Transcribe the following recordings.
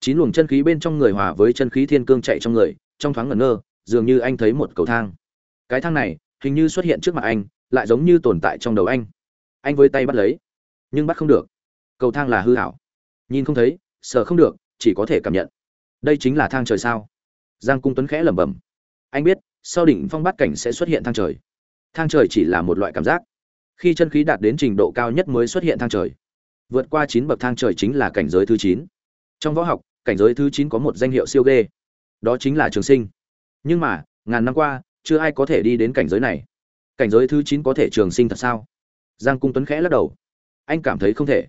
chín luồng chân khí bên trong người hòa với chân khí thiên cương chạy trong người, trong thoáng ngẩn ngơ, dường như anh thấy một cầu thang. Cái thang này, hình như xuất hiện trước mặt anh, lại giống như tồn tại trong đầu anh. Anh với tay bắt lấy, nhưng bắt không được. Cầu thang là hư hảo. Nhìn không thấy, sờ không được, chỉ có thể cảm nhận. Đây chính là thang trời sao? Giang cung tuấn khẽ lẩm bẩm. Anh biết, sau đỉnh phong bát cảnh sẽ xuất hiện thang trời. Thang trời chỉ là một loại cảm giác. Khi chân khí đạt đến trình độ cao nhất mới xuất hiện thang trời. Vượt qua chín bậc thang trời chính là cảnh giới thứ chín. Trong võ học cảnh giới thứ chín có một danh hiệu siêu ghê. Đó chính là trường sinh. Nhưng mà, ngàn năm qua, chưa ai có thể đi đến cảnh giới này. Cảnh giới thứ chín có thể trường sinh thật sao? Giang cung tuấn khẽ lắc đầu. Anh cảm thấy không thể.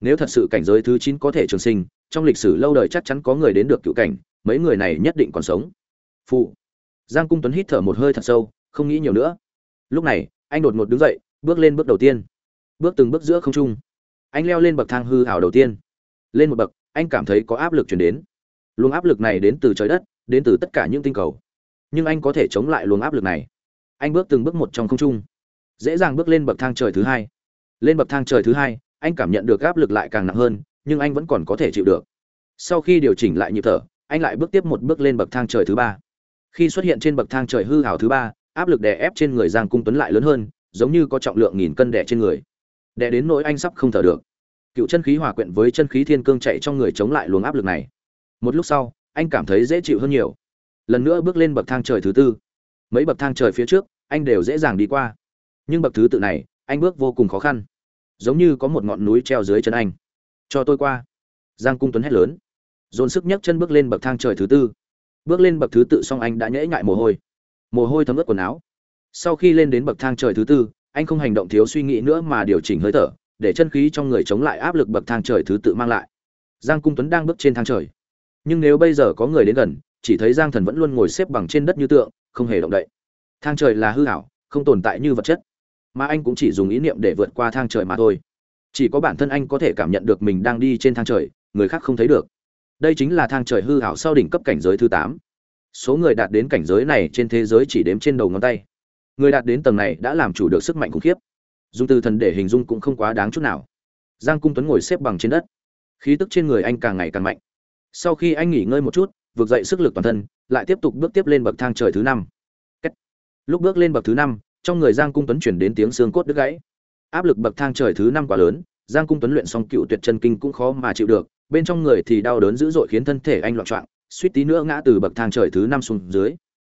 Nếu thật sự cảnh giới thứ chín có thể trường sinh, trong lịch sử lâu đời chắc chắn có người đến được cựu cảnh, mấy người này nhất định còn sống. Phụ. Giang cung tuấn hít thở một hơi thật sâu, không nghĩ nhiều nữa. Lúc này, anh đột ngột đứng dậy, bước lên bước đầu tiên. Bước từng bước giữa không trung. Anh leo lên bậc thang hư hảo đầu tiên. Lên một bậc anh cảm thấy có áp lực chuyển đến. Luồng áp lực này đến từ trời đất, đến từ tất cả những tinh cầu. Nhưng anh có thể chống lại luồng áp lực này. Anh bước từng bước một trong không trung. Dễ dàng bước lên bậc thang trời thứ hai. Lên bậc thang trời thứ hai, anh cảm nhận được áp lực lại càng nặng hơn, nhưng anh vẫn còn có thể chịu được. Sau khi điều chỉnh lại nhịp thở, anh lại bước tiếp một bước lên bậc thang trời thứ ba. Khi xuất hiện trên bậc thang trời hư hảo thứ ba, áp lực đè ép trên người giang cung tuấn lại lớn hơn, giống như có trọng lượng nghìn cân đè trên người. Đè đến nỗi anh sắp không thở được cựu chân khí hòa quyện với chân khí thiên cương chạy trong người chống lại luồng áp lực này. Một lúc sau, anh cảm thấy dễ chịu hơn nhiều. Lần nữa bước lên bậc thang trời thứ tư. Mấy bậc thang trời phía trước, anh đều dễ dàng đi qua. Nhưng bậc thứ tự này, anh bước vô cùng khó khăn. Giống như có một ngọn núi treo dưới chân anh. Cho tôi qua. Giang cung tuấn hét lớn. Dồn sức nhấc chân bước lên bậc thang trời thứ tư. Bước lên bậc thứ tự xong anh đã nhễ ngại mồ hôi. Mồ hôi thấm ướt quần áo. Sau khi lên đến bậc thang trời thứ tư, anh không hành động thiếu suy nghĩ nữa mà điều chỉnh hơi thở để chân khí trong người chống lại áp lực bậc thang trời thứ tự mang lại. Giang cung tuấn đang bước trên thang trời. Nhưng nếu bây giờ có người đến gần, chỉ thấy giang thần vẫn luôn ngồi xếp bằng trên đất như tượng, không hề động đậy. Thang trời là hư hảo không tồn tại như vật chất. Mà anh cũng chỉ dùng ý niệm để vượt qua thang trời mà thôi. Chỉ có bản thân anh có thể cảm nhận được mình đang đi trên thang trời, người khác không thấy được. Đây chính là thang trời hư hảo sau đỉnh cấp cảnh giới thứ tám. Số người đạt đến cảnh giới này trên thế giới chỉ đếm trên đầu ngón tay. Người đạt đến tầng này đã làm chủ được sức mạnh khủng khiếp dùng từ thần để hình dung cũng không quá đáng chút nào. Giang cung tuấn ngồi xếp bằng trên đất. Khí tức trên người anh càng ngày càng mạnh. Sau khi anh nghỉ ngơi một chút vượt dậy sức lực toàn thân, lại tiếp tục bước tiếp lên bậc thang trời thứ năm. Lúc bước lên bậc thứ năm, trong người giang cung tuấn chuyển đến tiếng xương cốt đứt gãy. Áp lực bậc thang trời thứ năm quá lớn, giang cung tuấn luyện xong cựu tuyệt chân kinh cũng khó mà chịu được, bên trong người thì đau đớn dữ dội khiến thân thể anh loạn trọng suýt tí nữa ngã từ bậc thang trời thứ năm xuống dưới.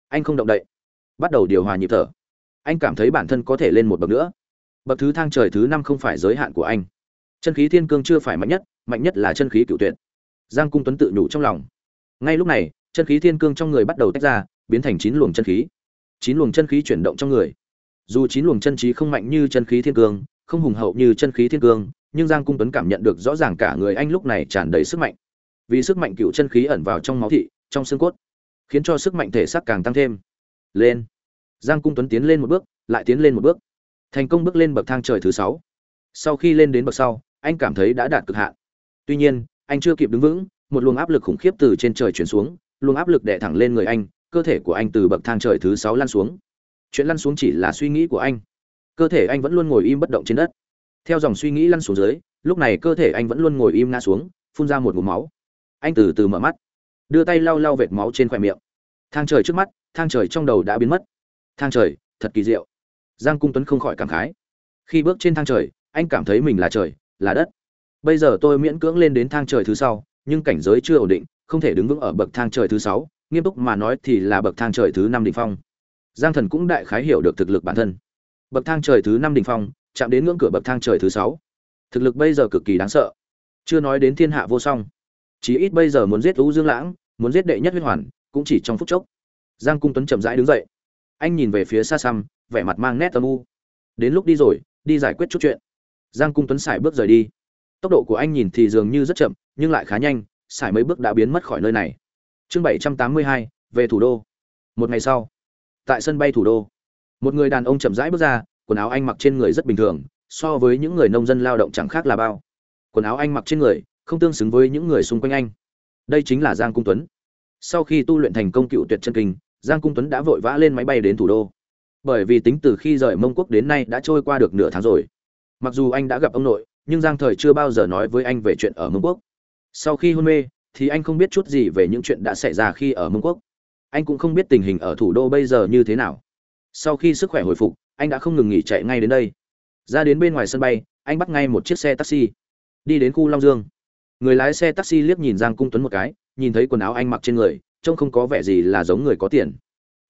Anh không động đậy, bắt đầu điều hòa nhịp thở. Anh cảm thấy bản thân có thể lên một bậc nữa bậc thứ thang trời thứ năm không phải giới hạn của anh. Chân khí thiên cương chưa phải mạnh nhất mạnh nhất là chân khí cựu tuyệt. Giang cung tuấn tự nhủ trong lòng. Ngay lúc này, chân khí thiên cương trong người bắt đầu tách ra, biến thành chín luồng chân khí. Chín luồng chân khí chuyển động trong người. Dù chín luồng chân khí không mạnh như chân khí thiên cương, không hùng hậu như chân khí thiên cương, nhưng giang cung tuấn cảm nhận được rõ ràng cả người anh lúc này tràn đầy sức mạnh. Vì sức mạnh cựu chân khí ẩn vào trong máu thị, trong xương cốt, khiến cho sức mạnh thể xác càng tăng thêm. Lên. Giang cung tuấn tiến lên một bước, lại tiến lên một bước thành công bước lên bậc thang trời thứ sáu. Sau khi lên đến bậc sau, anh cảm thấy đã đạt cực hạn. Tuy nhiên, anh chưa kịp đứng vững, một luồng áp lực khủng khiếp từ trên trời chuyển xuống, luồng áp lực đè thẳng lên người anh, cơ thể của anh từ bậc thang trời thứ sáu lăn xuống. Chuyện lăn xuống chỉ là suy nghĩ của anh. Cơ thể anh vẫn luôn ngồi im bất động trên đất. Theo dòng suy nghĩ lăn xuống dưới, lúc này cơ thể anh vẫn luôn ngồi im ngã xuống, phun ra một vùng máu. Anh từ từ mở mắt, đưa tay lau lau vệt máu trên khoe miệng. Thang trời trước mắt, thang trời trong đầu đã biến mất. Thang trời, thật kỳ diệu giang cung tuấn không khỏi cảm khái. Khi bước trên thang trời anh cảm thấy mình là trời là đất. Bây giờ tôi miễn cưỡng lên đến thang trời thứ sau, nhưng cảnh giới chưa ổn định không thể đứng vững ở bậc thang trời thứ sáu nghiêm túc mà nói thì là bậc thang trời thứ năm đỉnh phong. Giang thần cũng đại khái hiểu được thực lực bản thân. Bậc thang trời thứ năm đỉnh phong chạm đến ngưỡng cửa bậc thang trời thứ sáu. Thực lực bây giờ cực kỳ đáng sợ. Chưa nói đến thiên hạ vô song. Chỉ ít bây giờ muốn giết lũ dương lãng muốn giết đệ nhất huyết hoàn cũng chỉ trong phút chốc. Giang cung tuấn chậm rãi đứng dậy. Anh nhìn về phía xa xăm vẻ mặt mang nét âm u. Đến lúc đi rồi, đi giải quyết chút chuyện. Giang cung tuấn xài bước rời đi. Tốc độ của anh nhìn thì dường như rất chậm, nhưng lại khá nhanh xài mấy bước đã biến mất khỏi nơi này. Chương bảy trăm tám mươi hai, về thủ đô. Một ngày sau, tại sân bay thủ đô, một người đàn ông chậm rãi bước ra, quần áo anh mặc trên người rất bình thường, so với những người nông dân lao động chẳng khác là bao. Quần áo anh mặc trên người không tương xứng với những người xung quanh anh. Đây chính là giang cung tuấn. Sau khi tu luyện thành công cựu tuyệt chân kinh, giang cung tuấn đã vội vã lên máy bay đến thủ đô bởi vì tính từ khi rời mông quốc đến nay đã trôi qua được nửa tháng rồi. Mặc dù anh đã gặp ông nội, nhưng giang thời chưa bao giờ nói với anh về chuyện ở mông quốc. Sau khi hôn mê, thì anh không biết chút gì về những chuyện đã xảy ra khi ở mông quốc. Anh cũng không biết tình hình ở thủ đô bây giờ như thế nào. Sau khi sức khỏe hồi phục, anh đã không ngừng nghỉ chạy ngay đến đây. Ra đến bên ngoài sân bay, anh bắt ngay một chiếc xe taxi. Đi đến khu long dương. Người lái xe taxi liếc nhìn giang cung tuấn một cái, nhìn thấy quần áo anh mặc trên người, trông không có vẻ gì là giống người có tiền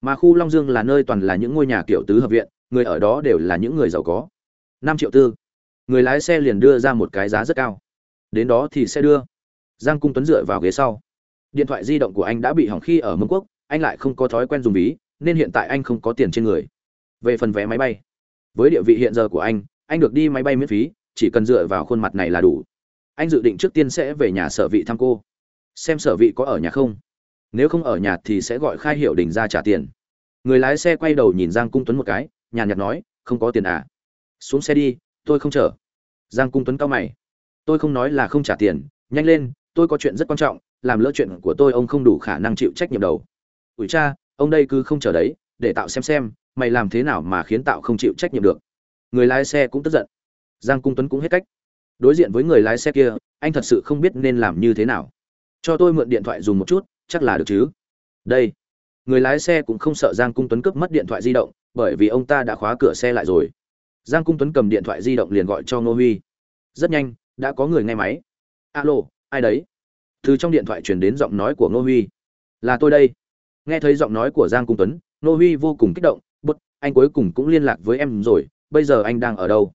mà khu long dương là nơi toàn là những ngôi nhà kiểu tứ hợp viện, người ở đó đều là những người giàu có. Năm triệu tư. Người lái xe liền đưa ra một cái giá rất cao. Đến đó thì sẽ đưa. Giang cung tuấn dựa vào ghế sau. Điện thoại di động của anh đã bị hỏng khi ở mông quốc, anh lại không có thói quen dùng ví, nên hiện tại anh không có tiền trên người. Về phần vé máy bay. Với địa vị hiện giờ của anh anh được đi máy bay miễn phí, chỉ cần dựa vào khuôn mặt này là đủ. Anh dự định trước tiên sẽ về nhà sở vị thăm cô. Xem sở vị có ở nhà không nếu không ở nhà thì sẽ gọi khai hiệu đình ra trả tiền. Người lái xe quay đầu nhìn giang cung tuấn một cái, nhàn nhạt nói, không có tiền à? Xuống xe đi, tôi không chở. Giang cung tuấn cao mày, tôi không nói là không trả tiền, nhanh lên, tôi có chuyện rất quan trọng, làm lỡ chuyện của tôi ông không đủ khả năng chịu trách nhiệm đầu. Ủi cha, ông đây cứ không chờ đấy, để tạo xem xem, mày làm thế nào mà khiến tạo không chịu trách nhiệm được. Người lái xe cũng tức giận. Giang cung tuấn cũng hết cách. Đối diện với người lái xe kia, anh thật sự không biết nên làm như thế nào. Cho tôi mượn điện thoại dùng một chút chắc là được chứ? Đây. Người lái xe cũng không sợ giang cung tuấn cướp mất điện thoại di động, bởi vì ông ta đã khóa cửa xe lại rồi. Giang cung tuấn cầm điện thoại di động liền gọi cho ngô huy. Rất nhanh, đã có người nghe máy. Alo, ai đấy? Từ trong điện thoại truyền đến giọng nói của ngô huy. Là tôi đây. Nghe thấy giọng nói của giang cung tuấn, ngô huy vô cùng kích động. Bút anh cuối cùng cũng liên lạc với em rồi. Bây giờ anh đang ở đâu?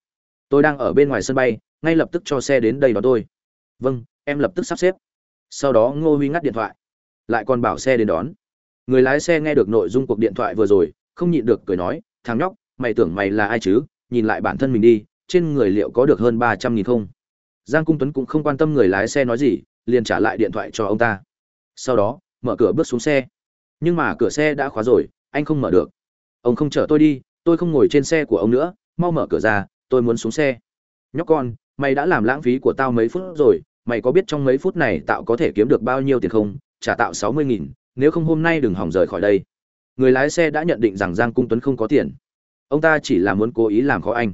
Tôi đang ở bên ngoài sân bay, ngay lập tức cho xe đến đây đó tôi. Vâng em lập tức sắp xếp. Sau đó ngô huy ngắt điện thoại lại còn bảo xe đến đón. Người lái xe nghe được nội dung cuộc điện thoại vừa rồi, không nhịn được cười nói, thằng nhóc, mày tưởng mày là ai chứ? Nhìn lại bản thân mình đi, trên người liệu có được hơn ba trăm nghìn không? Giang cung tuấn cũng không quan tâm người lái xe nói gì, liền trả lại điện thoại cho ông ta. Sau đó, mở cửa bước xuống xe. Nhưng mà cửa xe đã khóa rồi, anh không mở được. Ông không chở tôi đi, tôi không ngồi trên xe của ông nữa, mau mở cửa ra, tôi muốn xuống xe. Nhóc con, mày đã làm lãng phí của tao mấy phút rồi, mày có biết trong mấy phút này tạo có thể kiếm được bao nhiêu tiền không? Trả tạo sáu mươi nghìn, nếu không hôm nay đừng hỏng rời khỏi đây. Người lái xe đã nhận định rằng giang cung tuấn không có tiền. Ông ta chỉ là muốn cố ý làm khó anh,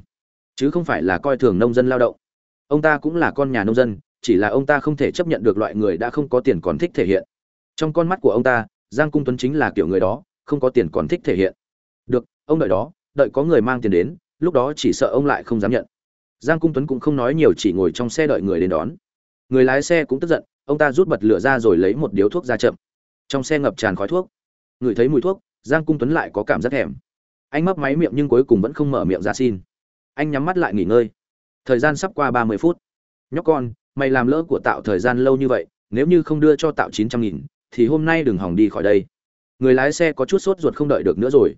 chứ không phải là coi thường nông dân lao động. Ông ta cũng là con nhà nông dân, chỉ là ông ta không thể chấp nhận được loại người đã không có tiền còn thích thể hiện. Trong con mắt của ông ta, giang cung tuấn chính là kiểu người đó, không có tiền còn thích thể hiện. Được, ông đợi đó, đợi có người mang tiền đến, lúc đó chỉ sợ ông lại không dám nhận. Giang cung tuấn cũng không nói nhiều, chỉ ngồi trong xe đợi người đến đón. Người lái xe cũng tức giận ông ta rút bật lửa ra rồi lấy một điếu thuốc ra chậm. Trong xe ngập tràn khói thuốc. Ngửi thấy mùi thuốc, giang cung tuấn lại có cảm giác thèm. Anh mấp máy miệng nhưng cuối cùng vẫn không mở miệng ra xin. Anh nhắm mắt lại nghỉ ngơi. Thời gian sắp qua ba mươi phút. Nhóc con, mày làm lỡ của tạo thời gian lâu như vậy, nếu như không đưa cho tạo chín trăm nghìn, thì hôm nay đừng hỏng đi khỏi đây. Người lái xe có chút sốt ruột không đợi được nữa rồi.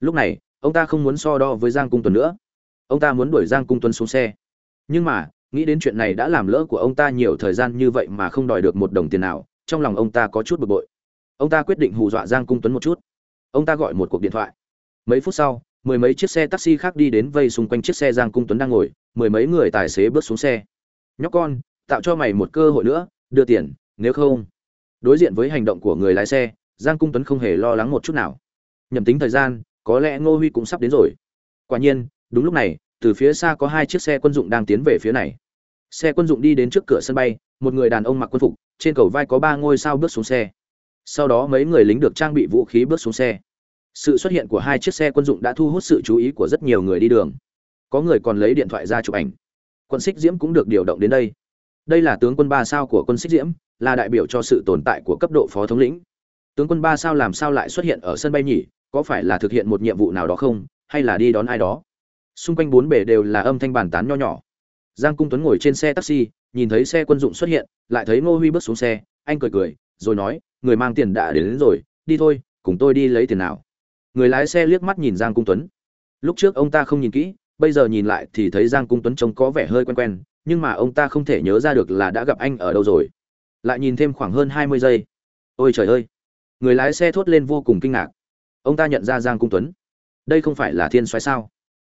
Lúc này, ông ta không muốn so đo với giang cung tuấn nữa. Ông ta muốn đuổi giang cung tuấn xuống xe. Nhưng mà nghĩ đến chuyện này đã làm lỡ của ông ta nhiều thời gian như vậy mà không đòi được một đồng tiền nào, trong lòng ông ta có chút bực bội. Ông ta quyết định hù dọa giang cung tuấn một chút. Ông ta gọi một cuộc điện thoại. Mấy phút sau, mười mấy chiếc xe taxi khác đi đến vây xung quanh chiếc xe giang cung tuấn đang ngồi, mười mấy người tài xế bước xuống xe. Nhóc con, tạo cho mày một cơ hội nữa, đưa tiền, nếu không. Đối diện với hành động của người lái xe, giang cung tuấn không hề lo lắng một chút nào. Nhầm tính thời gian, có lẽ ngô huy cũng sắp đến rồi. Quả nhiên, đúng lúc này, từ phía xa có hai chiếc xe quân dụng đang tiến về phía này xe quân dụng đi đến trước cửa sân bay, một người đàn ông mặc quân phục, trên cầu vai có ba ngôi sao bước xuống xe. Sau đó mấy người lính được trang bị vũ khí bước xuống xe. Sự xuất hiện của hai chiếc xe quân dụng đã thu hút sự chú ý của rất nhiều người đi đường. Có người còn lấy điện thoại ra chụp ảnh. Quân xích diễm cũng được điều động đến đây. Đây là tướng quân ba sao của quân xích diễm, là đại biểu cho sự tồn tại của cấp độ phó thống lĩnh. Tướng quân ba sao làm sao lại xuất hiện ở sân bay nhỉ? Có phải là thực hiện một nhiệm vụ nào đó không? Hay là đi đón ai đó? Xung quanh bốn bể đều là âm thanh bàn tán nho nhỏ giang cung tuấn ngồi trên xe taxi nhìn thấy xe quân dụng xuất hiện lại thấy ngô huy bước xuống xe anh cười cười rồi nói người mang tiền đã đến, đến rồi đi thôi cùng tôi đi lấy tiền nào. Người lái xe liếc mắt nhìn giang cung tuấn. Lúc trước ông ta không nhìn kỹ bây giờ nhìn lại thì thấy giang cung tuấn trông có vẻ hơi quen quen nhưng mà ông ta không thể nhớ ra được là đã gặp anh ở đâu rồi. Lại nhìn thêm khoảng hơn hai mươi giây. Ôi trời ơi! Người lái xe thốt lên vô cùng kinh ngạc. Ông ta nhận ra giang cung tuấn. Đây không phải là thiên soái sao?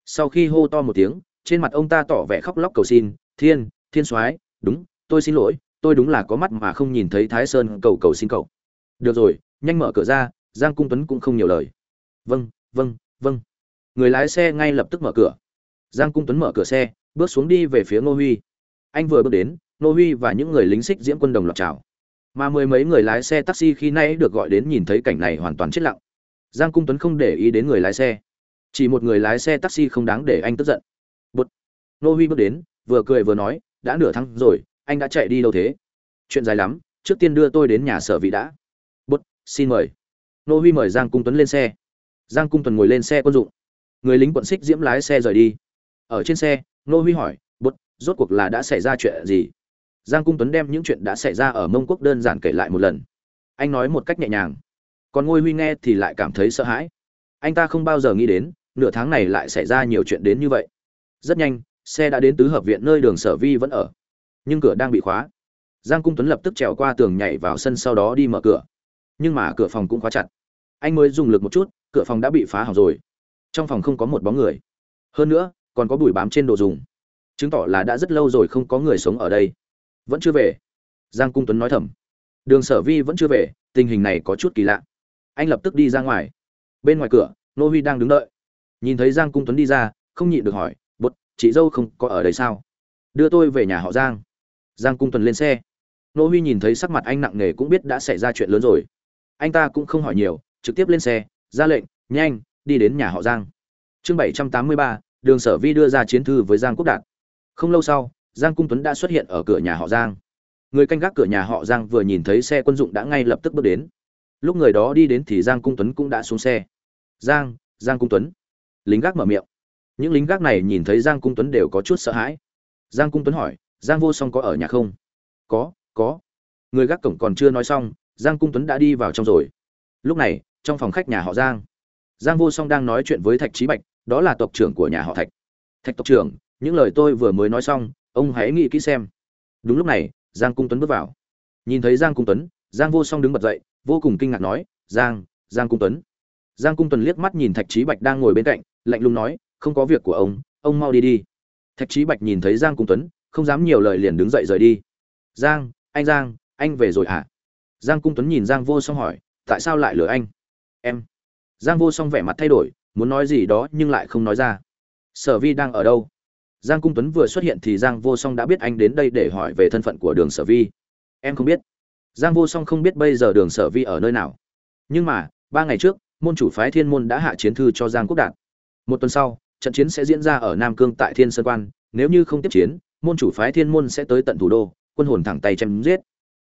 Sau khi hô to một tiếng trên mặt ông ta tỏ vẻ khóc lóc cầu xin, thiên thiên soái, đúng, tôi xin lỗi, tôi đúng là có mắt mà không nhìn thấy thái sơn cầu cầu xin cậu. Được rồi, nhanh mở cửa ra, giang cung tuấn cũng không nhiều lời. Vâng vâng vâng. Người lái xe ngay lập tức mở cửa. Giang cung tuấn mở cửa xe, bước xuống đi về phía ngô huy. Anh vừa bước đến, ngô huy và những người lính xích diễm quân đồng loạt chào. Mà mười mấy người lái xe taxi khi nay được gọi đến nhìn thấy cảnh này hoàn toàn chết lặng. Giang cung tuấn không để ý đến người lái xe. Chỉ một người lái xe taxi không đáng để anh tức giận bút nô huy bước đến, vừa cười vừa nói, đã nửa tháng rồi, anh đã chạy đi đâu thế? Chuyện dài lắm, trước tiên đưa tôi đến nhà sở vị đã. Bút xin mời. Nô huy mời giang cung tuấn lên xe. Giang cung tuấn ngồi lên xe quân dụng. Người lính quận xích diễm lái xe rời đi. Ở trên xe, nô huy hỏi bút rốt cuộc là đã xảy ra chuyện gì? Giang cung tuấn đem những chuyện đã xảy ra ở mông quốc đơn giản kể lại một lần. Anh nói một cách nhẹ nhàng. Còn ngôi huy nghe thì lại cảm thấy sợ hãi. Anh ta không bao giờ nghĩ đến, nửa tháng này lại xảy ra nhiều chuyện đến như vậy rất nhanh, xe đã đến tứ hợp viện nơi đường sở vi vẫn ở. Nhưng cửa đang bị khóa. Giang cung tuấn lập tức trèo qua tường nhảy vào sân sau đó đi mở cửa. Nhưng mà cửa phòng cũng khóa chặt. Anh mới dùng lực một chút, cửa phòng đã bị phá hỏng rồi. Trong phòng không có một bóng người. Hơn nữa, còn có bụi bám trên đồ dùng. Chứng tỏ là đã rất lâu rồi không có người sống ở đây. Vẫn chưa về. Giang cung tuấn nói thầm. Đường sở vi vẫn chưa về, tình hình này có chút kỳ lạ. Anh lập tức đi ra ngoài. Bên ngoài cửa, nô huy đang đứng đợi. Nhìn thấy giang cung tuấn đi ra, không nhịn được hỏi chị dâu không có ở đây sao? Đưa tôi về nhà họ giang. Giang cung tuấn lên xe. Nô huy nhìn thấy sắc mặt anh nặng nề cũng biết đã xảy ra chuyện lớn rồi. Anh ta cũng không hỏi nhiều, trực tiếp lên xe, ra lệnh, nhanh, đi đến nhà họ giang. Chương bảy trăm tám mươi ba, đường sở vi đưa ra chiến thư với giang quốc đạt. Không lâu sau, giang cung tuấn đã xuất hiện ở cửa nhà họ giang. Người canh gác cửa nhà họ giang vừa nhìn thấy xe quân dụng đã ngay lập tức bước đến. Lúc người đó đi đến thì giang cung tuấn cũng đã xuống xe. Giang giang cung tuấn. Lính gác mở miệng những lính gác này nhìn thấy giang cung tuấn đều có chút sợ hãi. Giang cung tuấn hỏi, giang vô song có ở nhà không? Có có. Người gác cổng còn chưa nói xong, giang cung tuấn đã đi vào trong rồi. Lúc này, trong phòng khách nhà họ giang giang vô song đang nói chuyện với thạch trí bạch, đó là tộc trưởng của nhà họ thạch. Thạch tộc trưởng, những lời tôi vừa mới nói xong, ông hãy nghĩ kỹ xem. Đúng lúc này, giang cung tuấn bước vào. Nhìn thấy giang cung tuấn, giang vô song đứng bật dậy, vô cùng kinh ngạc nói, giang giang cung tuấn. Giang cung tuấn liếc mắt nhìn thạch trí bạch đang ngồi bên cạnh, lạnh lùng nói không có việc của ông ông mau đi đi. Thạch trí bạch nhìn thấy giang cung tuấn, không dám nhiều lời liền đứng dậy rời đi. Giang, anh giang, anh về rồi hả? À? giang cung tuấn nhìn giang vô song hỏi, tại sao lại lừa anh? Em. Giang vô song vẻ mặt thay đổi, muốn nói gì đó nhưng lại không nói ra. Sở vi đang ở đâu? Giang cung tuấn vừa xuất hiện thì giang vô song đã biết anh đến đây để hỏi về thân phận của đường sở vi. Em không biết. Giang vô song không biết bây giờ đường sở vi ở nơi nào. Nhưng mà, ba ngày trước, môn chủ phái thiên môn đã hạ chiến thư cho giang quốc đạt. Một tuần sau trận chiến sẽ diễn ra ở nam cương tại thiên sơn quan, nếu như không tiếp chiến, môn chủ phái thiên môn sẽ tới tận thủ đô, quân hồn thẳng tay chém giết.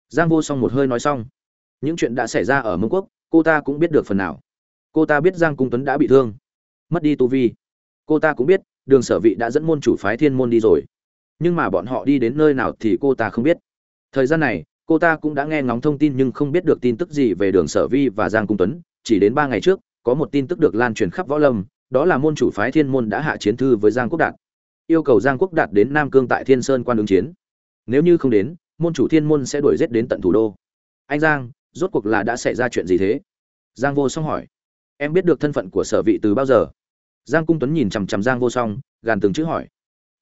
Giang vô song một hơi nói xong. Những chuyện đã xảy ra ở mông quốc, cô ta cũng biết được phần nào. Cô ta biết giang cung tuấn đã bị thương. Mất đi tu vi. Cô ta cũng biết, đường sở vị đã dẫn môn chủ phái thiên môn đi rồi. Nhưng mà bọn họ đi đến nơi nào thì cô ta không biết. Thời gian này, cô ta cũng đã nghe ngóng thông tin nhưng không biết được tin tức gì về đường sở vi và giang cung tuấn. Chỉ đến ba ngày trước, có một tin tức được lan truyền khắp võ lâm đó là môn chủ phái thiên môn đã hạ chiến thư với giang quốc đạt. Yêu cầu giang quốc đạt đến nam cương tại thiên sơn quan ứng chiến. Nếu như không đến, môn chủ thiên môn sẽ đuổi giết đến tận thủ đô. Anh giang, rốt cuộc là đã xảy ra chuyện gì thế? Giang vô song hỏi. Em biết được thân phận của sở vị từ bao giờ? Giang cung tuấn nhìn chằm chằm giang vô song, gàn từng chữ hỏi.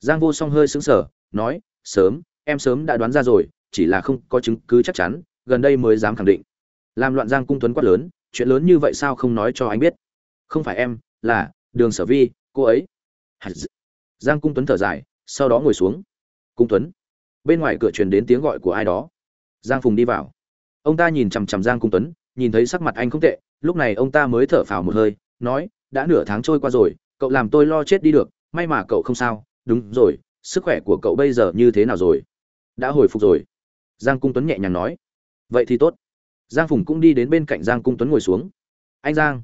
Giang vô song hơi sững sờ, nói, sớm, em sớm đã đoán ra rồi, chỉ là không có chứng cứ chắc chắn, gần đây mới dám khẳng định. Làm loạn giang cung tuấn quát lớn, chuyện lớn như vậy sao không nói cho anh biết? Không phải em, là đường sở vi, cô ấy. Giang cung tuấn thở dài, sau đó ngồi xuống. Cung tuấn. Bên ngoài cửa truyền đến tiếng gọi của ai đó. Giang phùng đi vào. Ông ta nhìn chằm chằm giang cung tuấn, nhìn thấy sắc mặt anh không tệ, lúc này ông ta mới thở phào một hơi, nói, đã nửa tháng trôi qua rồi, cậu làm tôi lo chết đi được, may mà cậu không sao. Đúng rồi, sức khỏe của cậu bây giờ như thế nào rồi? Đã hồi phục rồi. Giang cung tuấn nhẹ nhàng nói. Vậy thì tốt. Giang phùng cũng đi đến bên cạnh giang cung tuấn ngồi xuống. Anh giang.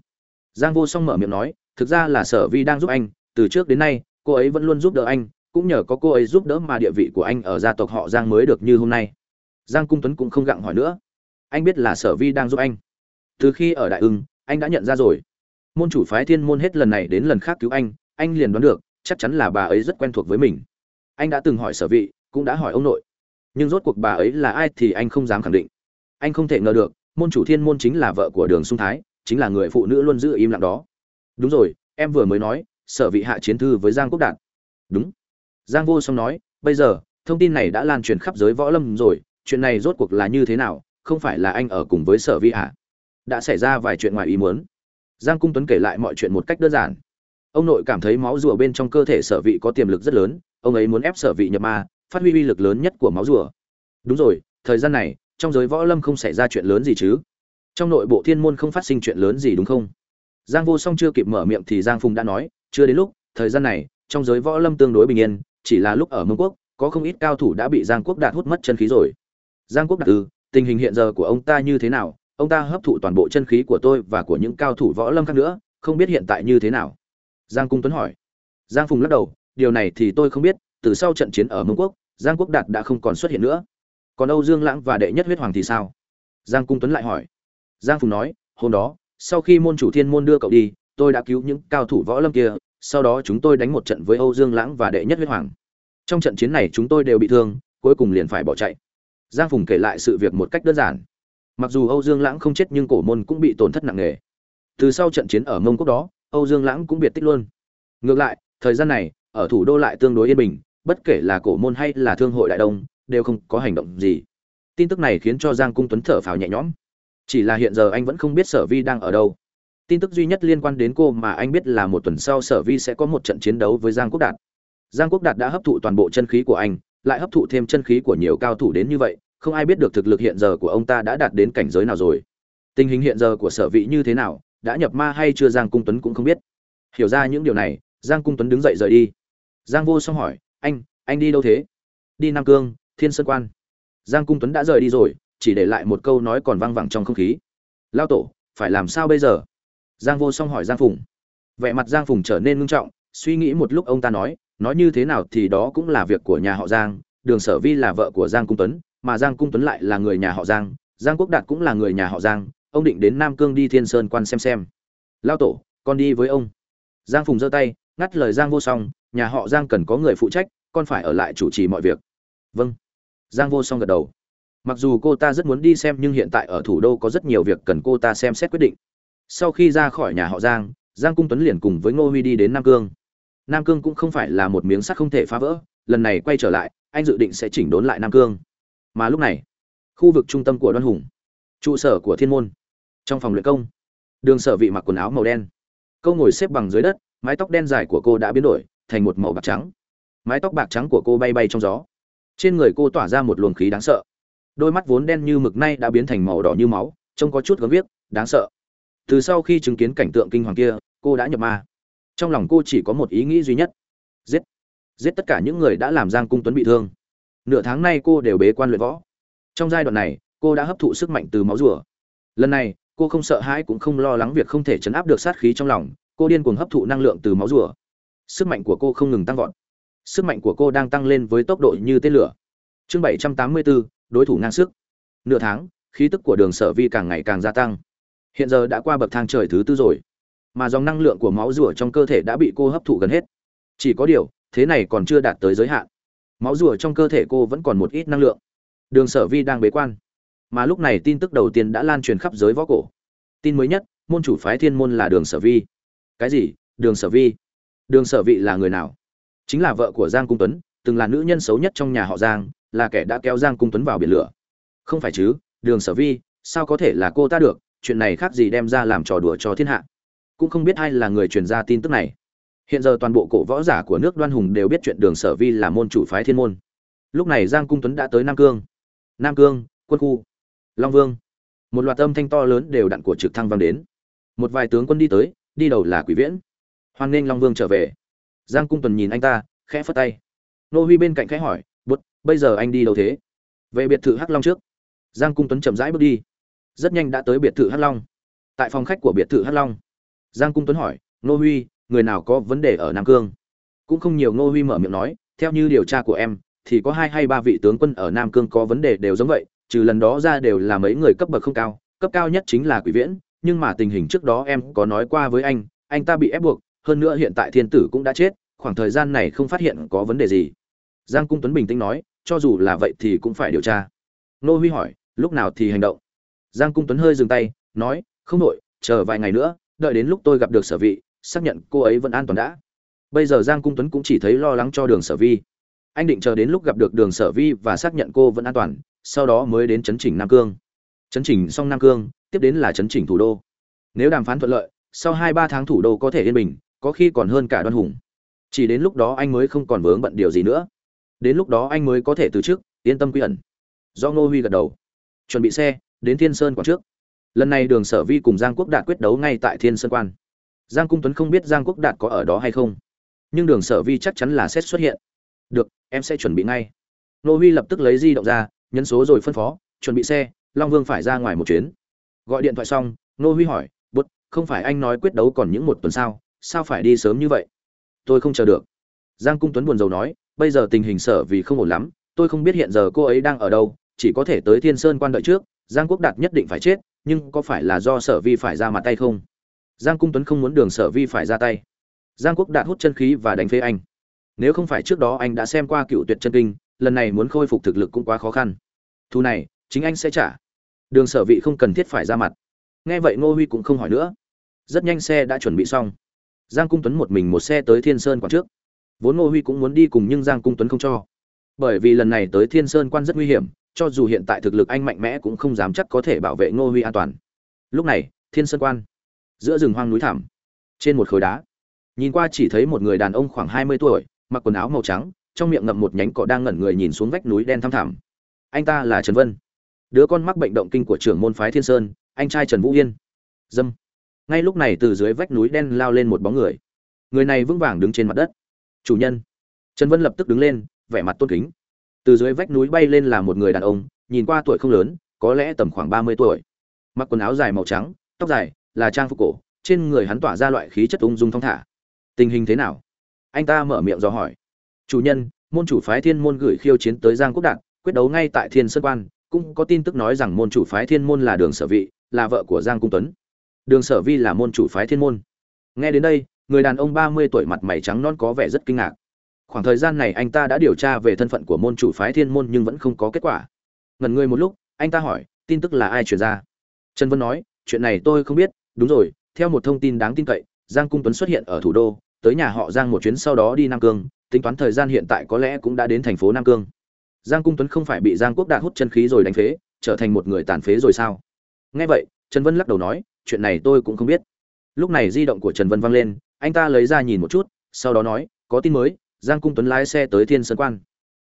Giang vô song mở miệng nói thực ra là sở vi đang giúp anh, từ trước đến nay, cô ấy vẫn luôn giúp đỡ anh, cũng nhờ có cô ấy giúp đỡ mà địa vị của anh ở gia tộc họ giang mới được như hôm nay. Giang cung tuấn cũng không gặng hỏi nữa. Anh biết là sở vi đang giúp anh. Từ khi ở đại ưng, anh đã nhận ra rồi. Môn chủ phái thiên môn hết lần này đến lần khác cứu anh anh liền đoán được, chắc chắn là bà ấy rất quen thuộc với mình. Anh đã từng hỏi sở vị cũng đã hỏi ông nội. Nhưng rốt cuộc bà ấy là ai thì anh không dám khẳng định. Anh không thể ngờ được, môn chủ thiên môn chính là vợ của đường sung thái, chính là người phụ nữ luôn giữ im lặng đó đúng rồi, em vừa mới nói, sở vị hạ chiến thư với giang quốc đạt. Đúng. Giang vô song nói, bây giờ, thông tin này đã lan truyền khắp giới võ lâm rồi, chuyện này rốt cuộc là như thế nào, không phải là anh ở cùng với sở vi hạ? Đã xảy ra vài chuyện ngoài ý muốn. Giang cung tuấn kể lại mọi chuyện một cách đơn giản. Ông nội cảm thấy máu rùa bên trong cơ thể sở vị có tiềm lực rất lớn, ông ấy muốn ép sở vị nhập ma, phát huy uy lực lớn nhất của máu rùa. Đúng rồi, thời gian này, trong giới võ lâm không xảy ra chuyện lớn gì chứ? Trong nội bộ thiên môn không phát sinh chuyện lớn gì đúng không? Giang vô song chưa kịp mở miệng thì giang phùng đã nói, chưa đến lúc, thời gian này, trong giới võ lâm tương đối bình yên, chỉ là lúc ở mông quốc, có không ít cao thủ đã bị giang quốc đạt hút mất chân khí rồi. Giang quốc đạt ư tình hình hiện giờ của ông ta như thế nào? Ông ta hấp thụ toàn bộ chân khí của tôi và của những cao thủ võ lâm khác nữa, không biết hiện tại như thế nào? Giang cung tuấn hỏi. Giang phùng lắc đầu, điều này thì tôi không biết, từ sau trận chiến ở mông quốc, giang quốc đạt đã không còn xuất hiện nữa. Còn âu dương lãng và đệ nhất huyết hoàng thì sao? Giang cung tuấn lại hỏi. Giang phùng nói, hôm đó sau khi môn chủ thiên môn đưa cậu đi, tôi đã cứu những cao thủ võ lâm kia, sau đó chúng tôi đánh một trận với âu dương lãng và đệ nhất huyết hoàng. Trong trận chiến này chúng tôi đều bị thương, cuối cùng liền phải bỏ chạy. Giang phùng kể lại sự việc một cách đơn giản. Mặc dù âu dương lãng không chết nhưng cổ môn cũng bị tổn thất nặng nề. Từ sau trận chiến ở mông quốc đó, âu dương lãng cũng biệt tích luôn. Ngược lại, thời gian này, ở thủ đô lại tương đối yên bình, bất kể là cổ môn hay là thương hội đại đông, đều không có hành động gì. Tin tức này khiến cho giang cung tuấn thở phào nhẹ nhõm chỉ là hiện giờ anh vẫn không biết sở vi đang ở đâu. Tin tức duy nhất liên quan đến cô mà anh biết là một tuần sau sở vi sẽ có một trận chiến đấu với giang quốc đạt. Giang quốc đạt đã hấp thụ toàn bộ chân khí của anh, lại hấp thụ thêm chân khí của nhiều cao thủ đến như vậy, không ai biết được thực lực hiện giờ của ông ta đã đạt đến cảnh giới nào rồi. Tình hình hiện giờ của sở vị như thế nào, đã nhập ma hay chưa giang cung tuấn cũng không biết. Hiểu ra những điều này, giang cung tuấn đứng dậy rời đi. Giang vô song hỏi, anh anh đi đâu thế? Đi nam cương, thiên sơn quan. Giang cung tuấn đã rời đi rồi chỉ để lại một câu nói còn vang vẳng trong không khí. Lao tổ, phải làm sao bây giờ? Giang vô song hỏi giang phùng. Vẻ mặt giang phùng trở nên ngưng trọng, suy nghĩ một lúc ông ta nói nói như thế nào thì đó cũng là việc của nhà họ giang, đường sở vi là vợ của giang cung tuấn, mà giang cung tuấn lại là người nhà họ giang giang quốc đạt cũng là người nhà họ giang, ông định đến nam cương đi thiên sơn quan xem xem. Lao tổ, con đi với ông. Giang phùng giơ tay, ngắt lời giang vô song, nhà họ giang cần có người phụ trách, con phải ở lại chủ trì mọi việc. Vâng. Giang vô song gật đầu mặc dù cô ta rất muốn đi xem, nhưng hiện tại ở thủ đô có rất nhiều việc cần cô ta xem xét quyết định. Sau khi ra khỏi nhà họ giang giang cung tuấn liền cùng với ngô huy đi đến nam cương. Nam cương cũng không phải là một miếng sắt không thể phá vỡ, lần này quay trở lại, anh dự định sẽ chỉnh đốn lại nam cương. Mà lúc này, khu vực trung tâm của đoan hùng, trụ sở của thiên môn, trong phòng luyện công, đường sở vị mặc quần áo màu đen. Câu ngồi xếp bằng dưới đất, mái tóc đen dài của cô đã biến đổi, thành một màu bạc trắng. Mái tóc bạc trắng của cô bay bay trong gió. Trên người cô tỏa ra một luồng khí đáng sợ đôi mắt vốn đen như mực nay đã biến thành màu đỏ như máu trông có chút gớm viết đáng sợ. Từ sau khi chứng kiến cảnh tượng kinh hoàng kia cô đã nhập ma. Trong lòng cô chỉ có một ý nghĩ duy nhất. Giết. Giết tất cả những người đã làm giang cung tuấn bị thương. Nửa tháng nay cô đều bế quan luyện võ. Trong giai đoạn này cô đã hấp thụ sức mạnh từ máu rùa. Lần này cô không sợ hãi cũng không lo lắng việc không thể chấn áp được sát khí trong lòng cô điên cuồng hấp thụ năng lượng từ máu rùa. Sức mạnh của cô không ngừng tăng vọt. Sức mạnh của cô đang tăng lên với tốc độ như tên lửa. Chương 784, đối thủ ngang sức. Nửa tháng, khí tức của đường sở vi càng ngày càng gia tăng. Hiện giờ đã qua bậc thang trời thứ tư rồi, mà dòng năng lượng của máu rùa trong cơ thể đã bị cô hấp thụ gần hết. Chỉ có điều, thế này còn chưa đạt tới giới hạn. Máu rùa trong cơ thể cô vẫn còn một ít năng lượng. Đường sở vi đang bế quan. Mà lúc này tin tức đầu tiên đã lan truyền khắp giới võ cổ. Tin mới nhất, môn chủ phái thiên môn là đường sở vi. Cái gì? Đường sở vi? Đường sở vị là người nào? Chính là vợ của giang cung tuấn, từng là nữ nhân xấu nhất trong nhà họ giang là kẻ đã kéo giang cung tuấn vào biển lửa. Không phải chứ, đường sở vi, sao có thể là cô ta được? Chuyện này khác gì đem ra làm trò đùa cho thiên hạ. Cũng không biết ai là người truyền ra tin tức này. Hiện giờ toàn bộ cổ võ giả của nước đoan hùng đều biết chuyện đường sở vi là môn chủ phái thiên môn. Lúc này giang cung tuấn đã tới nam cương. Nam cương, quân khu, long vương. Một loạt âm thanh to lớn đều đặn của trực thăng vang đến. Một vài tướng quân đi tới, đi đầu là quỷ viễn. Hoan nghênh long vương trở về. Giang cung tuấn nhìn anh ta, khẽ phất tay. Nô huy bên cạnh khẽ hỏi bây giờ anh đi đâu thế? Về biệt thự hắc long trước. Giang cung tuấn chậm rãi bước đi. Rất nhanh đã tới biệt thự hắc long. Tại phòng khách của biệt thự hắc long, giang cung tuấn hỏi, Ngô huy, người nào có vấn đề ở nam cương? Cũng không nhiều Ngô huy mở miệng nói, theo như điều tra của em, thì có hai hay ba vị tướng quân ở nam cương có vấn đề đều giống vậy, trừ lần đó ra đều là mấy người cấp bậc không cao, cấp cao nhất chính là quỷ viễn, nhưng mà tình hình trước đó em có nói qua với anh anh ta bị ép buộc, hơn nữa hiện tại thiên tử cũng đã chết, khoảng thời gian này không phát hiện có vấn đề gì. Giang cung tuấn bình tĩnh nói cho dù là vậy thì cũng phải điều tra. Nô huy hỏi, lúc nào thì hành động? Giang cung tuấn hơi dừng tay, nói, không đội chờ vài ngày nữa, đợi đến lúc tôi gặp được sở vị, xác nhận cô ấy vẫn an toàn đã. Bây giờ giang cung tuấn cũng chỉ thấy lo lắng cho đường sở vi. Anh định chờ đến lúc gặp được đường sở vi và xác nhận cô vẫn an toàn, sau đó mới đến chấn chỉnh nam cương. Chấn chỉnh xong nam cương, tiếp đến là chấn chỉnh thủ đô. Nếu đàm phán thuận lợi, sau hai ba tháng thủ đô có thể yên bình, có khi còn hơn cả đoan hùng. Chỉ đến lúc đó anh mới không còn vướng bận điều gì nữa đến lúc đó anh mới có thể từ chức yên tâm quy ẩn. Do ngô huy gật đầu. Chuẩn bị xe, đến thiên sơn quán trước. Lần này đường sở vi cùng giang quốc đạt quyết đấu ngay tại thiên sơn quan. Giang cung tuấn không biết giang quốc đạt có ở đó hay không. Nhưng đường sở vi chắc chắn là sẽ xuất hiện. Được, em sẽ chuẩn bị ngay. Nô huy lập tức lấy di động ra, nhấn số rồi phân phó, chuẩn bị xe, long vương phải ra ngoài một chuyến. Gọi điện thoại xong nô huy hỏi bút không phải anh nói quyết đấu còn những một tuần sao? Sao phải đi sớm như vậy? Tôi không chờ được. Giang cung tuấn buồn rầu nói bây giờ tình hình sở vì không ổn lắm, tôi không biết hiện giờ cô ấy đang ở đâu, chỉ có thể tới thiên sơn quan đợi trước, giang quốc đạt nhất định phải chết, nhưng có phải là do sở vi phải ra mặt tay không? Giang cung tuấn không muốn đường sở vi phải ra tay. Giang quốc đạt hút chân khí và đánh phế anh. Nếu không phải trước đó anh đã xem qua cựu tuyệt chân kinh, lần này muốn khôi phục thực lực cũng quá khó khăn. Thu này, chính anh sẽ trả. Đường sở vị không cần thiết phải ra mặt. Nghe vậy ngô huy cũng không hỏi nữa. Rất nhanh xe đã chuẩn bị xong. Giang cung tuấn một mình một xe tới thiên sơn quan trước vốn ngô huy cũng muốn đi cùng nhưng giang cung tuấn không cho. Bởi vì lần này tới thiên sơn quan rất nguy hiểm, cho dù hiện tại thực lực anh mạnh mẽ cũng không dám chắc có thể bảo vệ ngô huy an toàn. Lúc này, thiên sơn quan, giữa rừng hoang núi thảm trên một khối đá. Nhìn qua chỉ thấy một người đàn ông khoảng hai mươi tuổi, mặc quần áo màu trắng, trong miệng ngậm một nhánh cỏ đang ngẩn người nhìn xuống vách núi đen thăm thẳm. Anh ta là trần vân. Đứa con mắc bệnh động kinh của trưởng môn phái thiên sơn, anh trai trần vũ yên. Dâm. Ngay lúc này từ dưới vách núi đen lao lên một bóng người. Người này vững vàng đứng trên mặt đất chủ nhân. Trần vân lập tức đứng lên, vẻ mặt tôn kính. Từ dưới vách núi bay lên là một người đàn ông, nhìn qua tuổi không lớn, có lẽ tầm khoảng ba mươi tuổi. Mặc quần áo dài màu trắng, tóc dài, là trang phục cổ, trên người hắn tỏa ra loại khí chất ung dung thong thả. Tình hình thế nào? Anh ta mở miệng do hỏi. Chủ nhân, môn chủ phái thiên môn gửi khiêu chiến tới giang quốc đạt, quyết đấu ngay tại thiên sơn quan, cũng có tin tức nói rằng môn chủ phái thiên môn là đường sở vị, là vợ của giang cung tuấn. Đường sở vi là môn chủ phái thiên môn. Nghe đến đây người đàn ông ba mươi tuổi mặt mày trắng non có vẻ rất kinh ngạc. Khoảng thời gian này anh ta đã điều tra về thân phận của môn chủ phái thiên môn nhưng vẫn không có kết quả. Ngần người một lúc, anh ta hỏi, tin tức là ai truyền ra? Trần vân nói, chuyện này tôi không biết. Đúng rồi, theo một thông tin đáng tin cậy, giang cung tuấn xuất hiện ở thủ đô, tới nhà họ giang một chuyến sau đó đi nam cương, tính toán thời gian hiện tại có lẽ cũng đã đến thành phố nam cương. Giang cung tuấn không phải bị giang quốc đạt hút chân khí rồi đánh phế, trở thành một người tàn phế rồi sao? Nghe vậy, trần vân lắc đầu nói, chuyện này tôi cũng không biết. Lúc này di động của trần vân vang lên anh ta lấy ra nhìn một chút, sau đó nói, có tin mới, giang cung tuấn lái xe tới thiên sơn quan.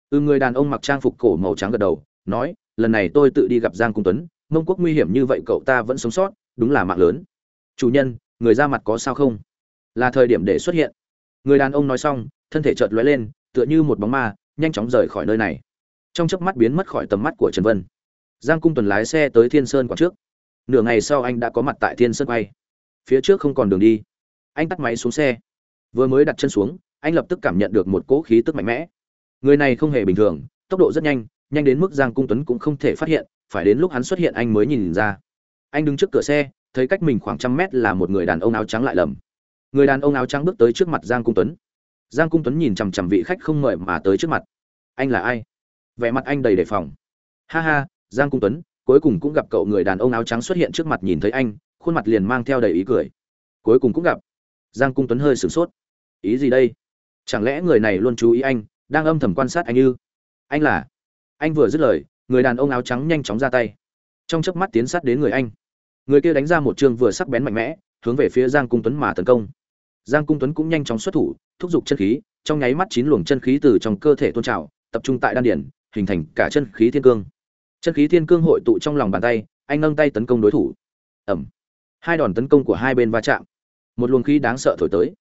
Ừ người đàn ông mặc trang phục cổ màu trắng gật đầu, nói, lần này tôi tự đi gặp giang cung tuấn, mông quốc nguy hiểm như vậy cậu ta vẫn sống sót, đúng là mạng lớn. Chủ nhân, người ra mặt có sao không? Là thời điểm để xuất hiện. Người đàn ông nói xong, thân thể chợt lóe lên, tựa như một bóng ma, nhanh chóng rời khỏi nơi này. Trong chớp mắt biến mất khỏi tầm mắt của trần vân. Giang cung tuần lái xe tới thiên sơn quảng trước. Nửa ngày sau anh đã có mặt tại thiên sơn quay phía trước không còn đường đi anh tắt máy xuống xe. Vừa mới đặt chân xuống, anh lập tức cảm nhận được một cỗ khí tức mạnh mẽ. Người này không hề bình thường, tốc độ rất nhanh nhanh đến mức giang cung tuấn cũng không thể phát hiện, phải đến lúc hắn xuất hiện anh mới nhìn ra. Anh đứng trước cửa xe, thấy cách mình khoảng trăm mét là một người đàn ông áo trắng lại lầm. Người đàn ông áo trắng bước tới trước mặt giang cung tuấn. Giang cung tuấn nhìn chằm chằm vị khách không mời mà tới trước mặt. Anh là ai? Vẻ mặt anh đầy đề phòng. Ha ha, giang cung tuấn, cuối cùng cũng gặp cậu người đàn ông áo trắng xuất hiện trước mặt nhìn thấy anh, khuôn mặt liền mang theo đầy ý cười. Cuối cùng cũng gặp giang cung tuấn hơi sửng sốt. Ý gì đây? Chẳng lẽ người này luôn chú ý anh, đang âm thầm quan sát anh ư? Anh là anh vừa dứt lời, người đàn ông áo trắng nhanh chóng ra tay. Trong chớp mắt tiến sát đến người anh. Người kia đánh ra một chương vừa sắc bén mạnh mẽ, hướng về phía giang cung tuấn mà tấn công. Giang cung tuấn cũng nhanh chóng xuất thủ, thúc giục chân khí, trong nháy mắt chín luồng chân khí từ trong cơ thể tôn trào, tập trung tại đan điển hình thành cả chân khí thiên cương. Chân khí thiên cương hội tụ trong lòng bàn tay, anh nâng tay tấn công đối thủ. Ẩm hai đòn tấn công của hai bên va chạm một luồng khí đáng sợ thổi tới.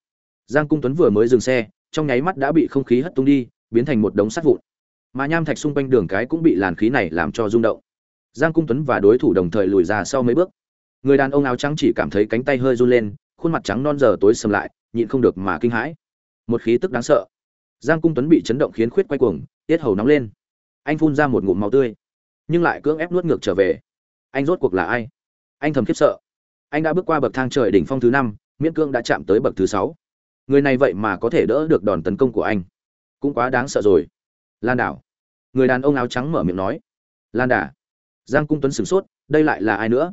Giang cung tuấn vừa mới dừng xe, trong nháy mắt đã bị không khí hất tung đi, biến thành một đống sắt vụn. Mà nham thạch xung quanh đường cái cũng bị làn khí này làm cho rung động. Giang cung tuấn và đối thủ đồng thời lùi ra sau mấy bước. Người đàn ông áo trắng chỉ cảm thấy cánh tay hơi run lên, khuôn mặt trắng non giờ tối sầm lại, nhịn không được mà kinh hãi. Một khí tức đáng sợ. Giang cung tuấn bị chấn động khiến khuyết quay cuồng, tiết hầu nóng lên. Anh phun ra một ngụm máu tươi, nhưng lại cưỡng ép nuốt ngược trở về. Anh rốt cuộc là ai? Anh thầm khiếp sợ. Anh đã bước qua bậc thang trời đỉnh phong thứ năm miễn cương đã chạm tới bậc thứ sáu. Người này vậy mà có thể đỡ được đòn tấn công của anh. Cũng quá đáng sợ rồi. Lan đảo. Người đàn ông áo trắng mở miệng nói. Lan đà giang cung tuấn sửng sốt, đây lại là ai nữa?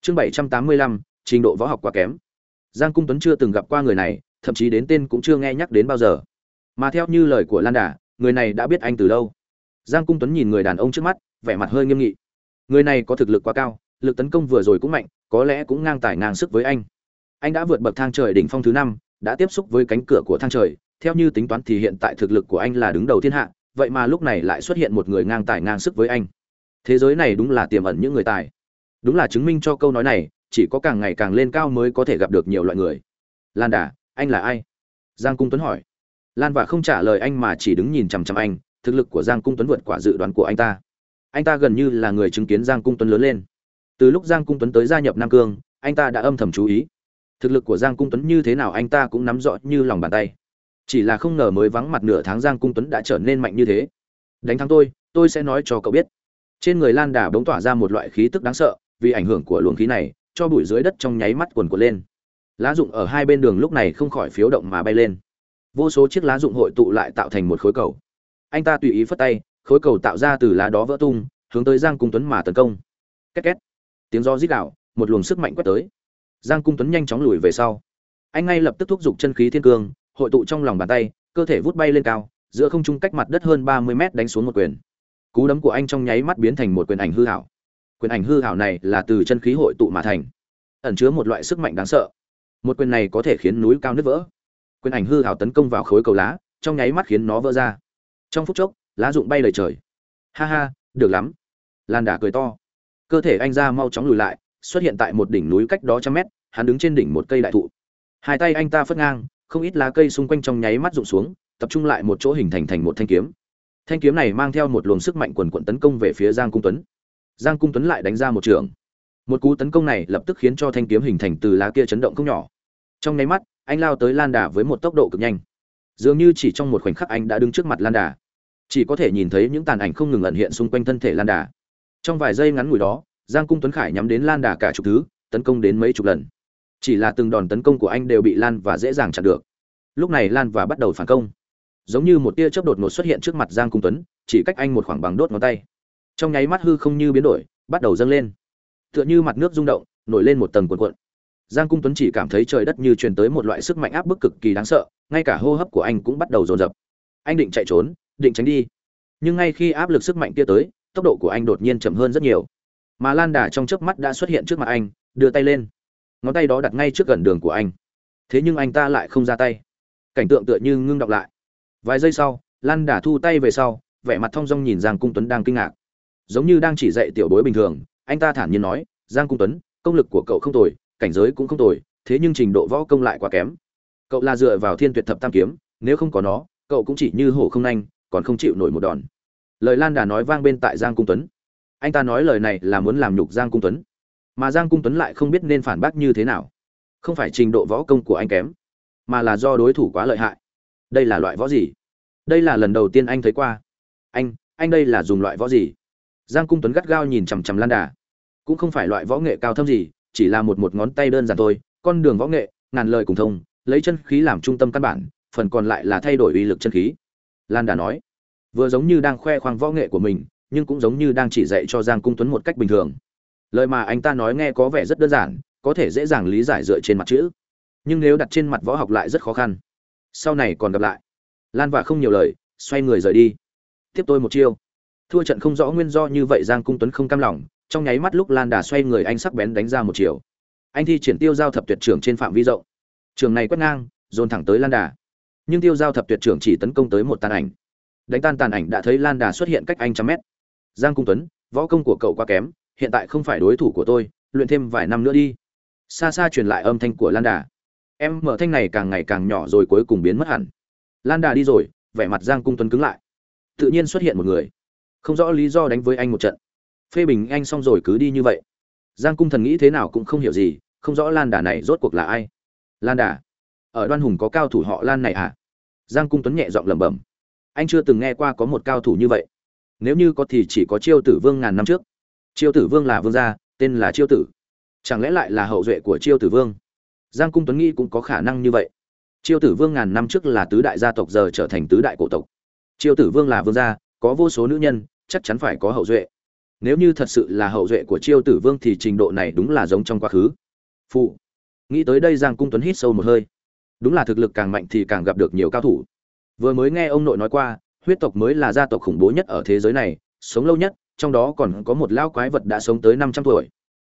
Chương bảy trăm tám mươi lăm, trình độ võ học quá kém. Giang cung tuấn chưa từng gặp qua người này, thậm chí đến tên cũng chưa nghe nhắc đến bao giờ. Mà theo như lời của lan đà người này đã biết anh từ lâu. Giang cung tuấn nhìn người đàn ông trước mắt, vẻ mặt hơi nghiêm nghị. Người này có thực lực quá cao, lực tấn công vừa rồi cũng mạnh, có lẽ cũng ngang tài ngang sức với anh anh đã vượt bậc thang trời đỉnh phong thứ năm, đã tiếp xúc với cánh cửa của thang trời. Theo như tính toán thì hiện tại thực lực của anh là đứng đầu thiên hạ, vậy mà lúc này lại xuất hiện một người ngang tài ngang sức với anh. Thế giới này đúng là tiềm ẩn những người tài. Đúng là chứng minh cho câu nói này, chỉ có càng ngày càng lên cao mới có thể gặp được nhiều loại người. Lan đà, anh là ai? Giang cung tuấn hỏi. Lan và không trả lời anh mà chỉ đứng nhìn chằm chằm anh, thực lực của giang cung tuấn vượt quả dự đoán của anh ta. Anh ta gần như là người chứng kiến giang cung tuấn lớn lên. Từ lúc giang cung tuấn tới gia nhập nam cương, anh ta đã âm thầm chú ý thực lực của giang cung tuấn như thế nào anh ta cũng nắm rõ như lòng bàn tay. Chỉ là không ngờ mới vắng mặt nửa tháng giang cung tuấn đã trở nên mạnh như thế. Đánh thắng tôi tôi sẽ nói cho cậu biết. Trên người lan đà bỗng tỏa ra một loại khí tức đáng sợ, vì ảnh hưởng của luồng khí này, cho bụi dưới đất trong nháy mắt quần quật lên. Lá rụng ở hai bên đường lúc này không khỏi phiếu động mà bay lên. Vô số chiếc lá rụng hội tụ lại tạo thành một khối cầu. Anh ta tùy ý phất tay, khối cầu tạo ra từ lá đó vỡ tung, hướng tới giang cung tuấn mà tấn công. Két két. Tiếng do rít đạo một luồng sức mạnh quét tới giang cung tuấn nhanh chóng lùi về sau. Anh ngay lập tức thúc giục chân khí thiên cương, hội tụ trong lòng bàn tay, cơ thể vút bay lên cao, giữa không trung cách mặt đất hơn ba mươi mét đánh xuống một quyền. Cú đấm của anh trong nháy mắt biến thành một quyền ảnh hư hảo. Quyền ảnh hư hảo này là từ chân khí hội tụ mà thành, ẩn chứa một loại sức mạnh đáng sợ. Một quyền này có thể khiến núi cao nứt vỡ. Quyền ảnh hư hảo tấn công vào khối cầu lá, trong nháy mắt khiến nó vỡ ra. Trong phút chốc, lá rụng bay lời trời. Ha ha, được lắm. Lan đả cười to. Cơ thể anh ra mau chóng lùi lại xuất hiện tại một đỉnh núi cách đó trăm mét, hắn đứng trên đỉnh một cây đại thụ. Hai tay anh ta phất ngang, không ít lá cây xung quanh trong nháy mắt rụng xuống, tập trung lại một chỗ hình thành thành một thanh kiếm. Thanh kiếm này mang theo một luồng sức mạnh quần quận tấn công về phía giang cung tuấn. Giang cung tuấn lại đánh ra một trường. Một cú tấn công này lập tức khiến cho thanh kiếm hình thành từ lá kia chấn động không nhỏ. Trong nháy mắt, anh lao tới lan đà với một tốc độ cực nhanh. Dường như chỉ trong một khoảnh khắc anh đã đứng trước mặt lan đà. Chỉ có thể nhìn thấy những tàn ảnh không ngừng ẩn hiện xung quanh thân thể lan đà. Trong vài giây ngắn ngủi đó giang cung tuấn khải nhắm đến lan đà cả chục thứ, tấn công đến mấy chục lần. Chỉ là từng đòn tấn công của anh đều bị lan và dễ dàng chặn được. Lúc này lan và bắt đầu phản công. Giống như một tia chớp đột ngột xuất hiện trước mặt giang cung tuấn, chỉ cách anh một khoảng bằng đốt ngón tay. Trong nháy mắt hư không như biến đổi, bắt đầu dâng lên. Tựa như mặt nước rung động, nổi lên một tầng cuộn cuộn. Giang cung tuấn chỉ cảm thấy trời đất như truyền tới một loại sức mạnh áp bức cực kỳ đáng sợ, ngay cả hô hấp của anh cũng bắt đầu dồn dập. Anh định chạy trốn, định tránh đi. Nhưng ngay khi áp lực sức mạnh kia tới, tốc độ của anh đột nhiên chậm hơn rất nhiều mà lan đà trong chớp mắt đã xuất hiện trước mặt anh, đưa tay lên. Ngón tay đó đặt ngay trước gần đường của anh. Thế nhưng anh ta lại không ra tay. Cảnh tượng tựa như ngưng đọng lại. Vài giây sau, lan đà thu tay về sau, vẻ mặt thong dong nhìn giang cung tuấn đang kinh ngạc. Giống như đang chỉ dạy tiểu bối bình thường, anh ta thản nhiên nói, giang cung tuấn, công lực của cậu không tồi, cảnh giới cũng không tồi, thế nhưng trình độ võ công lại quá kém. Cậu là dựa vào thiên tuyệt thập tam kiếm, nếu không có nó, cậu cũng chỉ như hổ không nhanh còn không chịu nổi một đòn. Lời lan đà nói vang bên tại giang cung tuấn anh ta nói lời này là muốn làm nhục giang cung tuấn, mà giang cung tuấn lại không biết nên phản bác như thế nào. Không phải trình độ võ công của anh kém, mà là do đối thủ quá lợi hại. Đây là loại võ gì? Đây là lần đầu tiên anh thấy qua. Anh anh đây là dùng loại võ gì? Giang cung tuấn gắt gao nhìn chằm chằm lan đà. Cũng không phải loại võ nghệ cao thâm gì, chỉ là một một ngón tay đơn giản thôi, con đường võ nghệ, ngàn lời cùng thông, lấy chân khí làm trung tâm căn bản, phần còn lại là thay đổi uy lực chân khí. Lan đà nói, vừa giống như đang khoe khoang võ nghệ của mình nhưng cũng giống như đang chỉ dạy cho giang cung tuấn một cách bình thường. Lời mà anh ta nói nghe có vẻ rất đơn giản, có thể dễ dàng lý giải dựa trên mặt chữ. Nhưng nếu đặt trên mặt võ học lại rất khó khăn. Sau này còn gặp lại. Lan vạ không nhiều lời, xoay người rời đi. Tiếp tôi một chiêu. Thua trận không rõ nguyên do như vậy giang cung tuấn không cam lòng, trong nháy mắt lúc lan đà xoay người anh sắc bén đánh ra một chiều. Anh thi triển tiêu giao thập tuyệt trưởng trên phạm vi rộng. Trường này quét ngang, dồn thẳng tới lan đà. Nhưng tiêu giao thập tuyệt trưởng chỉ tấn công tới một tàn ảnh. Đánh tan tàn ảnh đã thấy lan đà xuất hiện cách anh trăm mét giang cung tuấn, võ công của cậu quá kém, hiện tại không phải đối thủ của tôi, luyện thêm vài năm nữa đi. Xa xa truyền lại âm thanh của lan đà. Em mở thanh này càng ngày càng nhỏ rồi cuối cùng biến mất hẳn. Lan đà đi rồi, vẻ mặt giang cung tuấn cứng lại. Tự nhiên xuất hiện một người. Không rõ lý do đánh với anh một trận. Phê bình anh xong rồi cứ đi như vậy. Giang cung thần nghĩ thế nào cũng không hiểu gì, không rõ lan đà này rốt cuộc là ai. Lan đà, ở đoan hùng có cao thủ họ lan này à giang cung tuấn nhẹ giọng lẩm bẩm. Anh chưa từng nghe qua có một cao thủ như vậy nếu như có thì chỉ có chiêu tử vương ngàn năm trước. Chiêu tử vương là vương gia, tên là chiêu tử. Chẳng lẽ lại là hậu duệ của chiêu tử vương? Giang cung tuấn nghĩ cũng có khả năng như vậy. Chiêu tử vương ngàn năm trước là tứ đại gia tộc, giờ trở thành tứ đại cổ tộc. Chiêu tử vương là vương gia, có vô số nữ nhân, chắc chắn phải có hậu duệ. Nếu như thật sự là hậu duệ của chiêu tử vương thì trình độ này đúng là giống trong quá khứ. Phụ, nghĩ tới đây giang cung tuấn hít sâu một hơi. Đúng là thực lực càng mạnh thì càng gặp được nhiều cao thủ. Vừa mới nghe ông nội nói qua huyết tộc mới là gia tộc khủng bố nhất ở thế giới này, sống lâu nhất, trong đó còn có một lao quái vật đã sống tới năm trăm tuổi.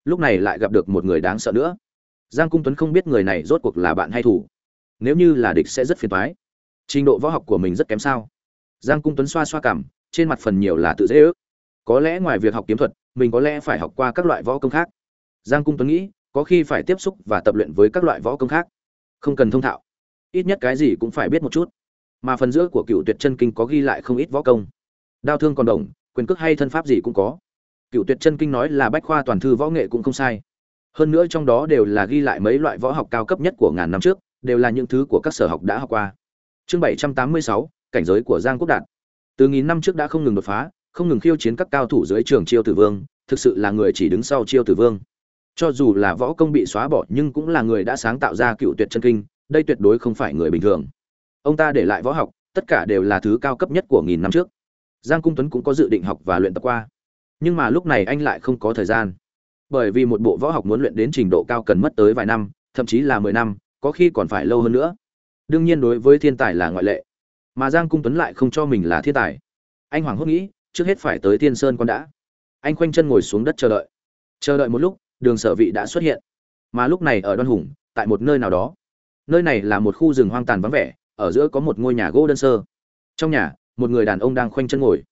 Lúc này lại gặp được một người đáng sợ nữa. Giang cung tuấn không biết người này rốt cuộc là bạn hay thủ. Nếu như là địch sẽ rất phiền toái. Trình độ võ học của mình rất kém sao? Giang cung tuấn xoa xoa cảm, trên mặt phần nhiều là tự dễ ước. Có lẽ ngoài việc học kiếm thuật, mình có lẽ phải học qua các loại võ công khác. Giang cung tuấn nghĩ, có khi phải tiếp xúc và tập luyện với các loại võ công khác. Không cần thông thạo. Ít nhất cái gì cũng phải biết một chút mà phần giữa của cựu tuyệt chân kinh có ghi lại không ít võ công. Đao thương còn đồng, quyền cước hay thân pháp gì cũng có. Cựu tuyệt chân kinh nói là bách khoa toàn thư võ nghệ cũng không sai. Hơn nữa trong đó đều là ghi lại mấy loại võ học cao cấp nhất của ngàn năm trước, đều là những thứ của các sở học đã học qua. Chương bảy trăm tám mươi sáu, cảnh giới của giang quốc đạt. Từ nghìn năm trước đã không ngừng đột phá, không ngừng khiêu chiến các cao thủ dưới trường chiêu tử vương, thực sự là người chỉ đứng sau chiêu tử vương. Cho dù là võ công bị xóa bỏ nhưng cũng là người đã sáng tạo ra cựu tuyệt chân kinh, đây tuyệt đối không phải người bình thường ông ta để lại võ học, tất cả đều là thứ cao cấp nhất của nghìn năm trước. Giang cung tuấn cũng có dự định học và luyện tập qua. Nhưng mà lúc này anh lại không có thời gian. Bởi vì một bộ võ học muốn luyện đến trình độ cao cần mất tới vài năm, thậm chí là mười năm, có khi còn phải lâu hơn nữa. Đương nhiên đối với thiên tài là ngoại lệ. Mà giang cung tuấn lại không cho mình là thiên tài. Anh hoàng hốt nghĩ, trước hết phải tới thiên sơn con đã. Anh khoanh chân ngồi xuống đất chờ đợi. Chờ đợi một lúc, đường sở vị đã xuất hiện. Mà lúc này ở đoan hùng, tại một nơi nào đó. Nơi này là một khu rừng hoang tàn vắng vẻ ở giữa có một ngôi nhà gỗ đơn sơ. Trong nhà, một người đàn ông đang khoanh chân ngồi.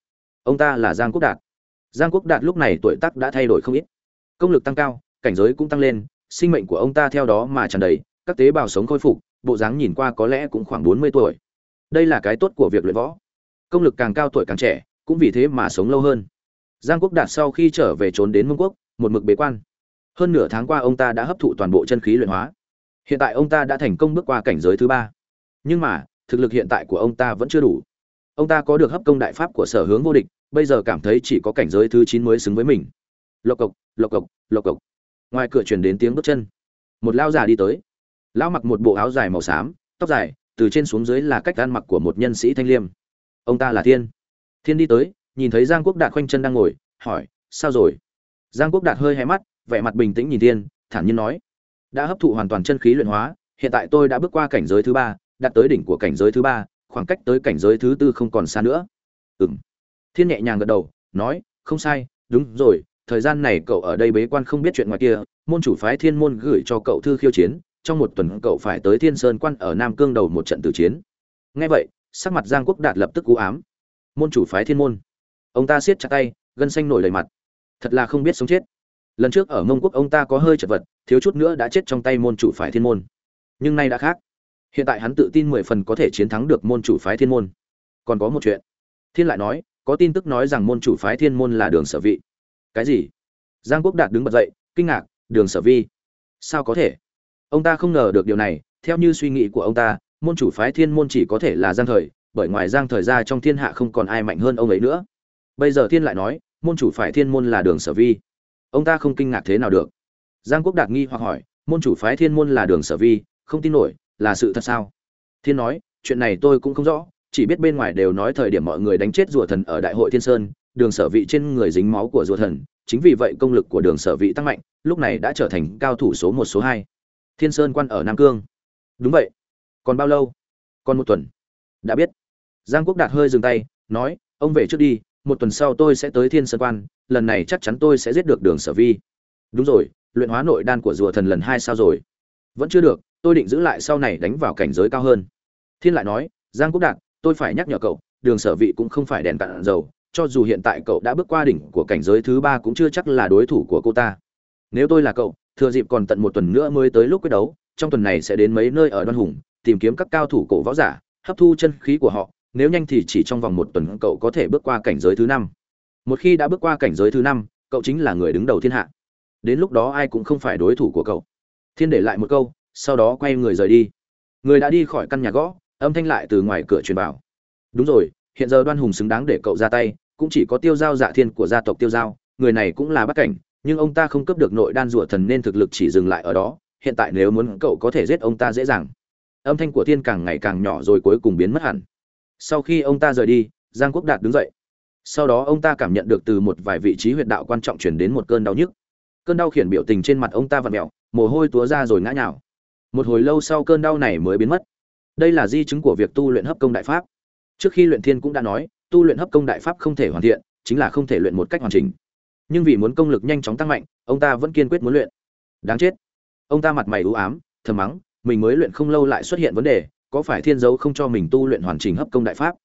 Ông ta là giang quốc đạt. Giang quốc đạt lúc này tuổi tác đã thay đổi không ít. Công lực tăng cao, cảnh giới cũng tăng lên, sinh mệnh của ông ta theo đó mà tràn đầy, các tế bào sống khôi phục, bộ dáng nhìn qua có lẽ cũng khoảng bốn mươi tuổi. Đây là cái tốt của việc luyện võ. Công lực càng cao tuổi càng trẻ, cũng vì thế mà sống lâu hơn. Giang quốc đạt sau khi trở về trốn đến mông quốc, một mực bế quan. Hơn nửa tháng qua ông ta đã hấp thụ toàn bộ chân khí luyện hóa. Hiện tại ông ta đã thành công bước qua cảnh giới thứ ba nhưng mà, thực lực hiện tại của ông ta vẫn chưa đủ. Ông ta có được hấp công đại pháp của sở hướng vô địch, bây giờ cảm thấy chỉ có cảnh giới thứ chín mới xứng với mình. Lộc cộc lộc cộc lộc cộc. Ngoài cửa truyền đến tiếng bước chân. Một lao già đi tới. Lão mặc một bộ áo dài màu xám, tóc dài, từ trên xuống dưới là cách ăn mặc của một nhân sĩ thanh liêm. Ông ta là thiên. Thiên đi tới, nhìn thấy giang quốc đạt khoanh chân đang ngồi, hỏi, sao rồi? Giang quốc đạt hơi hé mắt, vẻ mặt bình tĩnh nhìn thiên, thản nhiên nói, đã hấp thụ hoàn toàn chân khí luyện hóa, hiện tại tôi đã bước qua cảnh giới thứ ba đạt tới đỉnh của cảnh giới thứ ba, khoảng cách tới cảnh giới thứ tư không còn xa nữa. Ừ m thiên nhẹ nhàng gật đầu, nói, không sai, đúng rồi, thời gian này cậu ở đây bế quan không biết chuyện ngoài kia, môn chủ phái thiên môn gửi cho cậu thư khiêu chiến, trong một tuần cậu phải tới thiên sơn quan ở nam cương đầu một trận tử chiến. Ngay vậy, sắc mặt giang quốc đạt lập tức cú ám. Môn chủ phái thiên môn, ông ta siết chặt tay, gân xanh nổi đầy mặt. Thật là không biết sống chết. Lần trước ở mông quốc ông ta có hơi chật vật, thiếu chút nữa đã chết trong tay môn chủ phái thiên môn. Nhưng nay đã khác hiện tại hắn tự tin mười phần có thể chiến thắng được môn chủ phái thiên môn. Còn có một chuyện. Thiên lại nói, có tin tức nói rằng môn chủ phái thiên môn là đường sở vị. Cái gì? Giang quốc đạt đứng bật dậy, kinh ngạc, đường sở vi. Sao có thể? Ông ta không ngờ được điều này, theo như suy nghĩ của ông ta, môn chủ phái thiên môn chỉ có thể là giang thời, bởi ngoài giang thời ra trong thiên hạ không còn ai mạnh hơn ông ấy nữa. Bây giờ thiên lại nói, môn chủ phái thiên môn là đường sở vi. Ông ta không kinh ngạc thế nào được. Giang quốc đạt nghi hoặc hỏi, môn chủ phái thiên môn là đường sở vi, không tin nổi là sự thật sao? Thiên nói, chuyện này tôi cũng không rõ, chỉ biết bên ngoài đều nói thời điểm mọi người đánh chết rùa thần ở đại hội thiên sơn, đường sở vị trên người dính máu của rùa thần, chính vì vậy công lực của đường sở vị tăng mạnh, lúc này đã trở thành cao thủ số một, số hai. Thiên sơn quan ở nam cương. Đúng vậy. Còn bao lâu? Còn một tuần. Đã biết. Giang quốc đạt hơi dừng tay, nói, ông về trước đi, một tuần sau tôi sẽ tới thiên sơn quan, lần này chắc chắn tôi sẽ giết được đường sở vi. Đúng rồi, luyện hóa nội đan của rùa thần lần hai sao rồi? Vẫn chưa được, tôi định giữ lại sau này đánh vào cảnh giới cao hơn. Thiên lại nói, giang quốc đạt, tôi phải nhắc nhở cậu, đường sở vị cũng không phải đèn cạn dầu, cho dù hiện tại cậu đã bước qua đỉnh của cảnh giới thứ ba cũng chưa chắc là đối thủ của cô ta. Nếu tôi là cậu, thừa dịp còn tận một tuần nữa mới tới lúc quyết đấu, trong tuần này sẽ đến mấy nơi ở đoan hùng, tìm kiếm các cao thủ cổ võ giả, hấp thu chân khí của họ, nếu nhanh thì chỉ trong vòng một tuần cậu có thể bước qua cảnh giới thứ năm. Một khi đã bước qua cảnh giới thứ năm, cậu chính là người đứng đầu thiên hạ. Đến lúc đó ai cũng không phải đối thủ của cậu thiên để lại một câu, sau đó quay người rời đi. Người đã đi khỏi căn nhà gõ, âm thanh lại từ ngoài cửa truyền vào. Đúng rồi, hiện giờ đoan hùng xứng đáng để cậu ra tay, cũng chỉ có tiêu giao dạ thiên của gia tộc tiêu giao, người này cũng là bắt cảnh, nhưng ông ta không cấp được nội đan rủa thần nên thực lực chỉ dừng lại ở đó, hiện tại nếu muốn cậu có thể giết ông ta dễ dàng. Âm thanh của thiên càng ngày càng nhỏ rồi cuối cùng biến mất hẳn. Sau khi ông ta rời đi, giang quốc đạt đứng dậy. Sau đó ông ta cảm nhận được từ một vài vị trí huyệt đạo quan trọng chuyển đến một cơn đau nhức. Cơn đau khiển biểu tình trên mặt ông ta vặn mẹo mồ hôi túa ra rồi ngã nhào. Một hồi lâu sau cơn đau này mới biến mất. Đây là di chứng của việc tu luyện hấp công đại pháp. Trước khi luyện thiên cũng đã nói, tu luyện hấp công đại pháp không thể hoàn thiện, chính là không thể luyện một cách hoàn chỉnh. Nhưng vì muốn công lực nhanh chóng tăng mạnh, ông ta vẫn kiên quyết muốn luyện. Đáng chết. Ông ta mặt mày u ám, thầm mắng, mình mới luyện không lâu lại xuất hiện vấn đề, có phải thiên dấu không cho mình tu luyện hoàn chỉnh hấp công đại pháp?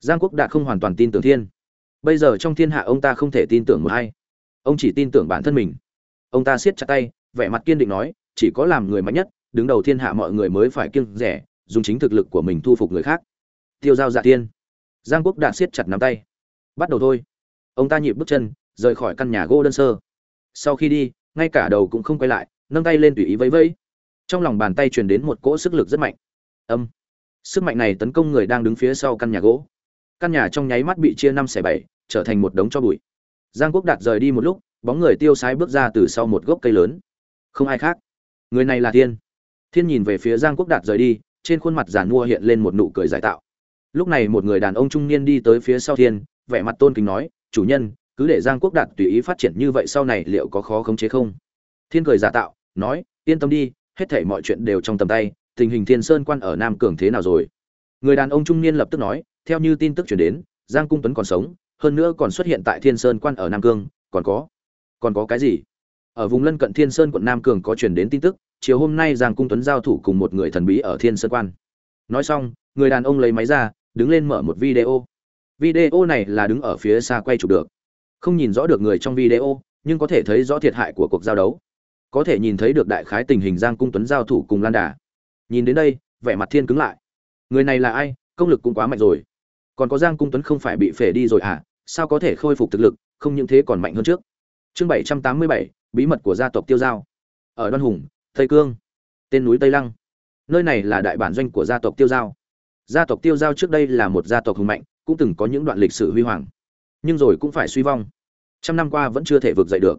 Giang quốc đạt không hoàn toàn tin tưởng thiên. Bây giờ trong thiên hạ ông ta không thể tin tưởng một hay ông chỉ tin tưởng bản thân mình. Ông ta siết chặt tay vẻ mặt kiên định nói, chỉ có làm người mạnh nhất, đứng đầu thiên hạ mọi người mới phải kiêng rẻ, dùng chính thực lực của mình thu phục người khác. Tiêu giao dạ tiên. Giang quốc đạt siết chặt nắm tay. Bắt đầu thôi. Ông ta nhịp bước chân, rời khỏi căn nhà gỗ đơn sơ sau khi đi, ngay cả đầu cũng không quay lại, nâng tay lên tùy ý vẫy vẫy. Trong lòng bàn tay truyền đến một cỗ sức lực rất mạnh. Âm. Sức mạnh này tấn công người đang đứng phía sau căn nhà gỗ. Căn nhà trong nháy mắt bị chia năm xẻ bảy, trở thành một đống cho bụi. Giang quốc đạt rời đi một lúc, bóng người tiêu sái bước ra từ sau một gốc cây lớn không ai khác. Người này là thiên. Thiên nhìn về phía giang quốc đạt rời đi, trên khuôn mặt giàn mua hiện lên một nụ cười giải tạo. Lúc này một người đàn ông trung niên đi tới phía sau thiên, vẻ mặt tôn kính nói, chủ nhân, cứ để giang quốc đạt tùy ý phát triển như vậy sau này liệu có khó khống chế không? Thiên cười giả tạo, nói, yên tâm đi, hết thảy mọi chuyện đều trong tầm tay, tình hình thiên sơn quan ở nam cường thế nào rồi? Người đàn ông trung niên lập tức nói, theo như tin tức chuyển đến, giang cung tuấn còn sống, hơn nữa còn xuất hiện tại thiên sơn quan ở nam cương còn có còn có cái gì? Ở vùng lân cận thiên sơn quận nam cường có truyền đến tin tức, chiều hôm nay giang cung tuấn giao thủ cùng một người thần bí ở thiên sơn quan. Nói xong, người đàn ông lấy máy ra, đứng lên mở một video. Video này là đứng ở phía xa quay chụp được. Không nhìn rõ được người trong video, nhưng có thể thấy rõ thiệt hại của cuộc giao đấu. Có thể nhìn thấy được đại khái tình hình giang cung tuấn giao thủ cùng lan đà. Nhìn đến đây, vẻ mặt thiên cứng lại. Người này là ai? Công lực cũng quá mạnh rồi. Còn có giang cung tuấn không phải bị phể đi rồi à sao có thể khôi phục thực lực, không những thế còn mạnh hơn trước. Chương bảy trăm tám mươi bảy bí mật của gia tộc tiêu giao. Ở đoan hùng, tây cương, tên núi tây lăng. Nơi này là đại bản doanh của gia tộc tiêu giao. Gia tộc tiêu giao trước đây là một gia tộc hùng mạnh, cũng từng có những đoạn lịch sử huy hoàng. Nhưng rồi cũng phải suy vong. Trăm năm qua vẫn chưa thể vực dậy được.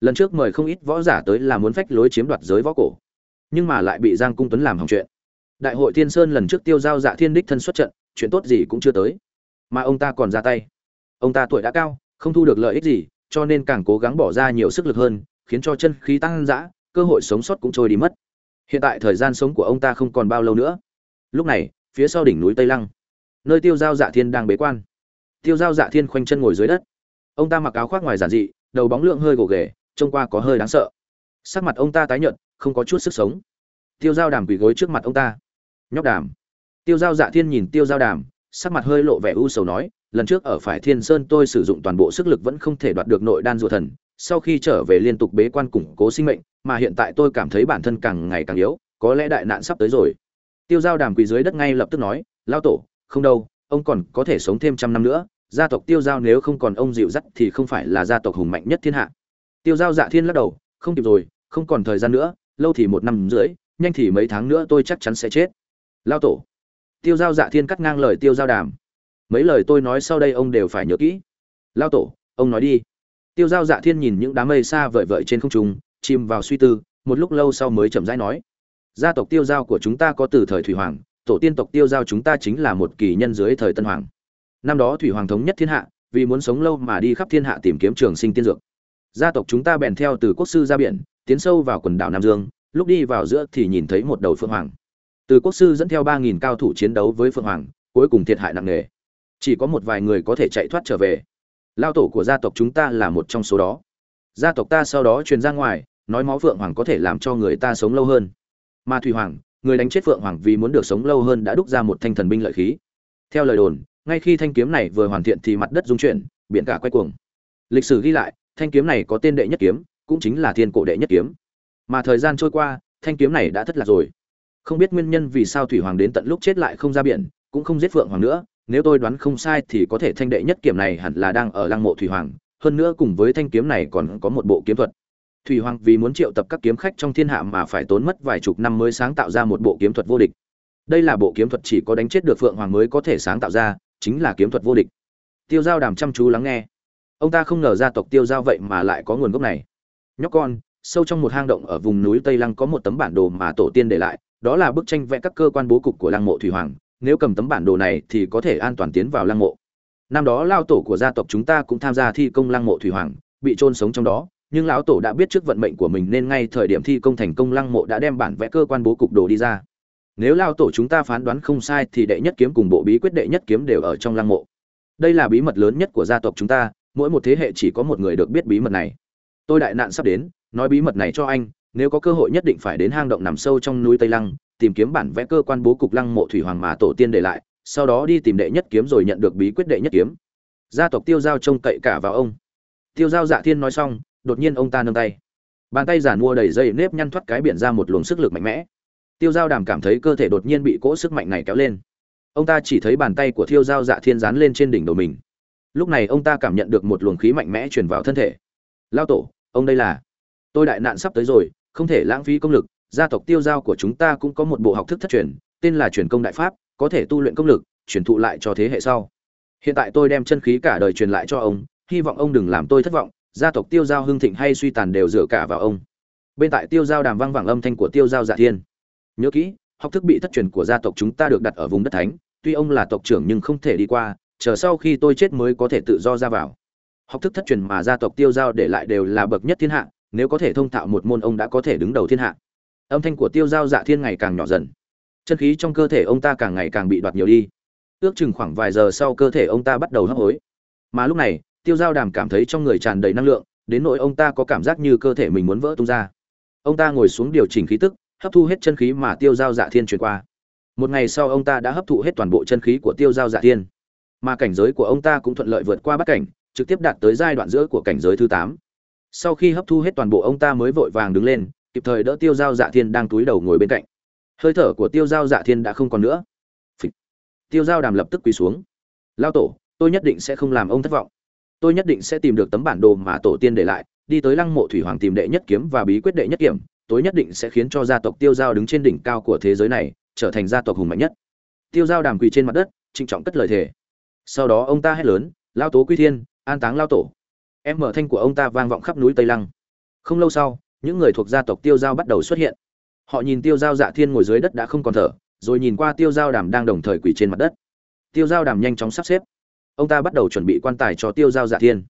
Lần trước mời không ít võ giả tới là muốn phách lối chiếm đoạt giới võ cổ. Nhưng mà lại bị giang cung tuấn làm hỏng chuyện. Đại hội thiên sơn lần trước tiêu giao dạ thiên đích thân xuất trận, chuyện tốt gì cũng chưa tới. Mà ông ta còn ra tay. Ông ta tuổi đã cao, không thu được lợi ích gì cho nên càng cố gắng bỏ ra nhiều sức lực hơn, khiến cho chân khí tăng dã, cơ hội sống sót cũng trôi đi mất. Hiện tại thời gian sống của ông ta không còn bao lâu nữa. Lúc này, phía sau đỉnh núi tây lăng, nơi tiêu giao dạ thiên đang bế quan. Tiêu giao dạ thiên khoanh chân ngồi dưới đất. Ông ta mặc áo khoác ngoài giản dị, đầu bóng lượng hơi gồ ghề, trông qua có hơi đáng sợ. Sắc mặt ông ta tái nhợt, không có chút sức sống. Tiêu giao đàm quỳ gối trước mặt ông ta. Nhóc đàm. Tiêu giao dạ thiên nhìn tiêu giao đàm, sắc mặt hơi lộ vẻ u sầu nói lần trước ở phải thiên sơn tôi sử dụng toàn bộ sức lực vẫn không thể đoạt được nội đan rùa thần, sau khi trở về liên tục bế quan củng cố sinh mệnh, mà hiện tại tôi cảm thấy bản thân càng ngày càng yếu, có lẽ đại nạn sắp tới rồi. Tiêu giao đàm quỳ dưới đất ngay lập tức nói lao tổ, không đâu, ông còn có thể sống thêm trăm năm nữa, gia tộc tiêu giao nếu không còn ông dịu dắt thì không phải là gia tộc hùng mạnh nhất thiên hạ. Tiêu giao dạ thiên lắc đầu, không kịp rồi, không còn thời gian nữa, lâu thì một năm rưỡi, nhanh thì mấy tháng nữa tôi chắc chắn sẽ chết. Lao tổ. Tiêu giao dạ thiên cắt ngang lời tiêu giao đàm mấy lời tôi nói sau đây ông đều phải nhớ kỹ. Lao tổ, ông nói đi. Tiêu giao dạ thiên nhìn những đám mây xa vợi vợi trên không trung, chìm vào suy tư, một lúc lâu sau mới chậm rãi nói. Gia tộc tiêu giao của chúng ta có từ thời thủy hoàng, tổ tiên tộc tiêu giao chúng ta chính là một kỳ nhân dưới thời tân hoàng. Năm đó thủy hoàng thống nhất thiên hạ, vì muốn sống lâu mà đi khắp thiên hạ tìm kiếm trường sinh tiên dược. Gia tộc chúng ta bèn theo từ quốc sư ra biển, tiến sâu vào quần đảo nam dương, lúc đi vào giữa thì nhìn thấy một đầu phượng hoàng. Từ quốc sư dẫn theo ba nghìn cao thủ chiến đấu với phượng hoàng, cuối cùng thiệt hại nặng nề chỉ có một vài người có thể chạy thoát trở về. Lao tổ của gia tộc chúng ta là một trong số đó. Gia tộc ta sau đó truyền ra ngoài, nói máu phượng hoàng có thể làm cho người ta sống lâu hơn. Mà thủy hoàng, người đánh chết phượng hoàng vì muốn được sống lâu hơn đã đúc ra một thanh thần binh lợi khí. Theo lời đồn, ngay khi thanh kiếm này vừa hoàn thiện thì mặt đất rung chuyển, biển cả quay cuồng. Lịch sử ghi lại, thanh kiếm này có tên đệ nhất kiếm, cũng chính là thiên cổ đệ nhất kiếm. Mà thời gian trôi qua, thanh kiếm này đã thất lạc rồi. Không biết nguyên nhân vì sao thủy hoàng đến tận lúc chết lại không ra biển, cũng không giết phượng hoàng nữa nếu tôi đoán không sai thì có thể thanh đệ nhất kiếm này hẳn là đang ở lăng mộ thủy hoàng, hơn nữa cùng với thanh kiếm này còn có một bộ kiếm thuật. Thủy hoàng vì muốn triệu tập các kiếm khách trong thiên hạ mà phải tốn mất vài chục năm mới sáng tạo ra một bộ kiếm thuật vô địch. Đây là bộ kiếm thuật chỉ có đánh chết được phượng hoàng mới có thể sáng tạo ra, chính là kiếm thuật vô địch. Tiêu giao đàm chăm chú lắng nghe. Ông ta không ngờ gia tộc tiêu giao vậy mà lại có nguồn gốc này. Nhóc con, sâu trong một hang động ở vùng núi tây lăng có một tấm bản đồ mà tổ tiên để lại, đó là bức tranh vẽ các cơ quan bố cục của lăng mộ thủy hoàng nếu cầm tấm bản đồ này thì có thể an toàn tiến vào lăng mộ. Năm đó lao tổ của gia tộc chúng ta cũng tham gia thi công lăng mộ thủy hoàng, bị trôn sống trong đó, nhưng lão tổ đã biết trước vận mệnh của mình nên ngay thời điểm thi công thành công lăng mộ đã đem bản vẽ cơ quan bố cục đồ đi ra. Nếu lao tổ chúng ta phán đoán không sai thì đệ nhất kiếm cùng bộ bí quyết đệ nhất kiếm đều ở trong lăng mộ. Đây là bí mật lớn nhất của gia tộc chúng ta, mỗi một thế hệ chỉ có một người được biết bí mật này. Tôi đại nạn sắp đến, nói bí mật này cho anh, nếu có cơ hội nhất định phải đến hang động nằm sâu trong núi tây lăng tìm kiếm bản vẽ cơ quan bố cục lăng mộ thủy hoàng mà tổ tiên để lại, sau đó đi tìm đệ nhất kiếm rồi nhận được bí quyết đệ nhất kiếm. Gia tộc tiêu giao trông cậy cả vào ông. Tiêu giao dạ thiên nói xong, đột nhiên ông ta nâng tay. Bàn tay giản mua đầy dây nếp nhăn thoát cái biển ra một luồng sức lực mạnh mẽ. Tiêu giao đàm cảm thấy cơ thể đột nhiên bị cỗ sức mạnh này kéo lên. Ông ta chỉ thấy bàn tay của tiêu giao dạ thiên dán lên trên đỉnh đầu mình. Lúc này ông ta cảm nhận được một luồng khí mạnh mẽ truyền vào thân thể. Lao tổ, ông đây là? Tôi đại nạn sắp tới rồi, không thể lãng phí công lực gia tộc tiêu giao của chúng ta cũng có một bộ học thức thất truyền, tên là truyền công đại pháp, có thể tu luyện công lực, truyền thụ lại cho thế hệ sau. Hiện tại tôi đem chân khí cả đời truyền lại cho ông, hy vọng ông đừng làm tôi thất vọng, gia tộc tiêu giao hưng thịnh hay suy tàn đều dựa cả vào ông. Bên tại tiêu giao đàm vang vẳng âm thanh của tiêu giao dạ thiên. Nhớ kỹ, học thức bị thất truyền của gia tộc chúng ta được đặt ở vùng đất thánh, tuy ông là tộc trưởng nhưng không thể đi qua, chờ sau khi tôi chết mới có thể tự do ra vào. Học thức thất truyền mà gia tộc tiêu giao để lại đều là bậc nhất thiên hạ, nếu có thể thông thạo một môn ông đã có thể đứng đầu thiên hạ âm thanh của tiêu giao dạ thiên ngày càng nhỏ dần. Chân khí trong cơ thể ông ta càng ngày càng bị đoạt nhiều đi. Ước chừng khoảng vài giờ sau cơ thể ông ta bắt đầu hấp hối. Mà lúc này, tiêu giao đàm cảm thấy trong người tràn đầy năng lượng, đến nỗi ông ta có cảm giác như cơ thể mình muốn vỡ tung ra. Ông ta ngồi xuống điều chỉnh khí tức, hấp thu hết chân khí mà tiêu giao dạ thiên truyền qua. Một ngày sau ông ta đã hấp thụ hết toàn bộ chân khí của tiêu giao dạ thiên. Mà cảnh giới của ông ta cũng thuận lợi vượt qua bắt cảnh, trực tiếp đạt tới giai đoạn giữa của cảnh giới thứ tám. Sau khi hấp thu hết toàn bộ, ông ta mới vội vàng đứng lên kịp thời đỡ tiêu giao dạ thiên đang túi đầu ngồi bên cạnh. Hơi thở của tiêu giao dạ thiên đã không còn nữa. Phịch. tiêu giao đàm lập tức quỳ xuống. Lao tổ, tôi nhất định sẽ không làm ông thất vọng. Tôi nhất định sẽ tìm được tấm bản đồ mà tổ tiên để lại, đi tới lăng mộ thủy hoàng tìm đệ nhất kiếm và bí quyết đệ nhất kiểm tôi nhất định sẽ khiến cho gia tộc tiêu giao đứng trên đỉnh cao của thế giới này, trở thành gia tộc hùng mạnh nhất. Tiêu giao đàm quỳ trên mặt đất, trịnh trọng cất lời thề. Sau đó ông ta hét lớn, lao tố quy thiên, an táng lao tổ. Em mở thanh của ông ta vang vọng khắp núi tây lăng. Không lâu sau những người thuộc gia tộc tiêu giao bắt đầu xuất hiện họ nhìn tiêu giao dạ thiên ngồi dưới đất đã không còn thở rồi nhìn qua tiêu giao đàm đang đồng thời quỳ trên mặt đất tiêu giao đàm nhanh chóng sắp xếp ông ta bắt đầu chuẩn bị quan tài cho tiêu giao dạ thiên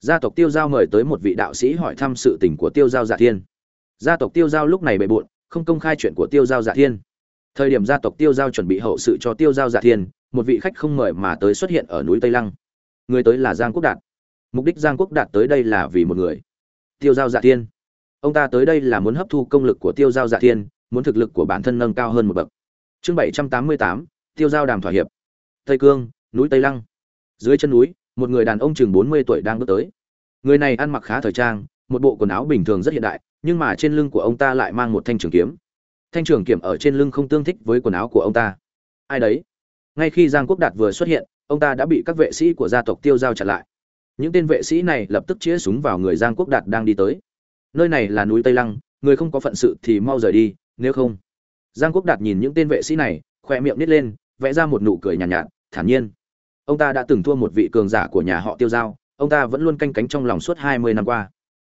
gia tộc tiêu giao mời tới một vị đạo sĩ hỏi thăm sự tình của tiêu giao dạ thiên gia tộc tiêu giao lúc này bề bộn không công khai chuyện của tiêu giao dạ thiên thời điểm gia tộc tiêu giao chuẩn bị hậu sự cho tiêu giao dạ thiên một vị khách không mời mà tới xuất hiện ở núi tây lăng người tới là giang quốc đạt mục đích giang quốc đạt tới đây là vì một người tiêu giao dạ thiên ông ta tới đây là muốn hấp thu công lực của tiêu giao dạ thiên, muốn thực lực của bản thân nâng cao hơn một bậc. Chương bảy trăm tám mươi tám, tiêu giao đàm thỏa hiệp. Tây cương, núi tây lăng. Dưới chân núi, một người đàn ông chừng bốn mươi tuổi đang bước tới. Người này ăn mặc khá thời trang, một bộ quần áo bình thường rất hiện đại, nhưng mà trên lưng của ông ta lại mang một thanh trường kiếm. Thanh trường kiếm ở trên lưng không tương thích với quần áo của ông ta. Ai đấy? Ngay khi giang quốc đạt vừa xuất hiện, ông ta đã bị các vệ sĩ của gia tộc tiêu giao chặn lại. Những tên vệ sĩ này lập tức chĩa súng vào người giang quốc đạt đang đi tới nơi này là núi tây lăng người không có phận sự thì mau rời đi nếu không. Giang quốc đạt nhìn những tên vệ sĩ này khoe miệng nít lên vẽ ra một nụ cười nhàn nhạt, nhạt thản nhiên. Ông ta đã từng thua một vị cường giả của nhà họ tiêu giao ông ta vẫn luôn canh cánh trong lòng suốt hai mươi năm qua.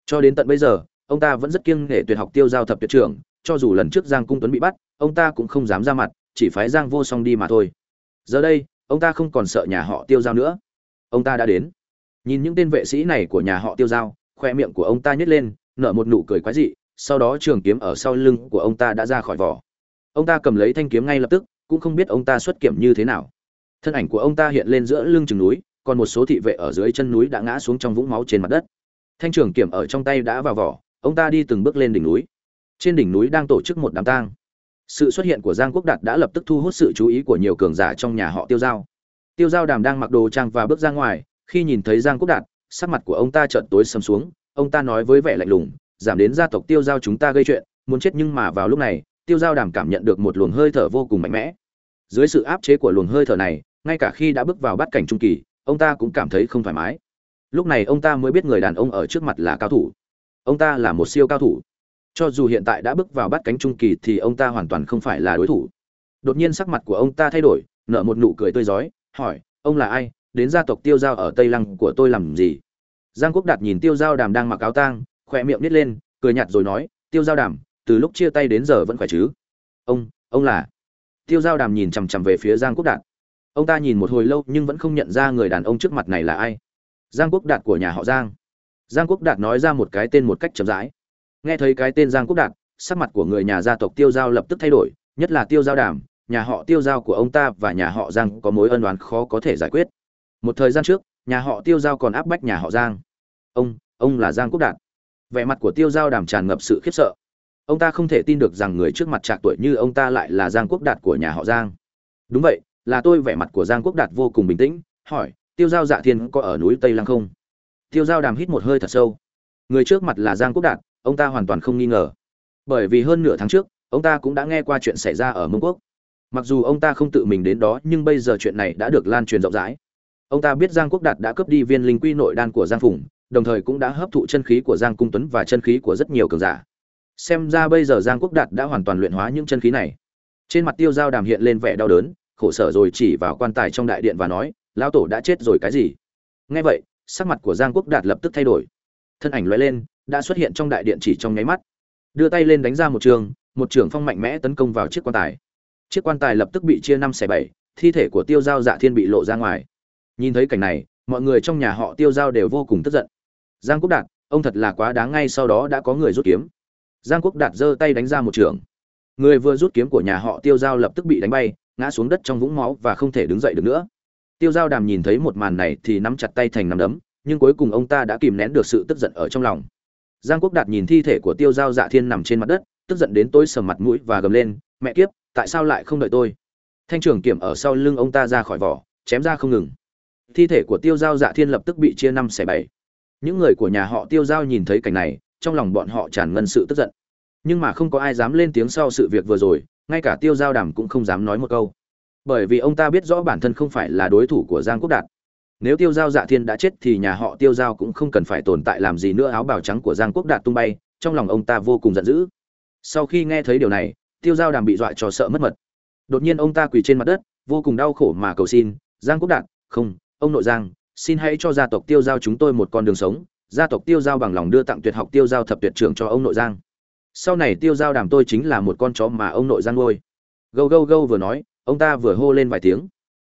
Cho đến tận bây giờ ông ta vẫn rất kiêng nghệ tuyệt học tiêu giao thập tuyệt trưởng cho dù lần trước giang cung tuấn bị bắt ông ta cũng không dám ra mặt chỉ phái giang vô song đi mà thôi. Giờ đây ông ta không còn sợ nhà họ tiêu giao nữa. Ông ta đã đến. Nhìn những tên vệ sĩ này của nhà họ tiêu giao khoe miệng của ông ta nhét lên nở một nụ cười quái dị, sau đó trường kiếm ở sau lưng của ông ta đã ra khỏi vỏ. Ông ta cầm lấy thanh kiếm ngay lập tức, cũng không biết ông ta xuất kiểm như thế nào. Thân ảnh của ông ta hiện lên giữa lưng chừng núi, còn một số thị vệ ở dưới chân núi đã ngã xuống trong vũng máu trên mặt đất. Thanh trường kiếm ở trong tay đã vào vỏ, ông ta đi từng bước lên đỉnh núi. Trên đỉnh núi đang tổ chức một đám tang. Sự xuất hiện của giang quốc đạt đã lập tức thu hút sự chú ý của nhiều cường giả trong nhà họ tiêu giao. Tiêu giao đàm đang mặc đồ trang và bước ra ngoài, khi nhìn thấy giang quốc đạt, sắc mặt của ông ta chợt tối sầm xuống ông ta nói với vẻ lạnh lùng, giảm đến gia tộc tiêu giao chúng ta gây chuyện, muốn chết nhưng mà vào lúc này, tiêu giao đàm cảm nhận được một luồng hơi thở vô cùng mạnh mẽ. Dưới sự áp chế của luồng hơi thở này, ngay cả khi đã bước vào bát cảnh trung kỳ, ông ta cũng cảm thấy không thoải mái. Lúc này ông ta mới biết người đàn ông ở trước mặt là cao thủ. Ông ta là một siêu cao thủ. Cho dù hiện tại đã bước vào bát cánh trung kỳ thì ông ta hoàn toàn không phải là đối thủ. Đột nhiên sắc mặt của ông ta thay đổi, nở một nụ cười tươi rói, hỏi, ông là ai? Đến gia tộc tiêu giao ở tây lăng của tôi làm gì? Giang quốc đạt nhìn tiêu giao đàm đang mặc áo tang, khỏe miệng nít lên, cười nhạt rồi nói, tiêu giao đàm, từ lúc chia tay đến giờ vẫn khỏe chứ? Ông ông là tiêu giao đàm nhìn chằm chằm về phía giang quốc đạt. Ông ta nhìn một hồi lâu nhưng vẫn không nhận ra người đàn ông trước mặt này là ai. Giang quốc đạt của nhà họ giang. Giang quốc đạt nói ra một cái tên một cách chậm rãi. Nghe thấy cái tên giang quốc đạt, sắc mặt của người nhà gia tộc tiêu giao lập tức thay đổi, nhất là tiêu giao đàm, nhà họ tiêu giao của ông ta và nhà họ giang có mối ân oán khó có thể giải quyết. Một thời gian trước, nhà họ tiêu giao còn áp bách nhà họ giang ông ông là giang quốc đạt. Vẻ mặt của tiêu giao đàm tràn ngập sự khiếp sợ. Ông ta không thể tin được rằng người trước mặt trạc tuổi như ông ta lại là giang quốc đạt của nhà họ giang. Đúng vậy, là tôi, vẻ mặt của giang quốc đạt vô cùng bình tĩnh, hỏi, tiêu giao dạ thiên có ở núi tây lăng không? Tiêu giao đàm hít một hơi thật sâu. Người trước mặt là giang quốc đạt, ông ta hoàn toàn không nghi ngờ. Bởi vì hơn nửa tháng trước, ông ta cũng đã nghe qua chuyện xảy ra ở mông quốc. Mặc dù ông ta không tự mình đến đó, nhưng bây giờ chuyện này đã được lan truyền rộng rãi. Ông ta biết giang quốc đạt đã cướp đi viên linh quy nội đan của giang phùng đồng thời cũng đã hấp thụ chân khí của giang cung tuấn và chân khí của rất nhiều cường giả. Xem ra bây giờ giang quốc đạt đã hoàn toàn luyện hóa những chân khí này. Trên mặt tiêu giao đàm hiện lên vẻ đau đớn, khổ sở rồi chỉ vào quan tài trong đại điện và nói, lão tổ đã chết rồi cái gì? Nghe vậy, sắc mặt của giang quốc đạt lập tức thay đổi. Thân ảnh lóe lên, đã xuất hiện trong đại điện chỉ trong nháy mắt. Đưa tay lên đánh ra một trường một trường phong mạnh mẽ tấn công vào chiếc quan tài. Chiếc quan tài lập tức bị chia năm xẻ bảy, thi thể của tiêu giao dạ thiên bị lộ ra ngoài. Nhìn thấy cảnh này, mọi người trong nhà họ tiêu giao đều vô cùng tức giận giang quốc đạt, ông thật là quá đáng ngay sau đó đã có người rút kiếm. Giang quốc đạt giơ tay đánh ra một trường. Người vừa rút kiếm của nhà họ tiêu giao lập tức bị đánh bay, ngã xuống đất trong vũng máu và không thể đứng dậy được nữa. Tiêu giao đàm nhìn thấy một màn này thì nắm chặt tay thành nắm đấm, nhưng cuối cùng ông ta đã kìm nén được sự tức giận ở trong lòng. Giang quốc đạt nhìn thi thể của tiêu giao dạ thiên nằm trên mặt đất, tức giận đến tối sầm mặt mũi và gầm lên, mẹ kiếp, tại sao lại không đợi tôi? Thanh trường kiểm ở sau lưng ông ta ra khỏi vỏ, chém ra không ngừng. Thi thể của tiêu giao dạ thiên lập tức bị chia năm xẻ bảy những người của nhà họ tiêu giao nhìn thấy cảnh này, trong lòng bọn họ tràn ngân sự tức giận. Nhưng mà không có ai dám lên tiếng sau sự việc vừa rồi, ngay cả tiêu giao đàm cũng không dám nói một câu. Bởi vì ông ta biết rõ bản thân không phải là đối thủ của giang quốc đạt. Nếu tiêu giao dạ thiên đã chết thì nhà họ tiêu giao cũng không cần phải tồn tại làm gì nữa, áo bào trắng của giang quốc đạt tung bay, trong lòng ông ta vô cùng giận dữ. Sau khi nghe thấy điều này, tiêu giao đàm bị dọa cho sợ mất mật. Đột nhiên ông ta quỳ trên mặt đất, vô cùng đau khổ mà cầu xin, giang quốc đạt, không, ông nội giang xin hãy cho gia tộc tiêu giao chúng tôi một con đường sống, gia tộc tiêu giao bằng lòng đưa tặng tuyệt học tiêu giao thập tuyệt trưởng cho ông nội giang. Sau này tiêu giao đàm tôi chính là một con chó mà ông nội giang nuôi. Gâu gâu gâu vừa nói, ông ta vừa hô lên vài tiếng.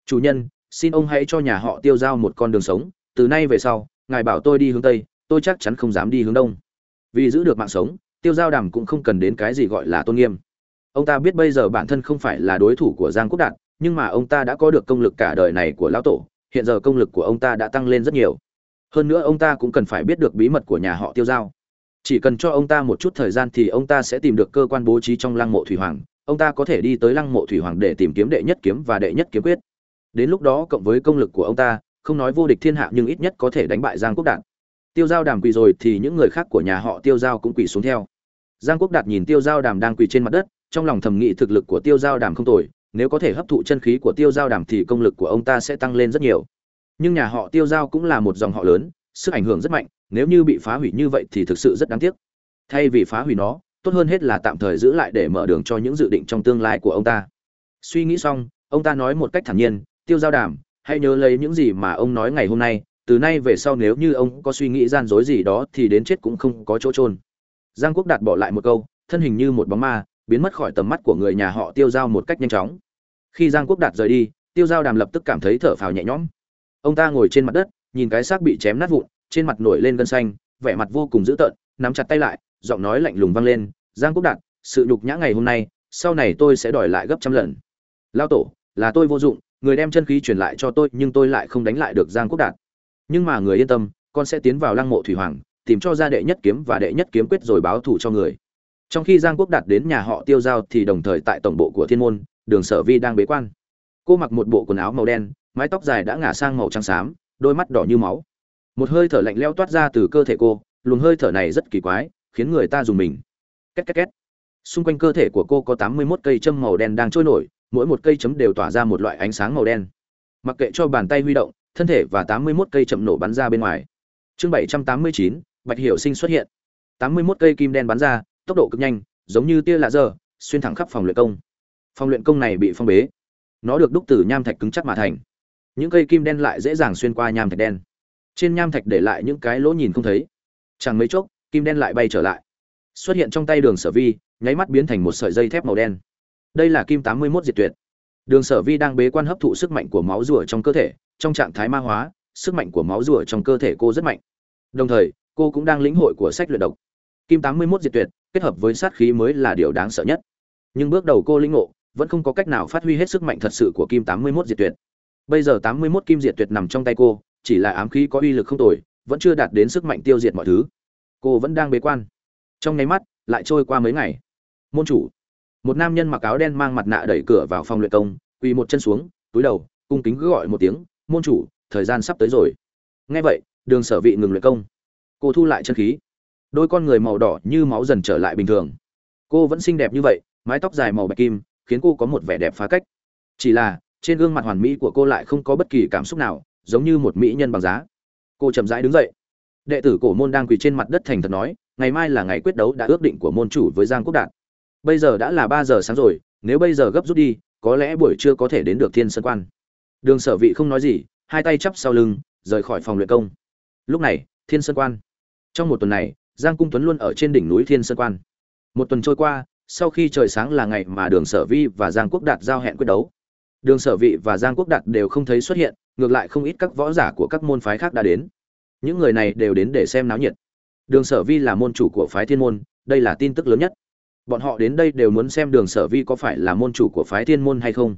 Chủ nhân, xin ông hãy cho nhà họ tiêu giao một con đường sống, từ nay về sau, ngài bảo tôi đi hướng tây, tôi chắc chắn không dám đi hướng đông. Vì giữ được mạng sống, tiêu giao đàm cũng không cần đến cái gì gọi là tôn nghiêm. Ông ta biết bây giờ bản thân không phải là đối thủ của giang quốc đạt, nhưng mà ông ta đã có được công lực cả đời này của lão tổ hiện giờ công lực của ông ta đã tăng lên rất nhiều. Hơn nữa ông ta cũng cần phải biết được bí mật của nhà họ tiêu giao. Chỉ cần cho ông ta một chút thời gian thì ông ta sẽ tìm được cơ quan bố trí trong lăng mộ thủy hoàng. Ông ta có thể đi tới lăng mộ thủy hoàng để tìm kiếm đệ nhất kiếm và đệ nhất kiếm quyết. Đến lúc đó cộng với công lực của ông ta, không nói vô địch thiên hạ nhưng ít nhất có thể đánh bại giang quốc đạt. Tiêu giao đàm quỳ rồi thì những người khác của nhà họ tiêu giao cũng quỳ xuống theo. Giang quốc đạt nhìn tiêu giao đàm đang quỳ trên mặt đất, trong lòng thầm nghĩ thực lực của tiêu giao đàm không tồi nếu có thể hấp thụ chân khí của tiêu giao đàm thì công lực của ông ta sẽ tăng lên rất nhiều. Nhưng nhà họ tiêu giao cũng là một dòng họ lớn, sức ảnh hưởng rất mạnh, nếu như bị phá hủy như vậy thì thực sự rất đáng tiếc. Thay vì phá hủy nó, tốt hơn hết là tạm thời giữ lại để mở đường cho những dự định trong tương lai của ông ta. Suy nghĩ xong, ông ta nói một cách thản nhiên, tiêu giao đàm, hãy nhớ lấy những gì mà ông nói ngày hôm nay, từ nay về sau nếu như ông có suy nghĩ gian dối gì đó thì đến chết cũng không có chỗ trôn giang quốc đạt bỏ lại một câu, thân hình như một bóng ma biến mất khỏi tầm mắt của người nhà họ tiêu giao một cách nhanh chóng. Khi giang quốc đạt rời đi, tiêu giao đàm lập tức cảm thấy thở phào nhẹ nhõm. Ông ta ngồi trên mặt đất, nhìn cái xác bị chém nát vụn, trên mặt nổi lên gân xanh, vẻ mặt vô cùng dữ tợn, nắm chặt tay lại, giọng nói lạnh lùng vang lên, giang quốc đạt, sự nhục nhã ngày hôm nay, sau này tôi sẽ đòi lại gấp trăm lần. Lao tổ, là tôi vô dụng, người đem chân khí truyền lại cho tôi, nhưng tôi lại không đánh lại được giang quốc đạt. Nhưng mà người yên tâm, con sẽ tiến vào lăng mộ thủy hoàng, tìm cho ra đệ nhất kiếm và đệ nhất kiếm quyết rồi báo thù cho người trong khi giang quốc đạt đến nhà họ tiêu giao thì đồng thời tại tổng bộ của thiên môn, đường sở vi đang bế quan. Cô mặc một bộ quần áo màu đen, mái tóc dài đã ngả sang màu trắng xám, đôi mắt đỏ như máu. Một hơi thở lạnh leo toát ra từ cơ thể cô, luồng hơi thở này rất kỳ quái, khiến người ta dùng mình. Két két két. Xung quanh cơ thể của cô có tám mươi 81 cây châm màu đen đang trôi nổi, mỗi một cây chấm đều tỏa ra một loại ánh sáng màu đen. Mặc kệ cho bàn tay huy động, thân thể và tám mươi 81 cây chậm nổ bắn ra bên ngoài. Chương bảy trăm tám mươi chín, bạch hiểu sinh xuất hiện. tám mươi 81 cây kim đen bắn ra tốc độ cực nhanh, giống như tia lạ xuyên thẳng khắp phòng luyện công. Phòng luyện công này bị phong bế. Nó được đúc từ nham thạch cứng chắc mà thành. Những cây kim đen lại dễ dàng xuyên qua nham thạch đen. Trên nham thạch để lại những cái lỗ nhìn không thấy. Chẳng mấy chốc, kim đen lại bay trở lại. Xuất hiện trong tay đường sở vi, nháy mắt biến thành một sợi dây thép màu đen. Đây là kim tám mươi mốt diệt tuyệt. Đường sở vi đang bế quan hấp thụ sức mạnh của máu rùa trong cơ thể, trong trạng thái ma hóa, sức mạnh của máu rùa trong cơ thể cô rất mạnh. Đồng thời, cô cũng đang lĩnh hội của sách luyện độc. Kim tám mươi mốt diệt tuyệt kết hợp với sát khí mới là điều đáng sợ nhất. Nhưng bước đầu cô lĩnh ngộ, vẫn không có cách nào phát huy hết sức mạnh thật sự của kim tám mươi mốt diệt tuyệt. Bây giờ tám mươi mốt kim diệt tuyệt nằm trong tay cô, chỉ là ám khí có uy lực không tồi, vẫn chưa đạt đến sức mạnh tiêu diệt mọi thứ. Cô vẫn đang bế quan. Trong nháy mắt, lại trôi qua mấy ngày. Môn chủ. Một nam nhân mặc áo đen mang mặt nạ đẩy cửa vào phòng luyện công, quỳ một chân xuống, túi đầu, cung kính cứ gọi một tiếng, môn chủ, thời gian sắp tới rồi. Nghe vậy, đường sở vị ngừng luyện công. Cô thu lại chân khí đôi con người màu đỏ như máu dần trở lại bình thường. Cô vẫn xinh đẹp như vậy, mái tóc dài màu bạch kim, khiến cô có một vẻ đẹp phá cách. Chỉ là, trên gương mặt hoàn mỹ của cô lại không có bất kỳ cảm xúc nào, giống như một mỹ nhân bằng giá. Cô chậm rãi đứng dậy. Đệ tử cổ môn đang quỳ trên mặt đất thành thật nói, ngày mai là ngày quyết đấu đã ước định của môn chủ với giang quốc đạt. Bây giờ đã là ba giờ sáng rồi, nếu bây giờ gấp rút đi, có lẽ buổi trưa có thể đến được thiên sơn quan. Đường sở vị không nói gì, hai tay chắp sau lưng, rời khỏi phòng luyện công. Lúc này, thiên sơn quan. Trong một tuần này giang cung tuấn luôn ở trên đỉnh núi thiên sơn quan. Một tuần trôi qua, sau khi trời sáng là ngày mà đường sở vi và giang quốc đạt giao hẹn quyết đấu. Đường sở vị và giang quốc đạt đều không thấy xuất hiện, ngược lại không ít các võ giả của các môn phái khác đã đến. Những người này đều đến để xem náo nhiệt. Đường sở vi là môn chủ của phái thiên môn, đây là tin tức lớn nhất. Bọn họ đến đây đều muốn xem đường sở vi có phải là môn chủ của phái thiên môn hay không.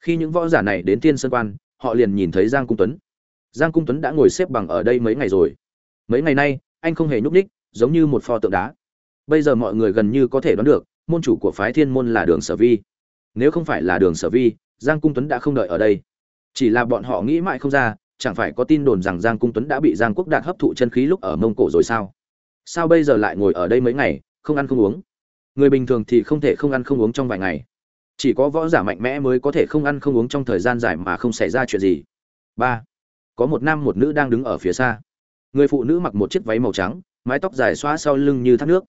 Khi những võ giả này đến thiên sơn quan, họ liền nhìn thấy giang cung tuấn. Giang cung tuấn đã ngồi xếp bằng ở đây mấy ngày rồi. Mấy ngày nay, anh không hề nhúc ních giống như một pho tượng đá. Bây giờ mọi người gần như có thể đoán được, môn chủ của phái thiên môn là đường sở vi. Nếu không phải là đường sở vi, giang cung tuấn đã không đợi ở đây. Chỉ là bọn họ nghĩ mãi không ra, chẳng phải có tin đồn rằng giang cung tuấn đã bị giang quốc đạt hấp thụ chân khí lúc ở mông cổ rồi sao? Sao bây giờ lại ngồi ở đây mấy ngày, không ăn không uống? Người bình thường thì không thể không ăn không uống trong vài ngày. Chỉ có võ giả mạnh mẽ mới có thể không ăn không uống trong thời gian dài mà không xảy ra chuyện gì. Ba. Có một nam một nữ đang đứng ở phía xa. Người phụ nữ mặc một chiếc váy màu trắng mái tóc dài xóa sau lưng như thác nước.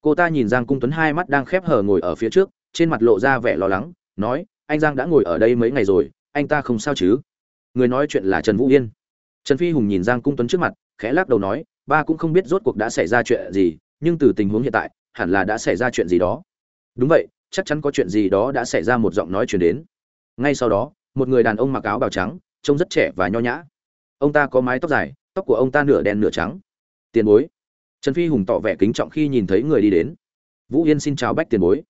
Cô ta nhìn giang cung tuấn hai mắt đang khép hờ ngồi ở phía trước, trên mặt lộ ra vẻ lo lắng, nói, anh giang đã ngồi ở đây mấy ngày rồi, anh ta không sao chứ? Người nói chuyện là trần vũ yên. Trần phi hùng nhìn giang cung tuấn trước mặt, khẽ lắc đầu nói, ba cũng không biết rốt cuộc đã xảy ra chuyện gì, nhưng từ tình huống hiện tại, hẳn là đã xảy ra chuyện gì đó. Đúng vậy, chắc chắn có chuyện gì đó đã xảy ra, một giọng nói chuyển đến. Ngay sau đó, một người đàn ông mặc áo bào trắng, trông rất trẻ và nho nhã. Ông ta có mái tóc dài, tóc của ông ta nửa đen nửa trắng. Tiền bối trần phi hùng tỏ vẻ kính trọng khi nhìn thấy người đi đến. Vũ yên xin chào bách tiền bối.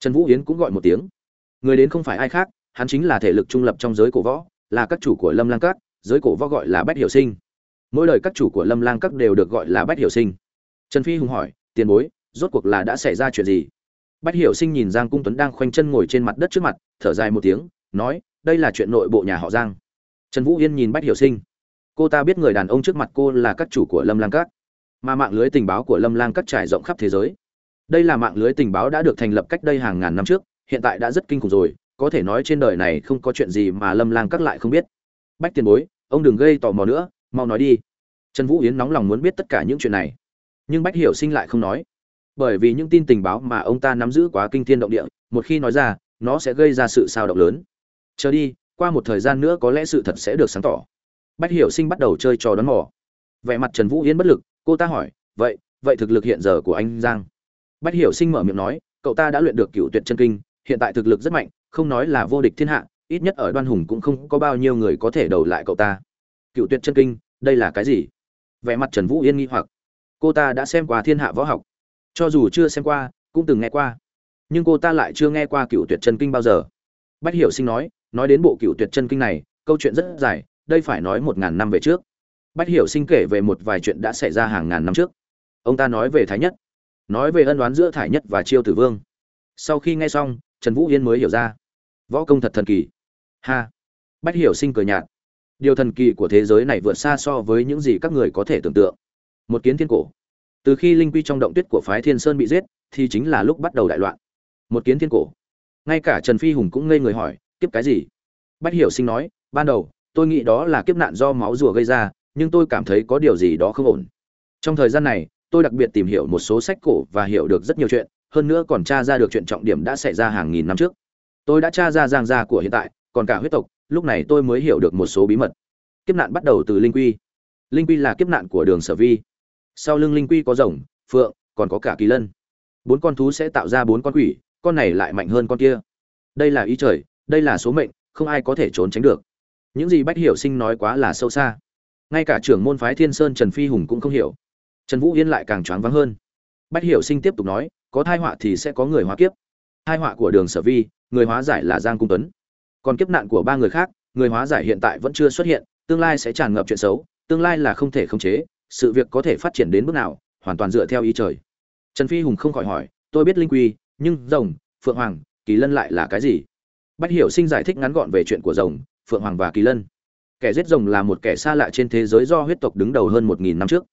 Trần vũ yến cũng gọi một tiếng. Người đến không phải ai khác, hắn chính là thể lực trung lập trong giới cổ võ, là các chủ của lâm lang các, giới cổ võ gọi là bách hiểu sinh. Mỗi lời các chủ của lâm lang các đều được gọi là bách hiểu sinh. Trần phi hùng hỏi, tiền bối, rốt cuộc là đã xảy ra chuyện gì? Bách hiểu sinh nhìn giang cung tuấn đang khoanh chân ngồi trên mặt đất trước mặt, thở dài một tiếng, nói, đây là chuyện nội bộ nhà họ giang. Trần vũ yên nhìn bách hiểu sinh. Cô ta biết người đàn ông trước mặt cô là các chủ của lâm lang các mà mạng lưới tình báo của lâm lang cắt trải rộng khắp thế giới. Đây là mạng lưới tình báo đã được thành lập cách đây hàng ngàn năm trước, hiện tại đã rất kinh khủng rồi, có thể nói trên đời này không có chuyện gì mà lâm lang các lại không biết. Bách tiền bối, ông đừng gây tò mò nữa, mau nói đi. Trần vũ yến nóng lòng muốn biết tất cả những chuyện này. Nhưng bách hiểu sinh lại không nói. Bởi vì những tin tình báo mà ông ta nắm giữ quá kinh thiên động địa, một khi nói ra, nó sẽ gây ra sự sao động lớn. Chờ đi, qua một thời gian nữa có lẽ sự thật sẽ được sáng tỏ. Bách hiểu sinh bắt đầu chơi trò đón mò. Vẻ mặt trần vũ yến bất lực cô ta hỏi, vậy vậy thực lực hiện giờ của anh giang? Bách hiểu sinh mở miệng nói, cậu ta đã luyện được cựu tuyệt chân kinh, hiện tại thực lực rất mạnh, không nói là vô địch thiên hạ, ít nhất ở đoan hùng cũng không có bao nhiêu người có thể đầu lại cậu ta. Cựu tuyệt chân kinh, đây là cái gì? Vẻ mặt trần vũ yên nghi hoặc. Cô ta đã xem qua thiên hạ võ học, cho dù chưa xem qua, cũng từng nghe qua, nhưng cô ta lại chưa nghe qua cựu tuyệt chân kinh bao giờ. Bách hiểu sinh nói nói đến bộ cựu tuyệt chân kinh này, câu chuyện rất dài, đây phải nói một ngàn năm về trước bách hiểu sinh kể về một vài chuyện đã xảy ra hàng ngàn năm trước. Ông ta nói về thái nhất, nói về ân oán giữa thải nhất và chiêu tử vương. Sau khi nghe xong, trần vũ yên mới hiểu ra. Võ công thật thần kỳ. Ha. Bách hiểu sinh cười nhạt. Điều thần kỳ của thế giới này vượt xa so với những gì các người có thể tưởng tượng. Một kiến thiên cổ. Từ khi linh quy trong động tuyết của phái thiên sơn bị giết, thì chính là lúc bắt đầu đại loạn. Một kiến thiên cổ. Ngay cả trần phi hùng cũng ngây người hỏi, kiếp cái gì? Bách hiểu sinh nói, ban đầu, tôi nghĩ đó là kiếp nạn do máu rùa gây ra nhưng tôi cảm thấy có điều gì đó không ổn. Trong thời gian này, tôi đặc biệt tìm hiểu một số sách cổ và hiểu được rất nhiều chuyện, hơn nữa còn tra ra được chuyện trọng điểm đã xảy ra hàng nghìn năm trước. Tôi đã tra ra giang gia của hiện tại, còn cả huyết tộc, lúc này tôi mới hiểu được một số bí mật. Kiếp nạn bắt đầu từ linh quy. Linh quy là kiếp nạn của đường sở vi. Sau lưng linh quy có rồng, phượng, còn có cả kỳ lân. Bốn con thú sẽ tạo ra bốn con quỷ, con này lại mạnh hơn con kia. Đây là ý trời, đây là số mệnh, không ai có thể trốn tránh được. Những gì bách hiểu sinh nói quá là sâu xa ngay cả trưởng môn phái thiên sơn trần phi hùng cũng không hiểu. Trần vũ yên lại càng choáng váng hơn. Bách hiểu sinh tiếp tục nói, có thai họa thì sẽ có người hóa kiếp. Thai họa của đường sở vi, người hóa giải là giang cung tuấn. Còn kiếp nạn của ba người khác, người hóa giải hiện tại vẫn chưa xuất hiện, tương lai sẽ tràn ngập chuyện xấu, tương lai là không thể khống chế, sự việc có thể phát triển đến mức nào, hoàn toàn dựa theo ý trời. Trần phi hùng không khỏi hỏi, tôi biết linh quy, nhưng rồng, phượng hoàng, kỳ lân lại là cái gì? Bách hiểu sinh giải thích ngắn gọn về chuyện của rồng, phượng hoàng và kỳ lân kẻ giết rồng là một kẻ xa lạ trên thế giới do huyết tộc đứng đầu hơn một nghìn năm trước.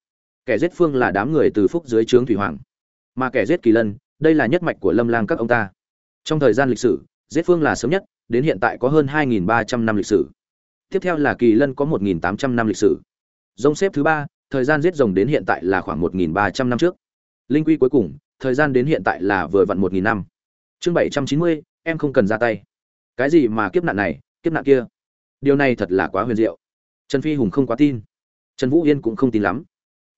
Kẻ giết phương là đám người từ phúc dưới trướng thủy hoàng. Mà kẻ giết kỳ lân đây là nhất mạch của lâm lang các ông ta. Trong thời gian lịch sử giết phương là sớm nhất đến hiện tại có hơn 2.300 năm lịch sử. Tiếp theo là kỳ lân có 1.800 năm lịch sử. Rồng xếp thứ ba thời gian giết rồng đến hiện tại là khoảng 1.300 năm trước. Linh quy cuối cùng thời gian đến hiện tại là vừa vặn 1.000 năm. Chương 790, em không cần ra tay. Cái gì mà kiếp nạn này kiếp nạn kia? Điều này thật là quá huyền diệu. Trần phi hùng không quá tin. Trần vũ yên cũng không tin lắm.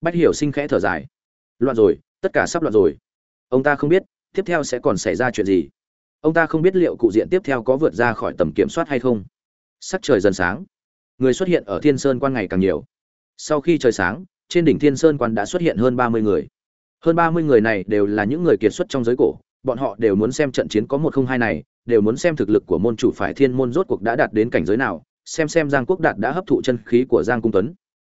Bách hiểu sinh khẽ thở dài. Loạn rồi, tất cả sắp loạn rồi. Ông ta không biết, tiếp theo sẽ còn xảy ra chuyện gì. Ông ta không biết liệu cụ diện tiếp theo có vượt ra khỏi tầm kiểm soát hay không. Sắc trời dần sáng. Người xuất hiện ở thiên sơn quan ngày càng nhiều. Sau khi trời sáng, trên đỉnh thiên sơn quan đã xuất hiện hơn ba mươi người. Hơn ba mươi người này đều là những người kiệt xuất trong giới cổ. Bọn họ đều muốn xem trận chiến có một không hai này, đều muốn xem thực lực của môn chủ phải thiên môn rốt cuộc đã đạt đến cảnh giới nào xem xem giang quốc đạt đã hấp thụ chân khí của giang cung tuấn.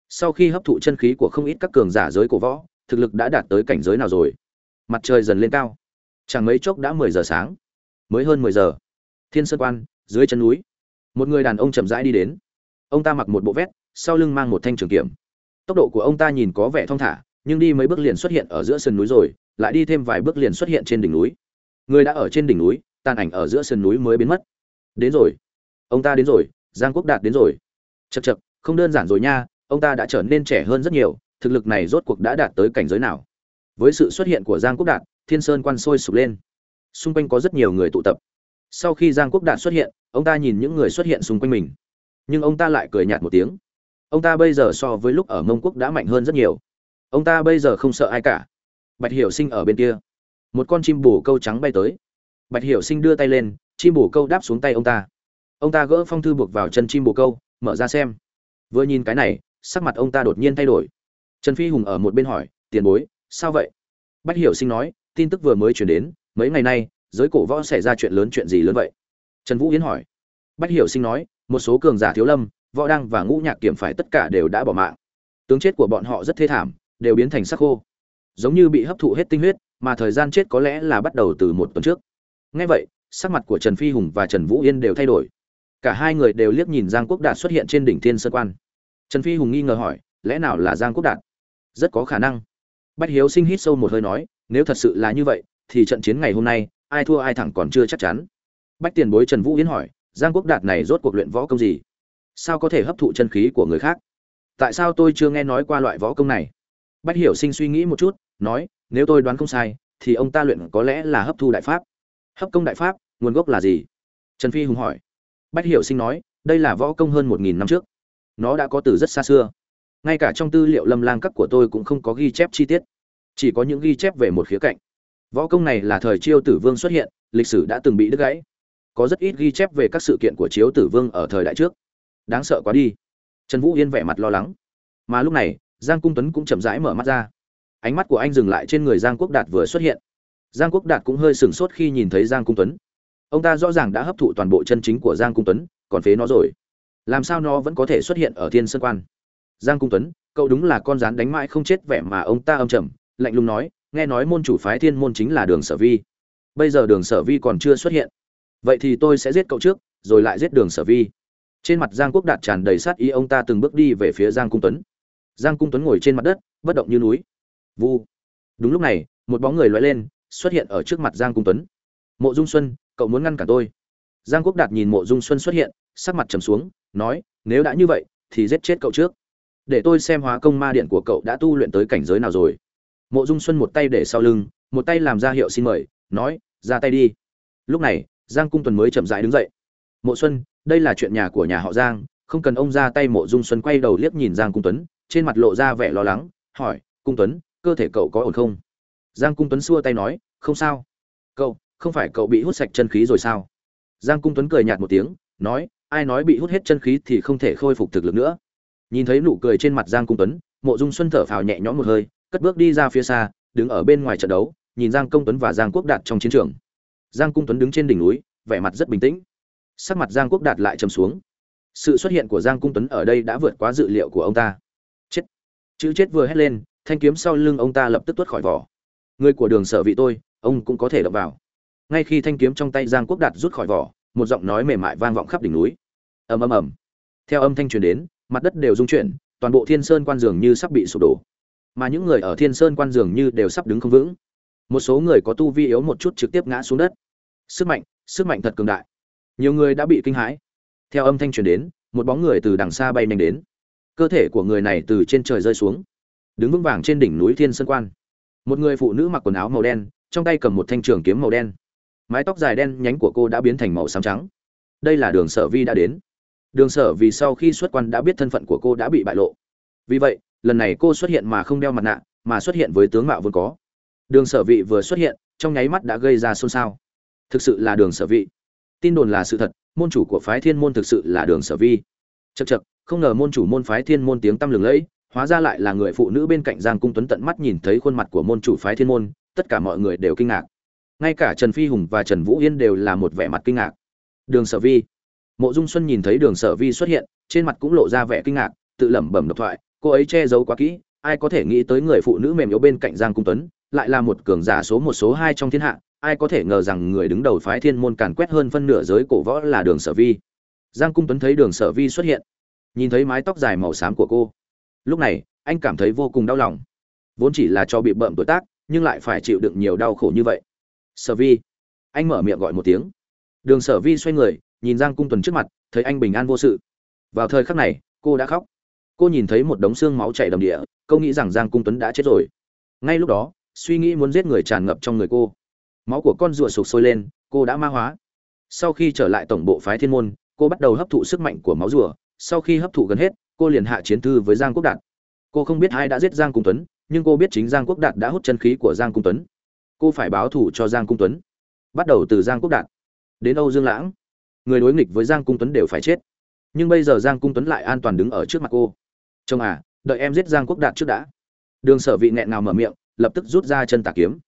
Sau khi hấp thụ chân khí của không ít các cường giả giới cổ võ, thực lực đã đạt tới cảnh giới nào rồi? Mặt trời dần lên cao. Chẳng mấy chốc đã mười giờ sáng. Mới hơn mười giờ. Thiên sơn quan, dưới chân núi. Một người đàn ông chậm rãi đi đến. Ông ta mặc một bộ vét sau lưng mang một thanh trường kiểm tốc độ của ông ta nhìn có vẻ thong thả, nhưng đi mấy bước liền xuất hiện ở giữa sườn núi rồi, lại đi thêm vài bước liền xuất hiện trên đỉnh núi. Người đã ở trên đỉnh núi, tàn ảnh ở giữa sườn núi mới biến mất. Đến rồi. Ông ta đến rồi giang quốc đạt đến rồi. Chật chật không đơn giản rồi nha, ông ta đã trở nên trẻ hơn rất nhiều, thực lực này rốt cuộc đã đạt tới cảnh giới nào? Với sự xuất hiện của giang quốc đạt, thiên sơn quan sôi sục lên. Xung quanh có rất nhiều người tụ tập. Sau khi giang quốc đạt xuất hiện, ông ta nhìn những người xuất hiện xung quanh mình. Nhưng ông ta lại cười nhạt một tiếng. Ông ta bây giờ so với lúc ở mông quốc đã mạnh hơn rất nhiều. Ông ta bây giờ không sợ ai cả. Bạch hiểu sinh ở bên kia. Một con chim bồ câu trắng bay tới. Bạch hiểu sinh đưa tay lên, chim bồ câu đáp xuống tay ông ta ông ta gỡ phong thư buộc vào chân chim bồ câu, mở ra xem. Vừa nhìn cái này, sắc mặt ông ta đột nhiên thay đổi. Trần phi hùng ở một bên hỏi, tiền bối, sao vậy? Bách hiểu sinh nói, tin tức vừa mới chuyển đến, mấy ngày nay, giới cổ võ xảy ra chuyện lớn chuyện gì lớn vậy? Trần vũ yến hỏi. Bách hiểu sinh nói, một số cường giả thiếu lâm, võ đăng và ngũ nhạc kiểm phải tất cả đều đã bỏ mạng. Tướng chết của bọn họ rất thê thảm, đều biến thành sắc khô. Giống như bị hấp thụ hết tinh huyết, mà thời gian chết có lẽ là bắt đầu từ một tuần trước. Ngay vậy, sắc mặt của trần phi hùng và trần vũ yên đều thay đổi cả hai người đều liếc nhìn giang quốc đạt xuất hiện trên đỉnh thiên sơn quan. Trần phi hùng nghi ngờ hỏi, lẽ nào là giang quốc đạt? Rất có khả năng. Bách hiếu sinh hít sâu một hơi nói, nếu thật sự là như vậy, thì trận chiến ngày hôm nay, ai thua ai thẳng còn chưa chắc chắn. Bách tiền bối trần vũ yến hỏi, giang quốc đạt này rốt cuộc luyện võ công gì? Sao có thể hấp thụ chân khí của người khác? Tại sao tôi chưa nghe nói qua loại võ công này? Bách hiểu sinh suy nghĩ một chút, nói, nếu tôi đoán không sai, thì ông ta luyện có lẽ là hấp thu đại pháp. Hấp công đại pháp, nguồn gốc là gì? Trần phi hùng hỏi bách hiểu sinh nói, đây là võ công hơn một nghìn năm trước. Nó đã có từ rất xa xưa. Ngay cả trong tư liệu lâm lang cấp của tôi cũng không có ghi chép chi tiết. Chỉ có những ghi chép về một khía cạnh. Võ công này là thời chiêu tử vương xuất hiện, lịch sử đã từng bị đứt gãy. Có rất ít ghi chép về các sự kiện của chiếu tử vương ở thời đại trước. Đáng sợ quá đi. Trần vũ yên vẻ mặt lo lắng. Mà lúc này, giang cung tuấn cũng chậm rãi mở mắt ra. Ánh mắt của anh dừng lại trên người giang quốc đạt vừa xuất hiện. Giang quốc đạt cũng hơi sửng sốt khi nhìn thấy giang cung tuấn ông ta rõ ràng đã hấp thụ toàn bộ chân chính của giang cung tuấn, còn phế nó rồi. Làm sao nó vẫn có thể xuất hiện ở thiên sơn quan? Giang cung tuấn, cậu đúng là con rắn đánh mãi không chết vẻ mà ông ta âm trầm, lạnh lùng nói, nghe nói môn chủ phái thiên môn chính là đường sở vi. Bây giờ đường sở vi còn chưa xuất hiện. Vậy thì tôi sẽ giết cậu trước, rồi lại giết đường sở vi. Trên mặt giang quốc đạt tràn đầy sát ý, ông ta từng bước đi về phía giang cung tuấn. Giang cung tuấn ngồi trên mặt đất, bất động như núi. Vu đúng lúc này, một bóng người loay lên, xuất hiện ở trước mặt giang cung tuấn. Mộ dung xuân cậu muốn ngăn cản tôi. Giang quốc đạt nhìn mộ dung xuân xuất hiện, sắc mặt trầm xuống, nói, nếu đã như vậy, thì giết chết cậu trước. Để tôi xem hóa công ma điện của cậu đã tu luyện tới cảnh giới nào rồi. Mộ dung xuân một tay để sau lưng, một tay làm ra hiệu xin mời, nói, ra tay đi. Lúc này, giang cung tuần mới chậm rãi đứng dậy. Mộ xuân, đây là chuyện nhà của nhà họ giang, không cần ông ra tay. Mộ dung xuân quay đầu liếc nhìn giang cung tuấn, trên mặt lộ ra vẻ lo lắng, hỏi, cung tuấn, cơ thể cậu có ổn không? Giang cung tuấn xua tay nói, không sao. Cậu không phải cậu bị hút sạch chân khí rồi sao? Giang cung tuấn cười nhạt một tiếng, nói, ai nói bị hút hết chân khí thì không thể khôi phục thực lực nữa. Nhìn thấy nụ cười trên mặt giang cung tuấn, mộ dung xuân thở phào nhẹ nhõm một hơi, cất bước đi ra phía xa, đứng ở bên ngoài trận đấu, nhìn giang công tuấn và giang quốc đạt trong chiến trường. Giang cung tuấn đứng trên đỉnh núi, vẻ mặt rất bình tĩnh. Sắc mặt giang quốc đạt lại trầm xuống. Sự xuất hiện của giang cung tuấn ở đây đã vượt quá dự liệu của ông ta. Chết. Chữ chết vừa hét lên, thanh kiếm sau lưng ông ta lập tức tuốt khỏi vỏ. Người của đường sở vị tôi, ông cũng có thể đập vào ngay khi thanh kiếm trong tay giang quốc đạt rút khỏi vỏ, một giọng nói mềm mại vang vọng khắp đỉnh núi. Ầm ầm ầm. Theo âm thanh truyền đến, mặt đất đều rung chuyển, toàn bộ thiên sơn quan dường như sắp bị sụp đổ. Mà những người ở thiên sơn quan dường như đều sắp đứng không vững. Một số người có tu vi yếu một chút trực tiếp ngã xuống đất. Sức mạnh sức mạnh thật cường đại. Nhiều người đã bị kinh hãi. Theo âm thanh truyền đến, một bóng người từ đằng xa bay nhanh đến. Cơ thể của người này từ trên trời rơi xuống, đứng vững vàng trên đỉnh núi thiên sơn quan. Một người phụ nữ mặc quần áo màu đen, trong tay cầm một thanh trường kiếm màu đen mái tóc dài đen nhánh của cô đã biến thành màu xám trắng. Đây là đường sở vi đã đến. Đường sở vì sau khi xuất quan đã biết thân phận của cô đã bị bại lộ. Vì vậy, lần này cô xuất hiện mà không đeo mặt nạ, mà xuất hiện với tướng mạo vốn có. Đường sở vị vừa xuất hiện, trong nháy mắt đã gây ra xôn xao. Thực sự là đường sở vị. Tin đồn là sự thật, môn chủ của phái thiên môn thực sự là đường sở vi. Chật chật không ngờ môn chủ môn phái thiên môn tiếng tăm lừng lẫy, hóa ra lại là người phụ nữ bên cạnh giang cung tuấn tận mắt nhìn thấy khuôn mặt của môn chủ phái thiên môn, tất cả mọi người đều kinh ngạc ngay cả trần phi hùng và trần vũ yên đều là một vẻ mặt kinh ngạc. Đường sở vi. Mộ dung xuân nhìn thấy đường sở vi xuất hiện, trên mặt cũng lộ ra vẻ kinh ngạc, tự lẩm bẩm độc thoại, cô ấy che giấu quá kỹ, ai có thể nghĩ tới người phụ nữ mềm yếu bên cạnh giang cung tuấn, lại là một cường giả số một, số hai trong thiên hạ, ai có thể ngờ rằng người đứng đầu phái thiên môn càn quét hơn phân nửa giới cổ võ là đường sở vi. Giang cung tuấn thấy đường sở vi xuất hiện, nhìn thấy mái tóc dài màu xám của cô. Lúc này, anh cảm thấy vô cùng đau lòng. Vốn chỉ là cho bị bợm tuổi tác, nhưng lại phải chịu đựng nhiều đau khổ như vậy sở vi. Anh mở miệng gọi một tiếng. Đường sở vi xoay người, nhìn giang cung tuấn trước mặt, thấy anh bình an vô sự. Vào thời khắc này, cô đã khóc. Cô nhìn thấy một đống xương máu chảy đầm địa, cô nghĩ rằng giang cung tuấn đã chết rồi. Ngay lúc đó, suy nghĩ muốn giết người tràn ngập trong người cô. Máu của con rùa sụp sôi lên, cô đã ma hóa. Sau khi trở lại tổng bộ phái thiên môn, cô bắt đầu hấp thụ sức mạnh của máu rùa. Sau khi hấp thụ gần hết, cô liền hạ chiến thư với giang quốc đạt. Cô không biết ai đã giết giang cung tuấn, nhưng cô biết chính giang quốc đạt đã hút chân khí của giang cung tuấn cô phải báo thù cho giang cung tuấn. Bắt đầu từ giang quốc đạt. Đến âu dương lãng, người đối nghịch với giang cung tuấn đều phải chết. Nhưng bây giờ giang cung tuấn lại an toàn đứng ở trước mặt cô. Chồng à đợi em giết giang quốc đạt trước đã. Đường sở vị nghẹn nào mở miệng, lập tức rút ra chân tà kiếm.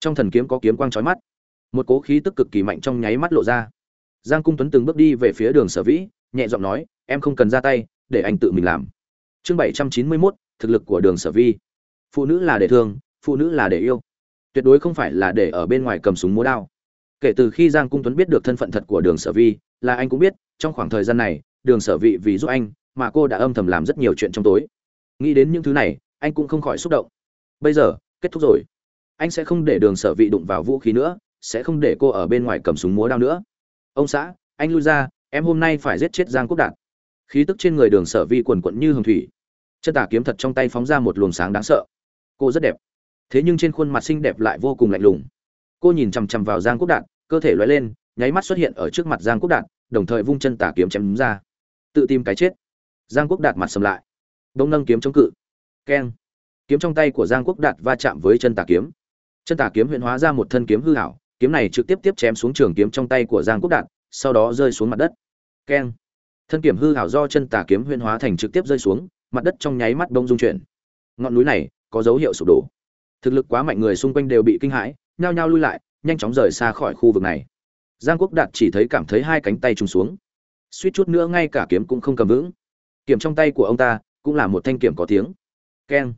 Trong thần kiếm có kiếm quang trói mắt. Một cố khí tức cực kỳ mạnh trong nháy mắt lộ ra. Giang cung tuấn từng bước đi về phía đường sở vĩ nhẹ giọng nói, em không cần ra tay, để anh tự mình làm. Chương bảy trăm chín mươi mốt, thực lực của đường sở vi phụ nữ là để thương, phụ nữ là để yêu tuyệt đối không phải là để ở bên ngoài cầm súng múa đao. Kể từ khi giang cung tuấn biết được thân phận thật của đường sở vi, là anh cũng biết, trong khoảng thời gian này, đường sở vị vì giúp anh mà cô đã âm thầm làm rất nhiều chuyện trong tối. Nghĩ đến những thứ này, anh cũng không khỏi xúc động. Bây giờ, kết thúc rồi. Anh sẽ không để đường sở vị đụng vào vũ khí nữa, sẽ không để cô ở bên ngoài cầm súng múa đao nữa. Ông xã, anh lui ra, em hôm nay phải giết chết giang quốc đạt. Khí tức trên người đường sở vi quần quận như hồng thủy. Chân tả kiếm thật trong tay phóng ra một luồng sáng đáng sợ. Cô rất đẹp thế nhưng trên khuôn mặt xinh đẹp lại vô cùng lạnh lùng. Cô nhìn chằm chằm vào giang quốc đạt, cơ thể loay lên, nháy mắt xuất hiện ở trước mặt giang quốc đạt, đồng thời vung chân tà kiếm chém đúng ra. Tự tìm cái chết. Giang quốc đạt mặt sầm lại. Đông nâng kiếm chống cự. Keng. Kiếm trong tay của giang quốc đạt va chạm với chân tà kiếm. Chân tà kiếm huyện hóa ra một thân kiếm hư hảo kiếm này trực tiếp tiếp chém xuống trường kiếm trong tay của giang quốc đạt, sau đó rơi xuống mặt đất. Keng. Thân kiếm hư hảo do chân tà kiếm huyện hóa thành trực tiếp rơi xuống, mặt đất trong nháy mắt đông dung chuyển. Ngọn núi này có dấu hiệu sụp đổ thực lực quá mạnh người xung quanh đều bị kinh hãi, nhao nhao lui lại, nhanh chóng rời xa khỏi khu vực này. Giang quốc đạt chỉ thấy cảm thấy hai cánh tay trùng xuống. Suýt chút nữa ngay cả kiếm cũng không cầm vững. Kiếm trong tay của ông ta cũng là một thanh kiếm có tiếng. Keng.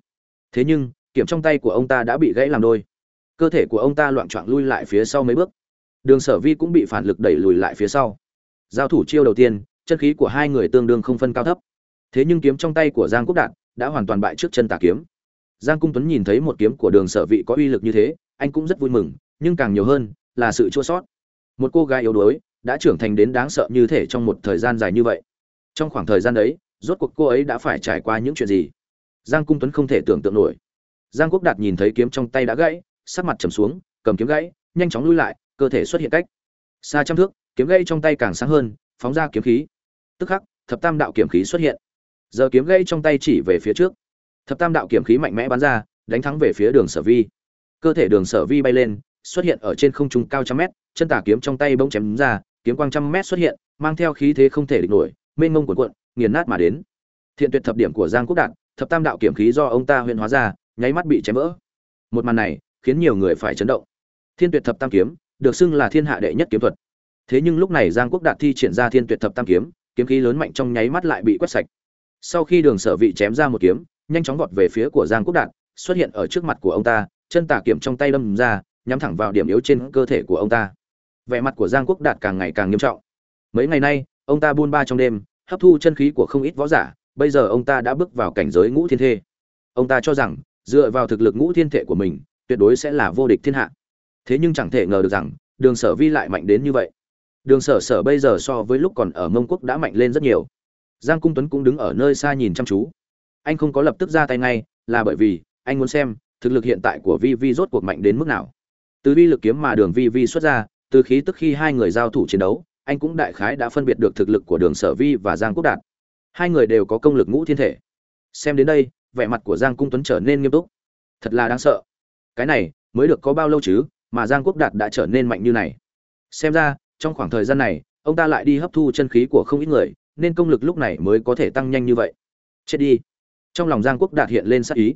Thế nhưng kiếm trong tay của ông ta đã bị gãy làm đôi. Cơ thể của ông ta loạn trọn lui lại phía sau mấy bước. Đường sở vi cũng bị phản lực đẩy lùi lại phía sau. Giao thủ chiêu đầu tiên, chân khí của hai người tương đương không phân cao thấp. Thế nhưng kiếm trong tay của giang quốc đạt đã hoàn toàn bại trước chân tà kiếm giang cung tuấn nhìn thấy một kiếm của đường sở vị có uy lực như thế, anh cũng rất vui mừng, nhưng càng nhiều hơn là sự chua sót. Một cô gái yếu đuối đã trưởng thành đến đáng sợ như thể trong một thời gian dài như vậy. Trong khoảng thời gian đấy rốt cuộc cô ấy đã phải trải qua những chuyện gì? Giang cung tuấn không thể tưởng tượng nổi. Giang quốc đạt nhìn thấy kiếm trong tay đã gãy, sắc mặt trầm xuống, cầm kiếm gãy, nhanh chóng lui lại, cơ thể xuất hiện cách. Xa trăm thước, kiếm gãy trong tay càng sáng hơn, phóng ra kiếm khí. Tức khắc, thập tam đạo kiếm khí xuất hiện. Giờ kiếm gãy trong tay chỉ về phía trước thập tam đạo Kiểm khí mạnh mẽ bắn ra, đánh thắng về phía đường sở vi. Cơ thể đường sở vi bay lên, xuất hiện ở trên không trung cao trăm mét, chân tả kiếm trong tay bỗng chém ra, kiếm quang trăm mét xuất hiện, mang theo khí thế không thể địch nổi, mênh mông cuộn cuộn, nghiền nát mà đến. Thiện tuyệt thập điểm của giang quốc đạt, thập tam đạo Kiểm khí do ông ta huyện hóa ra, nháy mắt bị chém vỡ. Một màn này khiến nhiều người phải chấn động. Thiên tuyệt thập tam kiếm, được xưng là thiên hạ đệ nhất kiếm thuật. Thế nhưng lúc này giang quốc đạt thi triển ra thiên tuyệt thập tam kiếm kiếm khí lớn mạnh trong nháy mắt lại bị quét sạch. Sau khi đường sở vị chém ra một kiếm nhanh chóng vọt về phía của giang quốc đạt, xuất hiện ở trước mặt của ông ta, chân tà kiếm trong tay đâm ra, nhắm thẳng vào điểm yếu trên cơ thể của ông ta. Vẻ mặt của giang quốc đạt càng ngày càng nghiêm trọng. Mấy ngày nay, ông ta buôn ba trong đêm, hấp thu chân khí của không ít võ giả, bây giờ ông ta đã bước vào cảnh giới ngũ thiên thê. Ông ta cho rằng, dựa vào thực lực ngũ thiên thể của mình, tuyệt đối sẽ là vô địch thiên hạ. Thế nhưng chẳng thể ngờ được rằng, đường sở vi lại mạnh đến như vậy. Đường sở sở bây giờ so với lúc còn ở mông quốc đã mạnh lên rất nhiều. Giang cung tuấn cũng đứng ở nơi xa nhìn chăm chú anh không có lập tức ra tay ngay, là bởi vì, anh muốn xem, thực lực hiện tại của vi vi rốt cuộc mạnh đến mức nào. Từ vi lực kiếm mà đường vi vi xuất ra, từ khí tức khi hai người giao thủ chiến đấu, anh cũng đại khái đã phân biệt được thực lực của đường sở vi và giang quốc đạt. Hai người đều có công lực ngũ thiên thể. Xem đến đây, vẻ mặt của giang cung tuấn trở nên nghiêm túc. Thật là đáng sợ. Cái này, mới được có bao lâu chứ, mà giang quốc đạt đã trở nên mạnh như này. Xem ra, trong khoảng thời gian này, ông ta lại đi hấp thu chân khí của không ít người, nên công lực lúc này mới có thể tăng nhanh như vậy. Chết đi trong lòng giang quốc đạt hiện lên sắc ý.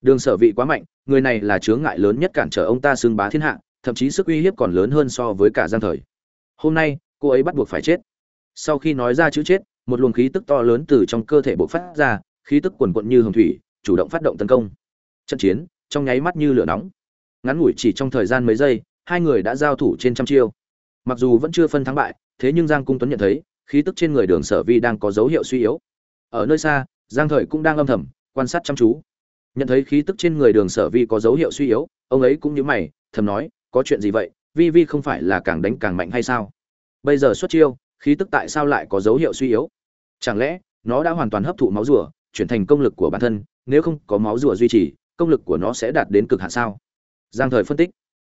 Đường sở vị quá mạnh, người này là chướng ngại lớn nhất cản trở ông ta xưng bá thiên hạ, thậm chí sức uy hiếp còn lớn hơn so với cả giang thời. Hôm nay, cô ấy bắt buộc phải chết. Sau khi nói ra chữ chết, một luồng khí tức to lớn từ trong cơ thể bộc phát ra, khí tức quần quận như hồng thủy, chủ động phát động tấn công. Trận chiến, trong nháy mắt như lửa nóng. Ngắn ngủi chỉ trong thời gian mấy giây, hai người đã giao thủ trên trăm chiêu. Mặc dù vẫn chưa phân thắng bại, thế nhưng giang cung tuấn nhận thấy, khí tức trên người đường sở vi đang có dấu hiệu suy yếu. Ở nơi xa giang thời cũng đang âm thầm quan sát chăm chú. Nhận thấy khí tức trên người đường sở vi có dấu hiệu suy yếu, ông ấy cũng như mày, thầm nói, có chuyện gì vậy? Vi vi không phải là càng đánh càng mạnh hay sao? Bây giờ xuất chiêu, khí tức tại sao lại có dấu hiệu suy yếu? Chẳng lẽ nó đã hoàn toàn hấp thụ máu rùa, chuyển thành công lực của bản thân, nếu không có máu rùa duy trì, công lực của nó sẽ đạt đến cực hạn sao? Giang thời phân tích.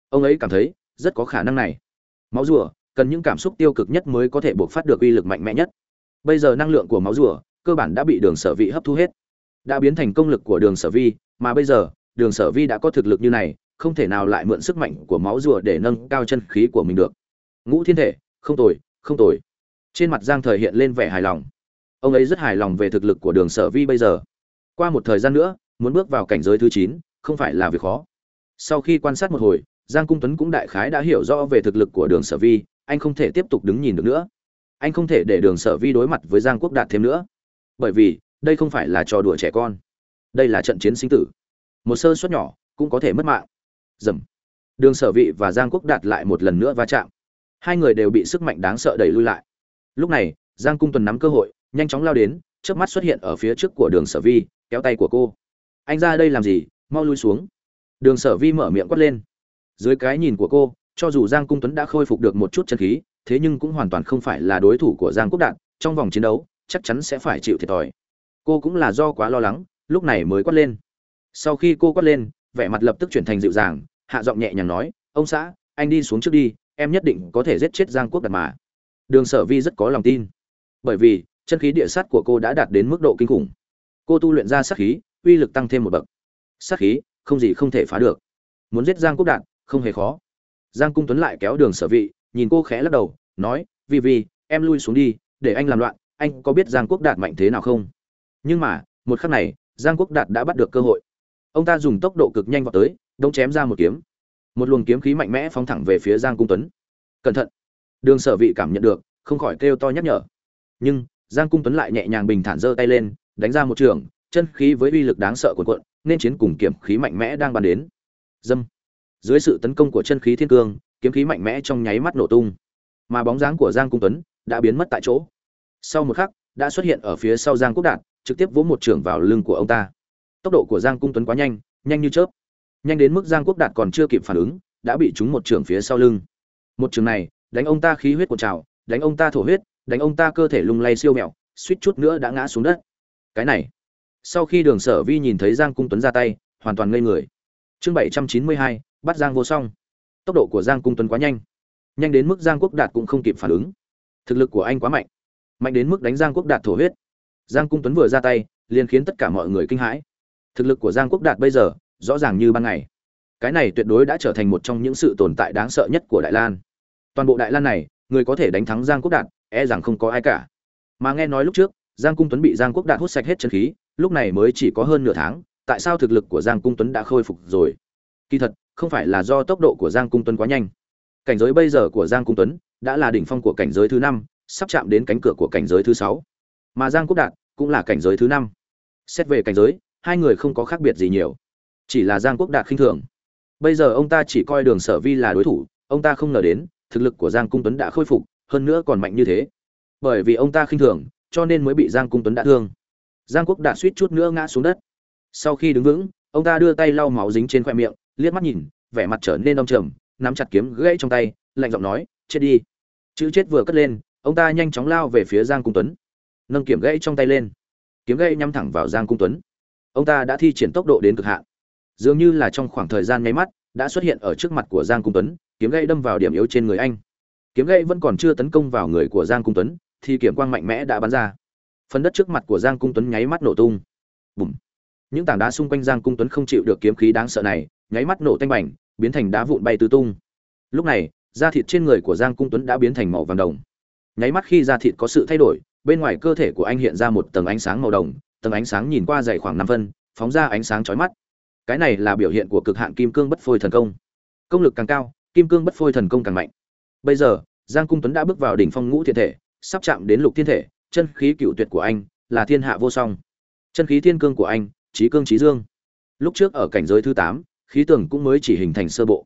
Ông ấy cảm thấy rất có khả năng này. Máu rùa cần những cảm xúc tiêu cực nhất mới có thể buộc phát được uy lực mạnh mẽ nhất. Bây giờ năng lượng của máu rùa cơ bản đã bị đường sở vị hấp thu hết. Đã biến thành công lực của đường sở vi, mà bây giờ, đường sở vi đã có thực lực như này, không thể nào lại mượn sức mạnh của máu rùa để nâng cao chân khí của mình được. Ngũ thiên thể, không tồi không tồi. Trên mặt giang thời hiện lên vẻ hài lòng. Ông ấy rất hài lòng về thực lực của đường sở vi bây giờ. Qua một thời gian nữa, muốn bước vào cảnh giới thứ chín, không phải là việc khó. Sau khi quan sát một hồi, giang cung tuấn cũng đại khái đã hiểu rõ về thực lực của đường sở vi, anh không thể tiếp tục đứng nhìn được nữa. Anh không thể để đường sở vi đối mặt với giang quốc đạt thêm nữa bởi vì đây không phải là trò đùa trẻ con. Đây là trận chiến sinh tử. Một sơ suất nhỏ cũng có thể mất mạng. Dầm. Đường sở vị và giang quốc đạt lại một lần nữa va chạm. Hai người đều bị sức mạnh đáng sợ đẩy lui lại. Lúc này, giang cung tuần nắm cơ hội, nhanh chóng lao đến trước mắt xuất hiện ở phía trước của đường sở vi, kéo tay của cô. Anh ra đây làm gì? Mau lui xuống. Đường sở vi mở miệng quát lên. Dưới cái nhìn của cô, cho dù giang cung tuấn đã khôi phục được một chút chân khí, thế nhưng cũng hoàn toàn không phải là đối thủ của giang quốc đạt trong vòng chiến đấu chắc chắn sẽ phải chịu thiệt thòi. Cô cũng là do quá lo lắng, lúc này mới quát lên. Sau khi cô quát lên, vẻ mặt lập tức chuyển thành dịu dàng, hạ giọng nhẹ nhàng nói, ông xã, anh đi xuống trước đi, em nhất định có thể giết chết giang quốc đạt mà. Đường sở vi rất có lòng tin. Bởi vì, chân khí địa sát của cô đã đạt đến mức độ kinh khủng. Cô tu luyện ra sát khí, uy lực tăng thêm một bậc. Sát khí, không gì không thể phá được. Muốn giết giang quốc đạt, không hề khó. Giang cung tuấn lại kéo đường sở vị nhìn cô khẽ lắc đầu, nói vi vi em lui xuống đi, để anh làm loạn anh có biết giang quốc đạt mạnh thế nào không? Nhưng mà, một khắc này, giang quốc đạt đã bắt được cơ hội. Ông ta dùng tốc độ cực nhanh vào tới đông chém ra một kiếm. Một luồng kiếm khí mạnh mẽ phóng thẳng về phía giang cung tuấn. Cẩn thận! Đường sở vị cảm nhận được, không khỏi kêu to nhắc nhở. Nhưng, giang cung tuấn lại nhẹ nhàng bình thản giơ tay lên, đánh ra một trường, chân khí với uy lực đáng sợ cuộn cuộn, nên chiến cùng kiếm khí mạnh mẽ đang bàn đến. Dâm! Dưới sự tấn công của chân khí thiên cương, kiếm khí mạnh mẽ trong nháy mắt nổ tung. Mà bóng dáng của giang cung tuấn đã biến mất tại chỗ sau một khắc, đã xuất hiện ở phía sau giang quốc đạt, trực tiếp vỗ một trưởng vào lưng của ông ta. Tốc độ của giang cung tuấn quá nhanh nhanh như chớp. Nhanh đến mức giang quốc đạt còn chưa kịp phản ứng, đã bị trúng một trưởng phía sau lưng. Một trường này, đánh ông ta khí huyết cuộn trào, đánh ông ta thổ huyết, đánh ông ta cơ thể lung lay siêu mẹo, suýt chút nữa đã ngã xuống đất. Cái này, sau khi đường sở vi nhìn thấy giang cung tuấn ra tay, hoàn toàn ngây người. Chương bảy trăm chín mươi hai, bắt giang vô song. Tốc độ của giang cung tuấn quá nhanh. Nhanh đến mức giang quốc đạt cũng không kịp phản ứng. Thực lực của anh quá mạnh mạnh đến mức đánh giang quốc đạt thổ huyết. Giang cung tuấn vừa ra tay, liền khiến tất cả mọi người kinh hãi. Thực lực của giang quốc đạt bây giờ, rõ ràng như ban ngày. Cái này tuyệt đối đã trở thành một trong những sự tồn tại đáng sợ nhất của đại lan. Toàn bộ đại lan này, người có thể đánh thắng giang quốc đạt e rằng không có ai cả. Mà nghe nói lúc trước, giang cung tuấn bị giang quốc đạt hút sạch hết chân khí, lúc này mới chỉ có hơn nửa tháng, tại sao thực lực của giang cung tuấn đã khôi phục rồi? Kỳ thật, không phải là do tốc độ của giang cung tuấn quá nhanh. Cảnh giới bây giờ của giang cung tuấn đã là đỉnh phong của cảnh giới thứ năm sắp chạm đến cánh cửa của cảnh giới thứ sáu. Mà giang quốc đạt cũng là cảnh giới thứ năm. Xét về cảnh giới, hai người không có khác biệt gì nhiều. Chỉ là giang quốc đạt khinh thường. Bây giờ ông ta chỉ coi đường sở vi là đối thủ, ông ta không ngờ đến, thực lực của giang cung tuấn đã khôi phục, hơn nữa còn mạnh như thế. Bởi vì ông ta khinh thường, cho nên mới bị giang cung tuấn đã thương. Giang quốc đạt suýt chút nữa ngã xuống đất. Sau khi đứng vững, ông ta đưa tay lau máu dính trên khoe miệng, liếc mắt nhìn, vẻ mặt trở nên đông trầm, nắm chặt kiếm gãy trong tay, lạnh giọng nói, chết đi. Chữ chết vừa cất lên ông ta nhanh chóng lao về phía giang cung tuấn, nâng kiếm gãy trong tay lên. Kiếm gãy nhắm thẳng vào giang cung tuấn. Ông ta đã thi triển tốc độ đến cực hạn. Dường như là trong khoảng thời gian nháy mắt, đã xuất hiện ở trước mặt của giang cung tuấn, kiếm gãy đâm vào điểm yếu trên người anh. Kiếm gãy vẫn còn chưa tấn công vào người của giang cung tuấn, thì kiểm quang mạnh mẽ đã bắn ra. Phần đất trước mặt của giang cung tuấn nháy mắt nổ tung. Bùm. Những tảng đá xung quanh giang cung tuấn không chịu được kiếm khí đáng sợ này, nháy mắt nổ tanh bành, biến thành đá vụn bay tứ tung. Lúc này, da thịt trên người của giang cung tuấn đã biến thành màu vàng đồng nháy mắt khi da thịt có sự thay đổi, bên ngoài cơ thể của anh hiện ra một tầng ánh sáng màu đồng, tầng ánh sáng nhìn qua dày khoảng năm phân, phóng ra ánh sáng chói mắt. Cái này là biểu hiện của cực hạn kim cương bất phôi thần công. Công lực càng cao, kim cương bất phôi thần công càng mạnh. Bây giờ, giang cung tuấn đã bước vào đỉnh phong ngũ thiên thể, sắp chạm đến lục thiên thể, chân khí cựu tuyệt của anh là thiên hạ vô song. Chân khí thiên cương của anh trí cương trí dương. Lúc trước ở cảnh giới thứ tám, khí tường cũng mới chỉ hình thành sơ bộ.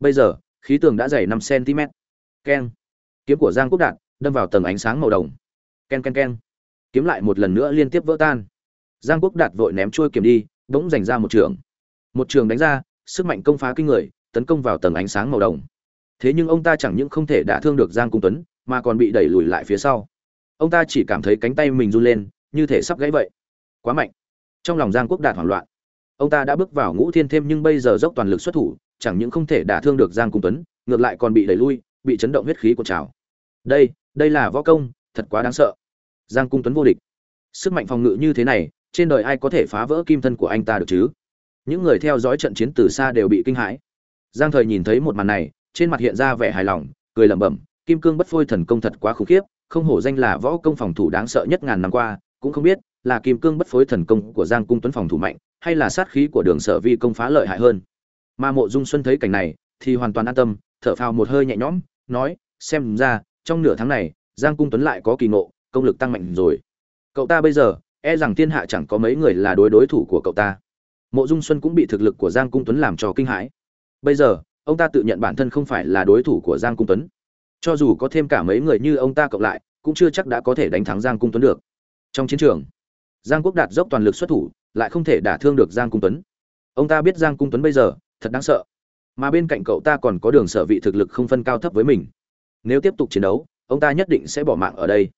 Bây giờ, khí tường đã dày năm cm keng. Kiếm của giang quốc đạt đâm vào tầng ánh sáng màu đồng. Ken ken ken. Kiếm lại một lần nữa liên tiếp vỡ tan. Giang quốc đạt vội ném trôi kiếm đi, bỗng dành ra một trường. Một trường đánh ra, sức mạnh công phá kinh người, tấn công vào tầng ánh sáng màu đồng. Thế nhưng ông ta chẳng những không thể đả thương được giang cung tuấn, mà còn bị đẩy lùi lại phía sau. Ông ta chỉ cảm thấy cánh tay mình run lên, như thể sắp gãy vậy. Quá mạnh. Trong lòng giang quốc đạt hoảng loạn. Ông ta đã bước vào ngũ thiên thêm nhưng bây giờ dốc toàn lực xuất thủ, chẳng những không thể đả thương được giang cung tuấn, ngược lại còn bị đẩy lui, bị chấn động huyết khí của trào. Đây đây là võ công, thật quá đáng sợ. Giang cung tuấn vô địch. Sức mạnh phòng ngự như thế này, trên đời ai có thể phá vỡ kim thân của anh ta được chứ? Những người theo dõi trận chiến từ xa đều bị kinh hãi. Giang thời nhìn thấy một màn này, trên mặt hiện ra vẻ hài lòng, cười lẩm bẩm, kim cương bất phôi thần công thật quá khủng khiếp, không hổ danh là võ công phòng thủ đáng sợ nhất ngàn năm qua, cũng không biết là kim cương bất phối thần công của giang cung tuấn phòng thủ mạnh, hay là sát khí của đường sở vi công phá lợi hại hơn. Mà mộ dung xuân thấy cảnh này, thì hoàn toàn an tâm, thở phào một hơi nhẹ nhõm, nói, xem ra trong nửa tháng này, giang cung tuấn lại có kỳ ngộ, công lực tăng mạnh rồi. Cậu ta bây giờ e rằng thiên hạ chẳng có mấy người là đối đối thủ của cậu ta. Mộ dung xuân cũng bị thực lực của giang cung tuấn làm cho kinh hãi. Bây giờ, ông ta tự nhận bản thân không phải là đối thủ của giang cung tuấn. Cho dù có thêm cả mấy người như ông ta cộng lại, cũng chưa chắc đã có thể đánh thắng giang cung tuấn được. Trong chiến trường, giang quốc đạt dốc toàn lực xuất thủ, lại không thể đả thương được giang cung tuấn. Ông ta biết giang cung tuấn bây giờ, thật đáng sợ. Mà bên cạnh cậu ta còn có đường sở vị thực lực không phân cao thấp với mình nếu tiếp tục chiến đấu ông ta nhất định sẽ bỏ mạng ở đây.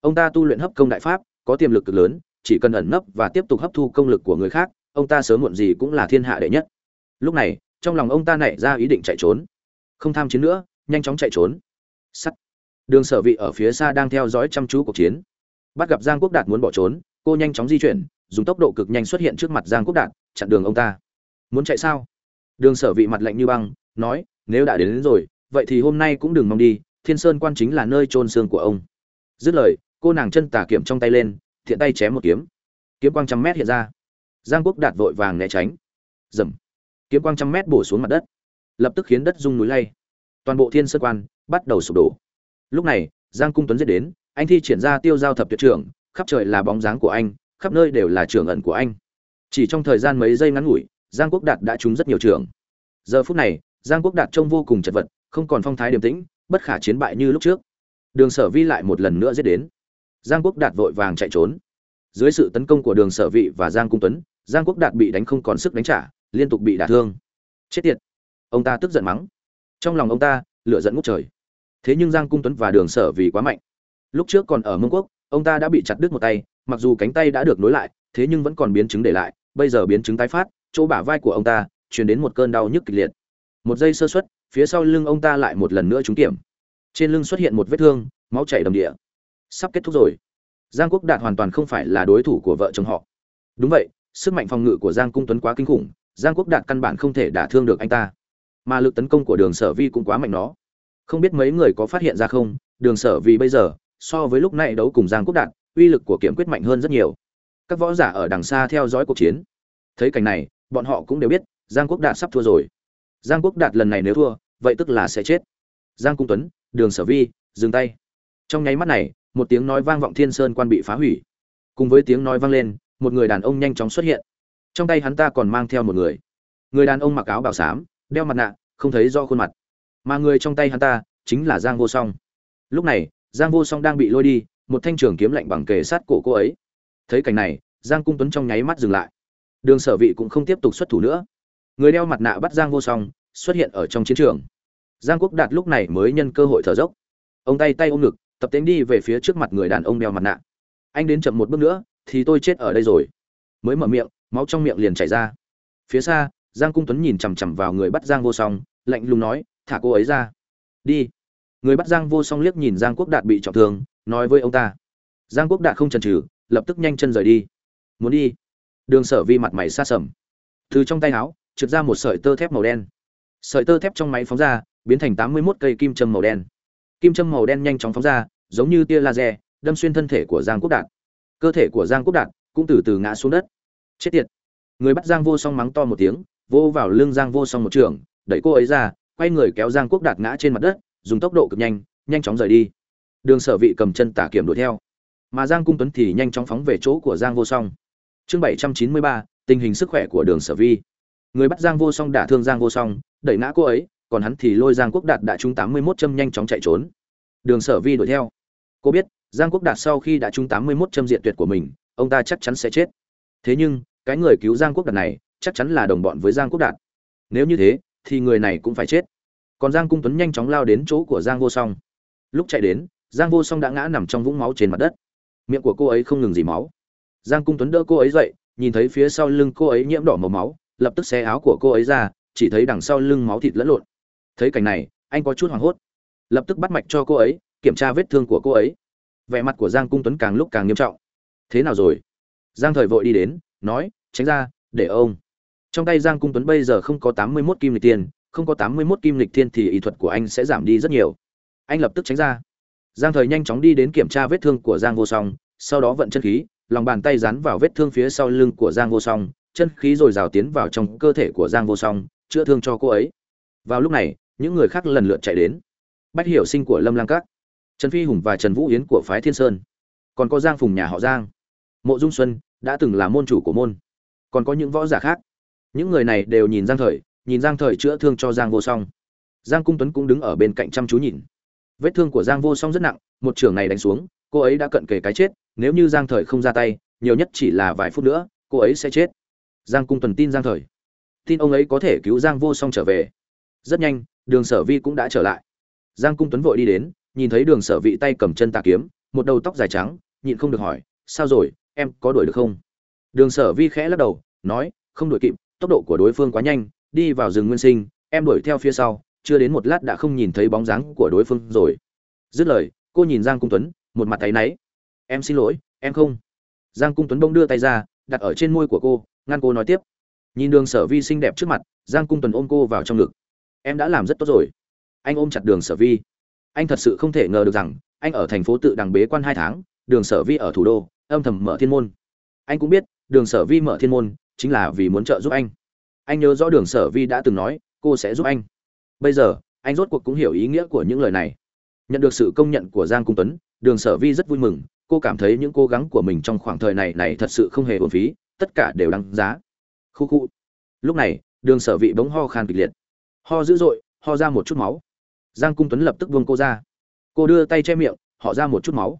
Ông ta tu luyện hấp công đại pháp có tiềm lực cực lớn chỉ cần ẩn nấp và tiếp tục hấp thu công lực của người khác ông ta sớm muộn gì cũng là thiên hạ đệ nhất. Lúc này trong lòng ông ta nảy ra ý định chạy trốn. Không tham chiến nữa nhanh chóng chạy trốn. Sắt. Đường sở vị ở phía xa đang theo dõi chăm chú cuộc chiến. Bắt gặp giang quốc đạt muốn bỏ trốn cô nhanh chóng di chuyển dùng tốc độ cực nhanh xuất hiện trước mặt giang quốc đạt chặn đường ông ta. Muốn chạy sao? Đường sở vị mặt lạnh như băng nói nếu đã đến, đến rồi vậy thì hôm nay cũng đừng mong đi thiên sơn quan chính là nơi trôn xương của ông. Dứt lời, cô nàng chân tà kiểm trong tay lên, thiện tay chém một kiếm. Kiếm quang trăm mét hiện ra. Giang quốc đạt vội vàng né tránh. Dầm. Kiếm quang trăm mét bổ xuống mặt đất. Lập tức khiến đất rung núi lay. Toàn bộ thiên sơn quan bắt đầu sụp đổ. Lúc này, giang cung tuấn giết đến, anh thi triển ra tiêu giao thập tuyệt trưởng, khắp trời là bóng dáng của anh, khắp nơi đều là trường ẩn của anh. Chỉ trong thời gian mấy giây ngắn ngủi, giang quốc đạt đã trúng rất nhiều trường giờ phút này, giang quốc đạt trông vô cùng chật vật, không còn phong thái điềm tĩnh bất khả chiến bại như lúc trước. Đường sở vi lại một lần nữa giết đến. Giang quốc đạt vội vàng chạy trốn. Dưới sự tấn công của đường sở vị và giang cung tuấn, giang quốc đạt bị đánh không còn sức đánh trả, liên tục bị đả thương. Chết tiệt! Ông ta tức giận mắng. Trong lòng ông ta, lửa giận ngút trời. Thế nhưng giang cung tuấn và đường sở vì quá mạnh. Lúc trước còn ở mông quốc, ông ta đã bị chặt đứt một tay, mặc dù cánh tay đã được nối lại, thế nhưng vẫn còn biến chứng để lại. Bây giờ biến chứng tái phát, chỗ bả vai của ông ta truyền đến một cơn đau nhức kịch liệt. Một giây sơ xuất phía sau lưng ông ta lại một lần nữa trúng kiểm. Trên lưng xuất hiện một vết thương, máu chảy đầm địa. Sắp kết thúc rồi. Giang quốc đạt hoàn toàn không phải là đối thủ của vợ chồng họ. Đúng vậy, sức mạnh phòng ngự của giang cung tuấn quá kinh khủng, giang quốc đạt căn bản không thể đả thương được anh ta. Mà lực tấn công của đường sở vi cũng quá mạnh nó. Không biết mấy người có phát hiện ra không, đường sở vi bây giờ, so với lúc này đấu cùng giang quốc đạt, uy lực của kiếm quyết mạnh hơn rất nhiều. Các võ giả ở đằng xa theo dõi cuộc chiến. Thấy cảnh này, bọn họ cũng đều biết, giang quốc đạt sắp thua rồi giang quốc đạt lần này nếu thua, vậy tức là sẽ chết. Giang cung tuấn, đường sở vi, dừng tay. Trong nháy mắt này, một tiếng nói vang vọng thiên sơn quan bị phá hủy. Cùng với tiếng nói vang lên, một người đàn ông nhanh chóng xuất hiện. Trong tay hắn ta còn mang theo một người. Người đàn ông mặc áo bảo xám, đeo mặt nạ, không thấy do khuôn mặt. Mà người trong tay hắn ta, chính là giang vô song. Lúc này, giang vô song đang bị lôi đi, một thanh trường kiếm lạnh bằng kề sát cổ cô ấy. Thấy cảnh này, giang cung tuấn trong nháy mắt dừng lại. Đường sở vị cũng không tiếp tục xuất thủ nữa. Người đeo mặt nạ bắt giang vô song xuất hiện ở trong chiến trường. Giang quốc đạt lúc này mới nhân cơ hội thở dốc. Ông tay tay ôm ngực, tập tính đi về phía trước mặt người đàn ông đeo mặt nạ. Anh đến chậm một bước nữa, thì tôi chết ở đây rồi. Mới mở miệng, máu trong miệng liền chảy ra. Phía xa, giang cung tuấn nhìn chằm chằm vào người bắt giang vô song, lạnh lùng nói, thả cô ấy ra. Đi. Người bắt giang vô song liếc nhìn giang quốc đạt bị trọng thương, nói với ông ta, giang quốc đạt không chần chừ, lập tức nhanh chân rời đi. Muốn đi. Đường sở vi mặt mày xa sầm. Từ trong tay áo, trượt ra một sợi tơ thép màu đen sợi tơ thép trong máy phóng ra, biến thành tám mươi 81 cây kim châm màu đen. Kim châm màu đen nhanh chóng phóng ra, giống như tia laser, đâm xuyên thân thể của giang quốc đạt. Cơ thể của giang quốc đạt cũng từ từ ngã xuống đất. Chết tiệt. Người bắt giang vô song mắng to một tiếng vô vào lưng giang vô song một trường, đẩy cô ấy ra, quay người kéo giang quốc đạt ngã trên mặt đất, dùng tốc độ cực nhanh nhanh chóng rời đi. Đường sở vị cầm chân tả kiểm đuổi theo. Mà giang cung tuấn thì nhanh chóng phóng về chỗ của giang vô song. Chương bảy trăm chín mươi ba, tình hình sức khỏe của đường sở vi. Người bắt giang vô song đả thương giang vô song đẩy ngã cô ấy, còn hắn thì lôi giang quốc đạt đã trúng tám mươi mốt châm nhanh chóng chạy trốn. Đường sở vi đuổi theo. Cô biết, giang quốc đạt sau khi đã trúng tám mươi mốt châm diện tuyệt của mình, ông ta chắc chắn sẽ chết. Thế nhưng, cái người cứu giang quốc đạt này, chắc chắn là đồng bọn với giang quốc đạt. Nếu như thế, thì người này cũng phải chết. Còn giang cung tuấn nhanh chóng lao đến chỗ của giang vô song. Lúc chạy đến, giang vô song đã ngã nằm trong vũng máu trên mặt đất. Miệng của cô ấy không ngừng dì máu. Giang cung tuấn đỡ cô ấy dậy, nhìn thấy phía sau lưng cô ấy nhiễm đỏ màu máu, lập tức xé áo của cô ấy ra chỉ thấy đằng sau lưng máu thịt lẫn lộn. Thấy cảnh này, anh có chút hoảng hốt. Lập tức bắt mạch cho cô ấy, kiểm tra vết thương của cô ấy. Vẻ mặt của giang cung tuấn càng lúc càng nghiêm trọng. Thế nào rồi? Giang thời vội đi đến, nói, tránh ra, để ông. Trong tay giang cung tuấn bây giờ không có tám mươi mốt kim lịch tiền, không có tám mươi mốt kim lịch thiên thì ý thuật của anh sẽ giảm đi rất nhiều. Anh lập tức tránh ra. Giang thời nhanh chóng đi đến kiểm tra vết thương của giang vô song, sau đó vận chân khí, lòng bàn tay dán vào vết thương phía sau lưng của giang vô song, chân khí rồi rào tiến vào trong cơ thể của giang vô song chữa thương cho cô ấy. Vào lúc này, những người khác lần lượt chạy đến. Bách hiểu sinh của lâm lang các, trần phi hùng và trần vũ yến của phái thiên sơn. Còn có giang phùng nhà họ giang. Mộ dung xuân đã từng là môn chủ của môn. Còn có những võ giả khác. Những người này đều nhìn giang thời, nhìn giang thời chữa thương cho giang vô song. Giang cung tuấn cũng đứng ở bên cạnh chăm chú nhìn. Vết thương của giang vô song rất nặng, một trường này đánh xuống, cô ấy đã cận kề cái chết, nếu như giang thời không ra tay, nhiều nhất chỉ là vài phút nữa, cô ấy sẽ chết. Giang cung tuần tin giang thời tin ông ấy có thể cứu giang vô song trở về. Rất nhanh, đường sở vi cũng đã trở lại. Giang cung tuấn vội đi đến, nhìn thấy đường sở vị tay cầm chân tà kiếm, một đầu tóc dài trắng, nhịn không được hỏi, sao rồi, em có đuổi được không? Đường sở vi khẽ lắc đầu, nói, không đuổi kịp, tốc độ của đối phương quá nhanh, đi vào rừng nguyên sinh, em đuổi theo phía sau, chưa đến một lát đã không nhìn thấy bóng dáng của đối phương rồi. Dứt lời, cô nhìn giang cung tuấn, một mặt tay náy. Em xin lỗi, em không. Giang cung tuấn bông đưa tay ra, đặt ở trên môi của cô, ngăn cô nói tiếp nhìn đường sở vi xinh đẹp trước mặt, giang cung tuấn ôm cô vào trong ngực. Em đã làm rất tốt rồi. Anh ôm chặt đường sở vi. Anh thật sự không thể ngờ được rằng, anh ở thành phố tự đằng bế quan hai tháng, đường sở vi ở thủ đô, âm thầm mở thiên môn. Anh cũng biết, đường sở vi mở thiên môn, chính là vì muốn trợ giúp anh. Anh nhớ rõ đường sở vi đã từng nói, cô sẽ giúp anh. Bây giờ, anh rốt cuộc cũng hiểu ý nghĩa của những lời này. Nhận được sự công nhận của giang cung tuấn, đường sở vi rất vui mừng. Cô cảm thấy những cố gắng của mình trong khoảng thời này này thật sự không hề uổng phí, tất cả đều đáng giá khu khu. Lúc này, đường sở vị bỗng ho khan kịch liệt. Ho dữ dội, ho ra một chút máu. Giang cung tuấn lập tức buông cô ra. Cô đưa tay che miệng, họ ra một chút máu.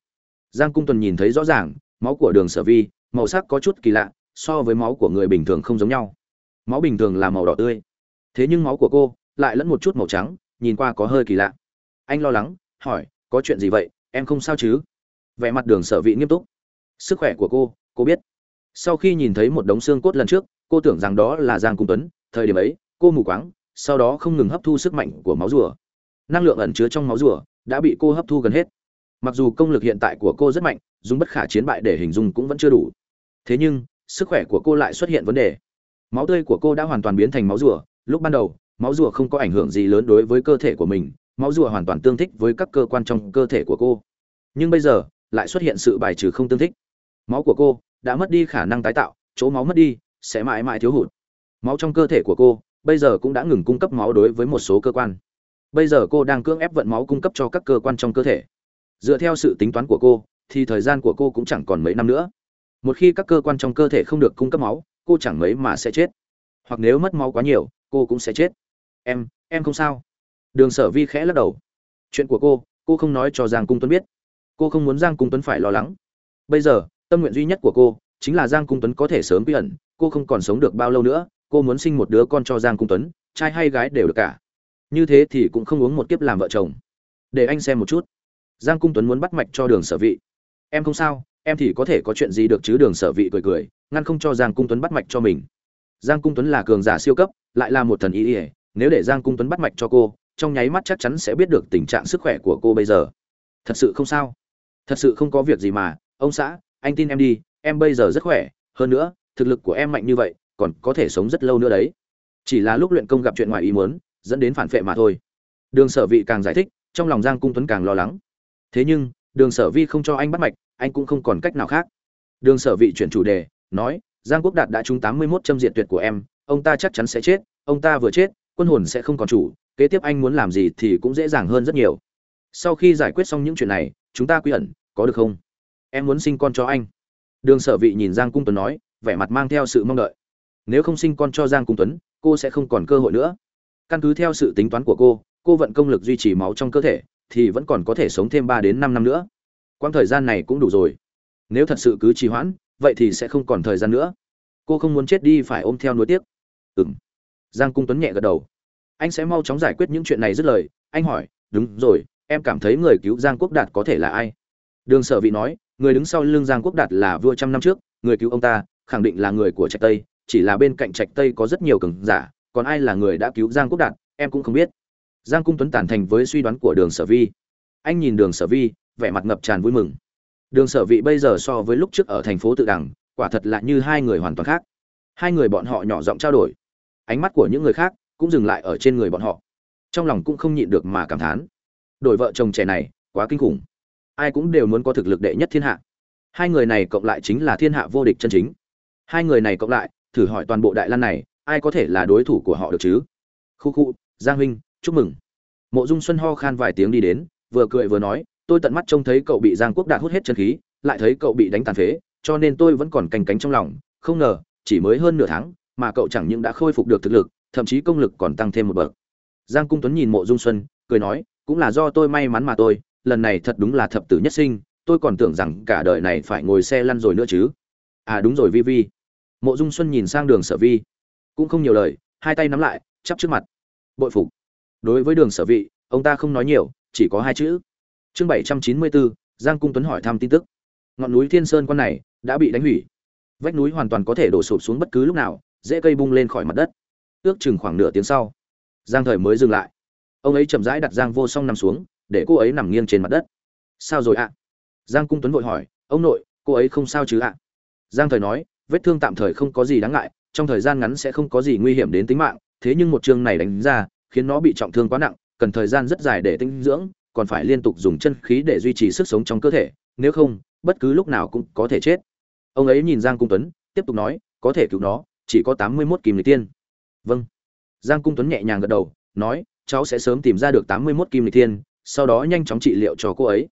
Giang cung tuấn nhìn thấy rõ ràng, máu của đường sở vi, màu sắc có chút kỳ lạ, so với máu của người bình thường không giống nhau. Máu bình thường là màu đỏ tươi. Thế nhưng máu của cô lại lẫn một chút màu trắng, nhìn qua có hơi kỳ lạ. Anh lo lắng, hỏi, có chuyện gì vậy? Em không sao chứ? Vẻ mặt đường sở vị nghiêm túc. Sức khỏe của cô cô biết. Sau khi nhìn thấy một đống xương cốt lần trước cô tưởng rằng đó là giang cung tuấn, thời điểm ấy, cô mù quáng, sau đó không ngừng hấp thu sức mạnh của máu rùa. Năng lượng ẩn chứa trong máu rùa đã bị cô hấp thu gần hết. Mặc dù công lực hiện tại của cô rất mạnh, dùng bất khả chiến bại để hình dung cũng vẫn chưa đủ. Thế nhưng, sức khỏe của cô lại xuất hiện vấn đề. Máu tươi của cô đã hoàn toàn biến thành máu rùa. Lúc ban đầu, máu rùa không có ảnh hưởng gì lớn đối với cơ thể của mình, máu rùa hoàn toàn tương thích với các cơ quan trong cơ thể của cô. Nhưng bây giờ, lại xuất hiện sự bài trừ không tương thích. Máu của cô đã mất đi khả năng tái tạo, chỗ máu mất đi sẽ mãi mãi thiếu hụt. Máu trong cơ thể của cô, bây giờ cũng đã ngừng cung cấp máu đối với một số cơ quan. Bây giờ cô đang cưỡng ép vận máu cung cấp cho các cơ quan trong cơ thể. Dựa theo sự tính toán của cô, thì thời gian của cô cũng chẳng còn mấy năm nữa. Một khi các cơ quan trong cơ thể không được cung cấp máu, cô chẳng mấy mà sẽ chết. Hoặc nếu mất máu quá nhiều, cô cũng sẽ chết. Em em không sao. Đường sở vi khẽ lắc đầu. Chuyện của cô cô không nói cho giang cung tuấn biết. Cô không muốn giang cung tuấn phải lo lắng. Bây giờ, tâm nguyện duy nhất của cô chính là giang cung tuấn có thể sớm bí ẩn cô không còn sống được bao lâu nữa, cô muốn sinh một đứa con cho giang cung tuấn, trai hay gái đều được cả. Như thế thì cũng không uống một kiếp làm vợ chồng. Để anh xem một chút. Giang cung tuấn muốn bắt mạch cho đường sở vị. Em không sao, em thì có thể có chuyện gì được chứ đường sở vị cười cười, ngăn không cho giang cung tuấn bắt mạch cho mình. Giang cung tuấn là cường giả siêu cấp, lại là một thần ý ỉa nếu để giang cung tuấn bắt mạch cho cô, trong nháy mắt chắc chắn sẽ biết được tình trạng sức khỏe của cô bây giờ. Thật sự không sao. Thật sự không có việc gì mà. Ông xã, anh tin em đi, em bây giờ rất khỏe, hơn nữa thực lực của em mạnh như vậy, còn có thể sống rất lâu nữa đấy. Chỉ là lúc luyện công gặp chuyện ngoài ý muốn, dẫn đến phản phệ mà thôi. Đường sở vị càng giải thích, trong lòng giang cung tuấn càng lo lắng. Thế nhưng, đường sở vi không cho anh bắt mạch, anh cũng không còn cách nào khác. Đường sở vị chuyển chủ đề, nói, giang quốc đạt đã trúng tám mươi mốt châm diện tuyệt của em, ông ta chắc chắn sẽ chết, ông ta vừa chết, quân hồn sẽ không còn chủ, kế tiếp anh muốn làm gì thì cũng dễ dàng hơn rất nhiều. Sau khi giải quyết xong những chuyện này, chúng ta quy ẩn, có được không? Em muốn sinh con cho anh. Đường sở vị nhìn giang cung tuấn nói vẻ mặt mang theo sự mong đợi. Nếu không sinh con cho giang cung tuấn, cô sẽ không còn cơ hội nữa. Căn cứ theo sự tính toán của cô cô vận công lực duy trì máu trong cơ thể, thì vẫn còn có thể sống thêm ba đến năm năm nữa. Quãng thời gian này cũng đủ rồi. Nếu thật sự cứ trì hoãn, vậy thì sẽ không còn thời gian nữa. Cô không muốn chết đi phải ôm theo nuối tiếc. Ừng giang cung tuấn nhẹ gật đầu. Anh sẽ mau chóng giải quyết những chuyện này dứt lời. Anh hỏi, đúng rồi, em cảm thấy người cứu giang quốc đạt có thể là ai? Đường sở vị nói, người đứng sau lưng giang quốc đạt là vua trăm năm trước, người cứu ông ta khẳng định là người của trạch tây, chỉ là bên cạnh trạch tây có rất nhiều cường giả, còn ai là người đã cứu giang quốc đạt, em cũng không biết. Giang cung tuấn tản thành với suy đoán của đường sở vi. Anh nhìn đường sở vi, vẻ mặt ngập tràn vui mừng. Đường sở vị bây giờ so với lúc trước ở thành phố tự đẳng quả thật là như hai người hoàn toàn khác. Hai người bọn họ nhỏ giọng trao đổi. Ánh mắt của những người khác cũng dừng lại ở trên người bọn họ. Trong lòng cũng không nhịn được mà cảm thán. Đổi vợ chồng trẻ này, quá kinh khủng. Ai cũng đều muốn có thực lực đệ nhất thiên hạ. Hai người này cộng lại chính là thiên hạ vô địch chân chính hai người này cộng lại, thử hỏi toàn bộ đại lan này, ai có thể là đối thủ của họ được chứ? Khu khu, giang huynh, chúc mừng. Mộ dung xuân ho khan vài tiếng đi đến, vừa cười vừa nói, tôi tận mắt trông thấy cậu bị giang quốc đạt hút hết chân khí, lại thấy cậu bị đánh tàn phế, cho nên tôi vẫn còn canh cánh trong lòng. Không ngờ, chỉ mới hơn nửa tháng, mà cậu chẳng những đã khôi phục được thực lực, thậm chí công lực còn tăng thêm một bậc. Giang cung tuấn nhìn mộ dung xuân, cười nói, cũng là do tôi may mắn mà tôi, lần này thật đúng là thập tử nhất sinh, tôi còn tưởng rằng cả đời này phải ngồi xe lăn rồi nữa chứ. À đúng rồi vi vi mộ dung xuân nhìn sang đường sở vi, cũng không nhiều lời, hai tay nắm lại, chắp trước mặt. Bội phục. Đối với đường sở vị, ông ta không nói nhiều, chỉ có hai chữ. Chương bảy trăm chín mươi bốn, giang cung tuấn hỏi thăm tin tức. Ngọn núi thiên sơn quan này đã bị đánh hủy. Vách núi hoàn toàn có thể đổ sụp xuống bất cứ lúc nào, dễ cây bung lên khỏi mặt đất. Ước chừng khoảng nửa tiếng sau, giang thời mới dừng lại. Ông ấy chậm rãi đặt giang vô song nằm xuống, để cô ấy nằm nghiêng trên mặt đất. Sao rồi ạ? Giang cung tuấn vội hỏi. Ông nội, cô ấy không sao chứ ạ? Giang thời nói vết thương tạm thời không có gì đáng ngại, trong thời gian ngắn sẽ không có gì nguy hiểm đến tính mạng, thế nhưng một chương này đánh ra, khiến nó bị trọng thương quá nặng, cần thời gian rất dài để tinh dưỡng, còn phải liên tục dùng chân khí để duy trì sức sống trong cơ thể, nếu không, bất cứ lúc nào cũng có thể chết. Ông ấy nhìn giang cung tuấn, tiếp tục nói, có thể cứu nó, chỉ có tám mươi mốt kim lịch tiên. Vâng. Giang cung tuấn nhẹ nhàng gật đầu, nói, cháu sẽ sớm tìm ra được tám mươi mốt kim lịch tiên, sau đó nhanh chóng trị liệu cho cô ấy.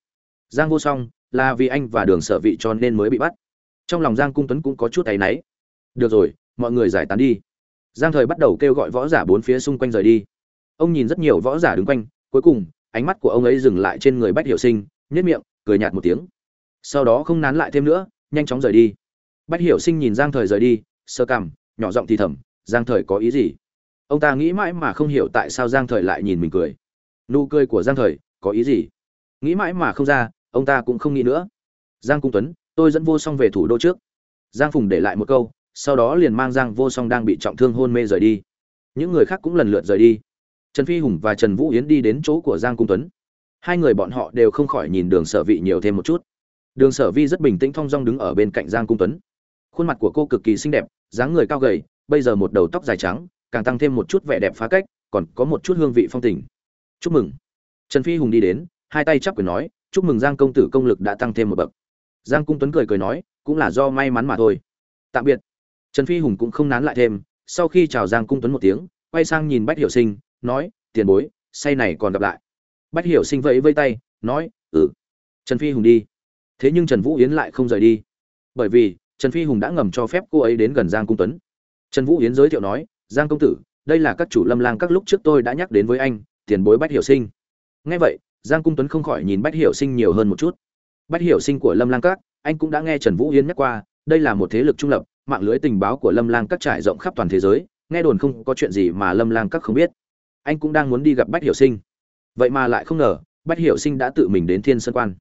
Giang vô song, là vì anh và đường sở vị cho nên mới bị bắt trong lòng giang cung tuấn cũng có chút tay náy. Được rồi, mọi người giải tán đi. Giang thời bắt đầu kêu gọi võ giả bốn phía xung quanh rời đi. Ông nhìn rất nhiều võ giả đứng quanh, cuối cùng, ánh mắt của ông ấy dừng lại trên người bách hiểu sinh nhất miệng, cười nhạt một tiếng. Sau đó không nán lại thêm nữa, nhanh chóng rời đi. Bách hiểu sinh nhìn giang thời rời đi, sơ cằm, nhỏ giọng thì thầm, giang thời có ý gì? Ông ta nghĩ mãi mà không hiểu tại sao giang thời lại nhìn mình cười. Nụ cười của giang thời có ý gì? Nghĩ mãi mà không ra, ông ta cũng không nghĩ nữa. Giang cung tuấn tôi dẫn vô song về thủ đô trước. Giang phùng để lại một câu, sau đó liền mang giang vô song đang bị trọng thương hôn mê rời đi. Những người khác cũng lần lượt rời đi. Trần phi hùng và trần vũ yến đi đến chỗ của giang cung tuấn. Hai người bọn họ đều không khỏi nhìn đường sở vị nhiều thêm một chút. Đường sở vi rất bình tĩnh thong dong đứng ở bên cạnh giang cung tuấn. Khuôn mặt của cô cực kỳ xinh đẹp, dáng người cao gầy, bây giờ một đầu tóc dài trắng, càng tăng thêm một chút vẻ đẹp phá cách, còn có một chút hương vị phong tình. Chúc mừng. Trần phi hùng đi đến, hai tay chắp quyền nói, chúc mừng giang công tử công lực đã tăng thêm một bậc giang cung tuấn cười cười nói, cũng là do may mắn mà thôi. Tạm biệt. Trần phi hùng cũng không nán lại thêm, sau khi chào giang cung tuấn một tiếng, quay sang nhìn bách hiểu sinh, nói, tiền bối, say này còn gặp lại. Bách hiểu sinh vẫy vây tay, nói ừ. Trần phi hùng đi. Thế nhưng trần vũ yến lại không rời đi. Bởi vì, trần phi hùng đã ngầm cho phép cô ấy đến gần giang cung tuấn. Trần vũ yến giới thiệu nói, giang công tử, đây là các chủ lâm lang các lúc trước tôi đã nhắc đến với anh, tiền bối bách hiểu sinh. Ngay vậy, giang cung tuấn không khỏi nhìn bách hiểu sinh nhiều hơn một chút bách hiểu sinh của lâm lang các, anh cũng đã nghe trần vũ yến nhắc qua, đây là một thế lực trung lập, mạng lưới tình báo của lâm lang các trải rộng khắp toàn thế giới, nghe đồn không có chuyện gì mà lâm lang các không biết. Anh cũng đang muốn đi gặp bách hiểu sinh. Vậy mà lại không ngờ, bách hiểu sinh đã tự mình đến thiên sơn quan.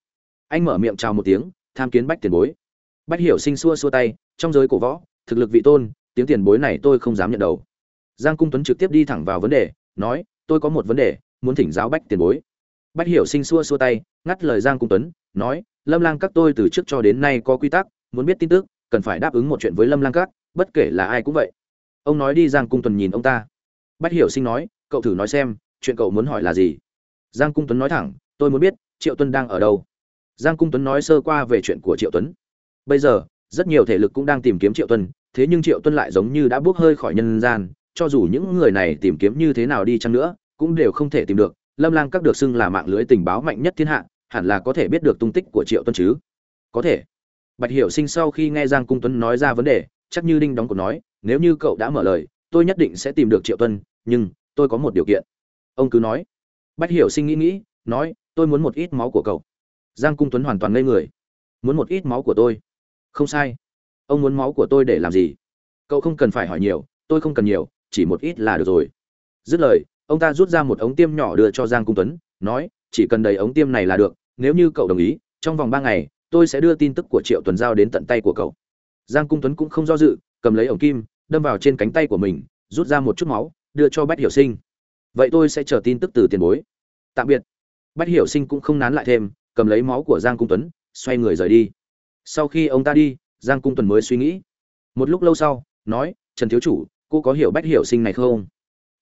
Anh mở miệng chào một tiếng, tham kiến bách tiền bối. Bách hiểu sinh xua xua tay, trong giới cổ võ, thực lực vị tôn, tiếng tiền bối này tôi không dám nhận đầu. Giang cung tuấn trực tiếp đi thẳng vào vấn đề, nói, tôi có một vấn đề, muốn thỉnh giáo bách tiền bối bách hiểu sinh xua xua tay ngắt lời giang cung tuấn nói lâm lang các tôi từ trước cho đến nay có quy tắc muốn biết tin tức cần phải đáp ứng một chuyện với lâm lang các bất kể là ai cũng vậy. Ông nói đi giang cung tuấn nhìn ông ta. Bách hiểu sinh nói cậu thử nói xem chuyện cậu muốn hỏi là gì? Giang cung tuấn nói thẳng tôi muốn biết triệu Tuấn đang ở đâu? Giang cung tuấn nói sơ qua về chuyện của triệu tuấn. Bây giờ rất nhiều thể lực cũng đang tìm kiếm triệu Tuấn, thế nhưng triệu Tuấn lại giống như đã bước hơi khỏi nhân gian cho dù những người này tìm kiếm như thế nào đi chăng nữa cũng đều không thể tìm được lâm lang các được xưng là mạng lưới tình báo mạnh nhất thiên hạ, hẳn là có thể biết được tung tích của triệu tuân chứ? Có thể. Bạch hiểu sinh sau khi nghe giang cung tuấn nói ra vấn đề, chắc như đinh đóng cổ nói, nếu như cậu đã mở lời, tôi nhất định sẽ tìm được triệu tuân, nhưng tôi có một điều kiện. Ông cứ nói. Bạch hiểu sinh nghĩ nghĩ, nói, tôi muốn một ít máu của cậu. Giang cung tuấn hoàn toàn ngây người. Muốn một ít máu của tôi? Không sai. Ông muốn máu của tôi để làm gì? Cậu không cần phải hỏi nhiều, tôi không cần nhiều, chỉ một ít là được rồi. Dứt lời ông ta rút ra một ống tiêm nhỏ đưa cho giang cung tuấn, nói, chỉ cần đầy ống tiêm này là được, nếu như cậu đồng ý, trong vòng ba ngày, tôi sẽ đưa tin tức của triệu tuần giao đến tận tay của cậu. Giang cung tuấn cũng không do dự, cầm lấy ống kim, đâm vào trên cánh tay của mình, rút ra một chút máu, đưa cho bách hiểu sinh. Vậy tôi sẽ chờ tin tức từ tiền bối. Tạm biệt. Bách hiểu sinh cũng không nán lại thêm, cầm lấy máu của giang cung tuấn, xoay người rời đi. Sau khi ông ta đi, giang cung tuấn mới suy nghĩ. Một lúc lâu sau, nói, trần thiếu chủ, cô có hiểu bách hiểu sinh này không?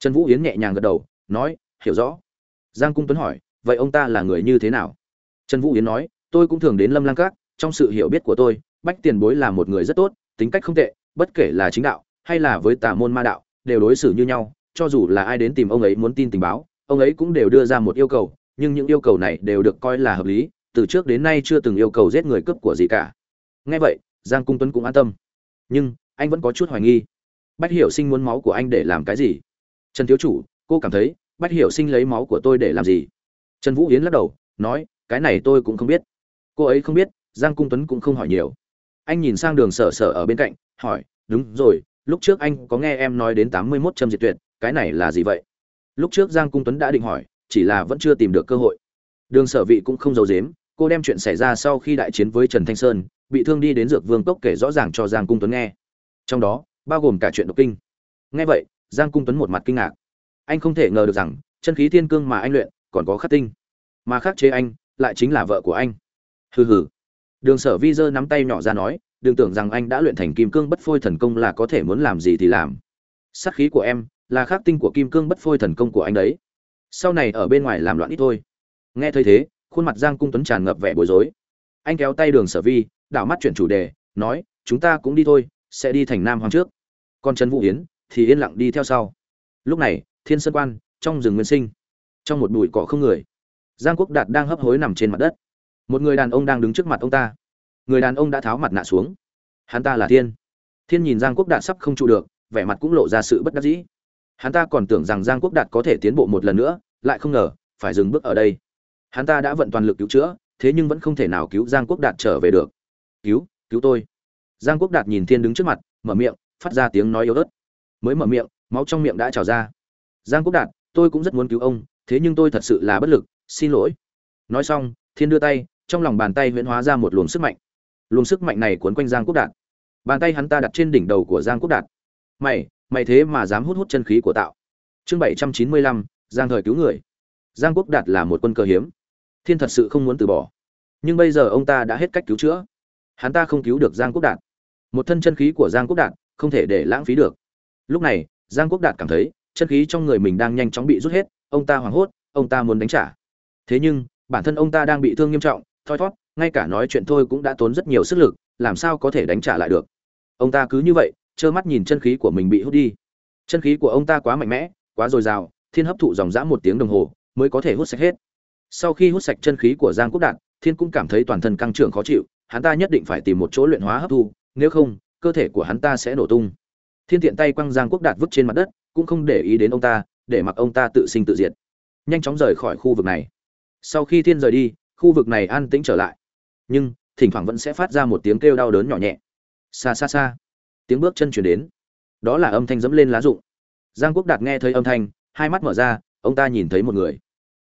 Trần vũ yến nhẹ nhàng gật đầu, nói, hiểu rõ. Giang cung tuấn hỏi, vậy ông ta là người như thế nào? Trần vũ yến nói, tôi cũng thường đến lâm lang Các. trong sự hiểu biết của tôi, bách tiền bối là một người rất tốt, tính cách không tệ, bất kể là chính đạo hay là với tà môn ma đạo, đều đối xử như nhau, cho dù là ai đến tìm ông ấy muốn tin tình báo, ông ấy cũng đều đưa ra một yêu cầu, nhưng những yêu cầu này đều được coi là hợp lý, từ trước đến nay chưa từng yêu cầu giết người cướp của gì cả. Nghe vậy, giang cung tuấn cũng an tâm. Nhưng, anh vẫn có chút hoài nghi. Bách hiểu sinh muốn máu của anh để làm cái gì? Trần thiếu chủ, cô cảm thấy bách hiểu sinh lấy máu của tôi để làm gì? Trần vũ yến lắc đầu, nói, cái này tôi cũng không biết. Cô ấy không biết, giang cung tuấn cũng không hỏi nhiều. Anh nhìn sang đường sở sở ở bên cạnh, hỏi, đúng rồi, lúc trước anh có nghe em nói đến tám mươi mốt châm diệt tuyệt, cái này là gì vậy? Lúc trước giang cung tuấn đã định hỏi, chỉ là vẫn chưa tìm được cơ hội. Đường sở vị cũng không giấu dếm cô đem chuyện xảy ra sau khi đại chiến với trần thanh sơn, bị thương đi đến dược vương cốc kể rõ ràng cho giang cung tuấn nghe. Trong đó, bao gồm cả chuyện độc kinh. Nghe vậy giang cung tuấn một mặt kinh ngạc. Anh không thể ngờ được rằng, chân khí thiên cương mà anh luyện còn có khắc tinh. Mà khắc chế anh lại chính là vợ của anh. Hừ hừ. Đường sở vi dơ nắm tay nhỏ ra nói, đừng tưởng rằng anh đã luyện thành kim cương bất phôi thần công là có thể muốn làm gì thì làm. Sát khí của em là khắc tinh của kim cương bất phôi thần công của anh đấy. Sau này ở bên ngoài làm loạn ít thôi. Nghe thấy thế, khuôn mặt giang cung tuấn tràn ngập vẻ bối rối. Anh kéo tay đường sở vi, đảo mắt chuyển chủ đề, nói, chúng ta cũng đi thôi, sẽ đi thành nam hoàng trước. Còn trần vũ yến thì yên lặng đi theo sau. Lúc này, thiên sơn quan, trong rừng nguyên sinh, trong một bụi cỏ không người, giang quốc đạt đang hấp hối nằm trên mặt đất. Một người đàn ông đang đứng trước mặt ông ta. Người đàn ông đã tháo mặt nạ xuống. Hắn ta là thiên. Thiên nhìn giang quốc đạt sắp không trụ được, vẻ mặt cũng lộ ra sự bất đắc dĩ. Hắn ta còn tưởng rằng giang quốc đạt có thể tiến bộ một lần nữa, lại không ngờ, phải dừng bước ở đây. Hắn ta đã vận toàn lực cứu chữa, thế nhưng vẫn không thể nào cứu giang quốc đạt trở về được. Cứu cứu tôi. Giang quốc đạt nhìn thiên đứng trước mặt, mở miệng, phát ra tiếng nói yếu ớt mới mở miệng, máu trong miệng đã trào ra. Giang quốc đạt, tôi cũng rất muốn cứu ông, thế nhưng tôi thật sự là bất lực, xin lỗi. Nói xong, thiên đưa tay, trong lòng bàn tay huyễn hóa ra một luồng sức mạnh. Luồng sức mạnh này cuốn quanh giang quốc đạt. Bàn tay hắn ta đặt trên đỉnh đầu của giang quốc đạt. Mày mày thế mà dám hút hút chân khí của tạo. Chương bảy trăm chín mươi lăm, giang thời cứu người. Giang quốc đạt là một quân cờ hiếm. Thiên thật sự không muốn từ bỏ. Nhưng bây giờ ông ta đã hết cách cứu chữa. Hắn ta không cứu được giang quốc đạt. Một thân chân khí của giang quốc đạt không thể để lãng phí được lúc này, giang quốc đạt cảm thấy, chân khí trong người mình đang nhanh chóng bị rút hết, ông ta hoảng hốt, ông ta muốn đánh trả. Thế nhưng, bản thân ông ta đang bị thương nghiêm trọng, thoi thót, ngay cả nói chuyện thôi cũng đã tốn rất nhiều sức lực, làm sao có thể đánh trả lại được. Ông ta cứ như vậy, trơ mắt nhìn chân khí của mình bị hút đi. Chân khí của ông ta quá mạnh mẽ, quá dồi dào, thiên hấp thụ dòng dã một tiếng đồng hồ mới có thể hút sạch hết. Sau khi hút sạch chân khí của giang quốc đạt, thiên cũng cảm thấy toàn thân căng trưởng khó chịu, hắn ta nhất định phải tìm một chỗ luyện hóa hấp thu, nếu không, cơ thể của hắn ta sẽ nổ tung thiên tiện tay quăng giang quốc đạt vứt trên mặt đất, cũng không để ý đến ông ta, để mặc ông ta tự sinh tự diệt. Nhanh chóng rời khỏi khu vực này. Sau khi thiên rời đi, khu vực này an tĩnh trở lại. Nhưng, thỉnh thoảng vẫn sẽ phát ra một tiếng kêu đau đớn nhỏ nhẹ. Xa xa xa. Tiếng bước chân chuyển đến. Đó là âm thanh dẫm lên lá rụng. Giang quốc đạt nghe thấy âm thanh, hai mắt mở ra, ông ta nhìn thấy một người.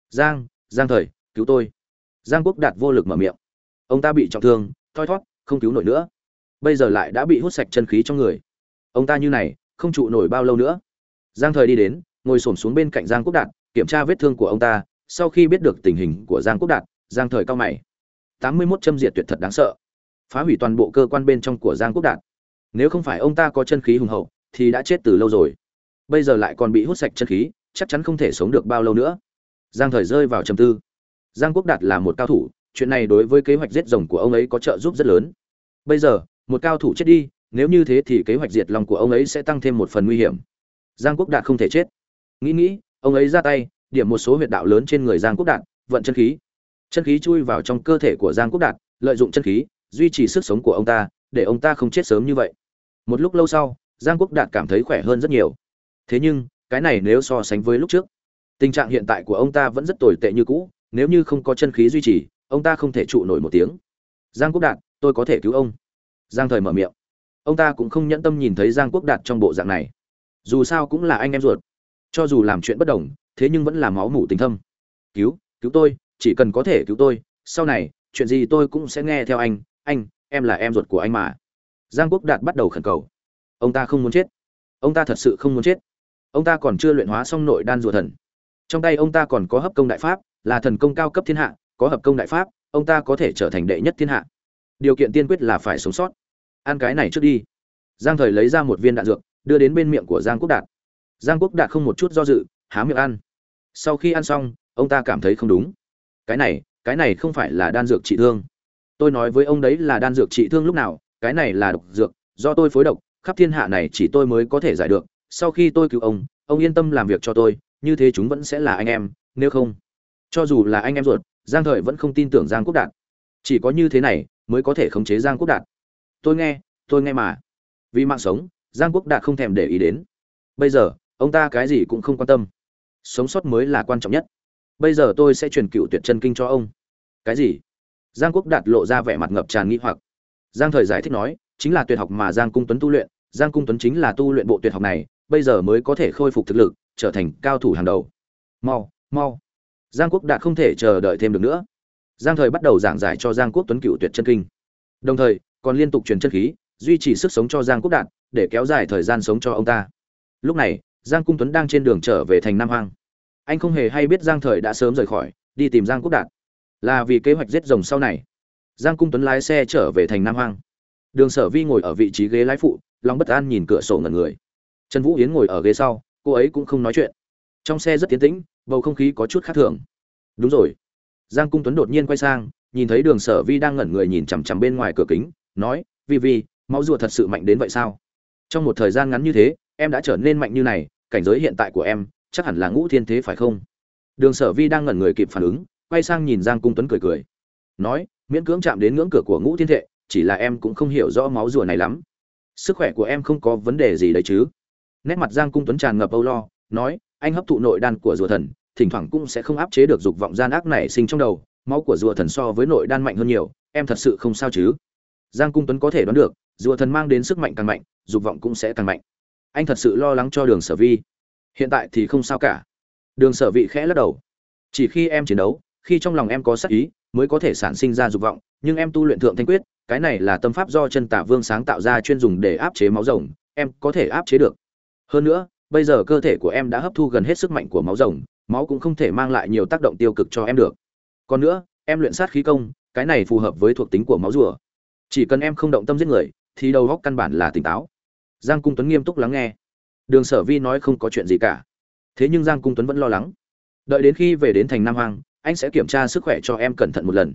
Giang giang thời, cứu tôi. Giang quốc đạt vô lực mở miệng. Ông ta bị trọng thương, thoi thót không cứu nổi nữa. Bây giờ lại đã bị hút sạch chân khí trong người ông ta như này, không trụ nổi bao lâu nữa. Giang thời đi đến, ngồi xổm xuống bên cạnh giang quốc đạt, kiểm tra vết thương của ông ta. Sau khi biết được tình hình của giang quốc đạt, giang thời cao mày. Tám mươi mốt châm diệt tuyệt thật đáng sợ. Phá hủy toàn bộ cơ quan bên trong của giang quốc đạt. Nếu không phải ông ta có chân khí hùng hậu, thì đã chết từ lâu rồi. Bây giờ lại còn bị hút sạch chân khí, chắc chắn không thể sống được bao lâu nữa. Giang thời rơi vào trầm tư. Giang quốc đạt là một cao thủ, chuyện này đối với kế hoạch giết rồng của ông ấy có trợ giúp rất lớn. Bây giờ, một cao thủ chết đi nếu như thế thì kế hoạch diệt lòng của ông ấy sẽ tăng thêm một phần nguy hiểm. Giang quốc đạt không thể chết. Nghĩ nghĩ, ông ấy ra tay, điểm một số huyệt đạo lớn trên người giang quốc đạt, vận chân khí. Chân khí chui vào trong cơ thể của giang quốc đạt, lợi dụng chân khí, duy trì sức sống của ông ta, để ông ta không chết sớm như vậy. Một lúc lâu sau, giang quốc đạt cảm thấy khỏe hơn rất nhiều. Thế nhưng, cái này nếu so sánh với lúc trước, tình trạng hiện tại của ông ta vẫn rất tồi tệ như cũ, nếu như không có chân khí duy trì, ông ta không thể trụ nổi một tiếng. Giang quốc đạt, tôi có thể cứu ông. Giang thời mở miệng ông ta cũng không nhẫn tâm nhìn thấy giang quốc đạt trong bộ dạng này. Dù sao cũng là anh em ruột. Cho dù làm chuyện bất đồng, thế nhưng vẫn là máu mủ tình thâm. Cứu cứu tôi, chỉ cần có thể cứu tôi, sau này, chuyện gì tôi cũng sẽ nghe theo anh anh, em là em ruột của anh mà. Giang quốc đạt bắt đầu khẩn cầu. Ông ta không muốn chết. Ông ta thật sự không muốn chết. Ông ta còn chưa luyện hóa xong nội đan rùa thần. Trong tay ông ta còn có hấp công đại pháp, là thần công cao cấp thiên hạ, có hợp công đại pháp, ông ta có thể trở thành đệ nhất thiên hạ. Điều kiện tiên quyết là phải sống sót ăn cái này trước đi. Giang thời lấy ra một viên đạn dược, đưa đến bên miệng của giang quốc đạt. Giang quốc đạt không một chút do dự, há miệng ăn. Sau khi ăn xong, ông ta cảm thấy không đúng. Cái này cái này không phải là đan dược trị thương. Tôi nói với ông đấy là đan dược trị thương lúc nào, cái này là độc dược, do tôi phối độc, khắp thiên hạ này chỉ tôi mới có thể giải được. Sau khi tôi cứu ông ông yên tâm làm việc cho tôi, như thế chúng vẫn sẽ là anh em, nếu không. Cho dù là anh em ruột, giang thời vẫn không tin tưởng giang quốc đạt. Chỉ có như thế này, mới có thể khống chế giang quốc đạt tôi nghe tôi nghe mà. Vì mạng sống, giang quốc đạt không thèm để ý đến. Bây giờ, ông ta cái gì cũng không quan tâm. Sống sót mới là quan trọng nhất. Bây giờ tôi sẽ truyền cựu tuyệt chân kinh cho ông. Cái gì? Giang quốc đạt lộ ra vẻ mặt ngập tràn nghi hoặc. Giang thời giải thích nói, chính là tuyệt học mà giang cung tuấn tu luyện. Giang cung tuấn chính là tu luyện bộ tuyệt học này, bây giờ mới có thể khôi phục thực lực, trở thành cao thủ hàng đầu. Mau mau. Giang quốc đạt không thể chờ đợi thêm được nữa. Giang thời bắt đầu giảng giải cho giang quốc tuấn cựu tuyệt chân kinh. Đồng thời còn liên tục truyền chân khí, duy trì sức sống cho giang quốc đạt, để kéo dài thời gian sống cho ông ta. Lúc này, giang cung tuấn đang trên đường trở về thành nam hoang. Anh không hề hay biết giang thời đã sớm rời khỏi, đi tìm giang quốc đạt. Là vì kế hoạch giết rồng sau này, giang cung tuấn lái xe trở về thành nam hoang. Đường sở vi ngồi ở vị trí ghế lái phụ, lòng bất an nhìn cửa sổ ngẩn người. Trần vũ yến ngồi ở ghế sau, cô ấy cũng không nói chuyện. Trong xe rất tiến tĩnh, bầu không khí có chút khác thường. Đúng rồi. Giang cung tuấn đột nhiên quay sang, nhìn thấy đường sở vi đang ngẩn người nhìn chằm chằm bên ngoài cửa kính nói, vi vi, máu rùa thật sự mạnh đến vậy sao? Trong một thời gian ngắn như thế, em đã trở nên mạnh như này, cảnh giới hiện tại của em chắc hẳn là ngũ thiên thế phải không? Đường sở vi đang ngẩn người kịp phản ứng, quay sang nhìn giang cung tuấn cười cười. Nói, miễn cưỡng chạm đến ngưỡng cửa của ngũ thiên thệ, chỉ là em cũng không hiểu rõ máu rùa này lắm. Sức khỏe của em không có vấn đề gì đấy chứ? Nét mặt giang cung tuấn tràn ngập âu lo, nói, anh hấp thụ nội đan của rùa thần, thỉnh thoảng cũng sẽ không áp chế được dục vọng gian ác nảy sinh trong đầu. Máu của rùa thần so với nội đan mạnh hơn nhiều, em thật sự không sao chứ? Giang cung tuấn có thể đoán được rùa thần mang đến sức mạnh càng mạnh, dục vọng cũng sẽ càng mạnh. Anh thật sự lo lắng cho đường sở vi. Hiện tại thì không sao cả. Đường sở vị khẽ lắc đầu. Chỉ khi em chiến đấu, khi trong lòng em có sắc ý, mới có thể sản sinh ra dục vọng, nhưng em tu luyện thượng thanh quyết, cái này là tâm pháp do chân tả vương sáng tạo ra chuyên dùng để áp chế máu rồng, em có thể áp chế được. Hơn nữa, bây giờ cơ thể của em đã hấp thu gần hết sức mạnh của máu rồng, máu cũng không thể mang lại nhiều tác động tiêu cực cho em được. Còn nữa, em luyện sát khí công, cái này phù hợp với thuộc tính của máu rùa chỉ cần em không động tâm giết người, thì đầu óc căn bản là tỉnh táo. Giang cung tuấn nghiêm túc lắng nghe. Đường sở vi nói không có chuyện gì cả. Thế nhưng giang cung tuấn vẫn lo lắng. Đợi đến khi về đến thành nam hoàng anh sẽ kiểm tra sức khỏe cho em cẩn thận một lần.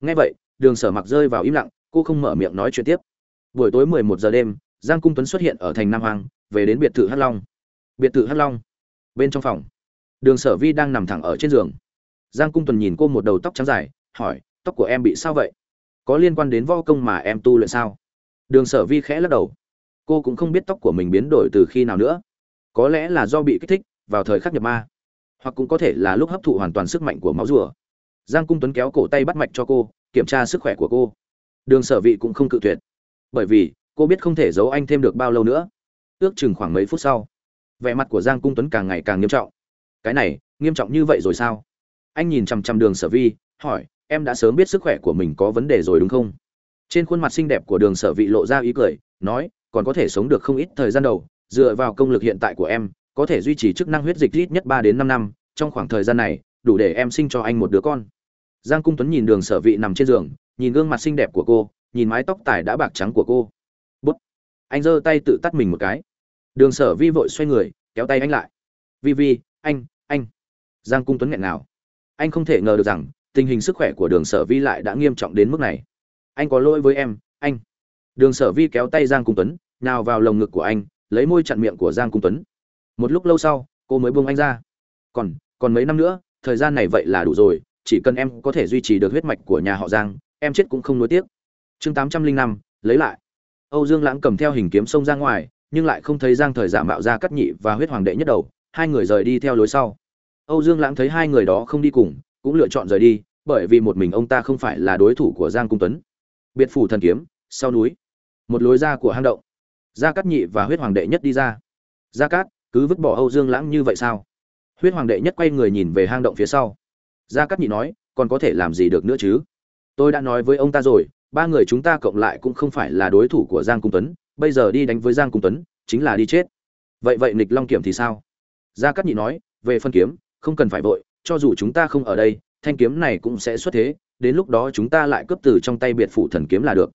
Nghe vậy, đường sở mặc rơi vào im lặng, cô không mở miệng nói chuyện tiếp. Buổi tối mười một giờ đêm, giang cung tuấn xuất hiện ở thành nam hoàng về đến biệt thự hắc long. Biệt thự hắc long, bên trong phòng. Đường sở vi đang nằm thẳng ở trên giường. Giang cung Tuấn nhìn cô một đầu tóc trắng dài, hỏi, tóc của em bị sao vậy? Có liên quan đến võ công mà em tu luyện sao? Đường sở vi khẽ lắc đầu. Cô cũng không biết tóc của mình biến đổi từ khi nào nữa. Có lẽ là do bị kích thích, vào thời khắc nhập ma. Hoặc cũng có thể là lúc hấp thụ hoàn toàn sức mạnh của máu rùa. Giang cung tuấn kéo cổ tay bắt mạch cho cô, kiểm tra sức khỏe của cô. Đường sở vị cũng không cự tuyệt. Bởi vì, cô biết không thể giấu anh thêm được bao lâu nữa. Ước chừng khoảng mấy phút sau, vẻ mặt của giang cung tuấn càng ngày càng nghiêm trọng. Cái này, nghiêm trọng như vậy rồi sao? Anh nhìn chằm chằm đường sở vi, hỏi em đã sớm biết sức khỏe của mình có vấn đề rồi đúng không? Trên khuôn mặt xinh đẹp của đường sở vị lộ ra ý cười, nói, còn có thể sống được không ít thời gian đầu, dựa vào công lực hiện tại của em, có thể duy trì chức năng huyết dịch ít nhất ba đến năm năm, trong khoảng thời gian này, đủ để em sinh cho anh một đứa con. Giang cung tuấn nhìn đường sở vị nằm trên giường, nhìn gương mặt xinh đẹp của cô, nhìn mái tóc tài đã bạc trắng của cô. Bút. Anh giơ tay tự tắt mình một cái. Đường sở vi vội xoay người, kéo tay anh lại. Vi vi, anh anh. Giang cung tuấn nghẹn nào anh không thể ngờ được rằng tình hình sức khỏe của đường sở vi lại đã nghiêm trọng đến mức này. Anh có lỗi với em, anh. Đường sở vi kéo tay giang cung tuấn, nào vào lồng ngực của anh, lấy môi chặn miệng của giang cung tuấn. Một lúc lâu sau, cô mới buông anh ra. Còn còn mấy năm nữa, thời gian này vậy là đủ rồi, chỉ cần em có thể duy trì được huyết mạch của nhà họ giang, em chết cũng không nuối tiếc. Chương tám trăm linh năm, lấy lại. Âu dương lãng cầm theo hình kiếm xông ra ngoài, nhưng lại không thấy giang thời giả mạo ra cắt nhị và huyết hoàng đệ nhất đầu, hai người rời đi theo lối sau. Âu dương lãng thấy hai người đó không đi cùng, cũng lựa chọn rời đi bởi vì một mình ông ta không phải là đối thủ của giang cung tuấn. Biệt phủ thần kiếm, sau núi. Một lối ra của hang động. Gia cát nhị và huyết hoàng đệ nhất đi ra. Gia cát, cứ vứt bỏ âu dương lãng như vậy sao? Huyết hoàng đệ nhất quay người nhìn về hang động phía sau. Gia cát nhị nói, còn có thể làm gì được nữa chứ? Tôi đã nói với ông ta rồi, ba người chúng ta cộng lại cũng không phải là đối thủ của giang cung tuấn, bây giờ đi đánh với giang cung tuấn, chính là đi chết. Vậy vậy nịch long kiểm thì sao? Gia cát nhị nói, về phân kiếm, không cần phải vội, cho dù chúng ta không ở đây thanh kiếm này cũng sẽ xuất thế, đến lúc đó chúng ta lại cướp từ trong tay biệt phủ thần kiếm là được.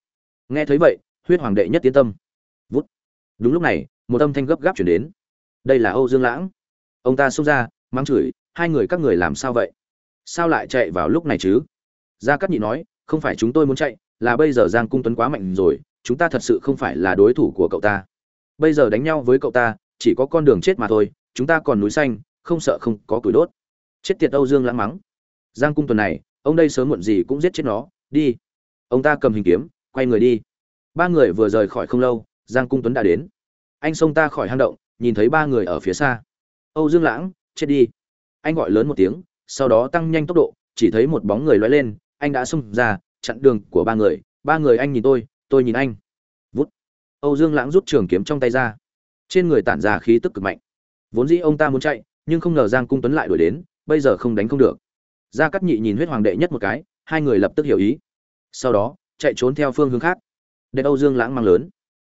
Nghe thấy vậy, huyết hoàng đệ nhất tiến tâm. Vút. Đúng lúc này, một âm thanh gấp gáp chuyển đến. Đây là âu dương lãng. Ông ta xông ra mang chửi, hai người các người làm sao vậy? Sao lại chạy vào lúc này chứ? Gia cát nhị nói, không phải chúng tôi muốn chạy, là bây giờ giang cung tuấn quá mạnh rồi, chúng ta thật sự không phải là đối thủ của cậu ta. Bây giờ đánh nhau với cậu ta, chỉ có con đường chết mà thôi, chúng ta còn núi xanh, không sợ không có củi đốt. Chết tiệt âu dương lãng mắng giang cung tuần này, ông đây sớm muộn gì cũng giết chết nó, đi. Ông ta cầm hình kiếm, quay người đi. Ba người vừa rời khỏi không lâu, giang cung tuấn đã đến. Anh xông ta khỏi hang động, nhìn thấy ba người ở phía xa. Âu dương lãng, chết đi. Anh gọi lớn một tiếng, sau đó tăng nhanh tốc độ, chỉ thấy một bóng người loay lên, anh đã xông ra, chặn đường của ba người. Ba người anh nhìn tôi tôi nhìn anh. Vút. Âu dương lãng rút trường kiếm trong tay ra. Trên người tản ra khí tức cực mạnh. Vốn dĩ ông ta muốn chạy, nhưng không ngờ giang cung tuấn lại đuổi đến, bây giờ không đánh không được gia cắt nhị nhìn huyết hoàng đệ nhất một cái, hai người lập tức hiểu ý. Sau đó, chạy trốn theo phương hướng khác. Đệ âu dương lãng mang lớn.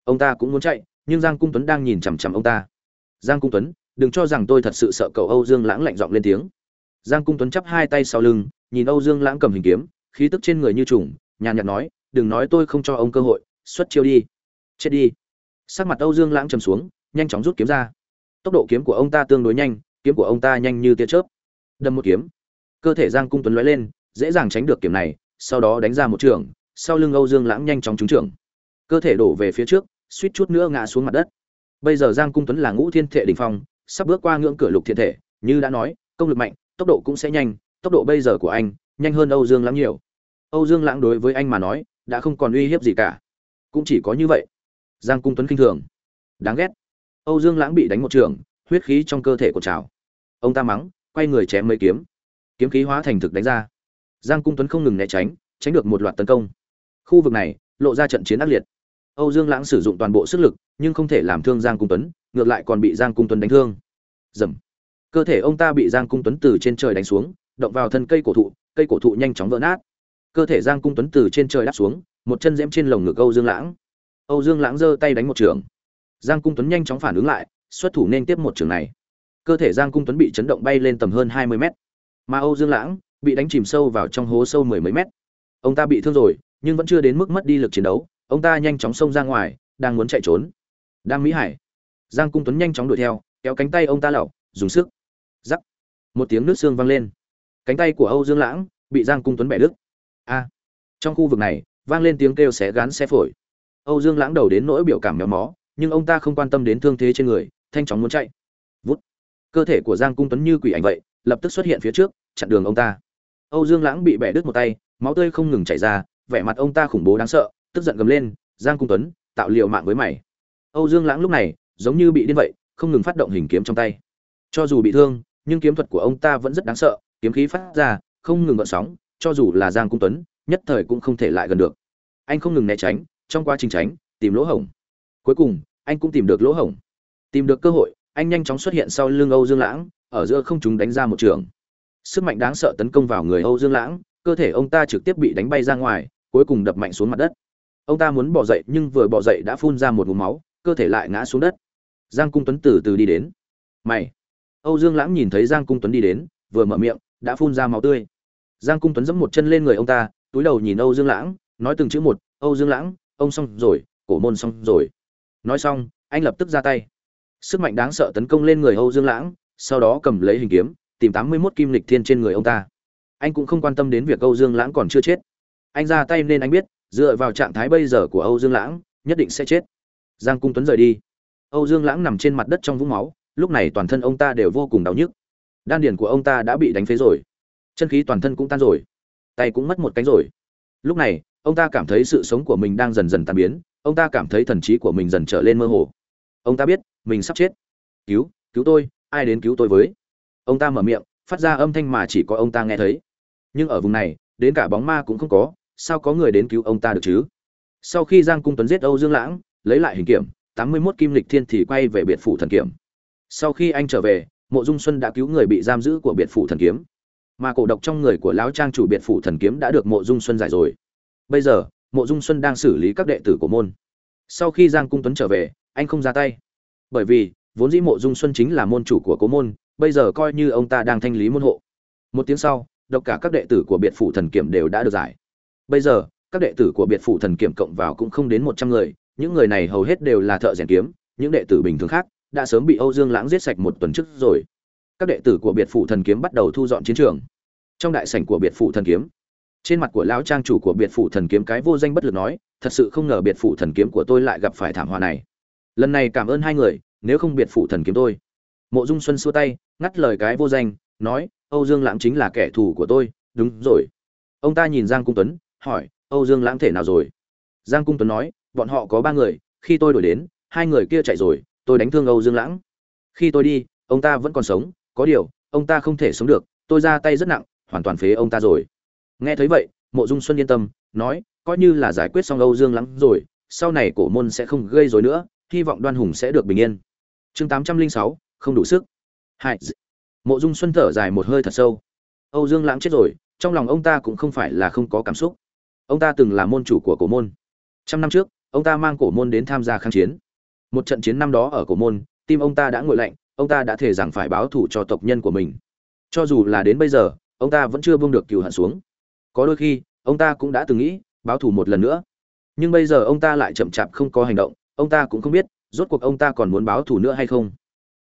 Ông ta cũng muốn chạy, nhưng giang cung tuấn đang nhìn chằm chằm ông ta. Giang cung tuấn, đừng cho rằng tôi thật sự sợ cậu âu dương lãng lạnh giọng lên tiếng. Giang cung tuấn chắp hai tay sau lưng, nhìn âu dương lãng cầm hình kiếm, khí tức trên người như trùng, nhàn nhạt nói, đừng nói tôi không cho ông cơ hội, xuất chiêu đi. Chết đi. Sắc mặt âu dương lãng trầm xuống, nhanh chóng rút kiếm ra. Tốc độ kiếm của ông ta tương đối nhanh, kiếm của ông ta nhanh như tia chớp. Đâm một kiếm cơ thể giang cung tuấn lóe lên, dễ dàng tránh được kiếm này, sau đó đánh ra một trường, sau lưng âu dương lãng nhanh chóng trúng trường. Cơ thể đổ về phía trước, suýt chút nữa ngã xuống mặt đất. Bây giờ giang cung tuấn là ngũ thiên thể đỉnh phong, sắp bước qua ngưỡng cửa lục thiên thể, như đã nói, công lực mạnh, tốc độ cũng sẽ nhanh, tốc độ bây giờ của anh, nhanh hơn âu dương lãng nhiều. Âu dương lãng đối với anh mà nói, đã không còn uy hiếp gì cả. Cũng chỉ có như vậy. Giang cung tuấn kinh thường. Đáng ghét. Âu dương lãng bị đánh một trường, huyết khí trong cơ thể của trào. Ông ta mắng, quay người chém mấy kiếm kiếm khí hóa thành thực đánh ra. Giang cung tuấn không ngừng né tránh tránh được một loạt tấn công. Khu vực này, lộ ra trận chiến ác liệt. Âu dương lãng sử dụng toàn bộ sức lực, nhưng không thể làm thương giang cung tuấn, ngược lại còn bị giang cung tuấn đánh thương. Dầm. Cơ thể ông ta bị giang cung tuấn từ trên trời đánh xuống, động vào thân cây cổ thụ, cây cổ thụ nhanh chóng vỡ nát. Cơ thể giang cung tuấn từ trên trời đáp xuống, một chân dẫm trên lồng ngực âu dương lãng. Âu dương lãng giơ tay đánh một trường. Giang cung tuấn nhanh chóng phản ứng lại, xuất thủ nên tiếp một trường này. Cơ thể giang cung tuấn bị chấn động bay lên tầm hơn hai mươi mét mà âu dương lãng bị đánh chìm sâu vào trong hố sâu mười mấy mét. Ông ta bị thương rồi, nhưng vẫn chưa đến mức mất đi lực chiến đấu. Ông ta nhanh chóng xông ra ngoài, đang muốn chạy trốn. Đang mỹ hải. Giang cung tuấn nhanh chóng đuổi theo, kéo cánh tay ông ta lỏng dùng sức. Giắc một tiếng nước xương vang lên. Cánh tay của âu dương lãng bị giang cung tuấn bẻ đứt. A. Trong khu vực này, vang lên tiếng kêu xé gán xe phổi. Âu dương lãng đầu đến nỗi biểu cảm méo mó, nhưng ông ta không quan tâm đến thương thế trên người, thanh chóng muốn chạy. Vút. Cơ thể của giang cung tuấn như quỷ ảnh vậy lập tức xuất hiện phía trước, chặn đường ông ta. Âu dương lãng bị bẻ đứt một tay, máu tươi không ngừng chảy ra, vẻ mặt ông ta khủng bố đáng sợ, tức giận gầm lên, giang cung tuấn, tạo liệu mạng với mày. Âu dương lãng lúc này, giống như bị điên vậy, không ngừng phát động hình kiếm trong tay. Cho dù bị thương, nhưng kiếm thuật của ông ta vẫn rất đáng sợ, kiếm khí phát ra, không ngừng gợn sóng, cho dù là giang cung tuấn, nhất thời cũng không thể lại gần được. Anh không ngừng né tránh, trong quá trình tránh, tìm lỗ hổng. Cuối cùng, anh cũng tìm được lỗ hổng. Tìm được cơ hội anh nhanh chóng xuất hiện sau lưng âu dương lãng, ở giữa không chúng đánh ra một trường. Sức mạnh đáng sợ tấn công vào người âu dương lãng, cơ thể ông ta trực tiếp bị đánh bay ra ngoài, cuối cùng đập mạnh xuống mặt đất. Ông ta muốn bò dậy nhưng vừa bò dậy đã phun ra một ngụm máu, cơ thể lại ngã xuống đất. Giang cung tuấn từ từ đi đến. Mày! Âu dương lãng nhìn thấy giang cung tuấn đi đến, vừa mở miệng, đã phun ra máu tươi. Giang cung tuấn giẫm một chân lên người ông ta, túi đầu nhìn âu dương lãng, nói từng chữ một, âu dương lãng, ông xong rồi, cổ môn xong rồi. Nói xong, anh lập tức ra tay sức mạnh đáng sợ tấn công lên người âu dương lãng, sau đó cầm lấy hình kiếm, tìm tám mươi mốt kim lịch thiên trên người ông ta. Anh cũng không quan tâm đến việc âu dương lãng còn chưa chết. Anh ra tay nên anh biết, dựa vào trạng thái bây giờ của âu dương lãng, nhất định sẽ chết. Giang cung tuấn rời đi. Âu dương lãng nằm trên mặt đất trong vũng máu, lúc này toàn thân ông ta đều vô cùng đau nhức. Đan điền của ông ta đã bị đánh phế rồi. Chân khí toàn thân cũng tan rồi. Tay cũng mất một cánh rồi. Lúc này, ông ta cảm thấy sự sống của mình đang dần dần tan biến, ông ta cảm thấy thần trí của mình dần trở lên mơ hồ. Ông ta biết mình sắp chết. Cứu cứu tôi, ai đến cứu tôi với? Ông ta mở miệng, phát ra âm thanh mà chỉ có ông ta nghe thấy. Nhưng ở vùng này, đến cả bóng ma cũng không có, sao có người đến cứu ông ta được chứ? Sau khi giang cung tuấn giết âu dương lãng, lấy lại hình kiểm, tám mươi 81 kim lịch thiên thì quay về biệt phủ thần kiểm. Sau khi anh trở về, mộ dung xuân đã cứu người bị giam giữ của biệt phủ thần kiếm. Mà cổ độc trong người của lão trang chủ biệt phủ thần kiếm đã được mộ dung xuân giải rồi. Bây giờ, mộ dung xuân đang xử lý các đệ tử của môn. Sau khi giang cung tuấn trở về, anh không ra tay bởi vì, vốn dĩ mộ dung xuân chính là môn chủ của cố môn, bây giờ coi như ông ta đang thanh lý môn hộ. Một tiếng sau, độc cả các đệ tử của biệt phủ thần kiểm đều đã được giải. Bây giờ, các đệ tử của biệt phủ thần kiểm cộng vào cũng không đến một trăm người, những người này hầu hết đều là thợ rèn kiếm, những đệ tử bình thường khác đã sớm bị âu dương lãng giết sạch một tuần trước rồi. Các đệ tử của biệt phủ thần kiếm bắt đầu thu dọn chiến trường. Trong đại sảnh của biệt phủ thần kiếm, trên mặt của lão trang chủ của biệt phủ thần kiếm cái vô danh bất lực nói, thật sự không ngờ biệt phủ thần kiếm của tôi lại gặp phải thảm họa này lần này cảm ơn hai người, nếu không biệt phụ thần kiếm tôi. Mộ dung xuân xua tay, ngắt lời cái vô danh, nói, âu dương lãng chính là kẻ thù của tôi. Đúng rồi. Ông ta nhìn giang cung tuấn, hỏi, âu dương lãng thể nào rồi? Giang cung tuấn nói, bọn họ có ba người, khi tôi đổi đến, hai người kia chạy rồi, tôi đánh thương âu dương lãng. Khi tôi đi, ông ta vẫn còn sống, có điều, ông ta không thể sống được, tôi ra tay rất nặng, hoàn toàn phế ông ta rồi. Nghe thấy vậy, mộ dung xuân yên tâm, nói, coi như là giải quyết xong âu dương lãng rồi, sau này cổ môn sẽ không gây rối nữa hy vọng đoan hùng sẽ được bình yên. Chương tám trăm linh sáu, không đủ sức. Hại mộ dung xuân thở dài một hơi thật sâu. Âu dương lãng chết rồi, trong lòng ông ta cũng không phải là không có cảm xúc. Ông ta từng là môn chủ của cổ môn. Trăm năm trước, ông ta mang cổ môn đến tham gia kháng chiến. Một trận chiến năm đó ở cổ môn, tim ông ta đã nguội lạnh, ông ta đã thể rằng phải báo thù cho tộc nhân của mình. Cho dù là đến bây giờ, ông ta vẫn chưa buông được cừu hận xuống. Có đôi khi, ông ta cũng đã từng nghĩ, báo thù một lần nữa. Nhưng bây giờ ông ta lại chậm chạp không có hành động ông ta cũng không biết, rốt cuộc ông ta còn muốn báo thù nữa hay không.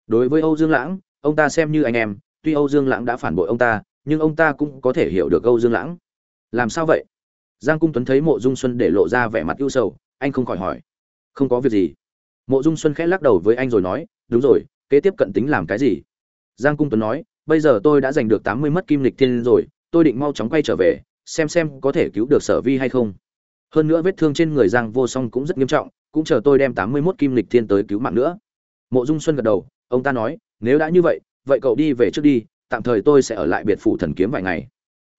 Đối với âu dương lãng, ông ta xem như anh em, tuy âu dương lãng đã phản bội ông ta, nhưng ông ta cũng có thể hiểu được âu dương lãng. Làm sao vậy? Giang cung tuấn thấy mộ dung xuân để lộ ra vẻ mặt ưu sầu, anh không khỏi hỏi. Không có việc gì. Mộ dung xuân khẽ lắc đầu với anh rồi nói, đúng rồi, kế tiếp cận tính làm cái gì? Giang cung tuấn nói, bây giờ tôi đã giành được tám mươi mất kim lịch thiên rồi, tôi định mau chóng quay trở về, xem xem có thể cứu được sở vi hay không. Hơn nữa vết thương trên người giang vô song cũng rất nghiêm trọng cũng chờ tôi đem tám mươi mốt kim lịch thiên tới cứu mạng nữa. Mộ dung xuân gật đầu, ông ta nói, nếu đã như vậy vậy cậu đi về trước đi, tạm thời tôi sẽ ở lại biệt phủ thần kiếm vài ngày.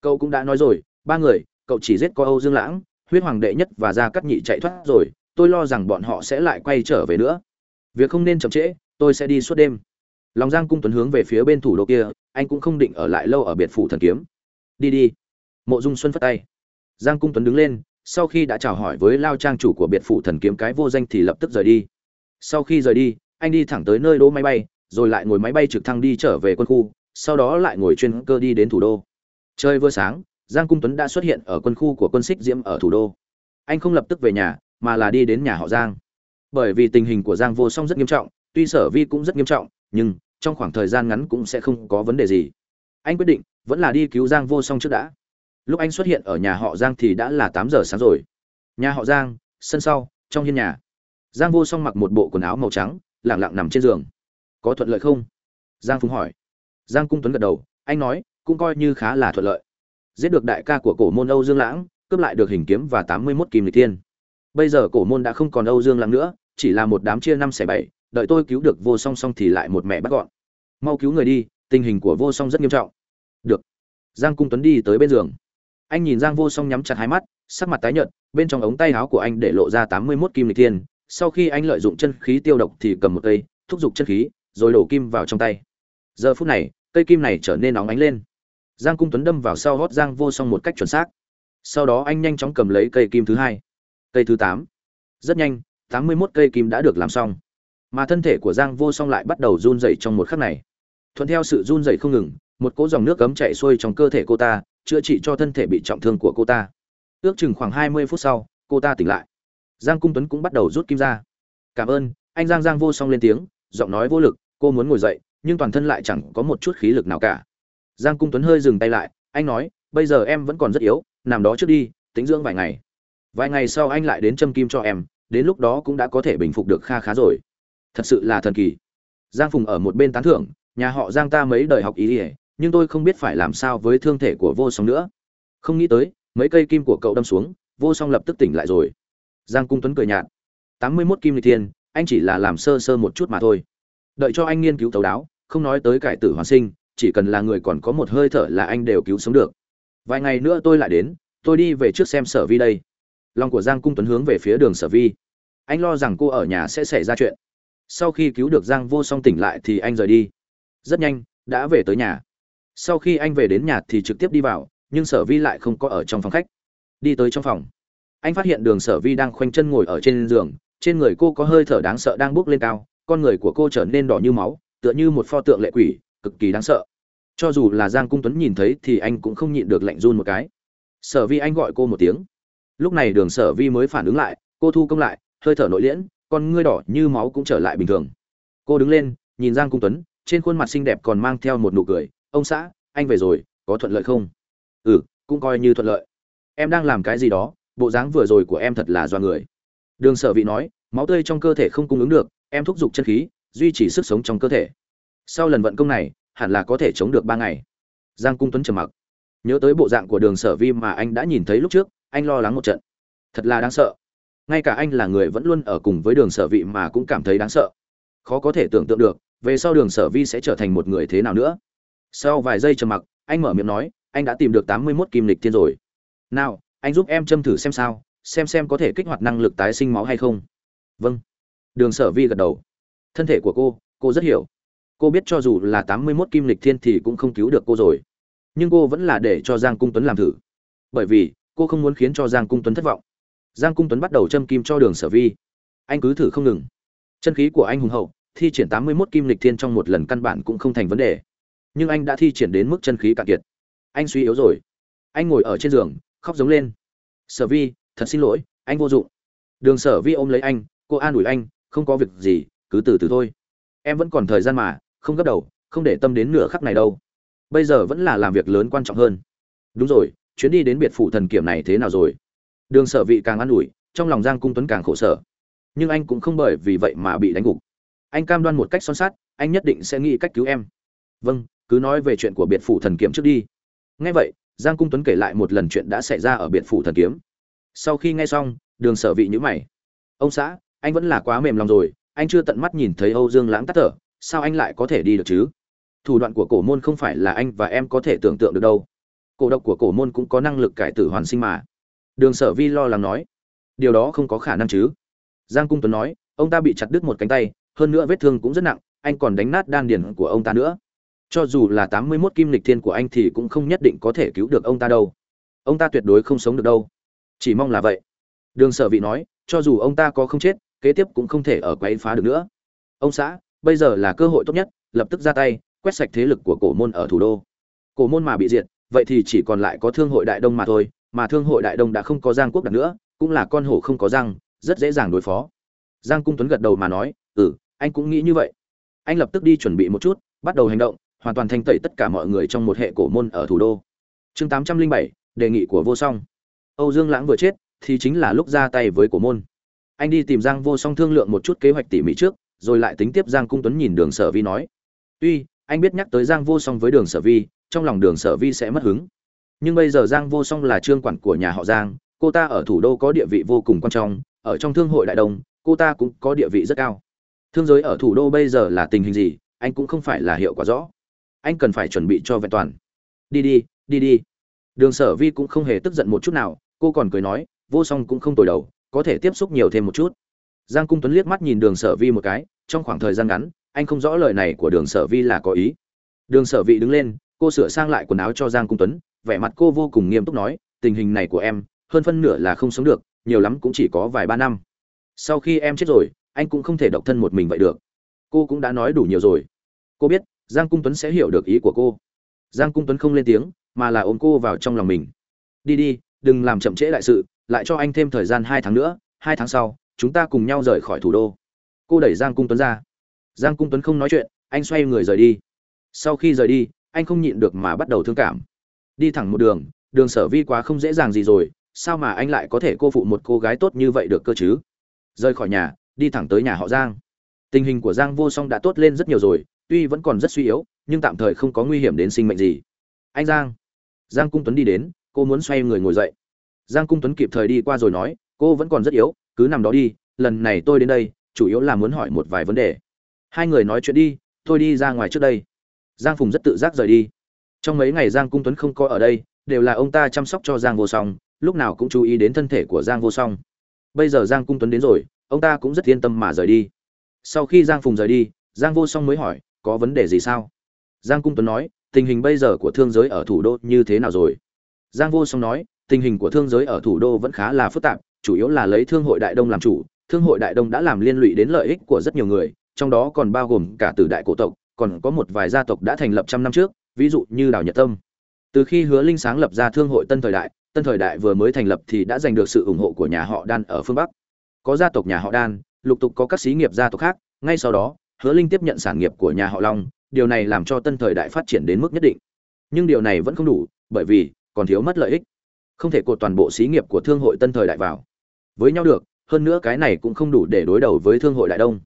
Cậu cũng đã nói rồi, ba người, cậu chỉ giết có âu dương lãng, huyết hoàng đệ nhất và gia cắt nhị chạy thoát rồi, tôi lo rằng bọn họ sẽ lại quay trở về nữa. Việc không nên chậm trễ, tôi sẽ đi suốt đêm. Long giang cung tuấn hướng về phía bên thủ đô kia, anh cũng không định ở lại lâu ở biệt phủ thần kiếm. Đi đi. Mộ dung xuân phất tay. Giang cung tuấn đứng lên sau khi đã chào hỏi với lao trang chủ của biệt phủ thần kiếm cái vô danh thì lập tức rời đi. Sau khi rời đi, anh đi thẳng tới nơi đỗ máy bay, rồi lại ngồi máy bay trực thăng đi trở về quân khu, sau đó lại ngồi chuyên cơ đi đến thủ đô. Chơi vừa sáng, giang cung tuấn đã xuất hiện ở quân khu của quân xích diễm ở thủ đô. Anh không lập tức về nhà, mà là đi đến nhà họ giang. Bởi vì tình hình của giang vô song rất nghiêm trọng, tuy sở vi cũng rất nghiêm trọng, nhưng trong khoảng thời gian ngắn cũng sẽ không có vấn đề gì. Anh quyết định vẫn là đi cứu giang vô song trước đã lúc anh xuất hiện ở nhà họ giang thì đã là tám giờ sáng rồi. Nhà họ giang, sân sau, trong hiên nhà. Giang vô song mặc một bộ quần áo màu trắng, lẳng lặng nằm trên giường. Có thuận lợi không? Giang phùng hỏi. Giang cung tuấn gật đầu, anh nói, cũng coi như khá là thuận lợi. Giết được đại ca của cổ môn âu dương lãng, cướp lại được hình kiếm và tám mươi mốt kim lịch tiên bây giờ cổ môn đã không còn âu dương lãng nữa, chỉ là một đám chia năm xẻ bảy, đợi tôi cứu được vô song song thì lại một mẹ bắt gọn. Mau cứu người đi, tình hình của vô song rất nghiêm trọng. Được. Giang cung tuấn đi tới bên giường anh nhìn giang vô song nhắm chặt hai mắt, sắc mặt tái nhợt, bên trong ống tay áo của anh để lộ ra tám mươi 81 kim lịch thiên. Sau khi anh lợi dụng chân khí tiêu độc thì cầm một cây, thúc giục chân khí, rồi đổ kim vào trong tay. Giờ phút này, cây kim này trở nên nóng ánh lên. Giang cung tuấn đâm vào sau hót giang vô song một cách chuẩn xác. Sau đó anh nhanh chóng cầm lấy cây kim thứ hai. Cây thứ tám. Rất nhanh, tám mươi 81 cây kim đã được làm xong. Mà thân thể của giang vô song lại bắt đầu run rẩy trong một khắc này. Thuận theo sự run rẩy không ngừng, một cỗ dòng nước cấm chạy xuôi trong cơ thể cô ta chữa trị cho thân thể bị trọng thương của cô ta. Ước chừng khoảng hai mươi phút sau, cô ta tỉnh lại. Giang cung tuấn cũng bắt đầu rút kim ra. Cảm ơn. Anh giang giang vô song lên tiếng, giọng nói vô lực, cô muốn ngồi dậy, nhưng toàn thân lại chẳng có một chút khí lực nào cả. Giang cung tuấn hơi dừng tay lại, anh nói, bây giờ em vẫn còn rất yếu, nằm đó trước đi tính dưỡng vài ngày. Vài ngày sau anh lại đến châm kim cho em, đến lúc đó cũng đã có thể bình phục được kha khá rồi. Thật sự là thần kỳ. Giang phùng ở một bên tán thưởng, nhà họ giang ta mấy đời học ý ỉa nhưng tôi không biết phải làm sao với thương thể của vô song nữa. Không nghĩ tới, mấy cây kim của cậu đâm xuống, vô song lập tức tỉnh lại rồi. Giang cung tuấn cười nhạt. Tám mươi mốt kim lịch thiên, anh chỉ là làm sơ sơ một chút mà thôi. Đợi cho anh nghiên cứu thấu đáo, không nói tới cải tử hoàn sinh, chỉ cần là người còn có một hơi thở là anh đều cứu sống được. Vài ngày nữa tôi lại đến, tôi đi về trước xem sở vi đây. Lòng của giang cung tuấn hướng về phía đường sở vi. Anh lo rằng cô ở nhà sẽ xảy ra chuyện. Sau khi cứu được giang vô song tỉnh lại thì anh rời đi. Rất nhanh, đã về tới nhà sau khi anh về đến nhà thì trực tiếp đi vào, nhưng sở vi lại không có ở trong phòng khách. Đi tới trong phòng, anh phát hiện đường sở vi đang khoanh chân ngồi ở trên giường, trên người cô có hơi thở đáng sợ đang bốc lên cao, con người của cô trở nên đỏ như máu, tựa như một pho tượng lệ quỷ, cực kỳ đáng sợ. Cho dù là giang cung tuấn nhìn thấy thì anh cũng không nhịn được lạnh run một cái. Sở vi anh gọi cô một tiếng. Lúc này đường sở vi mới phản ứng lại, cô thu công lại, hơi thở nội liễn, con ngươi đỏ như máu cũng trở lại bình thường. Cô đứng lên, nhìn giang cung tuấn, trên khuôn mặt xinh đẹp còn mang theo một nụ cười ông xã, anh về rồi, có thuận lợi không? Ừ cũng coi như thuận lợi. Em đang làm cái gì đó, bộ dáng vừa rồi của em thật là do người. Đường sở vị nói, máu tươi trong cơ thể không cung ứng được, em thúc giục chân khí, duy trì sức sống trong cơ thể. Sau lần vận công này, hẳn là có thể chống được ba ngày. Giang cung tuấn trầm mặc. Nhớ tới bộ dạng của đường sở vi mà anh đã nhìn thấy lúc trước, anh lo lắng một trận. Thật là đáng sợ. Ngay cả anh là người vẫn luôn ở cùng với đường sở vị mà cũng cảm thấy đáng sợ. Khó có thể tưởng tượng được, về sau đường sở vi sẽ trở thành một người thế nào nữa sau vài giây trầm mặc, anh mở miệng nói, anh đã tìm được tám mươi mốt kim lịch thiên rồi. Nào, anh giúp em châm thử xem sao, xem xem có thể kích hoạt năng lực tái sinh máu hay không. Vâng. Đường sở vi gật đầu. Thân thể của cô cô rất hiểu. Cô biết cho dù là tám mươi mốt kim lịch thiên thì cũng không cứu được cô rồi. Nhưng cô vẫn là để cho giang cung tuấn làm thử. Bởi vì, cô không muốn khiến cho giang cung tuấn thất vọng. Giang cung tuấn bắt đầu châm kim cho đường sở vi. Anh cứ thử không ngừng. Chân khí của anh hùng hậu, thi triển tám mươi mốt kim lịch thiên trong một lần căn bản cũng không thành vấn đề nhưng anh đã thi triển đến mức chân khí cạn kiệt. Anh suy yếu rồi. Anh ngồi ở trên giường, khóc giống lên. Sở vi, thật xin lỗi, anh vô dụng. Đường sở vi ôm lấy anh, cô an ủi anh, không có việc gì, cứ từ từ thôi. Em vẫn còn thời gian mà, không gấp đầu, không để tâm đến nửa khắc này đâu. Bây giờ vẫn là làm việc lớn quan trọng hơn. Đúng rồi, chuyến đi đến biệt phủ thần kiểm này thế nào rồi? Đường sở vị càng an ủi, trong lòng giang cung tuấn càng khổ sở. Nhưng anh cũng không bởi vì vậy mà bị đánh gục. Anh cam đoan một cách son sát anh nhất định sẽ nghĩ cách cứu em. Vâng cứ nói về chuyện của biệt phủ thần kiếm trước đi. Nghe vậy, giang cung tuấn kể lại một lần chuyện đã xảy ra ở biệt phủ thần kiếm. Sau khi nghe xong, đường sở vị nhữ mày. Ông xã, anh vẫn là quá mềm lòng rồi, anh chưa tận mắt nhìn thấy âu dương lãng tắt thở, sao anh lại có thể đi được chứ? Thủ đoạn của cổ môn không phải là anh và em có thể tưởng tượng được đâu. Cổ độc của cổ môn cũng có năng lực cải tử hoàn sinh mà. Đường sở vi lo lắng nói. Điều đó không có khả năng chứ. Giang cung tuấn nói, ông ta bị chặt đứt một cánh tay, hơn nữa vết thương cũng rất nặng, anh còn đánh nát đan điền của ông ta nữa cho dù là tám mươi 81 kim lịch thiên của anh thì cũng không nhất định có thể cứu được ông ta đâu. Ông ta tuyệt đối không sống được đâu. Chỉ mong là vậy. Đường sở vị nói, cho dù ông ta có không chết, kế tiếp cũng không thể ở quấy phá được nữa. Ông xã, bây giờ là cơ hội tốt nhất, lập tức ra tay, quét sạch thế lực của cổ môn ở thủ đô. Cổ môn mà bị diệt, vậy thì chỉ còn lại có thương hội đại đông mà thôi, mà thương hội đại đông đã không có giang quốc đặt nữa, cũng là con hổ không có răng, rất dễ dàng đối phó. Giang cung tuấn gật đầu mà nói ừ anh cũng nghĩ như vậy. Anh lập tức đi chuẩn bị một chút, bắt đầu hành động hoàn toàn thanh tẩy tất cả mọi người trong một hệ cổ môn ở thủ đô. Chương tám trăm linh bảy, đề nghị của vô song. Âu dương lãng vừa chết, thì chính là lúc ra tay với cổ môn. Anh đi tìm giang vô song thương lượng một chút kế hoạch tỉ mỉ trước, rồi lại tính tiếp giang cung tuấn nhìn đường sở vi nói. Tuy, anh biết nhắc tới giang vô song với đường sở vi, trong lòng đường sở vi sẽ mất hứng. Nhưng bây giờ giang vô song là trương quản của nhà họ giang, cô ta ở thủ đô có địa vị vô cùng quan trọng, ở trong thương hội đại đông cô ta cũng có địa vị rất cao. Thương giới ở thủ đô bây giờ là tình hình gì, anh cũng không phải là hiệu quả rõ anh cần phải chuẩn bị cho vẹn toàn. Đi đi đi đi. Đường sở vi cũng không hề tức giận một chút nào, cô còn cười nói, vô song cũng không tồi đầu, có thể tiếp xúc nhiều thêm một chút. Giang cung tuấn liếc mắt nhìn đường sở vi một cái, trong khoảng thời gian ngắn, anh không rõ lời này của đường sở vi là có ý. Đường sở vi đứng lên, cô sửa sang lại quần áo cho giang cung tuấn, vẻ mặt cô vô cùng nghiêm túc nói, tình hình này của em, hơn phân nửa là không sống được, nhiều lắm cũng chỉ có vài ba năm. Sau khi em chết rồi, anh cũng không thể độc thân một mình vậy được. Cô cũng đã nói đủ nhiều rồi. Cô biết giang cung tuấn sẽ hiểu được ý của cô. Giang cung tuấn không lên tiếng, mà là ôm cô vào trong lòng mình. Đi đi, đừng làm chậm trễ đại sự, lại cho anh thêm thời gian hai tháng nữa, hai tháng sau, chúng ta cùng nhau rời khỏi thủ đô. Cô đẩy giang cung tuấn ra. Giang cung tuấn không nói chuyện, anh xoay người rời đi. Sau khi rời đi, anh không nhịn được mà bắt đầu thương cảm. Đi thẳng một đường đường sở vi quá không dễ dàng gì rồi, sao mà anh lại có thể cô phụ một cô gái tốt như vậy được cơ chứ? Rời khỏi nhà, đi thẳng tới nhà họ giang. Tình hình của giang vô song đã tốt lên rất nhiều rồi tuy vẫn còn rất suy yếu, nhưng tạm thời không có nguy hiểm đến sinh mệnh gì. Anh giang giang cung tuấn đi đến, cô muốn xoay người ngồi dậy. Giang cung tuấn kịp thời đi qua rồi nói, cô vẫn còn rất yếu, cứ nằm đó đi, lần này tôi đến đây, chủ yếu là muốn hỏi một vài vấn đề. Hai người nói chuyện đi, tôi đi ra ngoài trước đây. Giang phùng rất tự giác rời đi. Trong mấy ngày giang cung tuấn không có ở đây, đều là ông ta chăm sóc cho giang vô song, lúc nào cũng chú ý đến thân thể của giang vô song. Bây giờ giang cung tuấn đến rồi, ông ta cũng rất yên tâm mà rời đi. Sau khi giang phùng rời đi, giang vô song mới hỏi có vấn đề gì sao? Giang cung tuấn nói, tình hình bây giờ của thương giới ở thủ đô như thế nào rồi? Giang vô song nói, tình hình của thương giới ở thủ đô vẫn khá là phức tạp, chủ yếu là lấy thương hội đại đông làm chủ. Thương hội đại đông đã làm liên lụy đến lợi ích của rất nhiều người, trong đó còn bao gồm cả từ đại cổ tộc, còn có một vài gia tộc đã thành lập trăm năm trước, ví dụ như đào nhật tâm. Từ khi hứa linh sáng lập ra thương hội tân thời đại, tân thời đại vừa mới thành lập thì đã giành được sự ủng hộ của nhà họ đan ở phương bắc. Có gia tộc nhà họ đan, lục tục có các xí nghiệp gia tộc khác, ngay sau đó hứa linh tiếp nhận sản nghiệp của nhà họ long, điều này làm cho tân thời đại phát triển đến mức nhất định. Nhưng điều này vẫn không đủ, bởi vì còn thiếu mất lợi ích. Không thể cột toàn bộ xí nghiệp của thương hội tân thời đại vào. Với nhau được, hơn nữa cái này cũng không đủ để đối đầu với thương hội đại đông.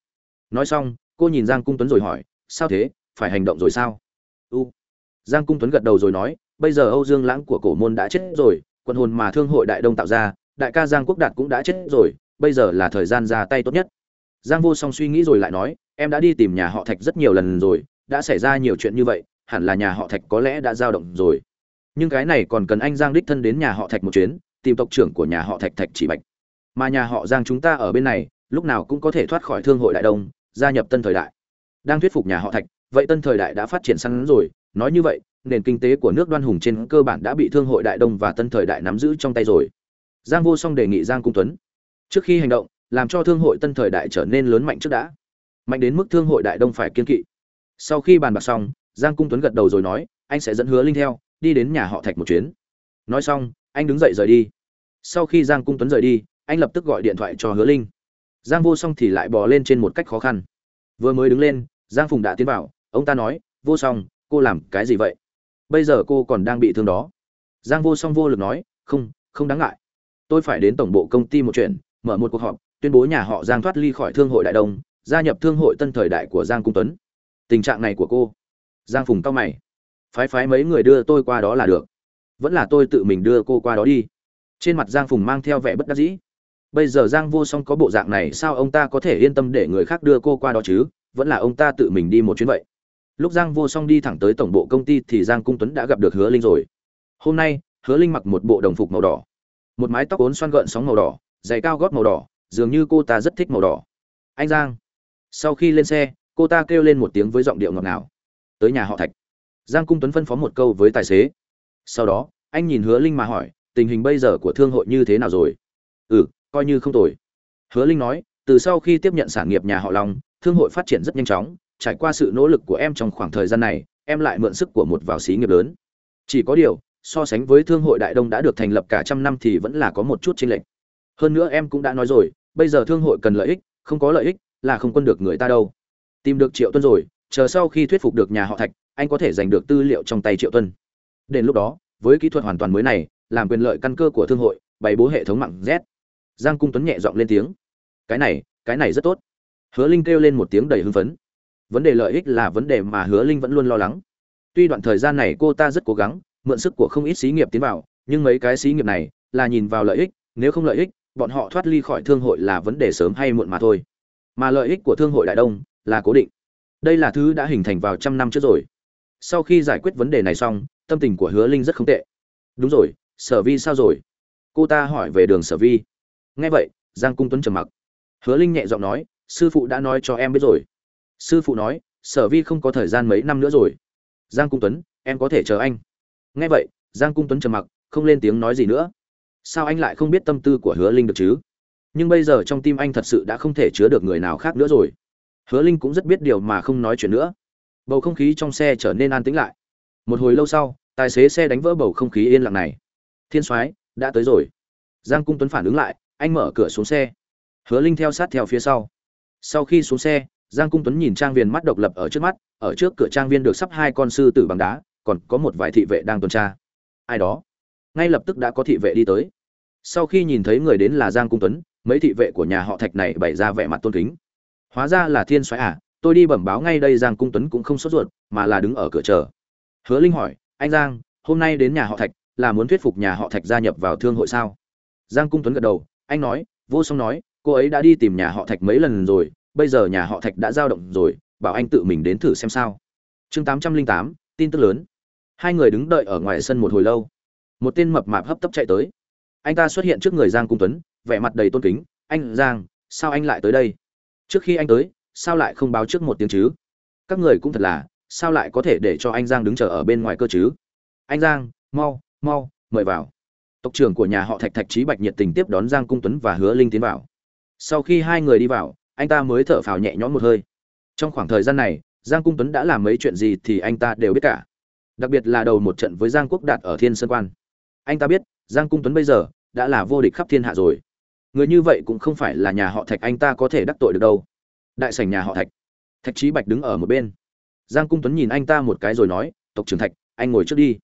Nói xong, cô nhìn giang cung tuấn rồi hỏi, sao thế? Phải hành động rồi sao? U. Giang cung tuấn gật đầu rồi nói, bây giờ âu dương lãng của cổ môn đã chết rồi quân hồn mà thương hội đại đông tạo ra, đại ca giang quốc đạt cũng đã chết rồi, bây giờ là thời gian ra tay tốt nhất. Giang vô song suy nghĩ rồi lại nói em đã đi tìm nhà họ thạch rất nhiều lần rồi, đã xảy ra nhiều chuyện như vậy, hẳn là nhà họ thạch có lẽ đã dao động rồi. Nhưng cái này còn cần anh giang đích thân đến nhà họ thạch một chuyến, tìm tộc trưởng của nhà họ thạch thạch chỉ bạch. Mà nhà họ giang chúng ta ở bên này, lúc nào cũng có thể thoát khỏi thương hội đại đông, gia nhập tân thời đại. Đang thuyết phục nhà họ thạch, vậy tân thời đại đã phát triển săn rồi. Nói như vậy, nền kinh tế của nước đoan hùng trên cơ bản đã bị thương hội đại đông và tân thời đại nắm giữ trong tay rồi. Giang vô song đề nghị giang cung tuấn, trước khi hành động, làm cho thương hội tân thời đại trở nên lớn mạnh trước đã mạnh đến mức thương hội đại đông phải kiên kỵ. Sau khi bàn bạc xong, giang cung tuấn gật đầu rồi nói, anh sẽ dẫn hứa linh theo, đi đến nhà họ thạch một chuyến. Nói xong, anh đứng dậy rời đi. Sau khi giang cung tuấn rời đi, anh lập tức gọi điện thoại cho hứa linh. Giang vô song thì lại bò lên trên một cách khó khăn. Vừa mới đứng lên, giang phùng đã tiến vào, ông ta nói, vô song, cô làm cái gì vậy? Bây giờ cô còn đang bị thương đó. Giang vô song vô lực nói, không không đáng ngại. Tôi phải đến tổng bộ công ty một chuyện, mở một cuộc họp, tuyên bố nhà họ giang thoát ly khỏi thương hội đại đông gia nhập thương hội tân thời đại của giang cung tuấn. Tình trạng này của cô. Giang phùng tao mày. Phái phái mấy người đưa tôi qua đó là được. Vẫn là tôi tự mình đưa cô qua đó đi. Trên mặt giang phùng mang theo vẻ bất đắc dĩ. Bây giờ giang vô song có bộ dạng này sao ông ta có thể yên tâm để người khác đưa cô qua đó chứ? Vẫn là ông ta tự mình đi một chuyến vậy. Lúc giang vô song đi thẳng tới tổng bộ công ty thì giang cung tuấn đã gặp được hứa linh rồi. Hôm nay, hứa linh mặc một bộ đồng phục màu đỏ. Một mái tóc ốn xoăn gợn sóng màu đỏ, giày cao gót màu đỏ, dường như cô ta rất thích màu đỏ. Anh giang sau khi lên xe, cô ta kêu lên một tiếng với giọng điệu ngọt ngào. Tới nhà họ thạch. Giang cung tuấn phân phó một câu với tài xế. Sau đó, anh nhìn hứa linh mà hỏi, tình hình bây giờ của thương hội như thế nào rồi? Ừ coi như không tồi. Hứa linh nói, từ sau khi tiếp nhận sản nghiệp nhà họ long, thương hội phát triển rất nhanh chóng, trải qua sự nỗ lực của em trong khoảng thời gian này, em lại mượn sức của một vào xí nghiệp lớn. Chỉ có điều, so sánh với thương hội đại đông đã được thành lập cả trăm năm thì vẫn là có một chút chênh lệch. Hơn nữa em cũng đã nói rồi, bây giờ thương hội cần lợi ích, không có lợi ích là không quân được người ta đâu. Tìm được triệu tuân rồi, chờ sau khi thuyết phục được nhà họ thạch, anh có thể giành được tư liệu trong tay triệu tuân. Đến lúc đó, với kỹ thuật hoàn toàn mới này, làm quyền lợi căn cơ của thương hội, bày bố hệ thống mạng z. Giang cung tuấn nhẹ giọng lên tiếng. Cái này cái này rất tốt. Hứa linh kêu lên một tiếng đầy hưng phấn. Vấn đề lợi ích là vấn đề mà hứa linh vẫn luôn lo lắng. Tuy đoạn thời gian này cô ta rất cố gắng, mượn sức của không ít xí nghiệp tiến vào, nhưng mấy cái xí nghiệp này là nhìn vào lợi ích, nếu không lợi ích, bọn họ thoát ly khỏi thương hội là vấn đề sớm hay muộn mà thôi mà lợi ích của thương hội đại đông là cố định. Đây là thứ đã hình thành vào trăm năm trước rồi. Sau khi giải quyết vấn đề này xong, tâm tình của hứa linh rất không tệ. Đúng rồi, sở vi sao rồi? Cô ta hỏi về đường sở vi. Nghe vậy, giang cung tuấn trầm mặc. Hứa linh nhẹ giọng nói, sư phụ đã nói cho em biết rồi. Sư phụ nói, sở vi không có thời gian mấy năm nữa rồi. Giang cung tuấn, em có thể chờ anh. Nghe vậy, giang cung tuấn trầm mặc, không lên tiếng nói gì nữa. Sao anh lại không biết tâm tư của hứa linh được chứ? Nhưng bây giờ trong tim anh thật sự đã không thể chứa được người nào khác nữa rồi. Hứa linh cũng rất biết điều mà không nói chuyện nữa. Bầu không khí trong xe trở nên an tĩnh lại. Một hồi lâu sau, tài xế xe đánh vỡ bầu không khí yên lặng này. Thiên soái, đã tới rồi. Giang cung tuấn phản ứng lại, anh mở cửa xuống xe. Hứa linh theo sát theo phía sau. Sau khi xuống xe, giang cung tuấn nhìn trang viên mắt độc lập ở trước mắt, ở trước cửa trang viên được sắp hai con sư tử bằng đá, còn có một vài thị vệ đang tuần tra. Ai đó? Ngay lập tức đã có thị vệ đi tới. Sau khi nhìn thấy người đến là giang cung tuấn mấy thị vệ của nhà họ thạch này bày ra vẻ mặt tôn kính. Hóa ra là thiên soái à tôi đi bẩm báo ngay đây giang cung tuấn cũng không sốt ruột, mà là đứng ở cửa chờ. Hứa linh hỏi, anh giang, hôm nay đến nhà họ thạch, là muốn thuyết phục nhà họ thạch gia nhập vào thương hội sao? Giang cung tuấn gật đầu, anh nói, vô song nói, cô ấy đã đi tìm nhà họ thạch mấy lần rồi, bây giờ nhà họ thạch đã giao động rồi, bảo anh tự mình đến thử xem sao. Chương tám trăm linh tám, tin tức lớn. Hai người đứng đợi ở ngoài sân một hồi lâu. Một tên mập mạp hấp tấp chạy tới. Anh ta xuất hiện trước người giang cung tuấn vẻ mặt đầy tôn kính, anh giang, sao anh lại tới đây? Trước khi anh tới, sao lại không báo trước một tiếng chứ? Các người cũng thật là, sao lại có thể để cho anh giang đứng chờ ở bên ngoài cơ chứ? Anh giang, mau mau, mời vào. Tộc trưởng của nhà họ thạch thạch trí bạch nhiệt tình tiếp đón giang cung tuấn và hứa linh tiến vào. Sau khi hai người đi vào, anh ta mới thở phào nhẹ nhõm một hơi. Trong khoảng thời gian này, giang cung tuấn đã làm mấy chuyện gì thì anh ta đều biết cả. Đặc biệt là đầu một trận với giang quốc đạt ở thiên sơn quan. Anh ta biết, giang cung tuấn bây giờ đã là vô địch khắp thiên hạ rồi người như vậy cũng không phải là nhà họ thạch anh ta có thể đắc tội được đâu. Đại sảnh nhà họ thạch. Thạch trí bạch đứng ở một bên. Giang cung tuấn nhìn anh ta một cái rồi nói, tộc trưởng thạch, anh ngồi trước đi.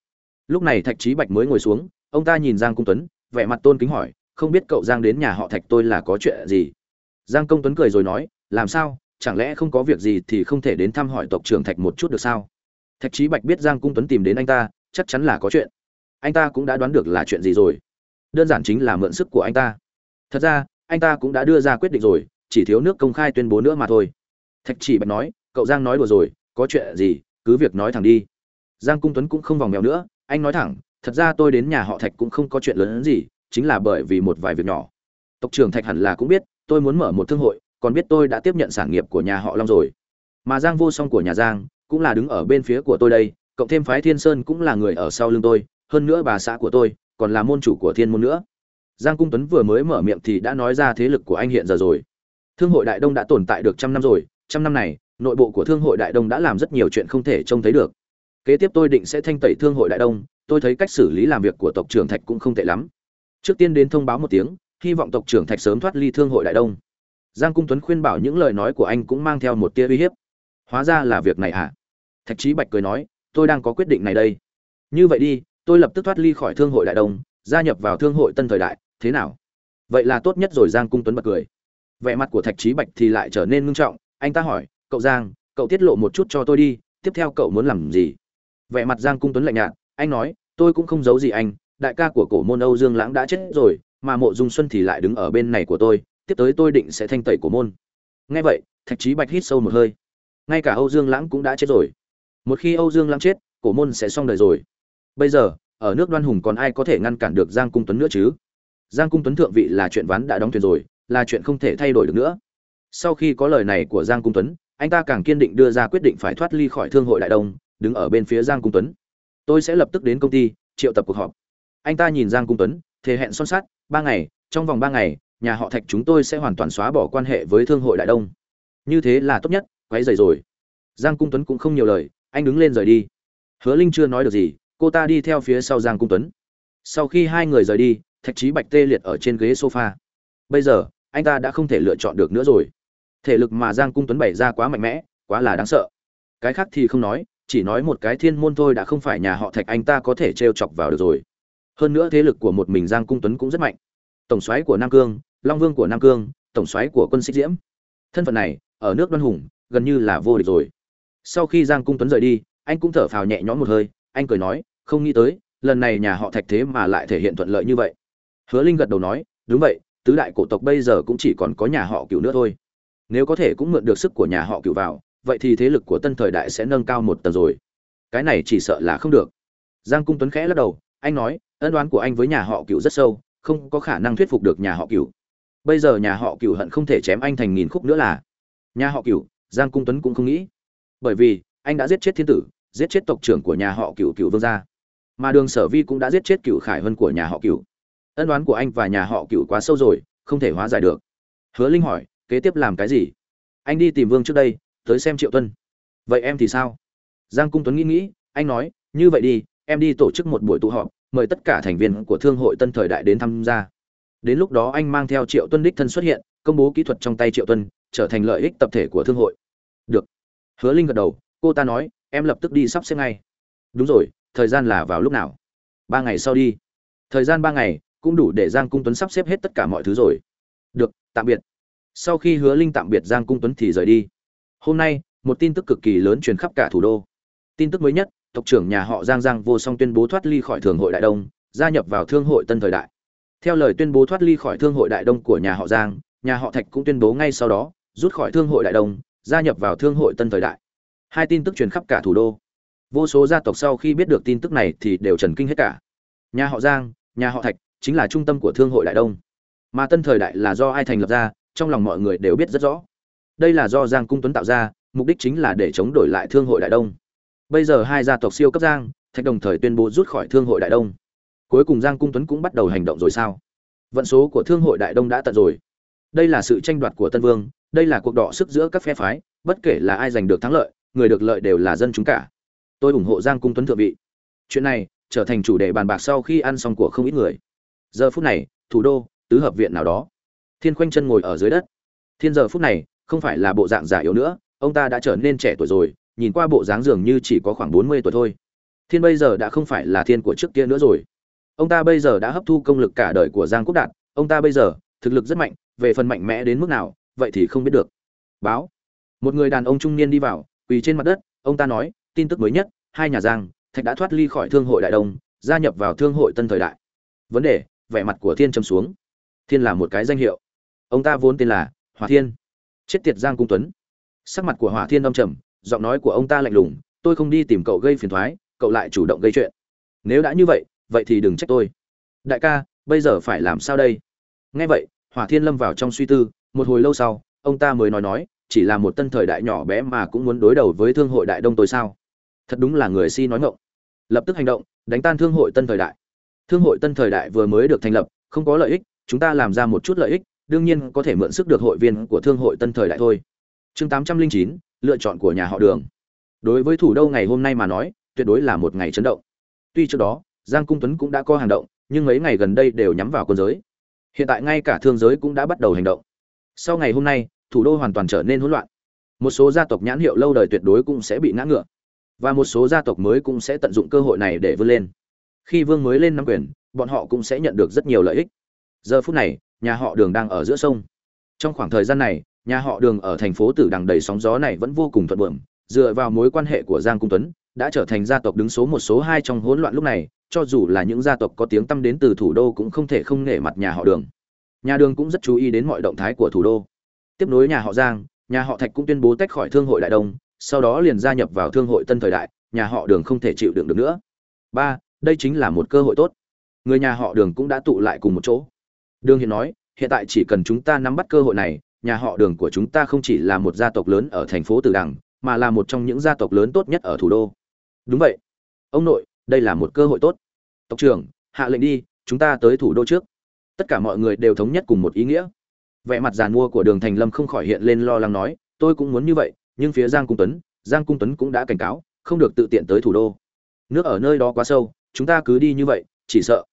Lúc này thạch trí bạch mới ngồi xuống, ông ta nhìn giang cung tuấn, vẻ mặt tôn kính hỏi, không biết cậu giang đến nhà họ thạch tôi là có chuyện gì? Giang công tuấn cười rồi nói, làm sao? Chẳng lẽ không có việc gì thì không thể đến thăm hỏi tộc trưởng thạch một chút được sao? Thạch trí bạch biết giang cung tuấn tìm đến anh ta, chắc chắn là có chuyện. Anh ta cũng đã đoán được là chuyện gì rồi. Đơn giản chính là mượn sức của anh ta thật ra, anh ta cũng đã đưa ra quyết định rồi, chỉ thiếu nước công khai tuyên bố nữa mà thôi. Thạch chỉ bạch nói, cậu giang nói đùa rồi, có chuyện gì, cứ việc nói thẳng đi. Giang cung tuấn cũng không vòng mèo nữa, anh nói thẳng, thật ra tôi đến nhà họ thạch cũng không có chuyện lớn hơn gì, chính là bởi vì một vài việc nhỏ. Tộc trưởng thạch hẳn là cũng biết, tôi muốn mở một thương hội, còn biết tôi đã tiếp nhận sản nghiệp của nhà họ long rồi. Mà giang vô song của nhà giang cũng là đứng ở bên phía của tôi đây, cộng thêm phái thiên sơn cũng là người ở sau lưng tôi, hơn nữa bà xã của tôi còn là môn chủ của thiên môn nữa giang cung tuấn vừa mới mở miệng thì đã nói ra thế lực của anh hiện giờ rồi. Thương hội đại đông đã tồn tại được trăm năm rồi, trăm năm này, nội bộ của thương hội đại đông đã làm rất nhiều chuyện không thể trông thấy được. Kế tiếp tôi định sẽ thanh tẩy thương hội đại đông, tôi thấy cách xử lý làm việc của tộc trưởng thạch cũng không tệ lắm. Trước tiên đến thông báo một tiếng, hy vọng tộc trưởng thạch sớm thoát ly thương hội đại đông. Giang cung tuấn khuyên bảo những lời nói của anh cũng mang theo một tia uy hiếp. Hóa ra là việc này à thạch trí bạch cười nói, tôi đang có quyết định này đây. Như vậy đi, tôi lập tức thoát ly khỏi thương hội đại đông, gia nhập vào thương hội tân thời đại thế nào? Vậy là tốt nhất rồi, giang cung tuấn bật cười. Vẻ mặt của thạch trí bạch thì lại trở nên ngưng trọng. Anh ta hỏi, cậu giang, cậu tiết lộ một chút cho tôi đi, tiếp theo cậu muốn làm gì? Vẻ mặt giang cung tuấn lạnh nhạt. Anh nói, tôi cũng không giấu gì anh, đại ca của cổ môn âu dương lãng đã chết rồi, mà mộ dung xuân thì lại đứng ở bên này của tôi, tiếp tới tôi định sẽ thanh tẩy cổ môn. Nghe vậy, thạch trí bạch hít sâu một hơi. Ngay cả âu dương lãng cũng đã chết rồi. Một khi âu dương lãng chết, cổ môn sẽ xong đời rồi. Bây giờ, ở nước đoan hùng còn ai có thể ngăn cản được giang cung tuấn nữa chứ? Giang cung tuấn thượng vị là chuyện ván đã đóng thuyền rồi, là chuyện không thể thay đổi được nữa. Sau khi có lời này của giang cung tuấn, anh ta càng kiên định đưa ra quyết định phải thoát ly khỏi thương hội đại đông, đứng ở bên phía giang cung tuấn. Tôi sẽ lập tức đến công ty, triệu tập cuộc họp. Anh ta nhìn giang cung tuấn, thề hẹn son sát ba ngày, trong vòng ba ngày, nhà họ thạch chúng tôi sẽ hoàn toàn xóa bỏ quan hệ với thương hội đại đông. Như thế là tốt nhất, quấy dày rồi. Giang cung tuấn cũng không nhiều lời, anh đứng lên rời đi. Hứa linh chưa nói được gì, cô ta đi theo phía sau giang cung tuấn. Sau khi hai người rời đi thạch trí bạch tê liệt ở trên ghế sofa. Bây giờ, anh ta đã không thể lựa chọn được nữa rồi. Thể lực mà giang cung tuấn bày ra quá mạnh mẽ, quá là đáng sợ. Cái khác thì không nói, chỉ nói một cái thiên môn thôi đã không phải nhà họ thạch anh ta có thể t r e o chọc vào được rồi. Hơn nữa thế lực của một mình giang cung tuấn cũng rất mạnh. Tổng soái của nam cương, long vương của nam cương, tổng soái của quân xích diễm. Thân phận này, ở nước đoan hùng, gần như là vô địch rồi. Sau khi giang cung tuấn rời đi, anh cũng thở phào nhẹ nhõm một hơi, anh cười nói, không nghĩ tới, lần này nhà họ thạch thế mà lại thể hiện thuận lợi như vậy hứa linh gật đầu nói, đúng vậy, tứ đại cổ tộc bây giờ cũng chỉ còn có nhà họ cựu nữa thôi. Nếu có thể cũng mượn được sức của nhà họ cựu vào, vậy thì thế lực của tân thời đại sẽ nâng cao một tầng rồi. Cái này chỉ sợ là không được. Giang cung tuấn khẽ lắc đầu, anh nói, ân đoán của anh với nhà họ cựu rất sâu, không có khả năng thuyết phục được nhà họ cựu bây giờ nhà họ cựu hận không thể chém anh thành nghìn khúc nữa là. Nhà họ cựu giang cung tuấn cũng không nghĩ. Bởi vì, anh đã giết chết thiên tử, giết chết tộc trưởng của nhà họ cựu cựu vương gia. Mà đường sở vi cũng đã giết chết cựu khải Vân của nhà họ cựu ân đoán của anh và nhà họ cựu quá sâu rồi, không thể hóa giải được. Hứa linh hỏi, kế tiếp làm cái gì? Anh đi tìm vương trước đây, tới xem triệu tuân. Vậy em thì sao? Giang cung tuấn nghĩ nghĩ, anh nói, như vậy đi, em đi tổ chức một buổi tụ họp, mời tất cả thành viên của thương hội tân thời đại đến tham gia. Đến lúc đó anh mang theo triệu tuân đích thân xuất hiện, công bố kỹ thuật trong tay triệu tuân, trở thành lợi ích tập thể của thương hội. Được. Hứa linh gật đầu, cô ta nói, em lập tức đi sắp xếp ngay. Đúng rồi, thời gian là vào lúc nào? Ba ngày sau đi. Thời gian ba ngày cũng đủ để giang cung tuấn sắp xếp hết tất cả mọi thứ rồi. Được, tạm biệt. Sau khi hứa linh tạm biệt giang cung tuấn thì rời đi. Hôm nay, một tin tức cực kỳ lớn truyền khắp cả thủ đô. Tin tức mới nhất, tộc trưởng nhà họ giang giang vô song tuyên bố thoát ly khỏi thường hội đại đông, gia nhập vào thương hội tân thời đại. Theo lời tuyên bố thoát ly khỏi thương hội đại đông của nhà họ giang, nhà họ thạch cũng tuyên bố ngay sau đó, rút khỏi thương hội đại đông, gia nhập vào thương hội tân thời đại. Hai tin tức truyền khắp cả thủ đô. Vô số gia tộc sau khi biết được tin tức này thì đều trần kinh hết cả. Nhà họ giang, nhà họ thạch chính là trung tâm của thương hội đại đông. Mà tân thời đại là do ai thành lập ra, trong lòng mọi người đều biết rất rõ. Đây là do giang cung tuấn tạo ra, mục đích chính là để chống đổi lại thương hội đại đông. Bây giờ hai gia tộc siêu cấp giang, thạch đồng thời tuyên bố rút khỏi thương hội đại đông. Cuối cùng giang cung tuấn cũng bắt đầu hành động rồi sao? Vận số của thương hội đại đông đã tận rồi. Đây là sự tranh đoạt của tân vương, đây là cuộc đọ sức giữa các phe phái, bất kể là ai giành được thắng lợi, người được lợi đều là dân chúng cả. Tôi ủng hộ giang cung tuấn thượng vị. Chuyện này trở thành chủ đề bàn bạc sau khi ăn xong của không ít người giờ phút này, thủ đô, tứ hợp viện nào đó. Thiên khoanh chân ngồi ở dưới đất. Thiên giờ phút này, không phải là bộ dạng già yếu nữa, ông ta đã trở nên trẻ tuổi rồi, nhìn qua bộ dáng dường như chỉ có khoảng bốn mươi tuổi thôi. Thiên bây giờ đã không phải là thiên của trước kia nữa rồi. Ông ta bây giờ đã hấp thu công lực cả đời của giang quốc đạt. Ông ta bây giờ, thực lực rất mạnh, về phần mạnh mẽ đến mức nào, vậy thì không biết được. Báo. Một người đàn ông trung niên đi vào, quỳ trên mặt đất, ông ta nói, tin tức mới nhất, hai nhà giang, thạch đã thoát ly khỏi thương hội đại đông, gia nhập vào thương hội tân thời đại. Vấn đề vẻ mặt của thiên trầm xuống. Thiên là một cái danh hiệu. Ông ta vốn tên là hỏa thiên. Chết tiệt giang cung tuấn. Sắc mặt của hỏa thiên đông trầm, giọng nói của ông ta lạnh lùng, tôi không đi tìm cậu gây phiền thoái cậu lại chủ động gây chuyện. Nếu đã như vậy vậy thì đừng trách tôi. Đại ca, bây giờ phải làm sao đây? Nghe vậy, hỏa thiên lâm vào trong suy tư, một hồi lâu sau, ông ta mới nói nói, chỉ là một tân thời đại nhỏ bé mà cũng muốn đối đầu với thương hội đại đông tôi sao? Thật đúng là người si nói ngộng lập tức hành động, đánh tan thương hội tân thời đại thương hội tân thời đại vừa mới được thành lập, không có lợi ích, chúng ta làm ra một chút lợi ích, đương nhiên có thể mượn sức được hội viên của thương hội tân thời đại thôi. Chương tám trăm linh chín, lựa chọn của nhà họ đường. Đối với thủ đô ngày hôm nay mà nói, tuyệt đối là một ngày chấn động. Tuy trước đó, giang cung tuấn cũng đã có hành động, nhưng mấy ngày gần đây đều nhắm vào quân giới. Hiện tại ngay cả thương giới cũng đã bắt đầu hành động. Sau ngày hôm nay, thủ đô hoàn toàn trở nên hỗn loạn. Một số gia tộc nhãn hiệu lâu đời tuyệt đối cũng sẽ bị ngã ngựa. Và một số gia tộc mới cũng sẽ tận dụng cơ hội này để vươn lên khi vương mới lên nắm quyền, bọn họ cũng sẽ nhận được rất nhiều lợi ích. Giờ phút này, nhà họ đường đang ở giữa sông. Trong khoảng thời gian này, nhà họ đường ở thành phố tử đằng đầy sóng gió này vẫn vô cùng thuận buồm. Dựa vào mối quan hệ của giang cung tuấn, đã trở thành gia tộc đứng số một, số hai trong hỗn loạn lúc này, cho dù là những gia tộc có tiếng tăm đến từ thủ đô cũng không thể không nể mặt nhà họ đường. Nhà đường cũng rất chú ý đến mọi động thái của thủ đô. Tiếp nối nhà họ giang, nhà họ thạch cũng tuyên bố tách khỏi thương hội đại đông, sau đó liền gia nhập vào thương hội tân thời đại, nhà họ đường không thể chịu đựng được nữa. Ba đây chính là một cơ hội tốt người nhà họ đường cũng đã tụ lại cùng một chỗ đường hiền nói hiện tại chỉ cần chúng ta nắm bắt cơ hội này nhà họ đường của chúng ta không chỉ là một gia tộc lớn ở thành phố Từ Đằng, mà là một trong những gia tộc lớn tốt nhất ở thủ đô. Đúng vậy. Ông nội, đây là một cơ hội tốt. Tộc trưởng, hạ lệnh đi, chúng ta tới thủ đô trước. Tất cả mọi người đều thống nhất cùng một ý nghĩa. Vẻ mặt giàn mua của Đường Thành Lâm không khỏi hiện lên lo lắng nói, tôi cũng muốn như vậy, nhưng phía Giang Cung Tuấn, Giang Cung Tuấn cũng đã cảnh cáo, không được tự tiện tới thủ đô. Nước ở nơi đó quá sâu, chúng ta cứ đi như vậy, chỉ sợ.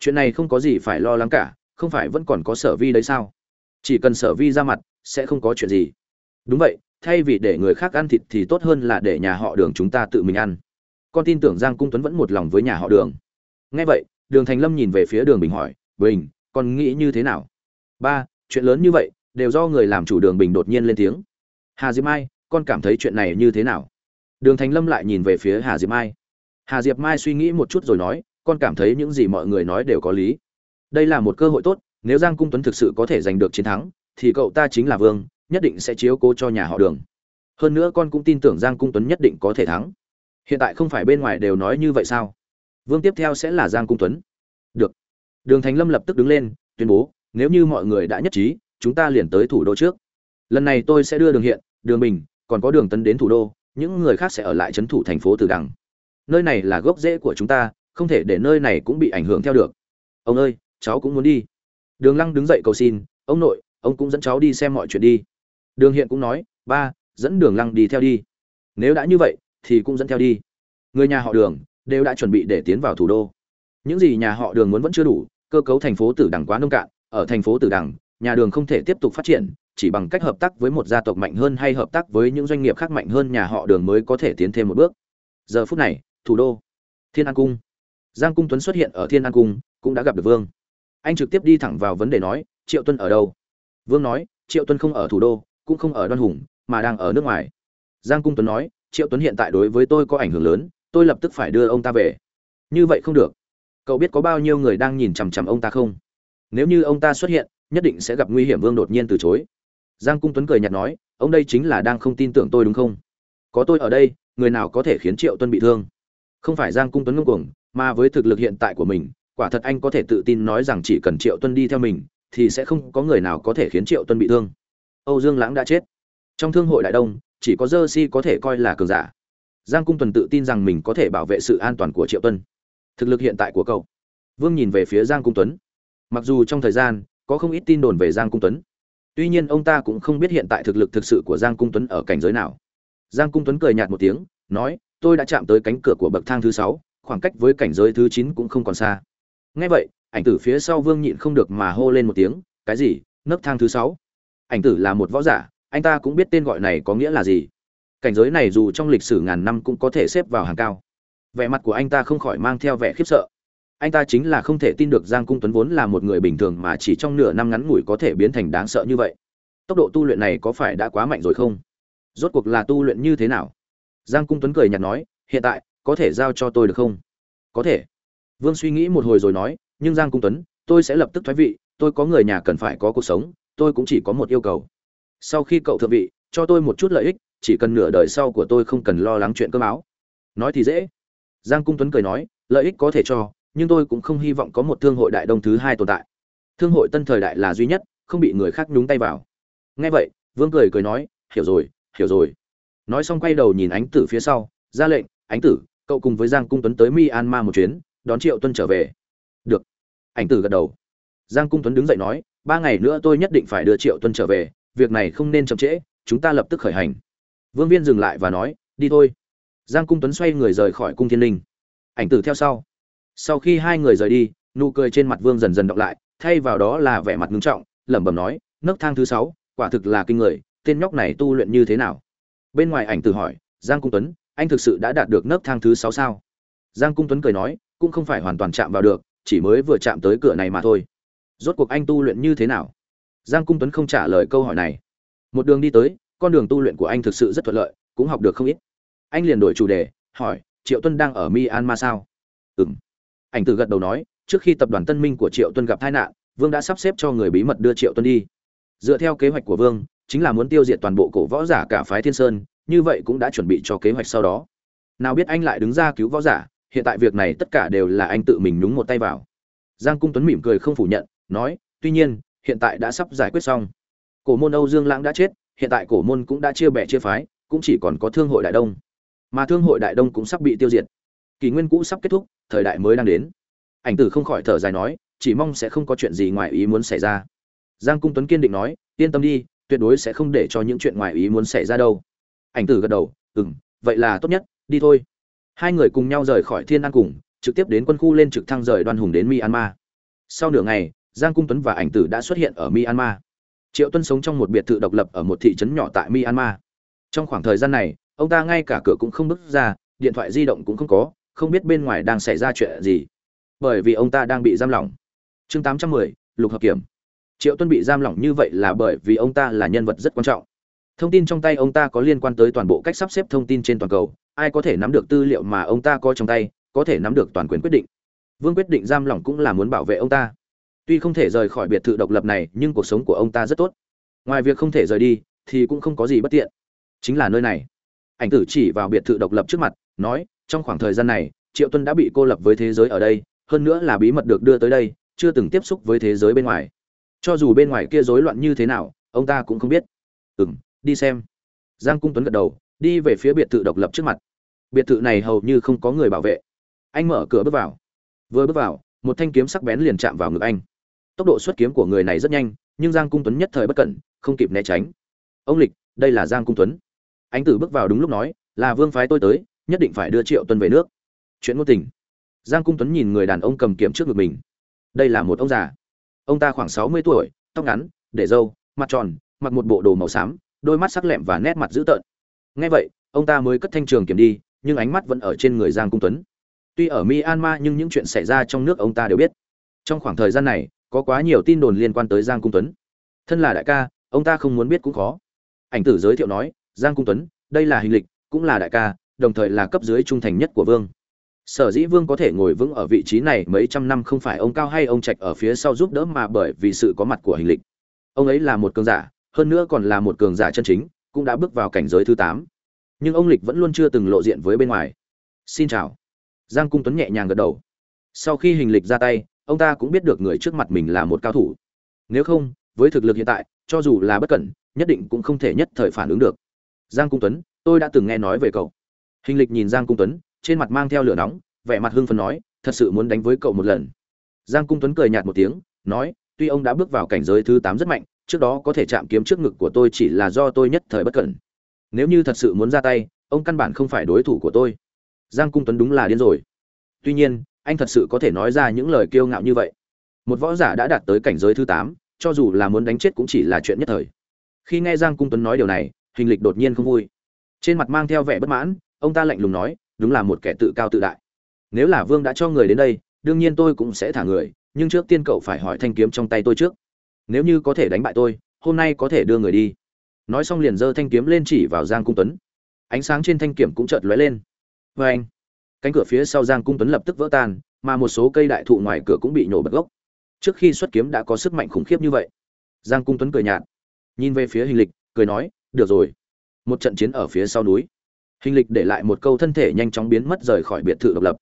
Chuyện này không có gì phải lo lắng cả, không phải vẫn còn có Sở Vi đấy sao? chỉ cần sở vi ra mặt sẽ không có chuyện gì. Đúng vậy thay vì để người khác ăn thịt thì tốt hơn là để nhà họ đường chúng ta tự mình ăn. Con tin tưởng giang cung tuấn vẫn một lòng với nhà họ đường. Nghe vậy đường thành lâm nhìn về phía đường bình hỏi bình con nghĩ như thế nào? Ba chuyện lớn như vậy đều do người làm chủ đường bình đột nhiên lên tiếng. Hà diệp mai con cảm thấy chuyện này như thế nào? Đường thành lâm lại nhìn về phía hà diệp mai hà diệp mai suy nghĩ một chút rồi nói, con cảm thấy những gì mọi người nói đều có lý. Đây là một cơ hội tốt, nếu giang cung tuấn thực sự có thể giành được chiến thắng, thì cậu ta chính là vương, nhất định sẽ chiếu cố cho nhà họ đường. Hơn nữa con cũng tin tưởng giang cung tuấn nhất định có thể thắng. Hiện tại không phải bên ngoài đều nói như vậy sao? Vương tiếp theo sẽ là giang cung tuấn. Được. Đường thành lâm lập tức đứng lên, tuyên bố, nếu như mọi người đã nhất trí, chúng ta liền tới thủ đô trước. Lần này tôi sẽ đưa đường hiện, đường bình, còn có đường tấn đến thủ đô, những người khác sẽ ở lại trấn thủ thành phố từ đằng nơi này là gốc rễ của chúng ta, không thể để nơi này cũng bị ảnh hưởng theo được. Ông ơi, cháu cũng muốn đi. Đường lăng đứng dậy cầu xin, ông nội, ông cũng dẫn cháu đi xem mọi chuyện đi. Đường hiện cũng nói, ba, dẫn đường lăng đi theo đi. Nếu đã như vậy, thì cũng dẫn theo đi. Người nhà họ đường đều đã chuẩn bị để tiến vào thủ đô. Những gì nhà họ đường muốn vẫn chưa đủ, cơ cấu thành phố tử đằng quá nông cạn. Ở thành phố tử đằng, nhà đường không thể tiếp tục phát triển, chỉ bằng cách hợp tác với một gia tộc mạnh hơn hay hợp tác với những doanh nghiệp khác mạnh hơn, nhà họ đường mới có thể tiến thêm một bước. Giờ phút này thủ đô. Thiên an cung. Giang cung tuấn xuất hiện ở thiên an cung, cũng đã gặp được vương. Anh trực tiếp đi thẳng vào vấn đề nói, triệu tuân ở đâu? Vương nói, triệu tuân không ở thủ đô, cũng không ở đoan hùng, mà đang ở nước ngoài. Giang cung tuấn nói, triệu tuấn hiện tại đối với tôi có ảnh hưởng lớn, tôi lập tức phải đưa ông ta về. Như vậy không được. Cậu biết có bao nhiêu người đang nhìn chằm chằm ông ta không? Nếu như ông ta xuất hiện, nhất định sẽ gặp nguy hiểm vương đột nhiên từ chối. Giang cung tuấn cười nhạt nói, ông đây chính là đang không tin tưởng tôi đúng không? Có tôi ở đây, người nào có thể khiến triệu tuân bị thương? Không phải giang cung tuấn ngông cuồng, mà với thực lực hiện tại của mình, quả thật anh có thể tự tin nói rằng chỉ cần triệu tuân đi theo mình, thì sẽ không có người nào có thể khiến triệu tuân bị thương. Âu dương lãng đã chết. Trong thương hội đại đông, chỉ có dơ si có thể coi là cường giả. Giang cung tuần tự tin rằng mình có thể bảo vệ sự an toàn của triệu tuân. Thực lực hiện tại của cậu. Vương nhìn về phía giang cung tuấn. Mặc dù trong thời gian, có không ít tin đồn về giang cung tuấn. Tuy nhiên ông ta cũng không biết hiện tại thực lực thực sự của giang cung tuấn ở cảnh giới nào. Giang cung tuấn cười nhạt một tiếng, nói tôi đã chạm tới cánh cửa của bậc thang thứ sáu, khoảng cách với cảnh giới thứ chín cũng không còn xa. Ngay vậy, ảnh tử phía sau vương nhịn không được mà hô lên một tiếng, cái gì? Nấc thang thứ sáu? Ảnh tử là một võ giả, anh ta cũng biết tên gọi này có nghĩa là gì. Cảnh giới này dù trong lịch sử ngàn năm cũng có thể xếp vào hàng cao. Vẻ mặt của anh ta không khỏi mang theo vẻ khiếp sợ. Anh ta chính là không thể tin được giang cung tuấn vốn là một người bình thường mà chỉ trong nửa năm ngắn ngủi có thể biến thành đáng sợ như vậy. Tốc độ tu luyện này có phải đã quá mạnh rồi không? Rốt cuộc là tu luyện như thế nào? Giang cung tuấn cười nhạt nói, hiện tại, có thể giao cho tôi được không? Có thể. Vương suy nghĩ một hồi rồi nói, nhưng giang cung tuấn, tôi sẽ lập tức thoái vị, tôi có người nhà cần phải có cuộc sống, tôi cũng chỉ có một yêu cầu. Sau khi cậu thượng vị, cho tôi một chút lợi ích, chỉ cần nửa đời sau của tôi không cần lo lắng chuyện cơm áo. Nói thì dễ. Giang cung tuấn cười nói, lợi ích có thể cho, nhưng tôi cũng không hy vọng có một thương hội đại đông thứ hai tồn tại. Thương hội tân thời đại là duy nhất, không bị người khác nhúng tay vào. Nghe vậy, vương cười cười nói, hiểu rồi hiểu rồi nói xong quay đầu nhìn ánh tử phía sau, ra lệnh, ánh tử, cậu cùng với giang cung tuấn tới myanmar một chuyến, đón triệu tuân trở về. Được. Ánh tử gật đầu. Giang cung tuấn đứng dậy nói, ba ngày nữa tôi nhất định phải đưa triệu tuân trở về, việc này không nên chậm trễ, chúng ta lập tức khởi hành. Vương viên dừng lại và nói, đi thôi. Giang cung tuấn xoay người rời khỏi cung thiên linh. Ảnh tử theo sau. Sau khi hai người rời đi, nụ cười trên mặt vương dần dần đọc lại, thay vào đó là vẻ mặt ngưng trọng, lẩm bẩm nói, nấc thang thứ sáu, quả thực là kinh người, tên nhóc này tu luyện như thế nào? Bên ngoài ảnh tử hỏi, giang cung tuấn, anh thực sự đã đạt được nấc thang thứ sáu sao? Giang cung tuấn cười nói, cũng không phải hoàn toàn chạm vào được, chỉ mới vừa chạm tới cửa này mà thôi. Rốt cuộc anh tu luyện như thế nào? Giang cung tuấn không trả lời câu hỏi này. Một đường đi tới, con đường tu luyện của anh thực sự rất thuận lợi, cũng học được không ít. Anh liền đổi chủ đề, hỏi, triệu tuân đang ở myanmar sao? Ừ m ảnh tử gật đầu nói, trước khi tập đoàn tân minh của triệu tuân gặp tai nạn, vương đã sắp xếp cho người bí mật đưa triệu tuân đi. Dựa theo kế hoạch của vương chính là muốn tiêu diệt toàn bộ cổ võ giả cả phái thiên sơn, như vậy cũng đã chuẩn bị cho kế hoạch sau đó. Nào biết anh lại đứng ra cứu võ giả, hiện tại việc này tất cả đều là anh tự mình nhúng một tay vào. Giang cung tuấn mỉm cười không phủ nhận, nói, tuy nhiên, hiện tại đã sắp giải quyết xong. Cổ môn âu dương lãng đã chết, hiện tại cổ môn cũng đã chia bè chia phái, cũng chỉ còn có thương hội đại đông. Mà thương hội đại đông cũng sắp bị tiêu diệt. Kỷ nguyên cũ sắp kết thúc, thời đại mới đang đến. Ảnh tử không khỏi thở dài nói, chỉ mong sẽ không có chuyện gì ngoài ý muốn xảy ra. Giang cung tuấn kiên định nói, yên tâm đi tuyệt đối sẽ không để cho những chuyện ngoài ý muốn xảy ra đâu. Ảnh tử gật đầu ừ m vậy là tốt nhất đi thôi. Hai người cùng nhau rời khỏi thiên an cùng trực tiếp đến quân khu lên trực thăng rời đoan hùng đến myanmar. Sau nửa ngày giang cung tuấn và ảnh tử đã xuất hiện ở myanmar. Triệu tuân sống trong một biệt thự độc lập ở một thị trấn nhỏ tại myanmar. Trong khoảng thời gian này ông ta ngay cả cửa cũng không bước ra điện thoại di động cũng không có không biết bên ngoài đang xảy ra chuyện gì. Bởi vì ông ta đang bị giam lỏng. Chương 810, lục hợp kiểm triệu tuân bị giam lỏng như vậy là bởi vì ông ta là nhân vật rất quan trọng. Thông tin trong tay ông ta có liên quan tới toàn bộ cách sắp xếp thông tin trên toàn cầu, ai có thể nắm được tư liệu mà ông ta có trong tay, có thể nắm được toàn quyền quyết định. Vương quyết định giam lỏng cũng là muốn bảo vệ ông ta. Tuy không thể rời khỏi biệt thự độc lập này, nhưng cuộc sống của ông ta rất tốt. Ngoài việc không thể rời đi, thì cũng không có gì bất tiện. Chính là nơi này. Ảnh tử chỉ vào biệt thự độc lập trước mặt, nói, trong khoảng thời gian này, triệu tuân đã bị cô lập với thế giới ở đây, hơn nữa là bí mật được đưa tới đây, chưa từng tiếp xúc với thế giới bên ngoài cho dù bên ngoài kia rối loạn như thế nào, ông ta cũng không biết. Ừ m đi xem. Giang cung tuấn gật đầu, đi về phía biệt thự độc lập trước mặt. Biệt thự này hầu như không có người bảo vệ. Anh mở cửa bước vào. Vừa bước vào, một thanh kiếm sắc bén liền chạm vào ngực anh. Tốc độ xuất kiếm của người này rất nhanh, nhưng giang cung tuấn nhất thời bất cẩn, không kịp né tránh. Ông lịch, đây là giang cung tuấn. Anh tử bước vào đúng lúc nói, là vương phái tôi tới, nhất định phải đưa triệu tuân về nước. Chuyện ngôn tình. Giang cung tuấn nhìn người đàn ông cầm kiếm trước ngực mình. Đây là một ông già ông ta khoảng sáu mươi tuổi, tóc ngắn, để râu, mặt tròn, mặc một bộ đồ màu xám, đôi mắt sắc lẹm và nét mặt dữ tợn. Ngay vậy, ông ta mới cất thanh trường kiểm đi, nhưng ánh mắt vẫn ở trên người giang cung tuấn. Tuy ở myanmar nhưng những chuyện xảy ra trong nước ông ta đều biết. Trong khoảng thời gian này, có quá nhiều tin đồn liên quan tới giang cung tuấn. Thân là đại ca, ông ta không muốn biết cũng khó. Ảnh tử giới thiệu nói, giang cung tuấn, đây là hình lịch, cũng là đại ca, đồng thời là cấp dưới trung thành nhất của vương sở dĩ vương có thể ngồi vững ở vị trí này mấy trăm năm không phải ông cao hay ông trạch ở phía sau giúp đỡ mà bởi vì sự có mặt của hình lịch. Ông ấy là một cường giả, hơn nữa còn là một cường giả chân chính, cũng đã bước vào cảnh giới thứ tám. Nhưng ông lịch vẫn luôn chưa từng lộ diện với bên ngoài. Xin chào. Giang cung tuấn nhẹ nhàng gật đầu. Sau khi hình lịch ra tay, ông ta cũng biết được người trước mặt mình là một cao thủ. Nếu không, với thực lực hiện tại, cho dù là bất cẩn, nhất định cũng không thể nhất thời phản ứng được. Giang cung tuấn, tôi đã từng nghe nói về cậu. Hình lịch nhìn giang cung tuấn trên mặt mang theo lửa nóng, vẻ mặt hưng phấn nói, thật sự muốn đánh với cậu một lần. Giang cung tuấn cười nhạt một tiếng, nói, tuy ông đã bước vào cảnh giới thứ tám rất mạnh, trước đó có thể chạm kiếm trước ngực của tôi chỉ là do tôi nhất thời bất cẩn. Nếu như thật sự muốn ra tay, ông căn bản không phải đối thủ của tôi. Giang cung tuấn đúng là điên rồi. Tuy nhiên, anh thật sự có thể nói ra những lời kiêu ngạo như vậy. Một võ giả đã đạt tới cảnh giới thứ tám, cho dù là muốn đánh chết cũng chỉ là chuyện nhất thời. Khi nghe giang cung tuấn nói điều này, hình lịch đột nhiên không vui. Trên mặt mang theo vẻ bất mãn, ông ta lạnh lùng nói đúng là một kẻ tự cao tự đại. Nếu là vương đã cho người đến đây, đương nhiên tôi cũng sẽ thả người, nhưng trước tiên cậu phải hỏi thanh kiếm trong tay tôi trước. Nếu như có thể đánh bại tôi, hôm nay có thể đưa người đi. Nói xong liền giơ thanh kiếm lên chỉ vào giang cung tuấn. Ánh sáng trên thanh kiếm cũng chợt lóe lên. Vê anh, cánh cửa phía sau giang cung tuấn lập tức vỡ tan, mà một số cây đại thụ ngoài cửa cũng bị nhổ bật gốc. Trước khi xuất kiếm đã có sức mạnh khủng khiếp như vậy. Giang cung tuấn cười nhạt, nhìn về phía hình lịch, cười nói, được rồi. Một trận chiến ở phía sau núi hình lịch để lại một câu thân thể nhanh chóng biến mất rời khỏi biệt thự độc lập.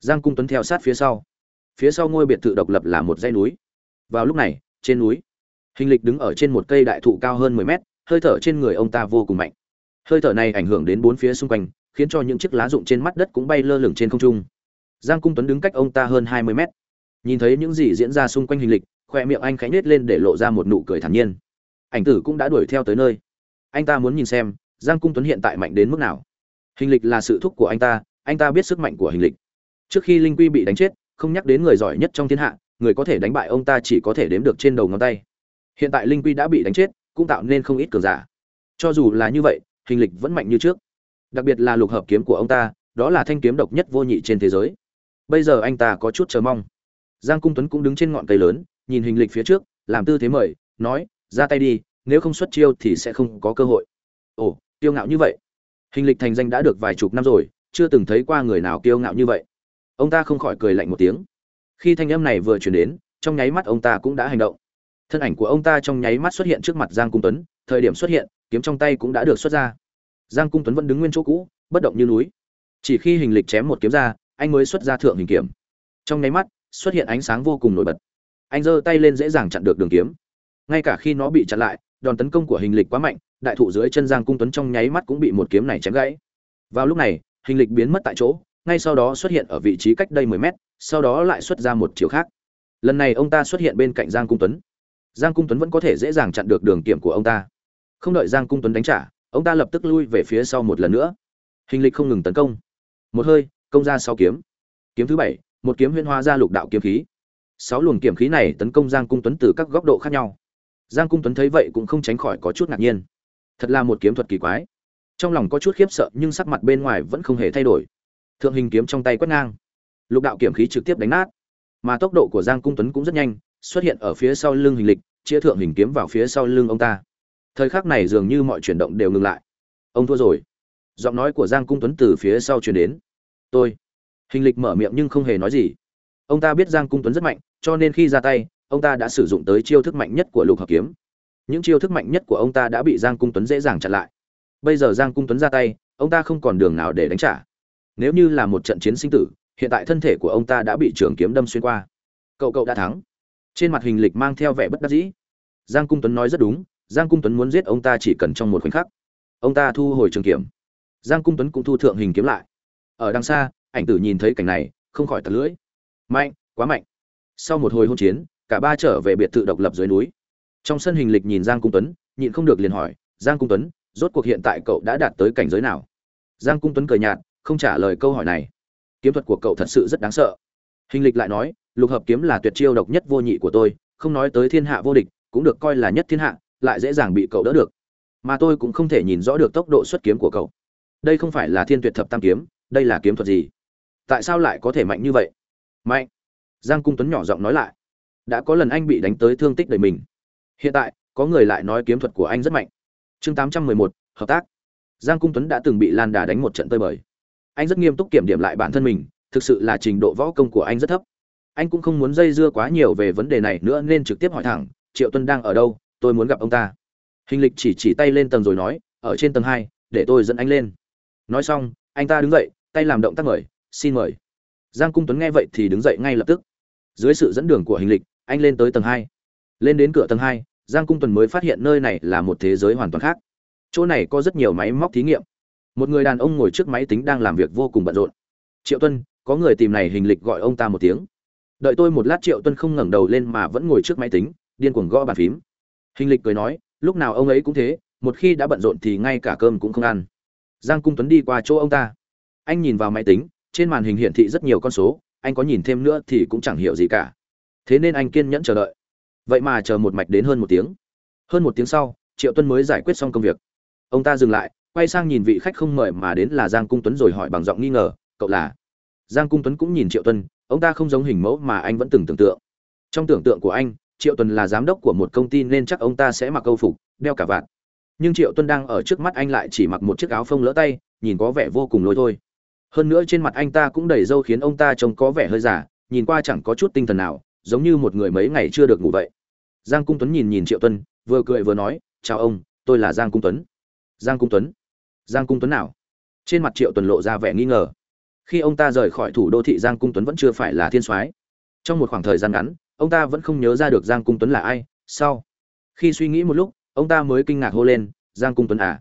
Giang cung tuấn theo sát phía sau. Phía sau ngôi biệt thự độc lập là một dãy núi. Vào lúc này, trên núi, hình lịch đứng ở trên một cây đại thụ cao hơn mười mét, hơi thở trên người ông ta vô cùng mạnh. Hơi thở này ảnh hưởng đến bốn phía xung quanh, khiến cho những chiếc lá rụng trên mắt đất cũng bay lơ lửng trên không trung. Giang cung tuấn đứng cách ông ta hơn hai mươi mét. Nhìn thấy những gì diễn ra xung quanh hình lịch, khoe miệng anh khẽ nhếch lên để lộ ra một nụ cười thản nhiên. Ảnh tử cũng đã đuổi theo tới nơi. Anh ta muốn nhìn xem, giang cung tuấn hiện tại mạnh đến mức nào hình lịch là sự thúc của anh ta anh ta biết sức mạnh của hình lịch. Trước khi linh quy bị đánh chết, không nhắc đến người giỏi nhất trong thiên hạ, người có thể đánh bại ông ta chỉ có thể đếm được trên đầu ngón tay. Hiện tại linh quy đã bị đánh chết, cũng tạo nên không ít cường giả. Cho dù là như vậy, hình lịch vẫn mạnh như trước. Đặc biệt là lục hợp kiếm của ông ta, đó là thanh kiếm độc nhất vô nhị trên thế giới. Bây giờ anh ta có chút chờ mong. Giang cung tuấn cũng đứng trên ngọn cây lớn, nhìn hình lịch phía trước, làm tư thế mời, nói, ra tay đi, nếu không xuất chiêu thì sẽ không có cơ hội. Ồ, kiêu ngạo như vậy hình lịch thành danh đã được vài chục năm rồi, chưa từng thấy qua người nào kiêu ngạo như vậy. Ông ta không khỏi cười lạnh một tiếng. Khi thanh âm này vừa chuyển đến, trong nháy mắt ông ta cũng đã hành động. Thân ảnh của ông ta trong nháy mắt xuất hiện trước mặt giang cung tuấn, thời điểm xuất hiện, kiếm trong tay cũng đã được xuất ra. Giang cung tuấn vẫn đứng nguyên chỗ cũ, bất động như núi. Chỉ khi hình lịch chém một kiếm ra, anh mới xuất ra thượng hình kiếm. Trong nháy mắt, xuất hiện ánh sáng vô cùng nổi bật. Anh giơ tay lên dễ dàng chặn được đường kiếm. Ngay cả khi nó bị chặn lại đòn tấn công của hình lịch quá mạnh, đại thụ dưới chân giang cung tuấn trong nháy mắt cũng bị một kiếm này chém gãy. Vào lúc này, hình lịch biến mất tại chỗ, ngay sau đó xuất hiện ở vị trí cách đây mười mét, sau đó lại xuất ra một chiều khác. Lần này ông ta xuất hiện bên cạnh giang cung tuấn. Giang cung tuấn vẫn có thể dễ dàng chặn được đường kiểm của ông ta. Không đợi giang cung tuấn đánh trả, ông ta lập tức lui về phía sau một lần nữa. Hình lịch không ngừng tấn công. Một hơi, công ra sáu kiếm. Kiếm thứ bảy, một kiếm huyên Hoa ra lục đạo kiếm khí. Sáu luồng kiếm khí này tấn công giang cung tuấn từ các góc độ khác nhau giang cung tuấn thấy vậy cũng không tránh khỏi có chút ngạc nhiên. Thật là một kiếm thuật kỳ quái. Trong lòng có chút khiếp sợ, nhưng sắc mặt bên ngoài vẫn không hề thay đổi. Thượng hình kiếm trong tay quét ngang. Lục đạo kiểm khí trực tiếp đánh nát. Mà tốc độ của giang cung tuấn cũng rất nhanh, xuất hiện ở phía sau lưng hình lịch, chia thượng hình kiếm vào phía sau lưng ông ta. Thời khắc này dường như mọi chuyển động đều ngừng lại. Ông thua rồi. Giọng nói của giang cung tuấn từ phía sau truyền đến. Tôi. Hình lịch mở miệng nhưng không hề nói gì. Ông ta biết giang cung tuấn rất mạnh, cho nên khi ra tay ông ta đã sử dụng tới chiêu thức mạnh nhất của lục hợp kiếm. Những chiêu thức mạnh nhất của ông ta đã bị giang cung tuấn dễ dàng chặn lại. Bây giờ giang cung tuấn ra tay, ông ta không còn đường nào để đánh trả. Nếu như là một trận chiến sinh tử, hiện tại thân thể của ông ta đã bị trường kiếm đâm xuyên qua. Cậu cậu đã thắng. Trên mặt hình lịch mang theo vẻ bất đắc dĩ. Giang cung tuấn nói rất đúng, giang cung tuấn muốn giết ông ta chỉ cần trong một khoảnh khắc. Ông ta thu hồi trường kiếm. Giang cung tuấn cũng thu thượng hình kiếm lại. Ở đằng xa, ảnh tử nhìn thấy cảnh này, không khỏi tật lưỡi. Mạnh, quá mạnh. Sau một hồi hôn chiến cả ba trở về biệt thự độc lập dưới núi. Trong sân hình lịch nhìn giang cung tuấn, nhịn không được liền hỏi, giang cung tuấn, rốt cuộc hiện tại cậu đã đạt tới cảnh giới nào? Giang cung tuấn cười nhạt, không trả lời câu hỏi này. Kiếm thuật của cậu thật sự rất đáng sợ. Hình lịch lại nói, lục hợp kiếm là tuyệt chiêu độc nhất vô nhị của tôi, không nói tới thiên hạ vô địch, cũng được coi là nhất thiên hạ, lại dễ dàng bị cậu đỡ được. Mà tôi cũng không thể nhìn rõ được tốc độ xuất kiếm của cậu. Đây không phải là thiên tuyệt thập tam kiếm, đây là kiếm thuật gì? Tại sao lại có thể mạnh như vậy? Mạnh. Giang cung tuấn nhỏ giọng nói lại đã có lần anh bị đánh tới thương tích đời mình. Hiện tại, có người lại nói kiếm thuật của anh rất mạnh. Chương tám trăm mười một, hợp tác. Giang cung tuấn đã từng bị lan đà đánh một trận tơi bời. Anh rất nghiêm túc kiểm điểm lại bản thân mình, thực sự là trình độ võ công của anh rất thấp. Anh cũng không muốn dây dưa quá nhiều về vấn đề này nữa nên trực tiếp hỏi thẳng, triệu tuân đang ở đâu? Tôi muốn gặp ông ta. Hình lịch chỉ chỉ tay lên tầng rồi nói, ở trên tầng hai, để tôi dẫn anh lên. Nói xong, anh ta đứng dậy, tay làm động tác mời, xin mời. Giang cung tuấn nghe vậy thì đứng dậy ngay lập tức. Dưới sự dẫn đường của hình lịch anh lên tới tầng hai. Lên đến cửa tầng hai, giang cung Tuần mới phát hiện nơi này là một thế giới hoàn toàn khác. Chỗ này có rất nhiều máy móc thí nghiệm. Một người đàn ông ngồi trước máy tính đang làm việc vô cùng bận rộn. Triệu tuân, có người tìm này hình lịch gọi ông ta một tiếng. Đợi tôi một lát triệu tuân không ngẩng đầu lên mà vẫn ngồi trước máy tính, điên cuồng gõ bàn phím. Hình lịch cười nói, lúc nào ông ấy cũng thế, một khi đã bận rộn thì ngay cả cơm cũng không ăn. Giang cung tuấn đi qua chỗ ông ta. Anh nhìn vào máy tính, trên màn hình hiển thị rất nhiều con số, anh có nhìn thêm nữa thì cũng chẳng hiểu gì cả thế nên anh kiên nhẫn chờ đợi. Vậy mà chờ một mạch đến hơn một tiếng. Hơn một tiếng sau, triệu tuân mới giải quyết xong công việc. Ông ta dừng lại, quay sang nhìn vị khách không mời mà đến là giang cung tuấn rồi hỏi bằng giọng nghi ngờ, cậu là? Giang cung tuấn cũng nhìn triệu tuân, ông ta không giống hình mẫu mà anh vẫn từng tưởng tượng. Trong tưởng tượng của anh, triệu Tuấn là giám đốc của một công ty nên chắc ông ta sẽ mặc câu phục, đeo cả vạt. Nhưng triệu tuân đang ở trước mắt anh lại chỉ mặc một chiếc áo phông lỡ tay, nhìn có vẻ vô cùng lôi thôi. Hơn nữa trên mặt anh ta cũng đầy râu khiến ông ta trông có vẻ hơi giả nhìn qua chẳng có chút tinh thần nào giống như một người mấy ngày chưa được ngủ vậy. Giang cung tuấn nhìn nhìn triệu tuân, vừa cười vừa nói, chào ông, tôi là giang cung tuấn. Giang cung tuấn? Giang cung tuấn nào? Trên mặt triệu tuần lộ ra vẻ nghi ngờ. Khi ông ta rời khỏi thủ đô thị, giang cung tuấn vẫn chưa phải là thiên soái. Trong một khoảng thời gian ngắn, ông ta vẫn không nhớ ra được giang cung tuấn là ai. Sau, khi suy nghĩ một lúc, ông ta mới kinh ngạc hô lên, giang cung tuấn à?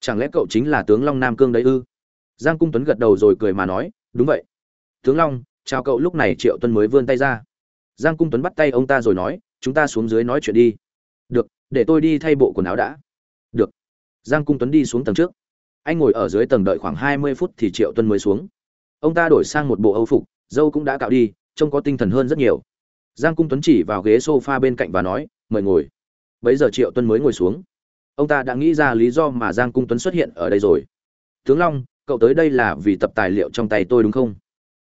Chẳng lẽ cậu chính là tướng long nam cương đấy ư? Giang cung tuấn gật đầu rồi cười mà nói, đúng vậy. Tướng long, chào cậu. Lúc này triệu tuấn mới vươn tay ra giang cung tuấn bắt tay ông ta rồi nói, chúng ta xuống dưới nói chuyện đi. Được, để tôi đi thay bộ quần áo đã. Được. Giang cung tuấn đi xuống tầng trước. Anh ngồi ở dưới tầng đợi khoảng hai mươi phút thì triệu tuân mới xuống. Ông ta đổi sang một bộ âu phục, dâu cũng đã cạo đi, trông có tinh thần hơn rất nhiều. Giang cung tuấn chỉ vào ghế s o f a bên cạnh và nói, mời ngồi. Bấy giờ triệu tuân mới ngồi xuống. Ông ta đã nghĩ ra lý do mà giang cung tuấn xuất hiện ở đây rồi. Tướng long, cậu tới đây là vì tập tài liệu trong tay tôi đúng không?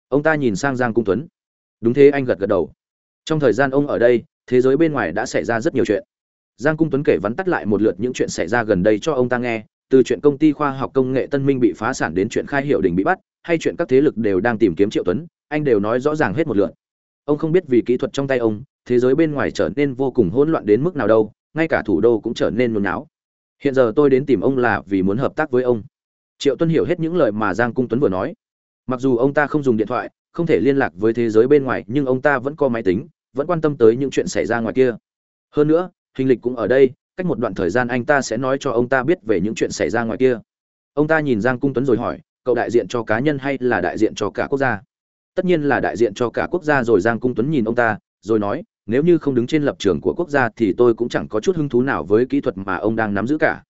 Ông ta nhìn sang giang cung tuấn. Đúng thế, anh gật gật đầu trong thời gian ông ở đây, thế giới bên ngoài đã xảy ra rất nhiều chuyện. Giang cung tuấn kể vắn tắt lại một lượt những chuyện xảy ra gần đây cho ông ta nghe, từ chuyện công ty khoa học công nghệ tân minh bị phá sản đến chuyện khai hiệu đình bị bắt, hay chuyện các thế lực đều đang tìm kiếm triệu tuấn, anh đều nói rõ ràng hết một lượt. Ông không biết vì kỹ thuật trong tay ông, thế giới bên ngoài trở nên vô cùng hỗn loạn đến mức nào đâu, ngay cả thủ đô cũng trở nên nôn náo hiện giờ tôi đến tìm ông là vì muốn hợp tác với ông. Triệu Tuấn hiểu hết những lời mà giang cung tuấn vừa nói. Mặc dù ông ta không dùng điện thoại không thể liên lạc với thế giới bên ngoài, nhưng ông ta vẫn có máy tính, vẫn quan tâm tới những chuyện xảy ra ngoài kia. Hơn nữa, hình lịch cũng ở đây, cách một đoạn thời gian anh ta sẽ nói cho ông ta biết về những chuyện xảy ra ngoài kia. Ông ta nhìn giang cung tuấn rồi hỏi, cậu đại diện cho cá nhân hay là đại diện cho cả quốc gia? Tất nhiên là đại diện cho cả quốc gia rồi. Giang cung tuấn nhìn ông ta, rồi nói, nếu như không đứng trên lập trường của quốc gia thì tôi cũng chẳng có chút hứng thú nào với kỹ thuật mà ông đang nắm giữ cả.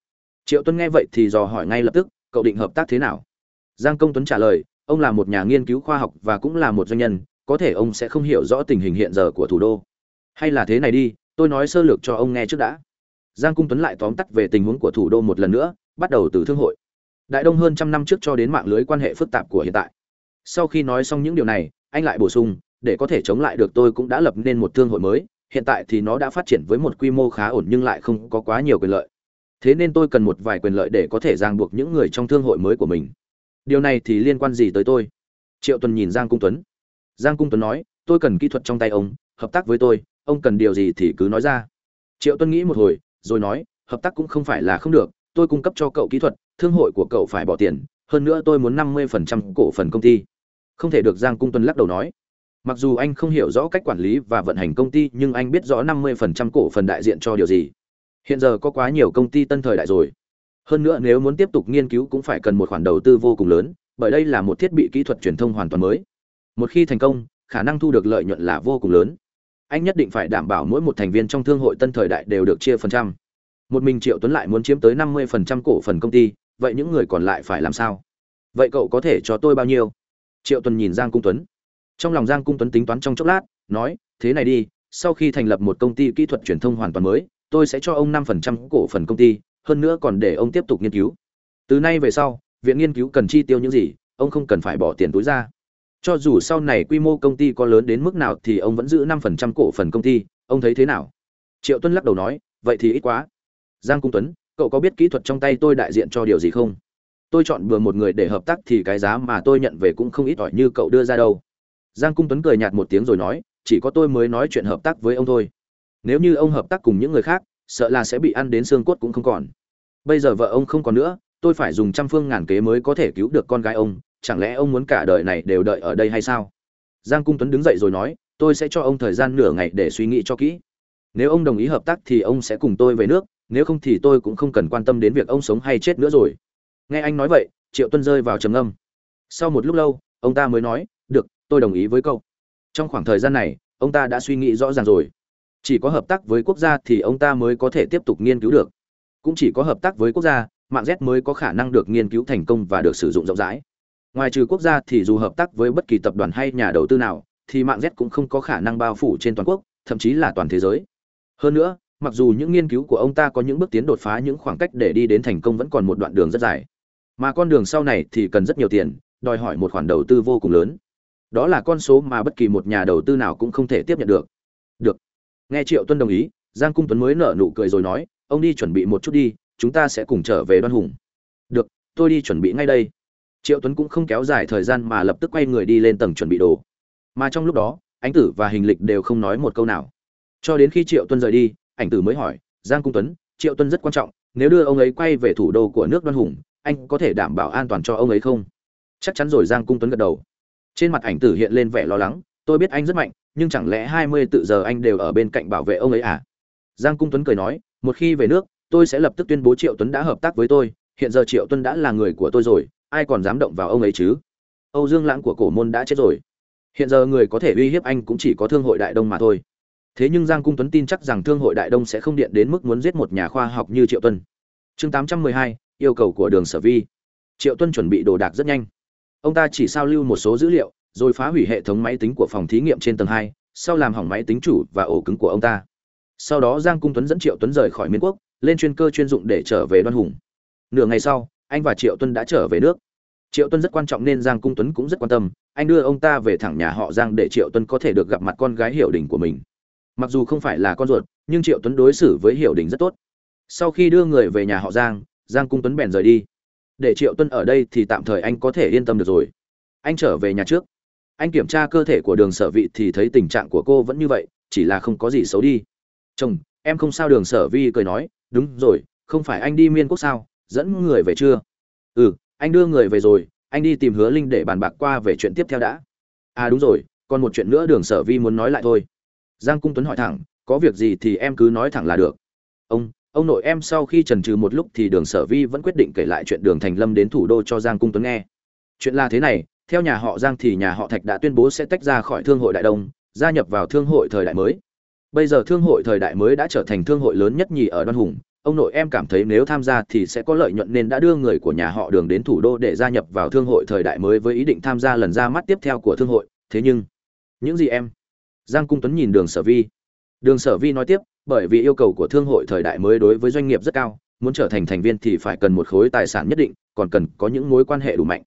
Triệu tuấn nghe vậy thì dò hỏi ngay lập tức, cậu định hợp tác thế nào? Giang công tuấn trả lời ông là một nhà nghiên cứu khoa học và cũng là một doanh nhân, có thể ông sẽ không hiểu rõ tình hình hiện giờ của thủ đô. Hay là thế này đi, tôi nói sơ lược cho ông nghe trước đã. Giang cung tuấn lại tóm tắt về tình huống của thủ đô một lần nữa, bắt đầu từ thương hội. Đại đông hơn trăm năm trước cho đến mạng lưới quan hệ phức tạp của hiện tại. Sau khi nói xong những điều này, anh lại bổ sung, để có thể chống lại được tôi cũng đã lập nên một thương hội mới, hiện tại thì nó đã phát triển với một quy mô khá ổn nhưng lại không có quá nhiều quyền lợi. Thế nên tôi cần một vài quyền lợi để có thể ràng buộc những người trong thương hội mới của mình điều này thì liên quan gì tới tôi? Triệu tuần nhìn giang cung tuấn. Giang cung tuấn nói, tôi cần kỹ thuật trong tay ông, hợp tác với tôi, ông cần điều gì thì cứ nói ra. Triệu tuân nghĩ một hồi, rồi nói, hợp tác cũng không phải là không được, tôi cung cấp cho cậu kỹ thuật, thương hội của cậu phải bỏ tiền, hơn nữa tôi muốn năm mươi phần trăm cổ phần công ty. Không thể được giang cung tuấn lắc đầu nói. Mặc dù anh không hiểu rõ cách quản lý và vận hành công ty, nhưng anh biết rõ 50% cổ phần đại diện cho điều gì. Hiện giờ có quá nhiều công ty tân thời đại rồi hơn nữa nếu muốn tiếp tục nghiên cứu cũng phải cần một khoản đầu tư vô cùng lớn, bởi đây là một thiết bị kỹ thuật truyền thông hoàn toàn mới. Một khi thành công, khả năng thu được lợi nhuận là vô cùng lớn. Anh nhất định phải đảm bảo mỗi một thành viên trong thương hội tân thời đại đều được chia phần trăm. Một mình triệu tuấn lại muốn chiếm tới năm mươi phần trăm cổ phần công ty, vậy những người còn lại phải làm sao? Vậy cậu có thể cho tôi bao nhiêu? Triệu tuấn nhìn giang cung tuấn. Trong lòng giang cung tuấn tính toán trong chốc lát, nói, thế này đi, sau khi thành lập một công ty kỹ thuật truyền thông hoàn toàn mới, tôi sẽ cho ông năm phần trăm cổ phần công ty hơn nữa còn để ông tiếp tục nghiên cứu. Từ nay về sau, viện nghiên cứu cần chi tiêu những gì, ông không cần phải bỏ tiền túi ra. Cho dù sau này quy mô công ty có lớn đến mức nào thì ông vẫn giữ năm phần trăm cổ phần công ty, ông thấy thế nào? Triệu tuân lắc đầu nói, vậy thì ít quá. Giang cung tuấn, cậu có biết kỹ thuật trong tay tôi đại diện cho điều gì không? Tôi chọn bừa một người để hợp tác thì cái giá mà tôi nhận về cũng không ít ỏi như cậu đưa ra đâu. Giang cung tuấn cười nhạt một tiếng rồi nói, chỉ có tôi mới nói chuyện hợp tác với ông thôi. Nếu như ông hợp tác cùng những người khác sợ là sẽ bị ăn đến xương cốt cũng không còn. Bây giờ vợ ông không còn nữa, tôi phải dùng trăm phương ngàn kế mới có thể cứu được con gái ông, chẳng lẽ ông muốn cả đời này đều đợi ở đây hay sao? Giang cung tuấn đứng dậy rồi nói, tôi sẽ cho ông thời gian nửa ngày để suy nghĩ cho kỹ. Nếu ông đồng ý hợp tác thì ông sẽ cùng tôi về nước, nếu không thì tôi cũng không cần quan tâm đến việc ông sống hay chết nữa rồi. Nghe anh nói vậy, triệu tuân rơi vào trầm ngâm. Sau một lúc lâu, ông ta mới nói, được, tôi đồng ý với cậu. Trong khoảng thời gian này, ông ta đã suy nghĩ rõ ràng rồi chỉ có hợp tác với quốc gia thì ông ta mới có thể tiếp tục nghiên cứu được. Cũng chỉ có hợp tác với quốc gia, mạng z mới có khả năng được nghiên cứu thành công và được sử dụng rộng rãi. Ngoài trừ quốc gia thì dù hợp tác với bất kỳ tập đoàn hay nhà đầu tư nào, thì mạng z cũng không có khả năng bao phủ trên toàn quốc, thậm chí là toàn thế giới. Hơn nữa, mặc dù những nghiên cứu của ông ta có những bước tiến đột phá, những khoảng cách để đi đến thành công vẫn còn một đoạn đường rất dài. Mà con đường sau này thì cần rất nhiều tiền, đòi hỏi một khoản đầu tư vô cùng lớn. Đó là con số mà bất kỳ một nhà đầu tư nào cũng không thể tiếp nhận được. Được nghe triệu tuân đồng ý, giang cung tuấn mới nở nụ cười rồi nói, ông đi chuẩn bị một chút đi, chúng ta sẽ cùng trở về đoan hùng. Được, tôi đi chuẩn bị ngay đây. Triệu tuấn cũng không kéo dài thời gian mà lập tức quay người đi lên tầng chuẩn bị đồ. Mà trong lúc đó, ánh tử và hình lịch đều không nói một câu nào. Cho đến khi triệu tuấn rời đi, ảnh tử mới hỏi, giang cung tuấn, triệu tuấn rất quan trọng, nếu đưa ông ấy quay về thủ đô của nước đoan hùng, anh có thể đảm bảo an toàn cho ông ấy không? Chắc chắn rồi, giang cung tuấn gật đầu. Trên mặt ảnh tử hiện lên vẻ lo lắng, tôi biết anh rất mạnh nhưng chẳng lẽ hai mươi tự giờ anh đều ở bên cạnh bảo vệ ông ấy à? Giang cung tuấn cười nói một khi về nước tôi sẽ lập tức tuyên bố triệu tuấn đã hợp tác với tôi hiện giờ triệu tuấn đã là người của tôi rồi ai còn dám động vào ông ấy chứ? Âu dương lãng của cổ môn đã chết rồi. Hiện giờ người có thể uy hiếp anh cũng chỉ có thương hội đại đông mà thôi. Thế nhưng giang cung tuấn tin chắc rằng thương hội đại đông sẽ không điện đến mức muốn giết một nhà khoa học như triệu Tuấn. chương 812, yêu cầu của đường sở vi. Triệu Tuấn chuẩn bị đồ đạc rất nhanh. Ông ta chỉ sao lưu một số dữ liệu rồi phá hủy hệ thống máy tính của phòng thí nghiệm trên tầng hai, sau làm hỏng máy tính chủ và ổ cứng của ông ta. Sau đó giang cung tuấn dẫn triệu tuấn rời khỏi Miên quốc, lên chuyên cơ chuyên dụng để trở về đoan hùng. Nửa ngày sau, anh và triệu tuấn đã trở về nước. Triệu tuấn rất quan trọng nên giang cung tuấn cũng rất quan tâm. Anh đưa ông ta về thẳng nhà họ giang để triệu tuấn có thể được gặp mặt con gái hiểu đình của mình. Mặc dù không phải là con ruột, nhưng triệu tuấn đối xử với hiểu đình rất tốt. Sau khi đưa người về nhà họ giang giang cung tuấn bèn rời đi. Để triệu tuấn ở đây thì tạm thời anh có thể yên tâm được rồi. Anh trở về nhà trước anh kiểm tra cơ thể của đường sở vị thì thấy tình trạng của cô vẫn như vậy, chỉ là không có gì xấu đi. Chồng, em không sao đường sở vi cười nói, đúng rồi, không phải anh đi miên quốc sao, dẫn người về chưa? Ừ anh đưa người về rồi, anh đi tìm hứa linh để bàn bạc qua về chuyện tiếp theo đã. À đúng rồi, còn một chuyện nữa đường sở vi muốn nói lại thôi. Giang cung tuấn hỏi thẳng, có việc gì thì em cứ nói thẳng là được. Ông ông nội em sau khi trần trừ một lúc thì đường sở vi vẫn quyết định kể lại chuyện đường thành lâm đến thủ đô cho giang cung tuấn nghe. Chuyện là thế này theo nhà họ giang thì nhà họ thạch đã tuyên bố sẽ tách ra khỏi thương hội đại đông, gia nhập vào thương hội thời đại mới. Bây giờ thương hội thời đại mới đã trở thành thương hội lớn nhất nhì ở đoan hùng. Ông nội em cảm thấy nếu tham gia thì sẽ có lợi nhuận nên đã đưa người của nhà họ đường đến thủ đô để gia nhập vào thương hội thời đại mới với ý định tham gia lần ra mắt tiếp theo của thương hội. Thế nhưng, những gì em? Giang cung tuấn nhìn đường sở vi. Đường sở vi nói tiếp, bởi vì yêu cầu của thương hội thời đại mới đối với doanh nghiệp rất cao, muốn trở thành thành viên thì phải cần một khối tài sản nhất định, còn cần có những mối quan hệ đủ mạnh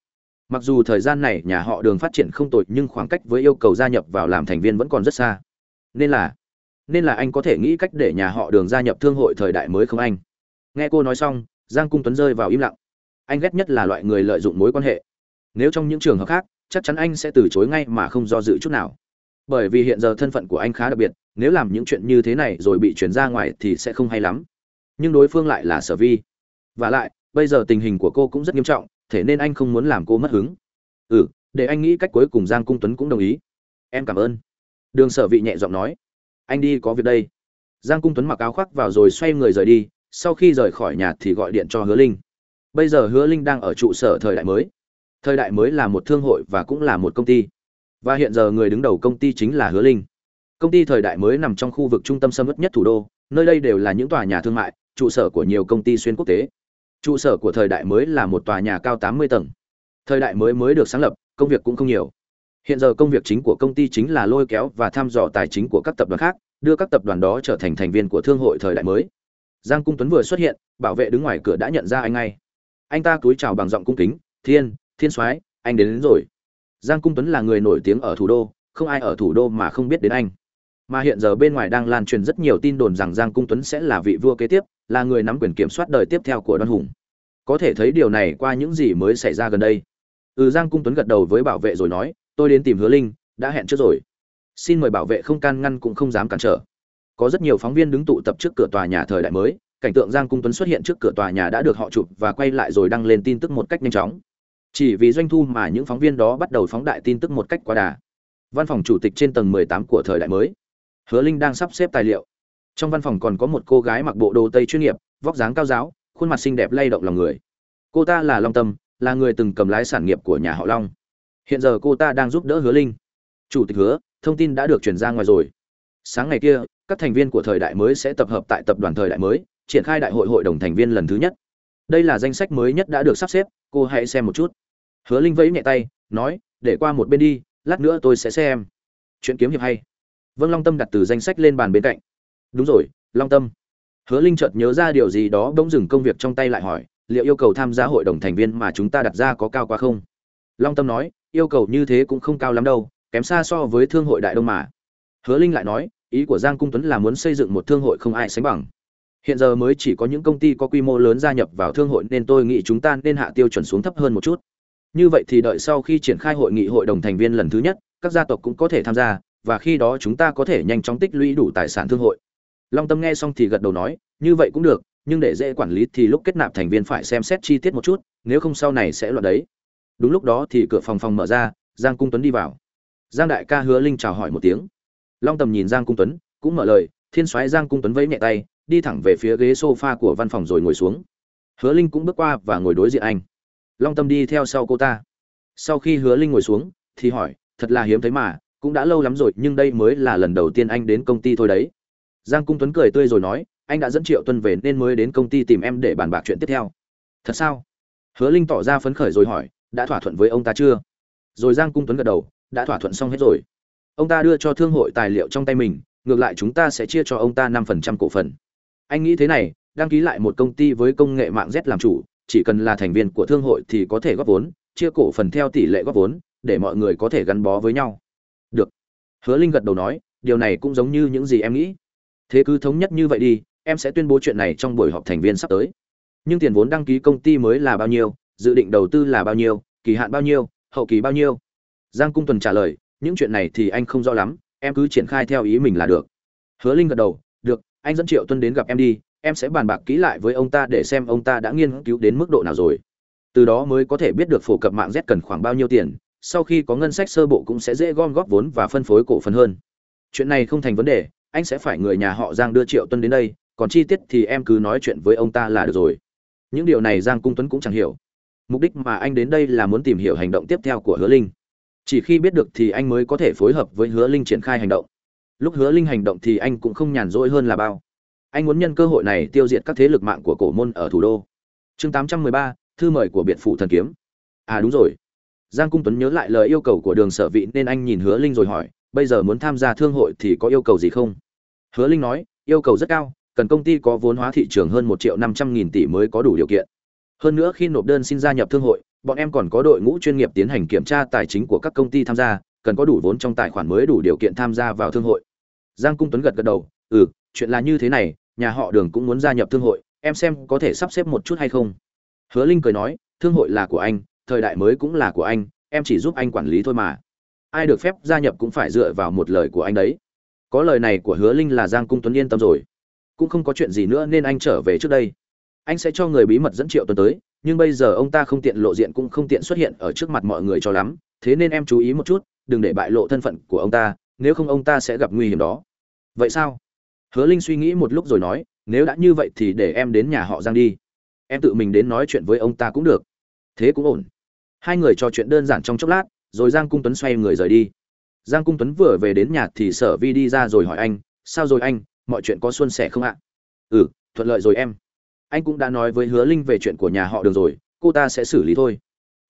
mặc dù thời gian này nhà họ đường phát triển không tồi, nhưng khoảng cách với yêu cầu gia nhập vào làm thành viên vẫn còn rất xa. Nên là nên là anh có thể nghĩ cách để nhà họ đường gia nhập thương hội thời đại mới không anh? Nghe cô nói xong, giang cung tuấn rơi vào im lặng. Anh ghét nhất là loại người lợi dụng mối quan hệ. Nếu trong những trường hợp khác, chắc chắn anh sẽ từ chối ngay mà không do dự chút nào. Bởi vì hiện giờ thân phận của anh khá đặc biệt, nếu làm những chuyện như thế này rồi bị chuyển ra ngoài thì sẽ không hay lắm. Nhưng đối phương lại là sở vi. Và lại, bây giờ tình hình của cô cũng rất nghiêm trọng thế nên anh không muốn làm cô mất hứng. Ừ để anh nghĩ cách cuối cùng giang cung tuấn cũng đồng ý. Em cảm ơn. Đường sở vị nhẹ giọng nói. Anh đi có việc đây. Giang cung tuấn mặc áo khoác vào rồi xoay người rời đi, sau khi rời khỏi nhà thì gọi điện cho hứa linh. Bây giờ hứa linh đang ở trụ sở thời đại mới. Thời đại mới là một thương hội và cũng là một công ty. Và hiện giờ người đứng đầu công ty chính là hứa linh. Công ty thời đại mới nằm trong khu vực trung tâm sâm ớt nhất thủ đô, nơi đây đều là những tòa nhà thương mại, trụ sở của nhiều công ty xuyên quốc tế trụ sở của thời đại mới là một tòa nhà cao 80 tầng. Thời đại mới mới được sáng lập công việc cũng không nhiều. Hiện giờ công việc chính của công ty chính là lôi kéo và thăm dò tài chính của các tập đoàn khác đưa các tập đoàn đó trở thành thành viên của thương hội thời đại mới. Giang cung tuấn vừa xuất hiện bảo vệ đứng ngoài cửa đã nhận ra anh ngay. Anh ta cúi chào bằng giọng cung kính thiên thiên soái anh đến, đến rồi. Giang cung tuấn là người nổi tiếng ở thủ đô không ai ở thủ đô mà không biết đến anh mà hiện giờ bên ngoài đang lan truyền rất nhiều tin đồn rằng giang cung tuấn sẽ là vị vua kế tiếp, là người nắm quyền kiểm soát đời tiếp theo của đoan hùng. Có thể thấy điều này qua những gì mới xảy ra gần đây. Ừ giang cung tuấn gật đầu với bảo vệ rồi nói, tôi đến tìm hứa linh, đã hẹn trước rồi. Xin mời bảo vệ không can ngăn cũng không dám cản trở. Có rất nhiều phóng viên đứng tụ tập trước cửa tòa nhà thời đại mới, cảnh tượng giang cung tuấn xuất hiện trước cửa tòa nhà đã được họ chụp và quay lại rồi đăng lên tin tức một cách nhanh chóng. Chỉ vì doanh thu mà những phóng viên đó bắt đầu phóng đại tin tức một cách quá đà. Văn phòng chủ tịch trên tầng 18 của thời đại mới hứa linh đang sắp xếp tài liệu. Trong văn phòng còn có một cô gái mặc bộ đồ tây chuyên nghiệp, vóc dáng cao giáo, khuôn mặt xinh đẹp lay động lòng người. Cô ta là long tâm, là người từng cầm lái sản nghiệp của nhà họ long. Hiện giờ cô ta đang giúp đỡ hứa linh. Chủ tịch hứa, thông tin đã được truyền ra ngoài rồi. Sáng ngày kia, các thành viên của thời đại mới sẽ tập hợp tại tập đoàn thời đại mới, triển khai đại hội hội đồng thành viên lần thứ nhất. Đây là danh sách mới nhất đã được sắp xếp, cô hãy xem một chút. Hứa linh vẫy nhẹ tay, nói, để qua một bên đi, lát nữa tôi sẽ xem. Chuyện kiếm hiệp hay vâng long tâm đặt từ danh sách lên bàn bên cạnh. Đúng rồi, long tâm. Hứa linh chợt nhớ ra điều gì đó, bỗng dừng công việc trong tay lại hỏi, liệu yêu cầu tham gia hội đồng thành viên mà chúng ta đặt ra có cao quá không? Long tâm nói, yêu cầu như thế cũng không cao lắm đâu, kém xa so với thương hội đại đông mà. Hứa linh lại nói, ý của giang cung tuấn là muốn xây dựng một thương hội không ai sánh bằng. Hiện giờ mới chỉ có những công ty có quy mô lớn gia nhập vào thương hội nên tôi nghĩ chúng ta nên hạ tiêu chuẩn xuống thấp hơn một chút. Như vậy thì đợi sau khi triển khai hội nghị hội đồng thành viên lần thứ nhất, các gia tộc cũng có thể tham gia và khi đó chúng ta có thể nhanh chóng tích lũy đủ tài sản thương hội. Long tâm nghe xong thì gật đầu nói, như vậy cũng được, nhưng để dễ quản lý thì lúc kết nạp thành viên phải xem xét chi tiết một chút, nếu không sau này sẽ loạn đấy. Đúng lúc đó thì cửa phòng phòng mở ra, giang cung tuấn đi vào. Giang đại ca hứa linh chào hỏi một tiếng. Long tầm nhìn giang cung tuấn, cũng mở lời, thiên soái giang cung tuấn vẫy nhẹ tay, đi thẳng về phía ghế sofa của văn phòng rồi ngồi xuống. Hứa linh cũng bước qua và ngồi đối diện anh. Long tâm đi theo sau cô ta. Sau khi hứa linh ngồi xuống, thì hỏi, thật là hiếm thấy mà cũng đã lâu lắm rồi, nhưng đây mới là lần đầu tiên anh đến công ty thôi đấy. Giang cung tuấn cười tươi rồi nói, anh đã dẫn triệu tuân về nên mới đến công ty tìm em để bàn bạc chuyện tiếp theo. Thật sao? Hứa linh tỏ ra phấn khởi rồi hỏi, đã thỏa thuận với ông ta chưa? Rồi giang cung tuấn gật đầu, đã thỏa thuận xong hết rồi. Ông ta đưa cho thương hội tài liệu trong tay mình, ngược lại chúng ta sẽ chia cho ông ta năm phần trăm cổ phần. Anh nghĩ thế này, đăng ký lại một công ty với công nghệ mạng z làm chủ, chỉ cần là thành viên của thương hội thì có thể góp vốn, chia cổ phần theo tỷ lệ góp vốn, để mọi người có thể gắn bó với nhau được. Hứa linh gật đầu nói, điều này cũng giống như những gì em nghĩ. Thế cứ thống nhất như vậy đi, em sẽ tuyên bố chuyện này trong buổi họp thành viên sắp tới. Nhưng tiền vốn đăng ký công ty mới là bao nhiêu, dự định đầu tư là bao nhiêu, kỳ hạn bao nhiêu, hậu kỳ bao nhiêu? Giang cung tuần trả lời, những chuyện này thì anh không rõ lắm, em cứ triển khai theo ý mình là được. Hứa linh gật đầu, được, anh dẫn triệu tuân đến gặp em đi, em sẽ bàn bạc kỹ lại với ông ta để xem ông ta đã nghiên cứu đến mức độ nào rồi. Từ đó mới có thể biết được phổ cập mạng z cần khoảng bao nhiêu tiền sau khi có ngân sách sơ bộ cũng sẽ dễ gom góp vốn và phân phối cổ phần hơn. Chuyện này không thành vấn đề anh sẽ phải người nhà họ giang đưa triệu tuân đến đây còn chi tiết thì em cứ nói chuyện với ông ta là được rồi. Những điều này giang cung tuấn cũng chẳng hiểu. Mục đích mà anh đến đây là muốn tìm hiểu hành động tiếp theo của hứa linh. Chỉ khi biết được thì anh mới có thể phối hợp với hứa linh triển khai hành động. Lúc hứa linh hành động thì anh cũng không nhàn rỗi hơn là bao. Anh muốn nhân cơ hội này tiêu diệt các thế lực mạng của cổ môn ở thủ đô. Chương 813, thư mời của biệt phủ thần kiếm. À đúng rồi giang cung tuấn nhớ lại lời yêu cầu của đường sở vị nên anh nhìn hứa linh rồi hỏi, bây giờ muốn tham gia thương hội thì có yêu cầu gì không? Hứa linh nói, yêu cầu rất cao, cần công ty có vốn hóa thị trường hơn một triệu năm trăm nghìn tỷ mới có đủ điều kiện. Hơn nữa khi nộp đơn xin gia nhập thương hội, bọn em còn có đội ngũ chuyên nghiệp tiến hành kiểm tra tài chính của các công ty tham gia, cần có đủ vốn trong tài khoản mới đủ điều kiện tham gia vào thương hội. Giang cung tuấn gật gật đầu ừ chuyện là như thế này, nhà họ đường cũng muốn gia nhập thương hội, em xem có thể sắp xếp một chút hay không. Hứa linh cười nói, thương hội là của anh thời đại mới cũng là của anh, em chỉ giúp anh quản lý thôi mà. Ai được phép gia nhập cũng phải dựa vào một lời của anh đấy. Có lời này của hứa linh là giang cung tuấn yên tâm rồi. Cũng không có chuyện gì nữa nên anh trở về trước đây. Anh sẽ cho người bí mật dẫn triệu tuấn tới, nhưng bây giờ ông ta không tiện lộ diện cũng không tiện xuất hiện ở trước mặt mọi người cho lắm. Thế nên em chú ý một chút, đừng để bại lộ thân phận của ông ta, nếu không ông ta sẽ gặp nguy hiểm đó. Vậy sao? Hứa linh suy nghĩ một lúc rồi nói, nếu đã như vậy thì để em đến nhà họ giang đi. Em tự mình đến nói chuyện với ông ta cũng được. Thế cũng ổn hai người trò chuyện đơn giản trong chốc lát, rồi giang cung tuấn xoay người rời đi. Giang cung tuấn vừa về đến nhà thì sở vi đi ra rồi hỏi anh, sao rồi anh? Mọi chuyện có suôn sẻ không ạ? Ừ thuận lợi rồi em. Anh cũng đã nói với hứa linh về chuyện của nhà họ đường rồi, cô ta sẽ xử lý thôi.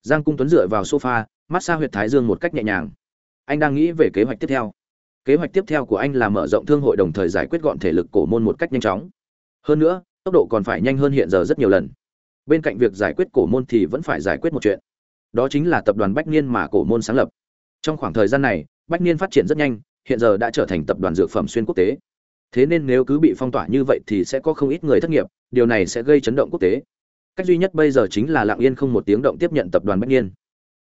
Giang cung tuấn dựa vào sofa mát xa huyệt thái dương một cách nhẹ nhàng. Anh đang nghĩ về kế hoạch tiếp theo. Kế hoạch tiếp theo của anh là mở rộng thương hội đồng thời giải quyết gọn thể lực cổ môn một cách nhanh chóng. Hơn nữa, tốc độ còn phải nhanh hơn hiện giờ rất nhiều lần. Bên cạnh việc giải quyết cổ môn thì vẫn phải giải quyết một chuyện đó chính là tập đoàn bách niên mà cổ môn sáng lập. Trong khoảng thời gian này, bách niên phát triển rất nhanh, hiện giờ đã trở thành tập đoàn dược phẩm xuyên quốc tế. Thế nên nếu cứ bị phong tỏa như vậy thì sẽ có không ít người thất nghiệp, điều này sẽ gây chấn động quốc tế. Cách duy nhất bây giờ chính là lặng yên không một tiếng động tiếp nhận tập đoàn bách niên.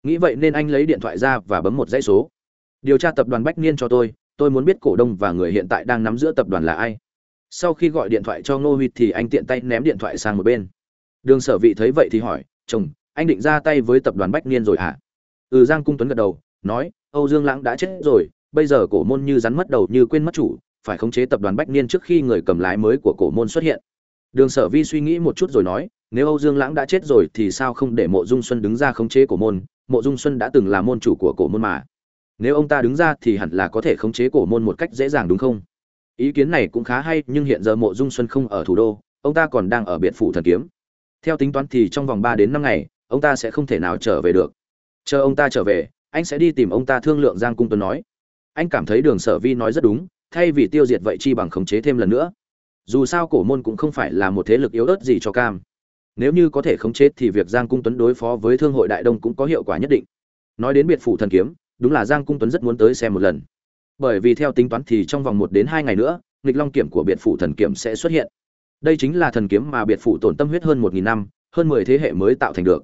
Nghĩ vậy nên anh lấy điện thoại ra và bấm một dãy số. Điều tra tập đoàn bách niên cho tôi tôi muốn biết cổ đông và người hiện tại đang nắm giữa tập đoàn là ai. Sau khi gọi điện thoại cho ngô huy thì anh tiện tay ném điện thoại sang một bên. Đường sở vị thấy vậy thì hỏi, chồng anh định ra tay với tập đoàn bách niên rồi hả? À? ừ giang cung tuấn gật đầu, nói, âu dương lãng đã chết rồi, bây giờ cổ môn như rắn mất đầu như quên mất chủ, phải khống chế tập đoàn bách niên trước khi người cầm lái mới của cổ môn xuất hiện. Đường sở vi suy nghĩ một chút rồi nói, nếu âu dương lãng đã chết rồi thì sao không để mộ dung xuân đứng ra khống chế cổ môn? Mộ dung xuân đã từng là môn chủ của cổ môn mà. Nếu ông ta đứng ra thì hẳn là có thể khống chế cổ môn một cách dễ dàng đúng không? Ý kiến này cũng khá hay, nhưng hiện giờ mộ dung xuân không ở thủ đô, ông ta còn đang ở biệt phủ thần kiếm. Theo tính toán thì trong vòng ba đến năm ngày ông ta sẽ không thể nào trở về được. Chờ ông ta trở về, anh sẽ đi tìm ông ta thương lượng giang cung tuấn nói. Anh cảm thấy đường sở vi nói rất đúng, thay vì tiêu diệt vậy chi bằng khống chế thêm lần nữa. Dù sao cổ môn cũng không phải là một thế lực yếu ớt gì cho cam. Nếu như có thể khống chế thì việc giang cung tuấn đối phó với thương hội đại đông cũng có hiệu quả nhất định. Nói đến biệt phủ thần kiếm, đúng là giang cung tuấn rất muốn tới xem một lần. Bởi vì theo tính toán thì trong vòng một đến hai ngày nữa, nghịch long kiểm của biệt phủ thần kiếm sẽ xuất hiện. Đây chính là thần kiếm mà biệt phủ tổn tâm huyết hơn một nghìn năm, hơn mười thế hệ mới tạo thành được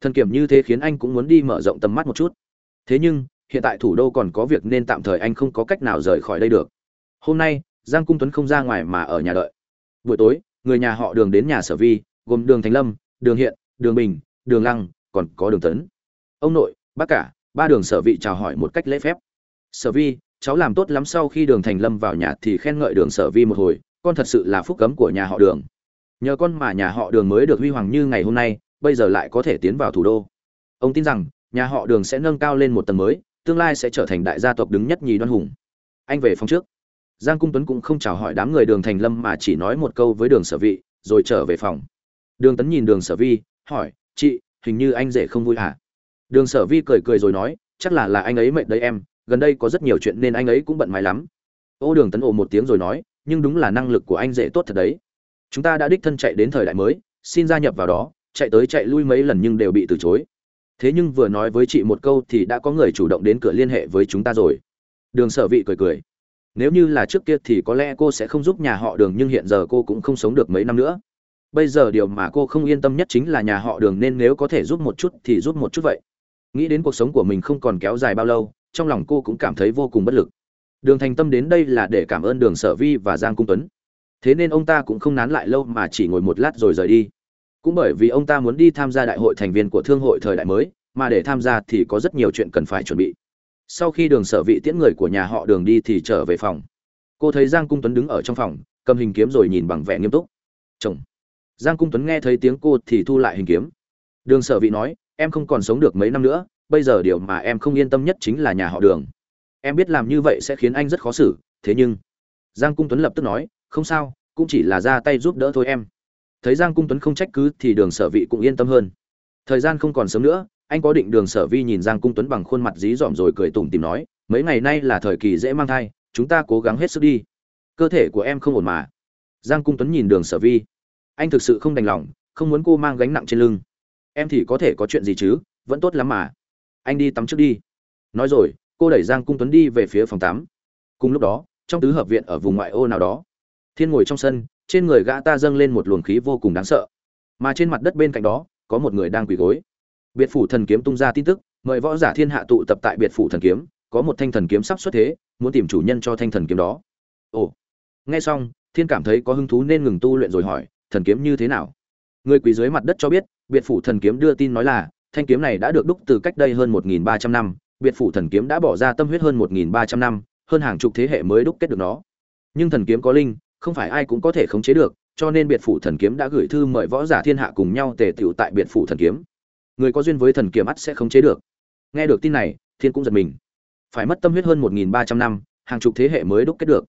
thần kiểm như thế khiến anh cũng muốn đi mở rộng tầm mắt một chút. Thế nhưng, hiện tại thủ đô còn có việc nên tạm thời anh không có cách nào rời khỏi đây được. Hôm nay, giang cung tuấn không ra ngoài mà ở nhà đợi. Buổi tối, người nhà họ đường đến nhà sở vi, gồm đường thành lâm, đường hiện, đường bình, đường lăng, còn có đường tấn. Ông nội, bác cả, ba đường sở vị chào hỏi một cách lễ phép. Sở vi, cháu làm tốt lắm sau khi đường thành lâm vào nhà thì khen ngợi đường sở vi một hồi, con thật sự là phúc cấm của nhà họ đường. Nhờ con mà nhà họ đường mới được huy hoàng như ngày hôm nay bây giờ lại có thể tiến vào thủ đô. Ông tin rằng, nhà họ đường sẽ nâng cao lên một tầng mới, tương lai sẽ trở thành đại gia tộc đứng nhất nhì đoan hùng. Anh về phòng trước. Giang cung tuấn cũng không chào hỏi đám người đường thành lâm mà chỉ nói một câu với đường sở vị, rồi trở về phòng. Đường tấn nhìn đường sở vi, hỏi, chị, hình như anh rể không vui hả? Đường sở vi cười cười rồi nói, chắc là là anh ấy mệt đấy em, gần đây có rất nhiều chuyện nên anh ấy cũng bận mãi lắm. Ô đường tấn ồ một tiếng rồi nói, nhưng đúng là năng lực của anh rể tốt thật đấy. Chúng ta đã đích thân chạy đến thời đại mới, xin gia nhập vào đó chạy tới chạy lui mấy lần nhưng đều bị từ chối. Thế nhưng vừa nói với chị một câu thì đã có người chủ động đến cửa liên hệ với chúng ta rồi. Đường sở vị cười cười. Nếu như là trước kia thì có lẽ cô sẽ không giúp nhà họ đường nhưng hiện giờ cô cũng không sống được mấy năm nữa. Bây giờ điều mà cô không yên tâm nhất chính là nhà họ đường nên nếu có thể giúp một chút thì giúp một chút vậy. Nghĩ đến cuộc sống của mình không còn kéo dài bao lâu, trong lòng cô cũng cảm thấy vô cùng bất lực. Đường thành tâm đến đây là để cảm ơn đường sở vi và giang cung tuấn. Thế nên ông ta cũng không nán lại lâu mà chỉ ngồi một lát rồi rời đi cũng bởi vì ông ta muốn đi tham gia đại hội thành viên của thương hội thời đại mới, mà để tham gia thì có rất nhiều chuyện cần phải chuẩn bị. Sau khi đường sở vị tiễn người của nhà họ đường đi thì trở về phòng. Cô thấy giang cung tuấn đứng ở trong phòng, cầm hình kiếm rồi nhìn bằng vẻ nghiêm túc. Chồng. Giang cung tuấn nghe thấy tiếng cô thì thu lại hình kiếm. Đường sở vị nói, em không còn sống được mấy năm nữa, bây giờ điều mà em không yên tâm nhất chính là nhà họ đường. Em biết làm như vậy sẽ khiến anh rất khó xử, thế nhưng giang cung tuấn lập tức nói, không sao, cũng chỉ là ra tay giúp đỡ thôi em thấy giang cung tuấn không trách cứ thì đường sở vị cũng yên tâm hơn. Thời gian không còn sớm nữa, anh có định đường sở vi nhìn giang cung tuấn bằng khuôn mặt dí dỏm rồi cười tủm tìm nói, mấy ngày nay là thời kỳ dễ mang thai, chúng ta cố gắng hết sức đi. Cơ thể của em không ổn mà. Giang cung tuấn nhìn đường sở vi. Anh thực sự không đành lòng, không muốn cô mang gánh nặng trên lưng. Em thì có thể có chuyện gì chứ, vẫn tốt lắm mà. Anh đi tắm trước đi. Nói rồi, cô đẩy giang cung tuấn đi về phía phòng tắm. Cùng lúc đó, trong tứ hợp viện ở vùng ngoại ô nào đó, thiên ngồi trong sân trên người gã ta dâng lên một luồng khí vô cùng đáng sợ. Mà trên mặt đất bên cạnh đó, có một người đang quỳ gối. Biệt phủ thần kiếm tung ra tin tức, mời võ giả thiên hạ tụ tập tại biệt phủ thần kiếm, có một thanh thần kiếm sắp xuất thế, muốn tìm chủ nhân cho thanh thần kiếm đó. Ồ. Nghe xong, thiên cảm thấy có hứng thú nên ngừng tu luyện rồi hỏi, thần kiếm như thế nào? Người quỳ dưới mặt đất cho biết, biệt phủ thần kiếm đưa tin nói là, thanh kiếm này đã được đúc từ cách đây hơn 1.300 năm, biệt phủ thần kiếm đã bỏ ra tâm huyết hơn 1.300 năm, hơn hàng chục thế hệ mới đúc kết được nó. Nhưng thần kiếm có linh không phải ai cũng có thể khống chế được, cho nên biệt phủ thần kiếm đã gửi thư mời võ giả thiên hạ cùng nhau tề tựu tại biệt phủ thần kiếm. Người có duyên với thần kiếm ắt sẽ khống chế được. Nghe được tin này, thiên cũng giật mình. Phải mất tâm huyết hơn 1.300 năm, hàng chục thế hệ mới đúc kết được.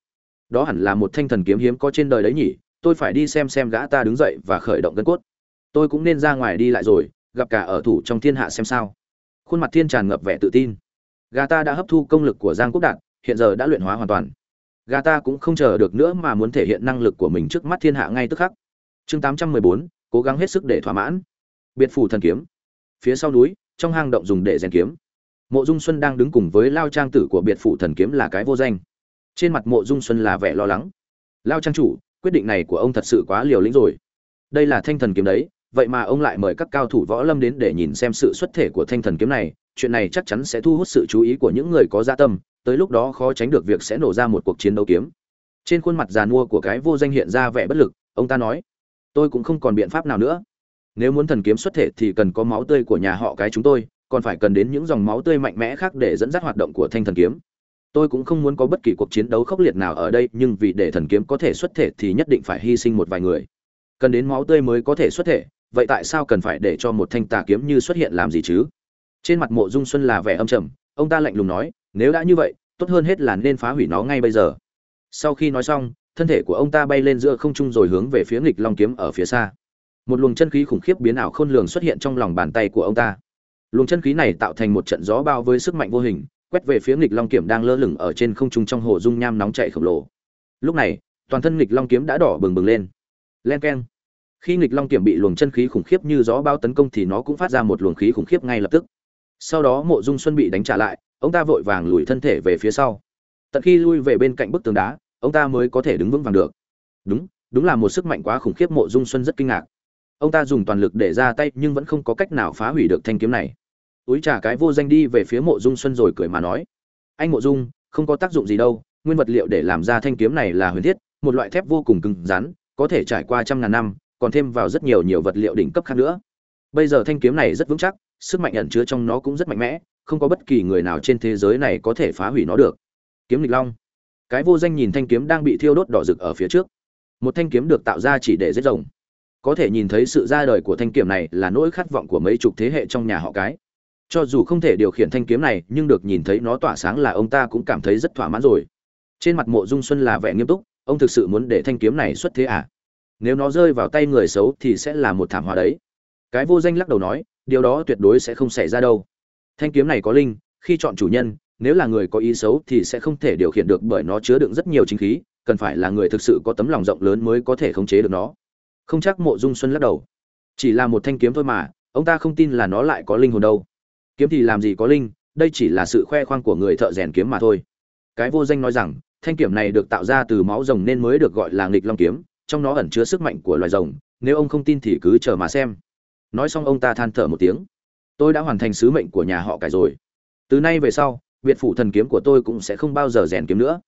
Đó hẳn là một thanh thần kiếm hiếm có trên đời đấy nhỉ, tôi phải đi xem xem gã ta đứng dậy và khởi động gân cốt. Tôi cũng nên ra ngoài đi lại rồi, gặp cả ở thủ trong thiên hạ xem sao. Khuôn mặt thiên tràn ngập vẻ tự tin. Gã ta đã hấp thu công lực của giang quốc đạt, hiện giờ đã luyện hóa hoàn toàn gà ta cũng không chờ được nữa mà muốn thể hiện năng lực của mình trước mắt thiên hạ ngay tức khắc. Chương 814, cố gắng hết sức để thỏa mãn. Biệt phủ thần kiếm. Phía sau núi trong hang động dùng để rèn kiếm. Mộ dung xuân đang đứng cùng với lao trang tử của biệt phủ thần kiếm là cái vô danh. Trên mặt mộ dung xuân là vẻ lo lắng. Lao trang chủ quyết định này của ông thật sự quá liều lĩnh rồi. Đây là thanh thần kiếm đấy vậy mà ông lại mời các cao thủ võ lâm đến để nhìn xem sự xuất thể của thanh thần kiếm này. Chuyện này chắc chắn sẽ thu hút sự chú ý của những người có gia tâm tới lúc đó khó tránh được việc sẽ nổ ra một cuộc chiến đấu kiếm. Trên khuôn mặt giàn mua của cái vô danh hiện ra vẻ bất lực, ông ta nói, tôi cũng không còn biện pháp nào nữa. Nếu muốn thần kiếm xuất thể thì cần có máu tươi của nhà họ cái chúng tôi, còn phải cần đến những dòng máu tươi mạnh mẽ khác để dẫn dắt hoạt động của thanh thần kiếm. Tôi cũng không muốn có bất kỳ cuộc chiến đấu khốc liệt nào ở đây, nhưng vì để thần kiếm có thể xuất thể thì nhất định phải hy sinh một vài người. Cần đến máu tươi mới có thể xuất thể, vậy tại sao cần phải để cho một thanh tà kiếm như xuất hiện làm gì chứ? Trên mặt mộ dung xuân là vẻ âm trầm, ông ta lạnh lùng nói nếu đã như vậy, tốt hơn hết là nên phá hủy nó ngay bây giờ. Sau khi nói xong, thân thể của ông ta bay lên giữa không trung rồi hướng về phía nghịch long kiếm ở phía xa. Một luồng chân khí khủng khiếp biến ảo khôn lường xuất hiện trong lòng bàn tay của ông ta. Luồng chân khí này tạo thành một trận gió bao với sức mạnh vô hình, quét về phía nghịch long kiếm đang lơ lửng ở trên không trung trong hồ dung nham nóng chảy khổng lồ. Lúc này, toàn thân nghịch long kiếm đã đỏ bừng bừng lên. Len keng. Khi nghịch long kiếm bị luồng chân khí khủng khiếp như gió bao tấn công thì nó cũng phát ra một luồng khí khủng khiếp ngay lập tức. Sau đó mộ dung xuân bị đánh trả lại ông ta vội vàng lùi thân thể về phía sau. Tận khi lui về bên cạnh bức tường đá, ông ta mới có thể đứng vững vàng được. Đúng đúng là một sức mạnh quá khủng khiếp mộ dung xuân rất kinh ngạc. Ông ta dùng toàn lực để ra tay nhưng vẫn không có cách nào phá hủy được thanh kiếm này. Túi trả cái vô danh đi về phía mộ dung xuân rồi cười mà nói, anh mộ dung, không có tác dụng gì đâu, nguyên vật liệu để làm ra thanh kiếm này là huyền thiết, một loại thép vô cùng cứng rắn, có thể trải qua trăm ngàn năm, còn thêm vào rất nhiều nhiều vật liệu đỉnh cấp khác nữa. Bây giờ thanh kiếm này rất vững chắc, sức mạnh ẩn chứa trong nó cũng rất mạnh mẽ không có bất kỳ người nào trên thế giới này có thể phá hủy nó được. Kiếm lịch long. Cái vô danh nhìn thanh kiếm đang bị thiêu đốt đỏ rực ở phía trước. Một thanh kiếm được tạo ra chỉ để giết rồng. Có thể nhìn thấy sự ra đời của thanh kiếm này là nỗi khát vọng của mấy chục thế hệ trong nhà họ cái. Cho dù không thể điều khiển thanh kiếm này, nhưng được nhìn thấy nó tỏa sáng là ông ta cũng cảm thấy rất thỏa mãn rồi. Trên mặt mộ dung xuân là vẻ nghiêm túc, ông thực sự muốn để thanh kiếm này xuất thế à? Nếu nó rơi vào tay người xấu thì sẽ là một thảm họa đấy. Cái vô danh lắc đầu nói, điều đó tuyệt đối sẽ không xảy ra đâu thanh kiếm này có linh, khi chọn chủ nhân, nếu là người có ý xấu thì sẽ không thể điều khiển được bởi nó chứa đựng rất nhiều chính khí, cần phải là người thực sự có tấm lòng rộng lớn mới có thể khống chế được nó. Không chắc mộ dung xuân lắc đầu. Chỉ là một thanh kiếm thôi mà, ông ta không tin là nó lại có linh hồn đâu. Kiếm thì làm gì có linh, đây chỉ là sự khoe khoang của người thợ rèn kiếm mà thôi. Cái vô danh nói rằng, thanh kiếm này được tạo ra từ máu rồng nên mới được gọi là nghịch long kiếm, trong nó ẩn chứa sức mạnh của loài rồng, nếu ông không tin thì cứ chờ mà xem. Nói xong ông ta than thở một tiếng tôi đã hoàn thành sứ mệnh của nhà họ cải rồi. Từ nay về sau biệt phủ thần kiếm của tôi cũng sẽ không bao giờ rèn kiếm nữa.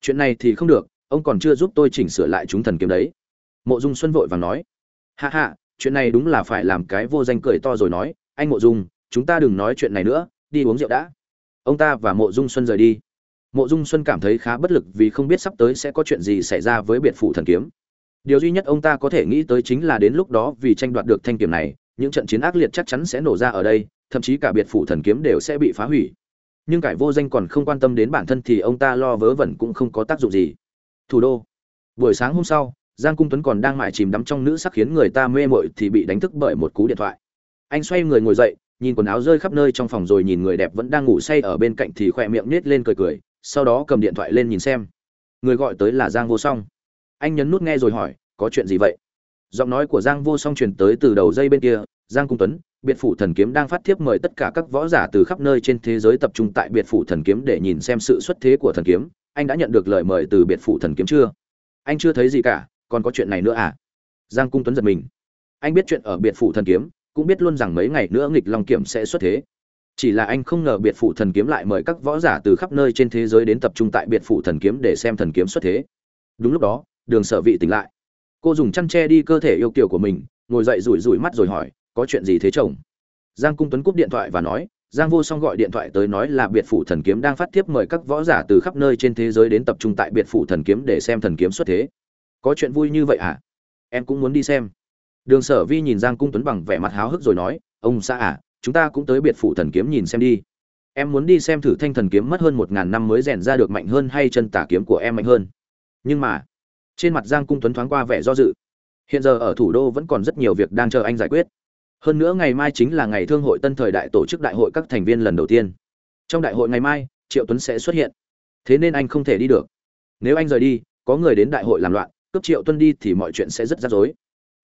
Chuyện này thì không được, ông còn chưa giúp tôi chỉnh sửa lại chúng thần kiếm đấy. Mộ dung xuân vội vàng nói. Hạ hạ chuyện này đúng là phải làm cái vô danh cười to rồi nói. Anh mộ dung, chúng ta đừng nói chuyện này nữa, đi uống rượu đã. Ông ta và mộ dung xuân rời đi. Mộ dung xuân cảm thấy khá bất lực vì không biết sắp tới sẽ có chuyện gì xảy ra với biệt phủ thần kiếm. Điều duy nhất ông ta có thể nghĩ tới chính là đến lúc đó vì tranh đoạt được thanh kiếm này những trận chiến ác liệt chắc chắn sẽ nổ ra ở đây, thậm chí cả biệt phủ thần kiếm đều sẽ bị phá hủy. Nhưng cải vô danh còn không quan tâm đến bản thân thì ông ta lo vớ vẩn cũng không có tác dụng gì. Thủ đô. Buổi sáng hôm sau, giang cung tuấn còn đang mải chìm đắm trong nữ sắc khiến người ta mê mội thì bị đánh thức bởi một cú điện thoại. Anh xoay người ngồi dậy, nhìn quần áo rơi khắp nơi trong phòng rồi nhìn người đẹp vẫn đang ngủ say ở bên cạnh thì khỏe miệng nết lên cười cười, sau đó cầm điện thoại lên nhìn xem. Người gọi tới là giang vô song. Anh nhấn nút nghe rồi hỏi, có chuyện gì vậy? Giọng nói của giang vô song truyền tới từ đầu dây bên kia, giang cung tuấn, biệt phủ thần kiếm đang phát thiếp mời tất cả các võ giả từ khắp nơi trên thế giới tập trung tại biệt phủ thần kiếm để nhìn xem sự xuất thế của thần kiếm. Anh đã nhận được lời mời từ biệt phủ thần kiếm chưa? Anh chưa thấy gì cả, còn có chuyện này nữa à? Giang cung tuấn giật mình. Anh biết chuyện ở biệt phủ thần kiếm, cũng biết luôn rằng mấy ngày nữa nghịch long kiểm sẽ xuất thế. Chỉ là anh không ngờ biệt phủ thần kiếm lại mời các võ giả từ khắp nơi trên thế giới đến tập trung tại biệt phủ thần kiếm để xem thần kiếm xuất thế. Đúng lúc đó, đường sở vị tỉnh lại cô dùng chăn tre đi cơ thể yêu kiều của mình, ngồi dậy rủi rủi mắt rồi hỏi, có chuyện gì thế chồng? Giang cung tuấn cúp điện thoại và nói, giang vô song gọi điện thoại tới nói là biệt phủ thần kiếm đang phát tiếp mời các võ giả từ khắp nơi trên thế giới đến tập trung tại biệt phủ thần kiếm để xem thần kiếm xuất thế. Có chuyện vui như vậy à? Em cũng muốn đi xem. Đường sở vi nhìn giang cung tuấn bằng vẻ mặt háo hức rồi nói, ông xã à chúng ta cũng tới biệt phủ thần kiếm nhìn xem đi. Em muốn đi xem thử thanh thần kiếm mất hơn một ngàn năm mới rèn ra được mạnh hơn hay chân tả kiếm của em mạnh hơn. Nhưng mà trên mặt giang cung tuấn thoáng qua vẻ do dự. Hiện giờ ở thủ đô vẫn còn rất nhiều việc đang chờ anh giải quyết. Hơn nữa ngày mai chính là ngày thương hội tân thời đại tổ chức đại hội các thành viên lần đầu tiên. Trong đại hội ngày mai, triệu tuấn sẽ xuất hiện. Thế nên anh không thể đi được. Nếu anh rời đi, có người đến đại hội làm loạn, cướp triệu Tuấn đi thì mọi chuyện sẽ rất rắc rối.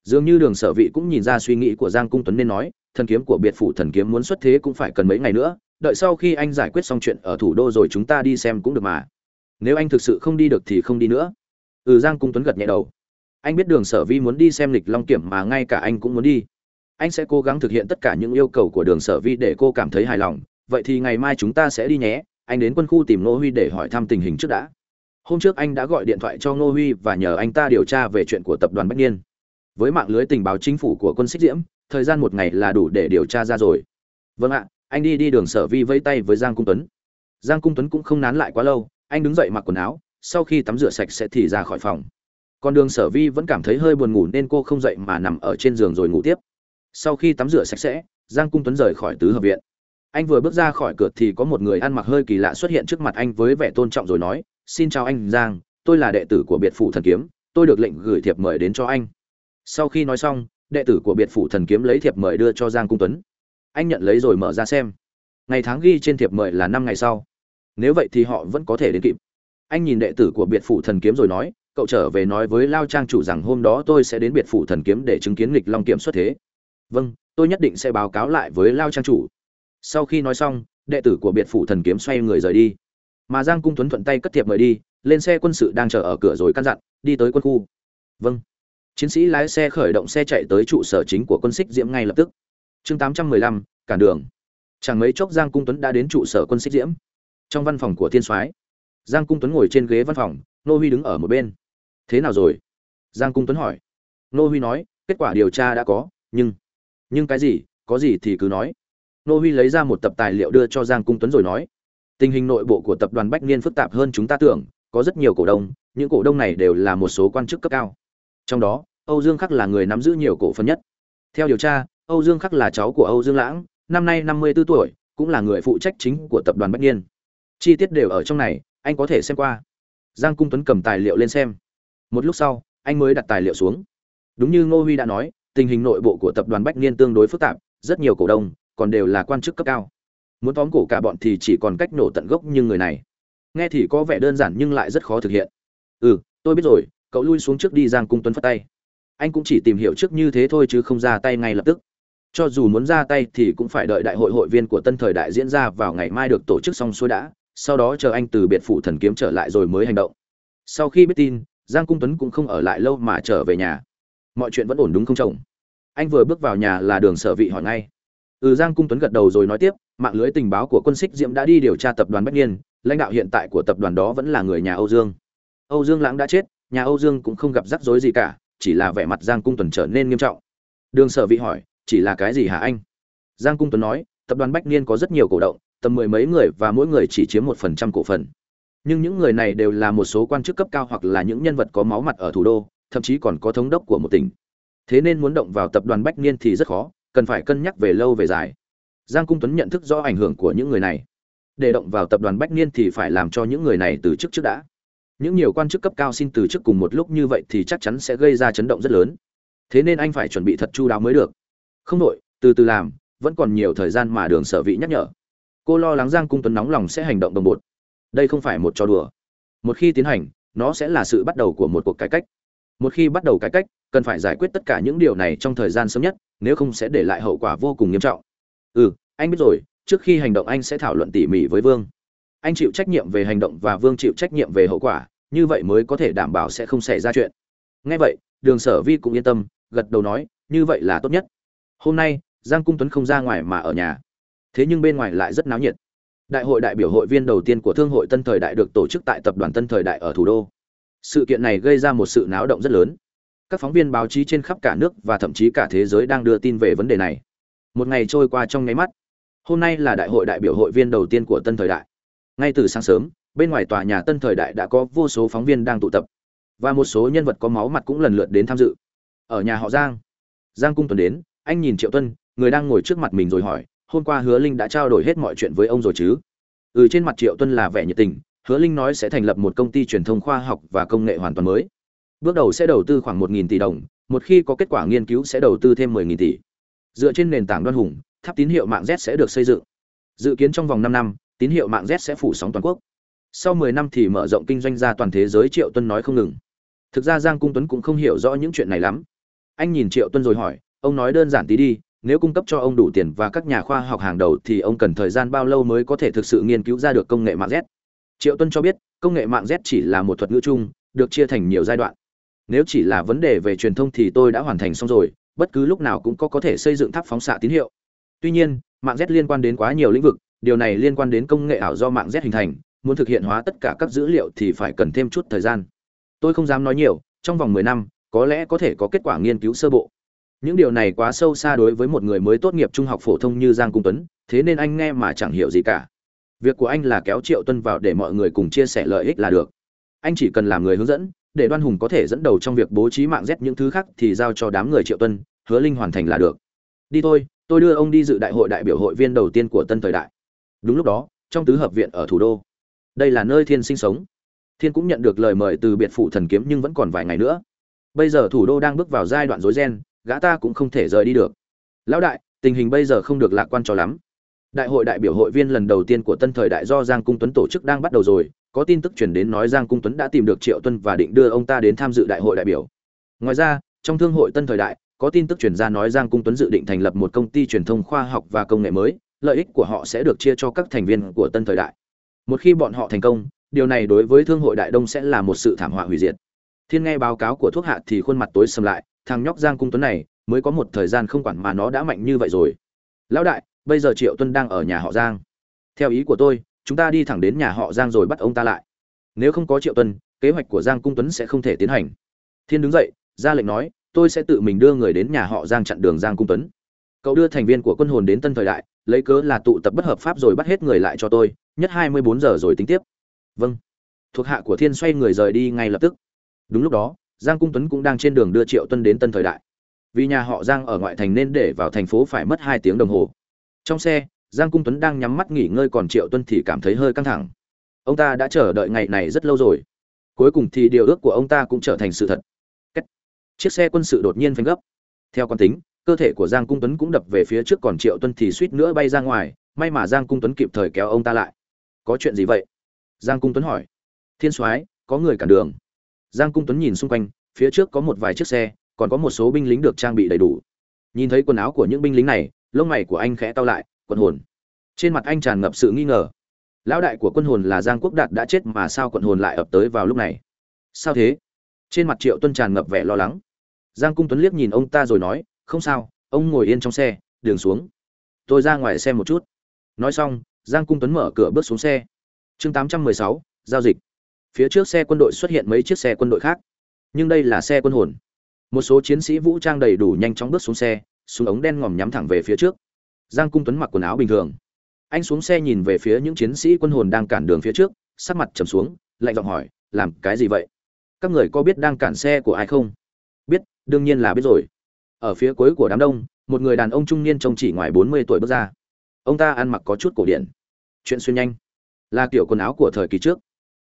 Dường như đường sở vị cũng nhìn ra suy nghĩ của giang cung tuấn nên nói, thần kiếm của biệt phủ thần kiếm muốn xuất thế cũng phải cần mấy ngày nữa, đợi sau khi anh giải quyết xong chuyện ở thủ đô rồi chúng ta đi xem cũng được mà. Nếu anh thực sự không đi được thì không đi nữa ừ giang cung tuấn gật nhẹ đầu. Anh biết đường sở vi muốn đi xem lịch long kiểm mà ngay cả anh cũng muốn đi. Anh sẽ cố gắng thực hiện tất cả những yêu cầu của đường sở vi để cô cảm thấy hài lòng. Vậy thì ngày mai chúng ta sẽ đi nhé. Anh đến quân khu tìm ngô huy để hỏi thăm tình hình trước đã. Hôm trước anh đã gọi điện thoại cho ngô huy và nhờ anh ta điều tra về chuyện của tập đoàn bách niên. Với mạng lưới tình báo chính phủ của quân xích diễm, thời gian một ngày là đủ để điều tra ra rồi. Vâng ạ, anh đi đi đường sở vi vẫy tay với giang cung tuấn. Giang cung tuấn cũng không nán lại quá lâu, anh đứng dậy mặc quần áo sau khi tắm rửa sạch sẽ thì ra khỏi phòng. Còn đường sở vi vẫn cảm thấy hơi buồn ngủ nên cô không dậy mà nằm ở trên giường rồi ngủ tiếp. Sau khi tắm rửa sạch sẽ, giang cung tuấn rời khỏi tứ hợp viện. Anh vừa bước ra khỏi cửa thì có một người ăn mặc hơi kỳ lạ xuất hiện trước mặt anh với vẻ tôn trọng rồi nói, xin chào anh, giang, tôi là đệ tử của biệt phủ thần kiếm, tôi được lệnh gửi thiệp mời đến cho anh. Sau khi nói xong, đệ tử của biệt phủ thần kiếm lấy thiệp mời đưa cho giang cung tuấn. Anh nhận lấy rồi mở ra xem. Ngày tháng ghi trên thiệp mời là năm ngày sau. Nếu vậy thì họ vẫn có thể đến kịp anh nhìn đệ tử của biệt phủ thần kiếm rồi nói, cậu trở về nói với lao trang chủ rằng hôm đó tôi sẽ đến biệt phủ thần kiếm để chứng kiến nghịch long kiểm xuất thế. Vâng tôi nhất định sẽ báo cáo lại với lao trang chủ. Sau khi nói xong, đệ tử của biệt phủ thần kiếm xoay người rời đi. Mà giang cung tuấn thuận tay cất thiệp mời đi, lên xe quân sự đang chờ ở cửa rồi căn dặn, đi tới quân khu. Vâng. Chiến sĩ lái xe khởi động xe chạy tới trụ sở chính của quân xích diễm ngay lập tức. Chương tám trăm mười lăm, cản đường. Chẳng mấy chốc giang cung tuấn đã đến trụ sở quân xích diễm. Trong văn phòng của thiên soái giang cung tuấn ngồi trên ghế văn phòng nô huy đứng ở một bên. Thế nào rồi? Giang cung tuấn hỏi. Nô huy nói, kết quả điều tra đã có, nhưng nhưng cái gì, có gì thì cứ nói. Nô huy lấy ra một tập tài liệu đưa cho giang cung tuấn rồi nói, tình hình nội bộ của tập đoàn bách niên phức tạp hơn chúng ta tưởng, có rất nhiều cổ đông, những cổ đông này đều là một số quan chức cấp cao. Trong đó, âu dương khắc là người nắm giữ nhiều cổ phần nhất. Theo điều tra, âu dương khắc là cháu của âu dương lãng, năm nay năm mươi 54 tuổi, cũng là người phụ trách chính của tập đoàn bách niên. Chi tiết đều ở trong này anh có thể xem qua. Giang cung tuấn cầm tài liệu lên xem. Một lúc sau, anh mới đặt tài liệu xuống. Đúng như ngô huy đã nói, tình hình nội bộ của tập đoàn bách niên tương đối phức tạp, rất nhiều cổ đông còn đều là quan chức cấp cao. Muốn tóm cổ cả bọn thì chỉ còn cách nổ tận gốc như người này. Nghe thì có vẻ đơn giản nhưng lại rất khó thực hiện. Ừ tôi biết rồi, cậu lui xuống trước đi, giang cung tuấn phất tay. Anh cũng chỉ tìm hiểu trước như thế thôi chứ không ra tay ngay lập tức. Cho dù muốn ra tay thì cũng phải đợi đại hội hội viên của tân thời đại diễn ra vào ngày mai được tổ chức xong xuôi đã sau đó chờ anh từ biệt phủ thần kiếm trở lại rồi mới hành động. Sau khi biết tin, giang cung tuấn cũng không ở lại lâu mà trở về nhà. Mọi chuyện vẫn ổn đúng không chồng? Anh vừa bước vào nhà là đường sở vị hỏi ngay. Ừ giang cung tuấn gật đầu rồi nói tiếp, mạng lưới tình báo của quân xích diễm đã đi điều tra tập đoàn bách niên, lãnh đạo hiện tại của tập đoàn đó vẫn là người nhà âu dương. Âu dương lãng đã chết, nhà âu dương cũng không gặp rắc rối gì cả, chỉ là vẻ mặt giang cung tuấn trở nên nghiêm trọng. Đường sở vị hỏi, chỉ là cái gì hả anh? Giang cung tuấn nói, tập đoàn bách niên có rất nhiều cổ động tầm mười mấy người và mỗi người chỉ chiếm một phần trăm cổ phần. Nhưng những người này đều là một số quan chức cấp cao hoặc là những nhân vật có máu mặt ở thủ đô, thậm chí còn có thống đốc của một tỉnh. Thế nên muốn động vào tập đoàn bách niên thì rất khó, cần phải cân nhắc về lâu về dài. Giang cung tuấn nhận thức rõ ảnh hưởng của những người này. Để động vào tập đoàn bách niên thì phải làm cho những người này từ chức trước đã. Những nhiều quan chức cấp cao xin từ chức cùng một lúc như vậy thì chắc chắn sẽ gây ra chấn động rất lớn. Thế nên anh phải chuẩn bị thật chu đáo mới được. Không đội từ từ làm, vẫn còn nhiều thời gian mà đường sở vị nhắc nhở cô lo lắng giang cung tuấn nóng lòng sẽ hành động đồng bộ đây không phải một trò đùa. Một khi tiến hành, nó sẽ là sự bắt đầu của một cuộc cải cách. Một khi bắt đầu cải cách, cần phải giải quyết tất cả những điều này trong thời gian sớm nhất, nếu không sẽ để lại hậu quả vô cùng nghiêm trọng. Ừ anh biết rồi, trước khi hành động anh sẽ thảo luận tỉ mỉ với vương. Anh chịu trách nhiệm về hành động và vương chịu trách nhiệm về hậu quả, như vậy mới có thể đảm bảo sẽ không xảy ra chuyện. Ngay vậy, đường sở vi cũng yên tâm, gật đầu nói, như vậy là tốt nhất. Hôm nay, giang cung tuấn không ra ngoài mà ở nhà thế nhưng bên ngoài lại rất náo nhiệt. Đại hội đại biểu hội viên đầu tiên của thương hội tân thời đại được tổ chức tại tập đoàn tân thời đại ở thủ đô. Sự kiện này gây ra một sự náo động rất lớn. Các phóng viên báo chí trên khắp cả nước và thậm chí cả thế giới đang đưa tin về vấn đề này. Một ngày trôi qua trong nháy mắt. Hôm nay là đại hội đại biểu hội viên đầu tiên của tân thời đại. Ngay từ sáng sớm, bên ngoài tòa nhà tân thời đại đã có vô số phóng viên đang tụ tập. Và một số nhân vật có máu mặt cũng lần lượt đến tham dự. Ở nhà họ giang. Giang cung tuấn đến, anh nhìn triệu tuân, người đang ngồi trước mặt mình rồi hỏi hôm qua hứa linh đã trao đổi hết mọi chuyện với ông rồi chứ? Ừ trên mặt triệu tuân là vẻ nhiệt tình, hứa linh nói sẽ thành lập một công ty truyền thông khoa học và công nghệ hoàn toàn mới. Bước đầu sẽ đầu tư khoảng một tỷ đồng, một khi có kết quả nghiên cứu sẽ đầu tư thêm 10.000 tỷ. Dựa trên nền tảng đoan hùng, tháp tín hiệu mạng z sẽ được xây dựng. Dự kiến trong vòng 5 năm, tín hiệu mạng z sẽ phủ sóng toàn quốc. Sau 10 năm thì mở rộng kinh doanh ra toàn thế giới, triệu tuân nói không ngừng. Thực ra giang cung tuấn cũng không hiểu rõ những chuyện này lắm. Anh nhìn triệu tuân rồi hỏi, ông nói đơn giản tí đi nếu cung cấp cho ông đủ tiền và các nhà khoa học hàng đầu thì ông cần thời gian bao lâu mới có thể thực sự nghiên cứu ra được công nghệ mạng z? Triệu tuân cho biết, công nghệ mạng z chỉ là một thuật ngữ chung, được chia thành nhiều giai đoạn. Nếu chỉ là vấn đề về truyền thông thì tôi đã hoàn thành xong rồi, bất cứ lúc nào cũng có có thể xây dựng tháp phóng xạ tín hiệu. Tuy nhiên, mạng z liên quan đến quá nhiều lĩnh vực, điều này liên quan đến công nghệ ảo do mạng z hình thành, muốn thực hiện hóa tất cả các dữ liệu thì phải cần thêm chút thời gian. Tôi không dám nói nhiều, trong vòng mười năm, có lẽ có thể có kết quả nghiên cứu sơ bộ những điều này quá sâu xa đối với một người mới tốt nghiệp trung học phổ thông như giang cung tuấn, thế nên anh nghe mà chẳng hiểu gì cả. Việc của anh là kéo triệu tuân vào để mọi người cùng chia sẻ lợi ích là được. Anh chỉ cần làm người hướng dẫn, để đoan hùng có thể dẫn đầu trong việc bố trí mạng rét những thứ khác thì giao cho đám người triệu tuân, hứa linh hoàn thành là được. Đi thôi, tôi đưa ông đi dự đại hội đại biểu hội viên đầu tiên của tân thời đại. Đúng lúc đó, trong tứ hợp viện ở thủ đô, đây là nơi thiên sinh sống. Thiên cũng nhận được lời mời từ biệt phủ thần kiếm nhưng vẫn còn vài ngày nữa. Bây giờ thủ đô đang bước vào giai đoạn rối ren gã ta cũng không thể rời đi được. Lão đại, tình hình bây giờ không được lạc quan cho lắm. Đại hội đại biểu hội viên lần đầu tiên của tân thời đại do giang cung tuấn tổ chức đang bắt đầu rồi, có tin tức truyền đến nói giang cung tuấn đã tìm được triệu tuân và định đưa ông ta đến tham dự đại hội đại biểu. Ngoài ra, trong thương hội tân thời đại, có tin tức truyền ra nói giang cung tuấn dự định thành lập một công ty truyền thông khoa học và công nghệ mới, lợi ích của họ sẽ được chia cho các thành viên của tân thời đại. Một khi bọn họ thành công, điều này đối với thương hội đại đông sẽ là một sự thảm họa hủy diệt. Thiên nghe báo cáo của thuốc hạ thì khuôn mặt tối sầm lại thằng nhóc giang cung tuấn này, mới có một thời gian không quản mà nó đã mạnh như vậy rồi. Lão đại, bây giờ triệu tuân đang ở nhà họ giang. Theo ý của tôi, chúng ta đi thẳng đến nhà họ giang rồi bắt ông ta lại. Nếu không có triệu tuân, kế hoạch của giang cung tuấn sẽ không thể tiến hành. Thiên đứng dậy, ra lệnh nói, tôi sẽ tự mình đưa người đến nhà họ giang chặn đường giang cung tuấn. Cậu đưa thành viên của quân hồn đến tân thời đại, lấy cớ là tụ tập bất hợp pháp rồi bắt hết người lại cho tôi, nhất hai mươi bốn giờ rồi tính tiếp. Vâng. Thuộc hạ của thiên xoay người rời đi ngay lập tức. Đúng lúc đó giang cung tuấn cũng đang trên đường đưa triệu tuân đến tân thời đại. Vì nhà họ giang ở ngoại thành nên để vào thành phố phải mất hai tiếng đồng hồ. Trong xe, giang cung tuấn đang nhắm mắt nghỉ ngơi còn triệu tuân thì cảm thấy hơi căng thẳng. Ông ta đã chờ đợi ngày này rất lâu rồi. Cuối cùng thì điều ước của ông ta cũng trở thành sự thật. Cách. chiếc xe quân sự đột nhiên phanh gấp. Theo quan tính, cơ thể của giang cung tuấn cũng đập về phía trước còn triệu tuân thì suýt nữa bay ra ngoài. May mà giang cung tuấn kịp thời kéo ông ta lại. Có chuyện gì vậy? Giang cung tuấn hỏi. Thiên soái, có người cản đường giang cung tuấn nhìn xung quanh phía trước có một vài chiếc xe còn có một số binh lính được trang bị đầy đủ. Nhìn thấy quần áo của những binh lính này lông mày của anh khẽ tao lại quần hồn. Trên mặt anh tràn ngập sự nghi ngờ. Lão đại của quân hồn là giang quốc đạt đã chết mà sao quận hồn lại ập tới vào lúc này? Sao thế? Trên mặt triệu tuân tràn ngập vẻ lo lắng. Giang cung tuấn liếc nhìn ông ta rồi nói không sao ông ngồi yên trong xe đường xuống. Tôi ra ngoài xem một chút. Nói xong giang cung tuấn mở cửa bước xuống xe. Chương 816, giao dịch phía trước xe quân đội xuất hiện mấy chiếc xe quân đội khác. Nhưng đây là xe quân hồn. Một số chiến sĩ vũ trang đầy đủ nhanh chóng bước xuống xe, súng ống đen ngòm nhắm thẳng về phía trước. Giang cung tuấn mặc quần áo bình thường. Anh xuống xe nhìn về phía những chiến sĩ quân hồn đang cản đường phía trước, sắc mặt trầm xuống, lạnh giọng hỏi, làm cái gì vậy? Các người có biết đang cản xe của ai không? Biết, đương nhiên là biết rồi. Ở phía cuối của đám đông, một người đàn ông trung niên trông chỉ ngoài bốn mươi tuổi bước ra. Ông ta ăn mặc có chút cổ điển. Chuyện xuyên nhanh. Là kiểu quần áo của thời kỳ trước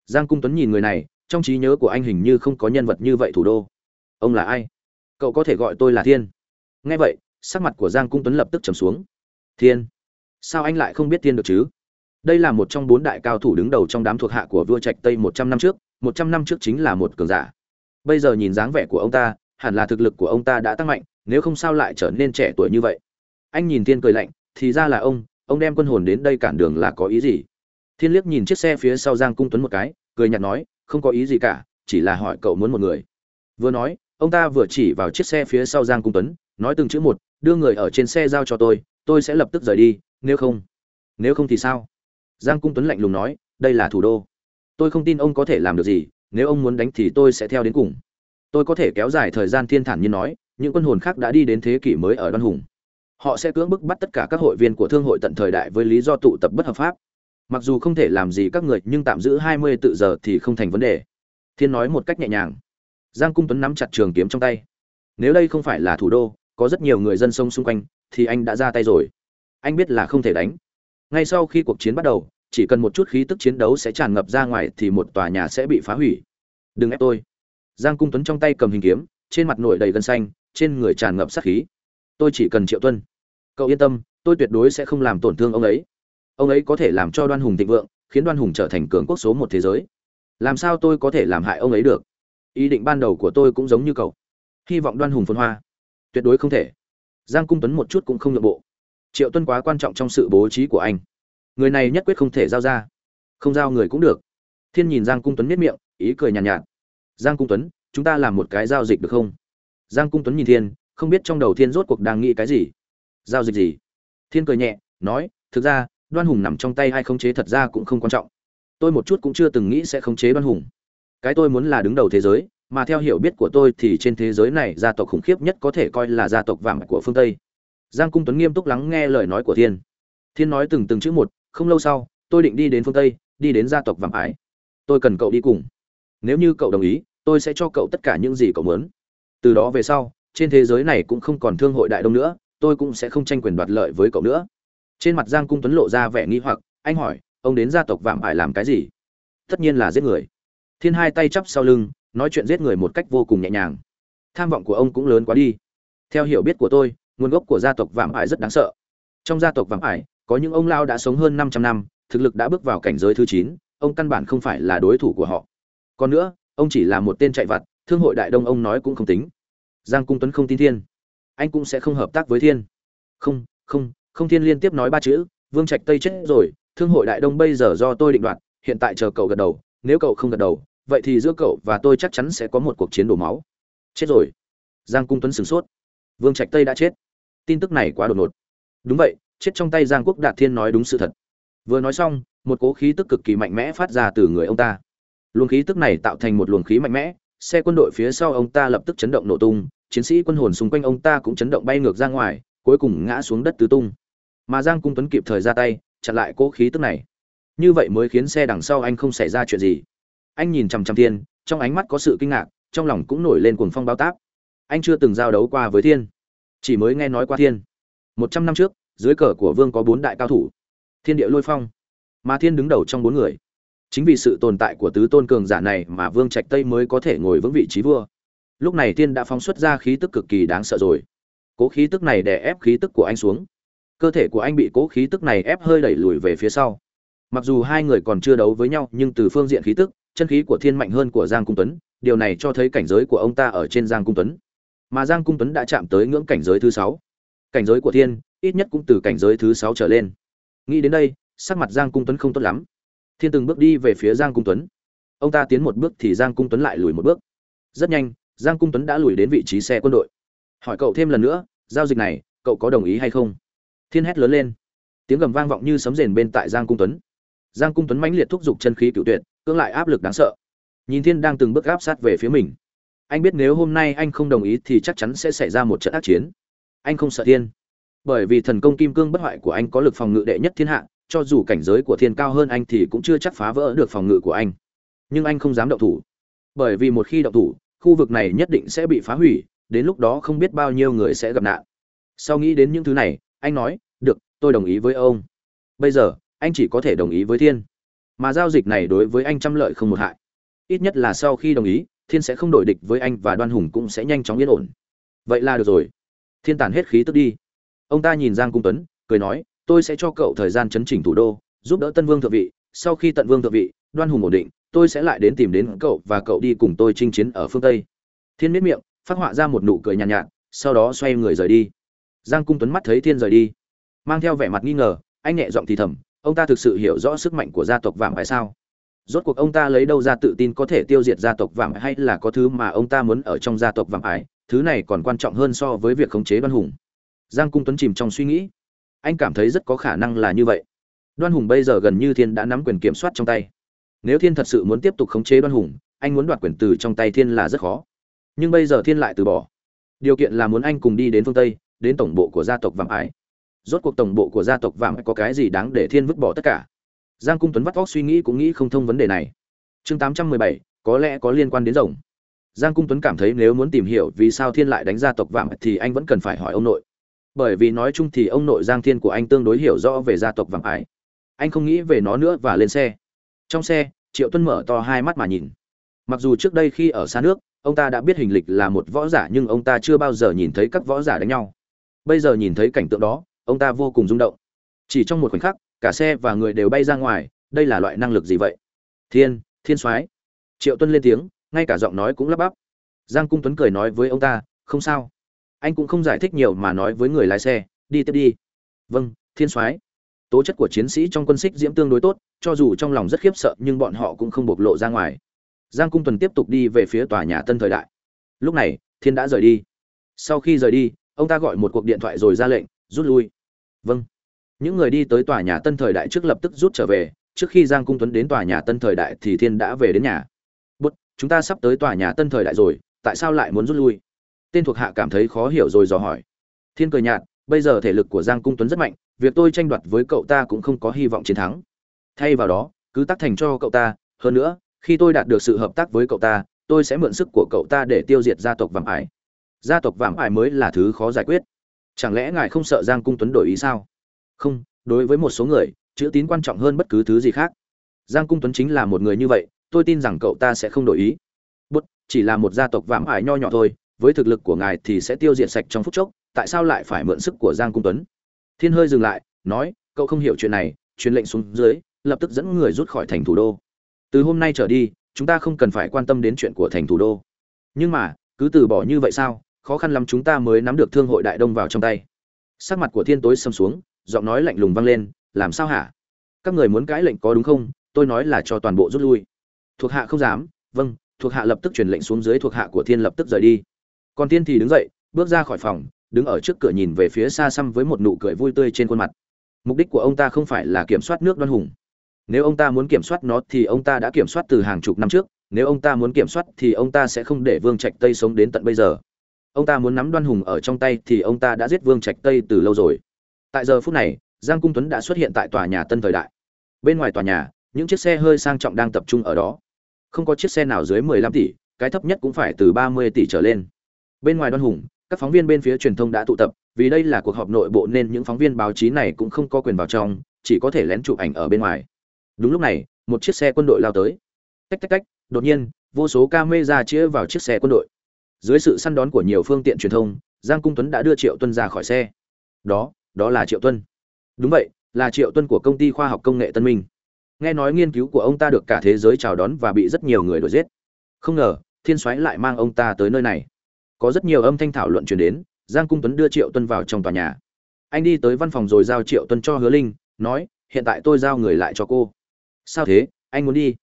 giang cung tuấn nhìn người này, trong trí nhớ của anh hình như không có nhân vật như vậy thủ đô. Ông là ai? Cậu có thể gọi tôi là thiên. Nghe vậy, sắc mặt của giang cung tuấn lập tức trầm xuống. Thiên? Sao anh lại không biết thiên được chứ? Đây là một trong bốn đại cao thủ đứng đầu trong đám thuộc hạ của vua trạch tây một trăm năm trước, một trăm năm trước chính là một cường giả. Bây giờ nhìn dáng vẻ của ông ta, hẳn là thực lực của ông ta đã tăng mạnh, nếu không sao lại trở nên trẻ tuổi như vậy. Anh nhìn thiên cười lạnh, thì ra là ông ông đem quân hồn đến đây cản đường là có ý gì? Thiên liếc nhìn chiếc xe phía sau giang cung tuấn một cái, cười nhạt nói, không có ý gì cả, chỉ là hỏi cậu muốn một người. Vừa nói, ông ta vừa chỉ vào chiếc xe phía sau giang cung tuấn, nói từng chữ một, đưa người ở trên xe giao cho tôi tôi sẽ lập tức rời đi, nếu không nếu không thì sao? Giang cung tuấn lạnh lùng nói, đây là thủ đô. Tôi không tin ông có thể làm được gì, nếu ông muốn đánh thì tôi sẽ theo đến cùng. Tôi có thể kéo dài thời gian thiên thản như nói, những quân hồn khác đã đi đến thế kỷ mới ở đoan hùng. Họ sẽ cưỡng bức bắt tất cả các hội viên của thương hội tận thời đại với lý do tụ tập bất hợp pháp mặc dù không thể làm gì các người, nhưng tạm giữ hai mươi tự giờ thì không thành vấn đề. Thiên nói một cách nhẹ nhàng. Giang cung tuấn nắm chặt trường kiếm trong tay. Nếu đây không phải là thủ đô, có rất nhiều người dân sông xung quanh, thì anh đã ra tay rồi. Anh biết là không thể đánh. Ngay sau khi cuộc chiến bắt đầu, chỉ cần một chút khí tức chiến đấu sẽ tràn ngập ra ngoài thì một tòa nhà sẽ bị phá hủy. Đừng ép tôi. Giang cung tuấn trong tay cầm hình kiếm, trên mặt nổi đầy gân xanh, trên người tràn ngập sát khí. Tôi chỉ cần triệu tuân. Cậu yên tâm, tôi tuyệt đối sẽ không làm tổn thương ông ấy ông ấy có thể làm cho đoan hùng thịnh vượng khiến đoan hùng trở thành cường quốc số một thế giới. Làm sao tôi có thể làm hại ông ấy được? Ý định ban đầu của tôi cũng giống như cậu. Hy vọng đoan hùng phân hoa. Tuyệt đối không thể. Giang cung tuấn một chút cũng không nhượng bộ. Triệu tuân quá quan trọng trong sự bố trí của anh. Người này nhất quyết không thể giao ra. Không giao người cũng được. Thiên nhìn giang cung tuấn miết miệng ý cười nhàn nhạt, nhạt. Giang cung tuấn chúng ta làm một cái giao dịch được không? Giang cung tuấn nhìn thiên không biết trong đầu thiên rốt cuộc đang nghĩ cái gì. Giao dịch gì? Thiên cười nhẹ nói thực ra đoan hùng nằm trong tay hay khống chế thật ra cũng không quan trọng. Tôi một chút cũng chưa từng nghĩ sẽ khống chế đoan hùng. Cái tôi muốn là đứng đầu thế giới, mà theo hiểu biết của tôi thì trên thế giới này gia tộc khủng khiếp nhất có thể coi là gia tộc vàng của phương tây. Giang cung tuấn nghiêm túc lắng nghe lời nói của thiên. Thiên nói từng từng chữ một, không lâu sau, tôi định đi đến phương tây, đi đến gia tộc vàng ải. Tôi cần cậu đi cùng. Nếu như cậu đồng ý, tôi sẽ cho cậu tất cả những gì cậu muốn. Từ đó về sau, trên thế giới này cũng không còn thương hội đại đông nữa, tôi cũng sẽ không tranh quyền đoạt lợi với cậu nữa trên mặt giang cung tuấn lộ ra vẻ nghi hoặc, anh hỏi, ông đến gia tộc vạm ải làm cái gì? Tất nhiên là giết người. Thiên hai tay chắp sau lưng, nói chuyện giết người một cách vô cùng nhẹ nhàng. Tham vọng của ông cũng lớn quá đi. Theo hiểu biết của tôi, nguồn gốc của gia tộc vạm ải rất đáng sợ. Trong gia tộc vạm ải, có những ông lao đã sống hơn 500 năm, thực lực đã bước vào cảnh giới thứ chín, ông căn bản không phải là đối thủ của họ. Còn nữa, ông chỉ là một tên chạy vặt, thương hội đại đông ông nói cũng không tính. Giang cung tuấn không tin thiên. Anh cũng sẽ không hợp tác với thiên. Không không không thiên liên tiếp nói ba chữ, vương trạch tây chết rồi, thương hội đại đông bây giờ do tôi định đoạt, hiện tại chờ cậu gật đầu, nếu cậu không gật đầu, vậy thì giữa cậu và tôi chắc chắn sẽ có một cuộc chiến đổ máu. Chết rồi. Giang cung tuấn sửng sốt. Vương trạch tây đã chết. Tin tức này quá đột ngột. Đúng vậy, chết trong tay giang quốc đạt thiên nói đúng sự thật. Vừa nói xong, một cố khí tức cực kỳ mạnh mẽ phát ra từ người ông ta. Luồng khí tức này tạo thành một luồng khí mạnh mẽ, xe quân đội phía sau ông ta lập tức chấn động nổ tung, chiến sĩ quân hồn xung quanh ông ta cũng chấn động bay ngược ra ngoài, cuối cùng ngã xuống đất tứ tung mà giang cung tuấn kịp thời ra tay, chặn lại cỗ khí tức này. Như vậy mới khiến xe đằng sau anh không xảy ra chuyện gì. Anh nhìn chằm chằm thiên, trong ánh mắt có sự kinh ngạc, trong lòng cũng nổi lên cuồng phong bao táp. Anh chưa từng giao đấu qua với thiên, chỉ mới nghe nói qua thiên. Một trăm năm trước, dưới cờ của vương có bốn đại cao thủ. Thiên địa lôi phong, mà thiên đứng đầu trong bốn người. Chính vì sự tồn tại của tứ tôn cường giả này mà vương trạch tây mới có thể ngồi vững vị trí vua. Lúc này thiên đã phóng xuất ra khí tức cực kỳ đáng sợ rồi. Cố khí tức này đè ép khí tức của anh xuống cơ thể của anh bị cố khí tức này ép hơi đẩy lùi về phía sau. Mặc dù hai người còn chưa đấu với nhau, nhưng từ phương diện khí tức, chân khí của thiên mạnh hơn của giang cung tuấn, điều này cho thấy cảnh giới của ông ta ở trên giang cung tuấn. Mà giang cung tuấn đã chạm tới ngưỡng cảnh giới thứ sáu. Cảnh giới của thiên, ít nhất cũng từ cảnh giới thứ sáu trở lên. Nghĩ đến đây, sắc mặt giang cung tuấn không tốt lắm. Thiên từng bước đi về phía giang cung tuấn. Ông ta tiến một bước thì giang cung tuấn lại lùi một bước. Rất nhanh, giang cung tuấn đã lùi đến vị trí xe quân đội. Hỏi cậu thêm lần nữa, giao dịch này, cậu có đồng ý hay không? Thiên hét lớn lên. Tiếng gầm vang vọng như sấm rền bên tại giang cung tuấn. Giang cung tuấn mãnh liệt thúc giục chân khí cựu tuyệt, cưỡng lại áp lực đáng sợ. Nhìn thiên đang từng bước áp sát về phía mình. Anh biết nếu hôm nay anh không đồng ý thì chắc chắn sẽ xảy ra một trận ác chiến. Anh không sợ thiên. Bởi vì thần công kim cương bất hoại của anh có lực phòng ngự đệ nhất thiên hạ, cho dù cảnh giới của thiên cao hơn anh thì cũng chưa chắc phá vỡ được phòng ngự của anh. Nhưng anh không dám động thủ. Bởi vì một khi động thủ, khu vực này nhất định sẽ bị phá hủy, đến lúc đó không biết bao nhiêu người sẽ gặp nạn. Sau nghĩ đến những thứ này anh nói được tôi đồng ý với ông. Bây giờ anh chỉ có thể đồng ý với thiên. Mà giao dịch này đối với anh trăm lợi không một hại. Ít nhất là sau khi đồng ý thiên sẽ không đổi địch với anh và đoan hùng cũng sẽ nhanh chóng yên ổn. Vậy là được rồi. Thiên tản hết khí tức đi. Ông ta nhìn giang cung tuấn cười nói tôi sẽ cho cậu thời gian chấn chỉnh thủ đô giúp đỡ tân vương thượng vị. Sau khi tận vương thượng vị đoan hùng ổn định tôi sẽ lại đến tìm đến cậu và cậu đi cùng tôi chinh chiến ở phương tây. Thiên miết miệng phát họa ra một nụ cười nhàn nhạt, nhạt sau đó xoay người rời đi giang cung tuấn mắt thấy thiên rời đi, mang theo vẻ mặt nghi ngờ, anh nhẹ giọng thì thầm, ông ta thực sự hiểu rõ sức mạnh của gia tộc vàng phải sao? Rốt cuộc ông ta lấy đâu ra tự tin có thể tiêu diệt gia tộc vàng hay là có thứ mà ông ta muốn ở trong gia tộc vàng ải thứ này còn quan trọng hơn so với việc khống chế đoan hùng. Giang cung tuấn chìm trong suy nghĩ. Anh cảm thấy rất có khả năng là như vậy. Đoan hùng bây giờ gần như thiên đã nắm quyền kiểm soát trong tay. Nếu thiên thật sự muốn tiếp tục khống chế đoan hùng, anh muốn đoạt quyền từ trong tay thiên là rất khó. Nhưng bây giờ thiên lại từ bỏ. Điều kiện là muốn anh cùng đi đến phương tây đến tổng bộ của gia tộc vàng ải rốt cuộc tổng bộ của gia tộc vàng có cái gì đáng để thiên vứt bỏ tất cả? Giang cung tuấn vắt vóc suy nghĩ cũng nghĩ không thông vấn đề này. Chương tám trăm mười bảy, có lẽ có liên quan đến rồng. Giang cung tuấn cảm thấy nếu muốn tìm hiểu vì sao thiên lại đánh gia tộc vàng thì anh vẫn cần phải hỏi ông nội. Bởi vì nói chung thì ông nội giang thiên của anh tương đối hiểu rõ về gia tộc vàng ải anh không nghĩ về nó nữa và lên xe. Trong xe, triệu tuân mở to hai mắt mà nhìn. Mặc dù trước đây khi ở xa nước, ông ta đã biết hình lịch là một võ giả nhưng ông ta chưa bao giờ nhìn thấy các võ giả đánh nhau bây giờ nhìn thấy cảnh tượng đó, ông ta vô cùng rung động. Chỉ trong một khoảnh khắc, cả xe và người đều bay ra ngoài, đây là loại năng lực gì vậy? Thiên thiên soái. Triệu tuân lên tiếng, ngay cả giọng nói cũng lắp bắp. Giang cung tuấn cười nói với ông ta, không sao. Anh cũng không giải thích nhiều mà nói với người lái xe, đi tiếp đi. Vâng thiên soái. Tố chất của chiến sĩ trong quân xích diễm tương đối tốt, cho dù trong lòng rất khiếp sợ nhưng bọn họ cũng không bộc lộ ra ngoài. Giang cung Tuấn tiếp tục đi về phía tòa nhà tân thời đại. Lúc này, thiên đã rời đi. Sau khi rời đi ông ta gọi một cuộc điện thoại rồi ra lệnh, rút lui. Vâng. Những người đi tới tòa nhà tân thời đại trước lập tức rút trở về, trước khi giang cung tuấn đến tòa nhà tân thời đại thì thiên đã về đến nhà. Bút chúng ta sắp tới tòa nhà tân thời đại rồi, tại sao lại muốn rút lui? Tên thuộc hạ cảm thấy khó hiểu rồi dò hỏi. Thiên cười nhạt, bây giờ thể lực của giang cung tuấn rất mạnh, việc tôi tranh đoạt với cậu ta cũng không có hy vọng chiến thắng. Thay vào đó, cứ tác thành cho cậu ta, hơn nữa, khi tôi đạt được sự hợp tác với cậu ta, tôi sẽ mượn sức của cậu ta để tiêu diệt gia tộc vàng ải gia tộc vạm ải mới là thứ khó giải quyết. Chẳng lẽ ngài không sợ giang cung tuấn đổi ý sao? Không, đối với một số người, chữ tín quan trọng hơn bất cứ thứ gì khác. Giang cung tuấn chính là một người như vậy, tôi tin rằng cậu ta sẽ không đổi ý. Bút, chỉ là một gia tộc vạm ải nho nhỏ thôi, với thực lực của ngài thì sẽ tiêu diệt sạch trong phút chốc, tại sao lại phải mượn sức của giang cung tuấn? Thiên hơi dừng lại, nói, cậu không hiểu chuyện này, truyền lệnh xuống dưới, lập tức dẫn người rút khỏi thành thủ đô. Từ hôm nay trở đi, chúng ta không cần phải quan tâm đến chuyện của thành thủ đô. Nhưng mà, cứ từ bỏ như vậy sao? Khó khăn lắm chúng ta mới nắm được thương hội đại đông vào trong tay. Sắc mặt của thiên tối xâm xuống, giọng nói lạnh lùng vang lên, làm sao hả? Các người muốn cãi lệnh có đúng không? Tôi nói là cho toàn bộ rút lui. Thuộc hạ không dám. Vâng thuộc hạ lập tức truyền lệnh xuống dưới thuộc hạ của thiên lập tức rời đi. Còn thiên thì đứng dậy, bước ra khỏi phòng, đứng ở trước cửa nhìn về phía xa xăm với một nụ cười vui tươi trên khuôn mặt. Mục đích của ông ta không phải là kiểm soát nước đoan hùng. Nếu ông ta muốn kiểm soát nó thì ông ta đã kiểm soát từ hàng chục năm trước, nếu ông ta muốn kiểm soát thì ông ta sẽ không để vương trạch tây sống đến tận bây giờ ông ta muốn nắm đoan hùng ở trong tay thì ông ta đã giết vương trạch tây từ lâu rồi. Tại giờ phút này, giang cung tuấn đã xuất hiện tại tòa nhà tân thời đại. Bên ngoài tòa nhà, những chiếc xe hơi sang trọng đang tập trung ở đó. Không có chiếc xe nào dưới 15 tỷ, cái thấp nhất cũng phải từ 30 tỷ trở lên. Bên ngoài đoan hùng, các phóng viên bên phía truyền thông đã tụ tập, vì đây là cuộc họp nội bộ nên những phóng viên báo chí này cũng không có quyền vào trong, chỉ có thể lén chụp ảnh ở bên ngoài. Đúng lúc này, một chiếc xe quân đội lao tới. Tách tách tách, đột nhiên, vô số ca mê ra chĩa vào chiếc xe quân đội dưới sự săn đón của nhiều phương tiện truyền thông, giang cung tuấn đã đưa triệu tuân ra khỏi xe. Đó đó là triệu tuân. Đúng vậy, là triệu tuân của công ty khoa học công nghệ tân minh. Nghe nói nghiên cứu của ông ta được cả thế giới chào đón và bị rất nhiều người đuổi giết. Không ngờ, thiên soái lại mang ông ta tới nơi này. Có rất nhiều âm thanh thảo luận truyền đến, giang cung tuấn đưa triệu tuân vào trong tòa nhà. Anh đi tới văn phòng rồi giao triệu tuân cho hứa linh, nói, hiện tại tôi giao người lại cho cô. Sao thế? Anh muốn đi?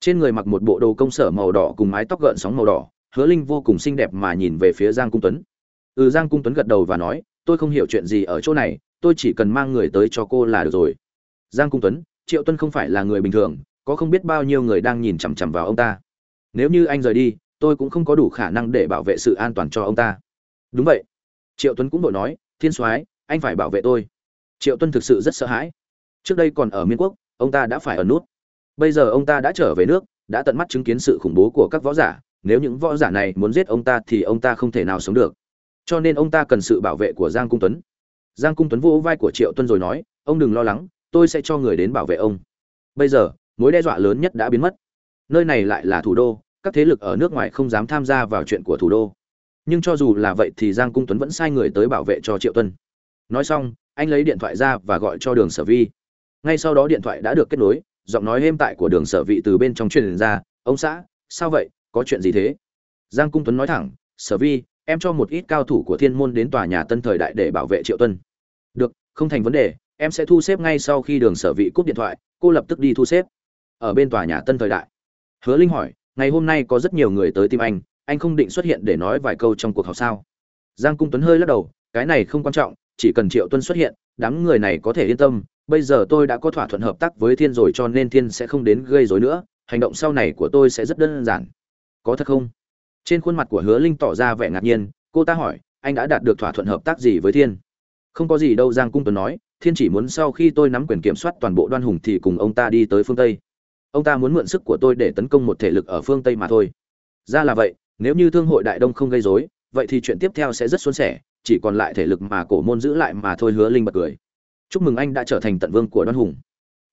Trên người mặc một bộ đồ công sở màu đỏ cùng mái tóc gợn sóng màu đỏ hứa linh vô cùng xinh đẹp mà nhìn về phía giang cung tuấn. Ừ giang cung tuấn gật đầu và nói, tôi không hiểu chuyện gì ở chỗ này, tôi chỉ cần mang người tới cho cô là được rồi. Giang cung tuấn, triệu tuân không phải là người bình thường, có không biết bao nhiêu người đang nhìn chằm chằm vào ông ta. Nếu như anh rời đi, tôi cũng không có đủ khả năng để bảo vệ sự an toàn cho ông ta. Đúng vậy. Triệu tuấn cũng đội nói, thiên soái, anh phải bảo vệ tôi. Triệu tuân thực sự rất sợ hãi. Trước đây còn ở miên quốc, ông ta đã phải ở nút. Bây giờ ông ta đã trở về nước, đã tận mắt chứng kiến sự khủng bố của các võ giả nếu những võ giả này muốn giết ông ta thì ông ta không thể nào sống được. Cho nên ông ta cần sự bảo vệ của giang cung tuấn. Giang cung tuấn vỗ vai của triệu tuân rồi nói, ông đừng lo lắng, tôi sẽ cho người đến bảo vệ ông. Bây giờ, mối đe dọa lớn nhất đã biến mất. Nơi này lại là thủ đô, các thế lực ở nước ngoài không dám tham gia vào chuyện của thủ đô. Nhưng cho dù là vậy thì giang cung tuấn vẫn sai người tới bảo vệ cho triệu tuân. Nói xong, anh lấy điện thoại ra và gọi cho đường sở vi. Ngay sau đó điện thoại đã được kết nối, giọng nói êm tại của đường sở vị từ bên trong truyền ra, ông xã, sao vậy? Có chuyện gì thế? Giang cung tuấn nói thẳng, sở vi, em cho một ít cao thủ của thiên môn đến tòa nhà tân thời đại để bảo vệ triệu tuân. Được, không thành vấn đề, em sẽ thu xếp ngay sau khi đường sở vị cúp điện thoại, cô lập tức đi thu xếp. Ở bên tòa nhà tân thời đại. Hứa linh hỏi, ngày hôm nay có rất nhiều người tới tìm anh anh không định xuất hiện để nói vài câu trong cuộc họp sao? Giang cung tuấn hơi lắc đầu, cái này không quan trọng, chỉ cần triệu tuân xuất hiện, đám người này có thể yên tâm, bây giờ tôi đã có thỏa thuận hợp tác với thiên rồi cho nên thiên sẽ không đến gây rối nữa, hành động sau này của tôi sẽ rất đơn giản có thật không? Trên khuôn mặt của hứa linh tỏ ra vẻ ngạc nhiên, cô ta hỏi, anh đã đạt được thỏa thuận hợp tác gì với thiên? Không có gì đâu, giang cung tuấn nói, thiên chỉ muốn sau khi tôi nắm quyền kiểm soát toàn bộ đoan hùng thì cùng ông ta đi tới phương tây. Ông ta muốn mượn sức của tôi để tấn công một thể lực ở phương tây mà thôi. Ra là vậy, nếu như thương hội đại đông không gây rối, vậy thì chuyện tiếp theo sẽ rất suôn sẻ, chỉ còn lại thể lực mà cổ môn giữ lại mà thôi, hứa linh bật cười. Chúc mừng anh đã trở thành tận vương của đoan hùng.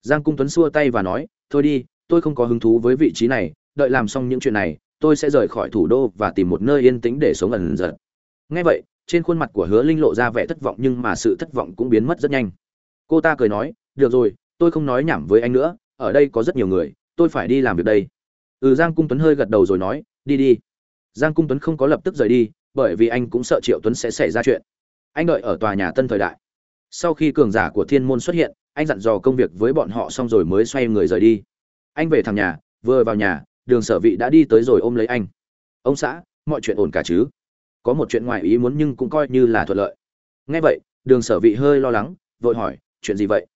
Giang cung tuấn xua tay và nói, thôi đi, tôi không có hứng thú với vị trí này, đợi làm xong những chuyện này tôi sẽ rời khỏi thủ đô và tìm một nơi yên tĩnh để sống ẩn giật. Ngay vậy, trên khuôn mặt của hứa linh lộ ra vẻ thất vọng nhưng mà sự thất vọng cũng biến mất rất nhanh. Cô ta cười nói, được rồi, tôi không nói nhảm với anh nữa, ở đây có rất nhiều người, tôi phải đi làm việc đây. Ừ giang cung tuấn hơi gật đầu rồi nói, đi đi. Giang cung tuấn không có lập tức rời đi, bởi vì anh cũng sợ triệu tuấn sẽ xảy ra chuyện. Anh đợi ở tòa nhà tân thời đại. Sau khi cường giả của thiên môn xuất hiện, anh dặn dò công việc với bọn họ xong rồi mới xoay người rời đi. Anh về thằng nhà, vừa vào nhà đường sở vị đã đi tới rồi ôm lấy anh. Ông xã, mọi chuyện ổn cả chứ? Có một chuyện ngoài ý muốn nhưng cũng coi như là thuận lợi. Ngay vậy, đường sở vị hơi lo lắng, vội hỏi, chuyện gì vậy?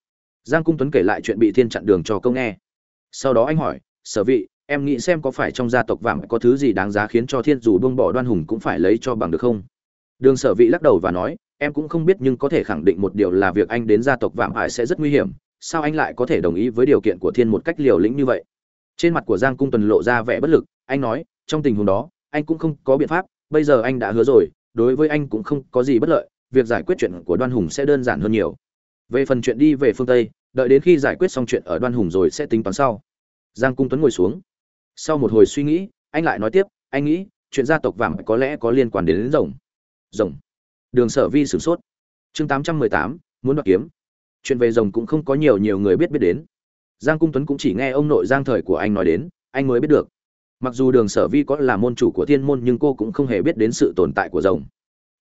Giang cung tuấn kể lại chuyện bị thiên chặn đường cho công nghe. Sau đó anh hỏi, sở vị, em nghĩ xem có phải trong gia tộc vàng có thứ gì đáng giá khiến cho thiên dù buông bỏ đoan hùng cũng phải lấy cho bằng được không? Đường sở vị lắc đầu và nói, em cũng không biết nhưng có thể khẳng định một điều là việc anh đến gia tộc vạm hại sẽ rất nguy hiểm. Sao anh lại có thể đồng ý với điều kiện của thiên một cách liều lĩnh như vậy? Trên mặt của giang cung tuần lộ ra vẻ bất lực anh nói trong tình huống đó anh cũng không có biện pháp bây giờ anh đã hứa rồi đối với anh cũng không có gì bất lợi việc giải quyết chuyện của đoan hùng sẽ đơn giản hơn nhiều. Về phần chuyện đi về phương tây đợi đến khi giải quyết xong chuyện ở đoan hùng rồi sẽ tính toán sau. Giang cung tuấn ngồi xuống. Sau một hồi suy nghĩ anh lại nói tiếp anh nghĩ chuyện gia tộc vàng có lẽ có liên quan đến, đến rồng. Rồng. Đường sở vi sửng sốt. Chương tám trăm mười tám muốn đoạt kiếm. Chuyện về rồng cũng không có nhiều nhiều người biết biết đến giang cung tuấn cũng chỉ nghe ông nội giang thời của anh nói đến, anh mới biết được. Mặc dù đường sở vi có là môn chủ của thiên môn nhưng cô cũng không hề biết đến sự tồn tại của rồng.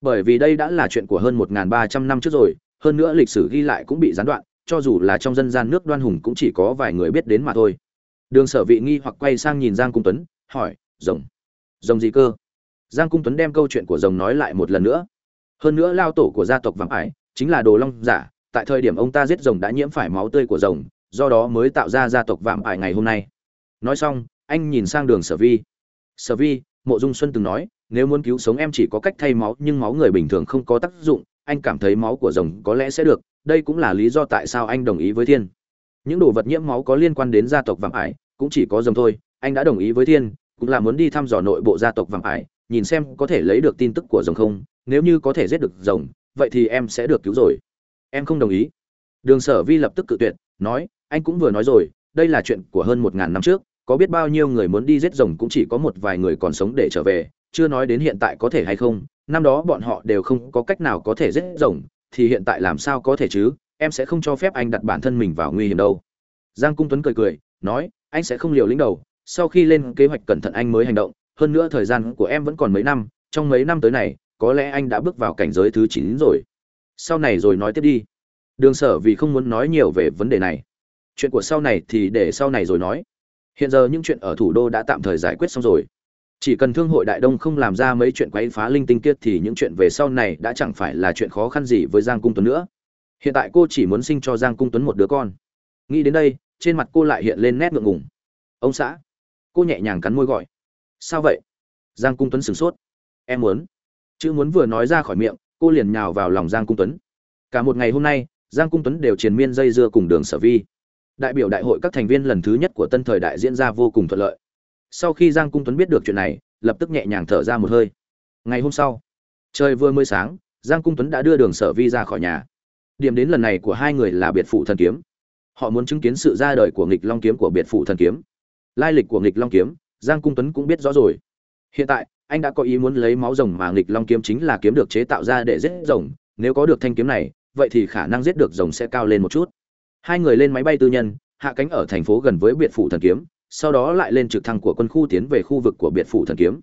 Bởi vì đây đã là chuyện của hơn một ba trăm năm trước rồi, hơn nữa lịch sử ghi lại cũng bị gián đoạn, cho dù là trong dân gian nước đoan hùng cũng chỉ có vài người biết đến mà thôi. Đường sở vị nghi hoặc quay sang nhìn giang cung tuấn, hỏi, rồng rồng gì cơ? Giang cung tuấn đem câu chuyện của rồng nói lại một lần nữa. Hơn nữa lao tổ của gia tộc vàng ải chính là đồ long giả, tại thời điểm ông ta giết rồng đã nhiễm phải máu tươi của rồng do đó mới tạo ra gia tộc vạm ải ngày hôm nay. Nói xong, anh nhìn sang đường sở vi. Sở vi, mộ dung xuân từng nói, nếu muốn cứu sống em chỉ có cách thay máu, nhưng máu người bình thường không có tác dụng, anh cảm thấy máu của rồng có lẽ sẽ được, đây cũng là lý do tại sao anh đồng ý với thiên. Những đồ vật nhiễm máu có liên quan đến gia tộc vạm ải, cũng chỉ có rồng thôi, anh đã đồng ý với thiên, cũng là muốn đi thăm dò nội bộ gia tộc vạm ải, nhìn xem có thể lấy được tin tức của rồng không, nếu như có thể giết được rồng, vậy thì em sẽ được cứu rồi. Em không đồng ý. Đường sở vi lập tức cự tuyệt, nói anh cũng vừa nói rồi, đây là chuyện của hơn một ngàn năm trước, có biết bao nhiêu người muốn đi giết rồng cũng chỉ có một vài người còn sống để trở về, chưa nói đến hiện tại có thể hay không, năm đó bọn họ đều không có cách nào có thể giết rồng, thì hiện tại làm sao có thể chứ, em sẽ không cho phép anh đặt bản thân mình vào nguy hiểm đâu. Giang cung tuấn cười cười, nói, anh sẽ không liều lĩnh đầu sau khi lên kế hoạch cẩn thận anh mới hành động, hơn nữa thời gian của em vẫn còn mấy năm, trong mấy năm tới này, có lẽ anh đã bước vào cảnh giới thứ chín rồi. Sau này rồi nói tiếp đi. Đường sở vì không muốn nói nhiều về vấn đề này chuyện của sau này thì để sau này rồi nói. Hiện giờ những chuyện ở thủ đô đã tạm thời giải quyết xong rồi. Chỉ cần thương hội đại đông không làm ra mấy chuyện quấy phá linh tinh kiết thì những chuyện về sau này đã chẳng phải là chuyện khó khăn gì với giang cung tuấn nữa. Hiện tại cô chỉ muốn sinh cho giang cung tuấn một đứa con. Nghĩ đến đây, trên mặt cô lại hiện lên nét ngượng ngùng. Ông xã. Cô nhẹ nhàng cắn môi gọi. Sao vậy? Giang cung tuấn sửng sốt. Em muốn. Chữ muốn vừa nói ra khỏi miệng, cô liền nhào vào lòng giang cung tuấn. Cả một ngày hôm nay, giang cung tuấn đều triền miên dây dưa cùng đường sở vi đại biểu đại hội các thành viên lần thứ nhất của tân thời đại diễn ra vô cùng thuận lợi. Sau khi giang cung tuấn biết được chuyện này, lập tức nhẹ nhàng thở ra một hơi. Ngày hôm sau, trời vừa mới sáng, giang cung tuấn đã đưa đường sở vi ra khỏi nhà. Điểm đến lần này của hai người là biệt phủ thần kiếm. Họ muốn chứng kiến sự ra đời của nghịch long kiếm của biệt phủ thần kiếm. Lai lịch của nghịch long kiếm, giang cung tuấn cũng biết rõ rồi. Hiện tại, anh đã có ý muốn lấy máu rồng mà nghịch long kiếm chính là kiếm được chế tạo ra để giết rồng. Nếu có được thanh kiếm này, vậy thì khả năng giết được rồng sẽ cao lên một chút hai người lên máy bay tư nhân, hạ cánh ở thành phố gần với biệt phủ thần kiếm, sau đó lại lên trực thăng của quân khu tiến về khu vực của biệt phủ thần kiếm.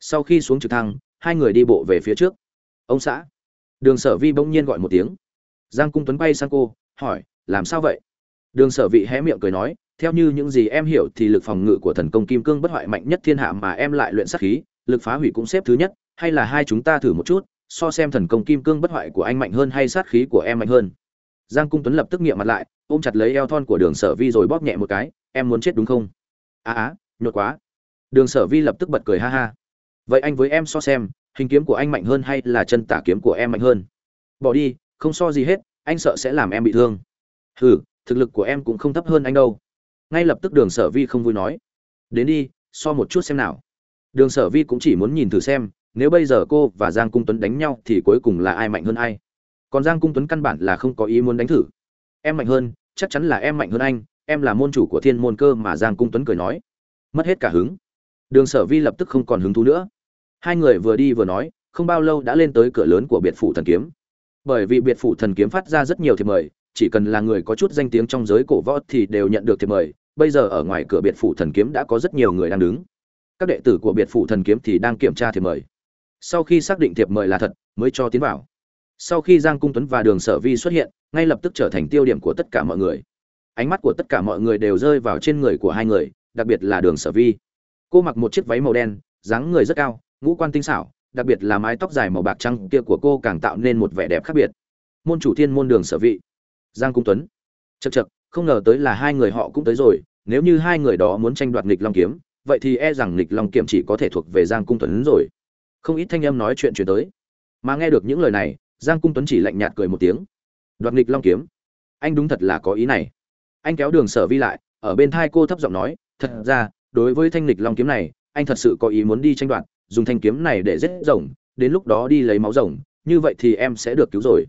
Sau khi xuống trực thăng, hai người đi bộ về phía trước. Ông xã. Đường sở vi bỗng nhiên gọi một tiếng. Giang cung tuấn bay sang cô, hỏi, làm sao vậy? Đường sở vị hé miệng cười nói, theo như những gì em hiểu thì lực phòng ngự của thần công kim cương bất hoại mạnh nhất thiên hạ mà em lại luyện sát khí, lực phá hủy cũng xếp thứ nhất, hay là hai chúng ta thử một chút, so xem thần công kim cương bất hoại của anh mạnh hơn hay sát khí của em mạnh hơn? Giang cung tuấn lập tức nghiệm mặt lại, ôm chặt lấy eo thon của đường sở vi rồi bóp nhẹ một cái, em muốn chết đúng không? Á á, nhột quá. Đường sở vi lập tức bật cười ha ha. Vậy anh với em so xem, hình kiếm của anh mạnh hơn hay là chân tả kiếm của em mạnh hơn? Bỏ đi, không so gì hết, anh sợ sẽ làm em bị thương. Hừ, thực lực của em cũng không thấp hơn anh đâu. Ngay lập tức đường sở vi không vui nói. Đến đi, so một chút xem nào. Đường sở vi cũng chỉ muốn nhìn thử xem, nếu bây giờ cô và giang cung tuấn đánh nhau thì cuối cùng là ai mạnh hơn ai? Còn giang cung tuấn căn bản là không có ý muốn đánh thử. Em mạnh hơn, chắc chắn là em mạnh hơn anh, em là môn chủ của thiên môn cơ mà giang cung tuấn cười nói. Mất hết cả hứng. Đường sở vi lập tức không còn hứng thú nữa. Hai người vừa đi vừa nói, không bao lâu đã lên tới cửa lớn của biệt phủ thần kiếm. Bởi vì biệt phủ thần kiếm phát ra rất nhiều thiệp mời, chỉ cần là người có chút danh tiếng trong giới cổ võ thì đều nhận được thiệp mời. Bây giờ ở ngoài cửa biệt phủ thần kiếm đã có rất nhiều người đang đứng. Các đệ tử của biệt phủ thần kiếm thì đang kiểm tra thiệp mời. Sau khi xác định thiệp mời là thật, mới cho tiến vào sau khi giang cung tuấn và đường sở vi xuất hiện, ngay lập tức trở thành tiêu điểm của tất cả mọi người. Ánh mắt của tất cả mọi người đều rơi vào trên người của hai người, đặc biệt là đường sở vi. Cô mặc một chiếc váy màu đen, dáng người rất cao, ngũ quan tinh xảo, đặc biệt là mái tóc dài màu bạc trắng kia của cô càng tạo nên một vẻ đẹp khác biệt. Môn chủ thiên môn đường sở vị giang cung tuấn. Chật chật không ngờ tới là hai người họ cũng tới rồi, nếu như hai người đó muốn tranh đoạt nghịch long kiếm, vậy thì e rằng nghịch long kiếm chỉ có thể thuộc về giang cung tuấn rồi. Không ít thanh âm nói chuyện chuyển tới. Mà nghe được những lời này giang cung tuấn chỉ lạnh nhạt cười một tiếng. Đoạt nghịch long kiếm. Anh đúng thật là có ý này. Anh kéo đường sở vi lại, ở bên thai cô thấp giọng nói, thật ra, đối với thanh nghịch long kiếm này, anh thật sự có ý muốn đi tranh đoạt, dùng thanh kiếm này để giết rồng, đến lúc đó đi lấy máu rồng, như vậy thì em sẽ được cứu rồi.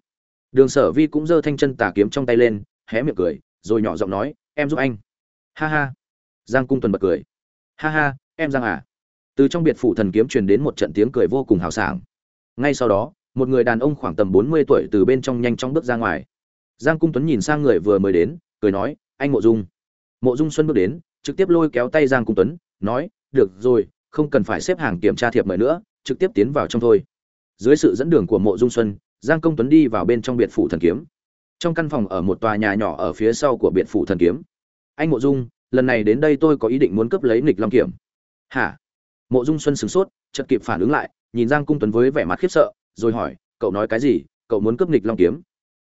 Đường sở vi cũng giơ thanh chân tà kiếm trong tay lên, hé miệng cười, rồi nhỏ giọng nói, em giúp anh. Ha ha. Giang cung tuần bật cười. Ha ha, em giang à. Từ trong biệt phủ thần kiếm truyền đến một trận tiếng cười vô cùng hào sảng. Ngay sau đó một người đàn ông khoảng tầm bốn mươi tuổi từ bên trong nhanh chóng bước ra ngoài. Giang cung tuấn nhìn sang người vừa mới đến, cười nói, anh mộ dung. Mộ dung xuân bước đến, trực tiếp lôi kéo tay giang cung tuấn, nói, được rồi, không cần phải xếp hàng kiểm tra thiệp mời nữa, trực tiếp tiến vào trong thôi. Dưới sự dẫn đường của mộ dung xuân, giang công tuấn đi vào bên trong biệt phủ thần kiếm. Trong căn phòng ở một tòa nhà nhỏ ở phía sau của biệt phủ thần kiếm. Anh mộ dung, lần này đến đây tôi có ý định muốn cướp lấy nghịch long kiểm. Hả? Mộ dung xuân sửng sốt, chợt kịp phản ứng lại, nhìn giang cung tuấn với vẻ mặt khiếp sợ rồi hỏi, cậu nói cái gì? Cậu muốn cướp nghịch long kiếm?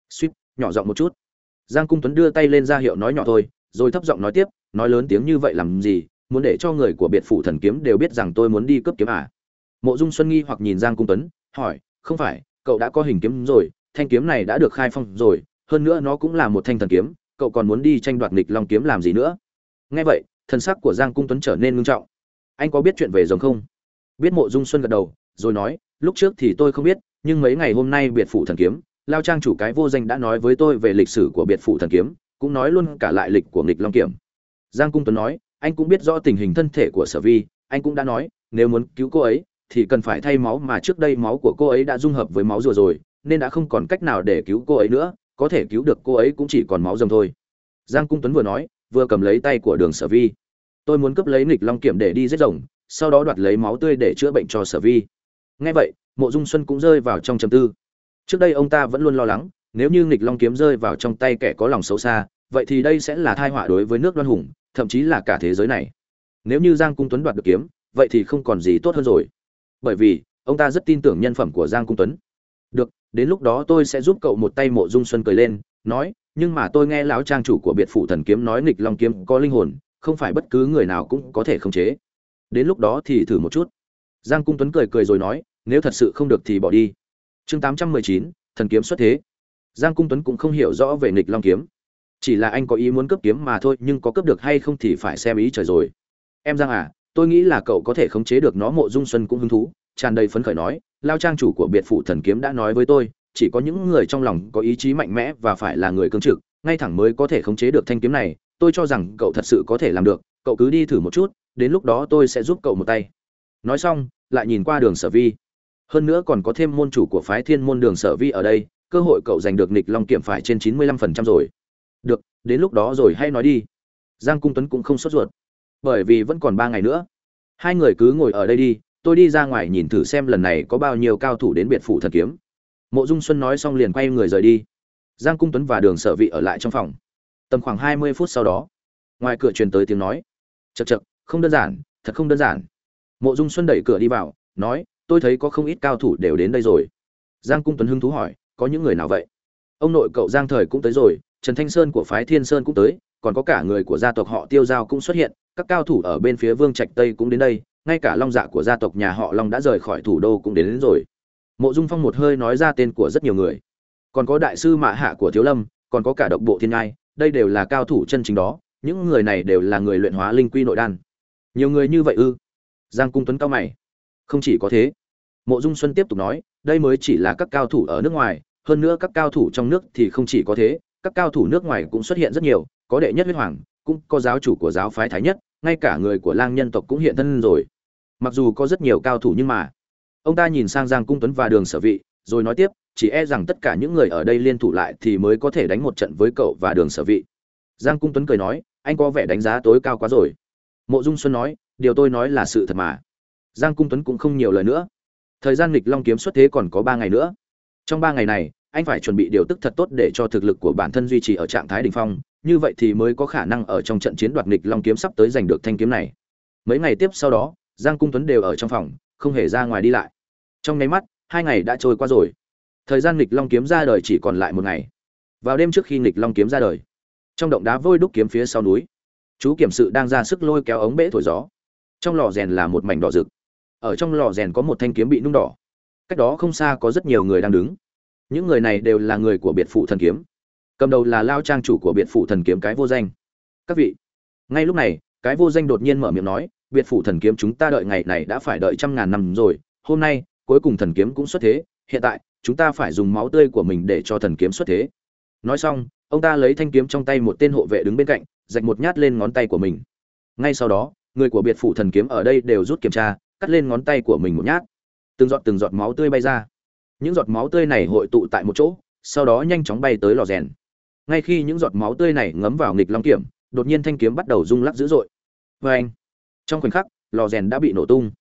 Suýt, nhỏ giọng một chút. Giang cung tuấn đưa tay lên ra hiệu nói nhỏ thôi, rồi thấp giọng nói tiếp, nói lớn tiếng như vậy làm gì? Muốn để cho người của biệt phủ thần kiếm đều biết rằng tôi muốn đi cướp kiếm à? Mộ dung xuân nghi hoặc nhìn giang cung tuấn, hỏi, không phải, cậu đã có hình kiếm rồi, thanh kiếm này đã được khai phong rồi, hơn nữa nó cũng là một thanh thần kiếm, cậu còn muốn đi tranh đoạt nghịch long kiếm làm gì nữa? Nghe vậy, thần sắc của giang cung tuấn trở nên ngưng trọng. Anh có biết chuyện về rồng không? Biết mộ dung xuân gật đầu, rồi nói lúc trước thì tôi không biết, nhưng mấy ngày hôm nay biệt phủ thần kiếm, lao trang chủ cái vô danh đã nói với tôi về lịch sử của biệt phủ thần kiếm, cũng nói luôn cả lại lịch của nghịch long kiểm. Giang cung tuấn nói, anh cũng biết rõ tình hình thân thể của sở vi, anh cũng đã nói, nếu muốn cứu cô ấy, thì cần phải thay máu mà trước đây máu của cô ấy đã dung hợp với máu rùa rồi, nên đã không còn cách nào để cứu cô ấy nữa, có thể cứu được cô ấy cũng chỉ còn máu rồng thôi. Giang cung tuấn vừa nói, vừa cầm lấy tay của đường sở vi. Tôi muốn cướp lấy nghịch long kiểm để đi giết rồng, sau đó đoạt lấy máu tươi để chữa bệnh cho sở vi ngay vậy, mộ dung xuân cũng rơi vào trong trầm tư. Trước đây ông ta vẫn luôn lo lắng, nếu như nghịch long kiếm rơi vào trong tay kẻ có lòng xấu xa, vậy thì đây sẽ là tai họa đối với nước đoan hùng, thậm chí là cả thế giới này. Nếu như giang cung tuấn đoạt được kiếm, vậy thì không còn gì tốt hơn rồi. Bởi vì, ông ta rất tin tưởng nhân phẩm của giang cung tuấn. Được, đến lúc đó tôi sẽ giúp cậu một tay, mộ dung xuân cười lên, nói, nhưng mà tôi nghe lão trang chủ của biệt phủ thần kiếm nói nghịch long kiếm có linh hồn, không phải bất cứ người nào cũng có thể khống chế. Đến lúc đó thì thử một chút giang cung tuấn cười cười rồi nói, nếu thật sự không được thì bỏ đi. Chương tám trăm mười chín, thần kiếm xuất thế. Giang cung tuấn cũng không hiểu rõ về nghịch long kiếm. Chỉ là anh có ý muốn cướp kiếm mà thôi, nhưng có cướp được hay không thì phải xem ý trời rồi. Em giang à tôi nghĩ là cậu có thể khống chế được nó. Mộ dung xuân cũng hứng thú, tràn đầy phấn khởi nói, lao trang chủ của biệt phủ thần kiếm đã nói với tôi, chỉ có những người trong lòng có ý chí mạnh mẽ và phải là người cương trực, ngay thẳng mới có thể khống chế được thanh kiếm này. Tôi cho rằng cậu thật sự có thể làm được, cậu cứ đi thử một chút, đến lúc đó tôi sẽ giúp cậu một tay nói xong, lại nhìn qua đường sở vi. Hơn nữa còn có thêm môn chủ của phái thiên môn đường sở vi ở đây, cơ hội cậu giành được nịch long kiểm phải trên chín mươi lăm phần trăm rồi. Được, đến lúc đó rồi hay nói đi. Giang cung tuấn cũng không sốt ruột. Bởi vì vẫn còn ba ngày nữa. Hai người cứ ngồi ở đây đi, tôi đi ra ngoài nhìn thử xem lần này có bao nhiêu cao thủ đến biệt phủ thần kiếm. Mộ dung xuân nói xong liền quay người rời đi. Giang cung tuấn và đường sở vị ở lại trong phòng. Tầm khoảng hai mươi phút sau đó, ngoài cửa truyền tới tiếng nói. Chật chật không đơn giản, thật không đơn giản mộ dung xuân đẩy cửa đi vào nói tôi thấy có không ít cao thủ đều đến đây rồi. Giang cung tuấn Hưng thú hỏi có những người nào vậy? Ông nội cậu giang thời cũng tới rồi trần thanh sơn của phái thiên sơn cũng tới còn có cả người của gia tộc họ tiêu giao cũng xuất hiện các cao thủ ở bên phía vương trạch tây cũng đến đây ngay cả long dạ của gia tộc nhà họ long đã rời khỏi thủ đô cũng đến, đến rồi. Mộ dung phong một hơi nói ra tên của rất nhiều người. Còn có đại sư mạ hạ của thiếu lâm còn có cả độc bộ thiên ngai đây đều là cao thủ chân chính đó những người này đều là người luyện hóa linh quy nội đan. Nhiều người như vậy ư? Giang cung tuấn cao mày. Không chỉ có thế, mộ dung xuân tiếp tục nói, đây mới chỉ là các cao thủ ở nước ngoài, hơn nữa các cao thủ trong nước thì không chỉ có thế, các cao thủ nước ngoài cũng xuất hiện rất nhiều, có đệ nhất huyết hoàng, cũng có giáo chủ của giáo phái thái nhất, ngay cả người của lang nhân tộc cũng hiện thân rồi. Mặc dù có rất nhiều cao thủ nhưng mà, ông ta nhìn sang giang cung tuấn và đường sở vị, rồi nói tiếp, chỉ e rằng tất cả những người ở đây liên thủ lại thì mới có thể đánh một trận với cậu và đường sở vị. Giang cung tuấn cười nói, anh có vẻ đánh giá tối cao quá rồi. Mộ dung xuân nói điều tôi nói là sự thật mà. Giang cung tuấn cũng không nhiều lời nữa. Thời gian nghịch long kiếm xuất thế còn có ba ngày nữa. Trong ba ngày này, anh phải chuẩn bị điều tức thật tốt để cho thực lực của bản thân duy trì ở trạng thái đ ỉ n h phong, như vậy thì mới có khả năng ở trong trận chiến đoạt nghịch long kiếm sắp tới giành được thanh kiếm này. Mấy ngày tiếp sau đó, giang cung tuấn đều ở trong phòng, không hề ra ngoài đi lại. Trong nháy mắt, hai ngày đã trôi qua rồi. Thời gian nghịch long kiếm ra đời chỉ còn lại một ngày. Vào đêm trước khi nghịch long kiếm ra đời, trong động đá vôi đúc kiếm phía sau núi, chú kiểm sự đang ra sức lôi kéo ống bể thổi gió trong lò rèn là một mảnh đỏ rực. Ở trong lò rèn có một thanh kiếm bị nung đỏ. Cách đó không xa có rất nhiều người đang đứng. Những người này đều là người của biệt phụ thần kiếm. Cầm đầu là lao trang chủ của biệt phụ thần kiếm cái vô danh. Các vị, ngay lúc này, cái vô danh đột nhiên mở miệng nói, biệt phụ thần kiếm chúng ta đợi ngày này đã phải đợi trăm ngàn năm rồi, hôm nay, cuối cùng thần kiếm cũng xuất thế, hiện tại, chúng ta phải dùng máu tươi của mình để cho thần kiếm xuất thế. Nói xong, ông ta lấy thanh kiếm trong tay một tên hộ vệ đứng bên cạnh, rạch một nhát lên ngón tay của mình. Ngay sau đó người của biệt phủ thần kiếm ở đây đều rút kiểm tra, cắt lên ngón tay của mình một nhát. Từng giọt từng giọt máu tươi bay ra. Những giọt máu tươi này hội tụ tại một chỗ, sau đó nhanh chóng bay tới lò rèn. Ngay khi những giọt máu tươi này ngấm vào nghịch long kiểm, đột nhiên thanh kiếm bắt đầu rung lắc dữ dội. Vê anh trong khoảnh khắc, lò rèn đã bị nổ tung.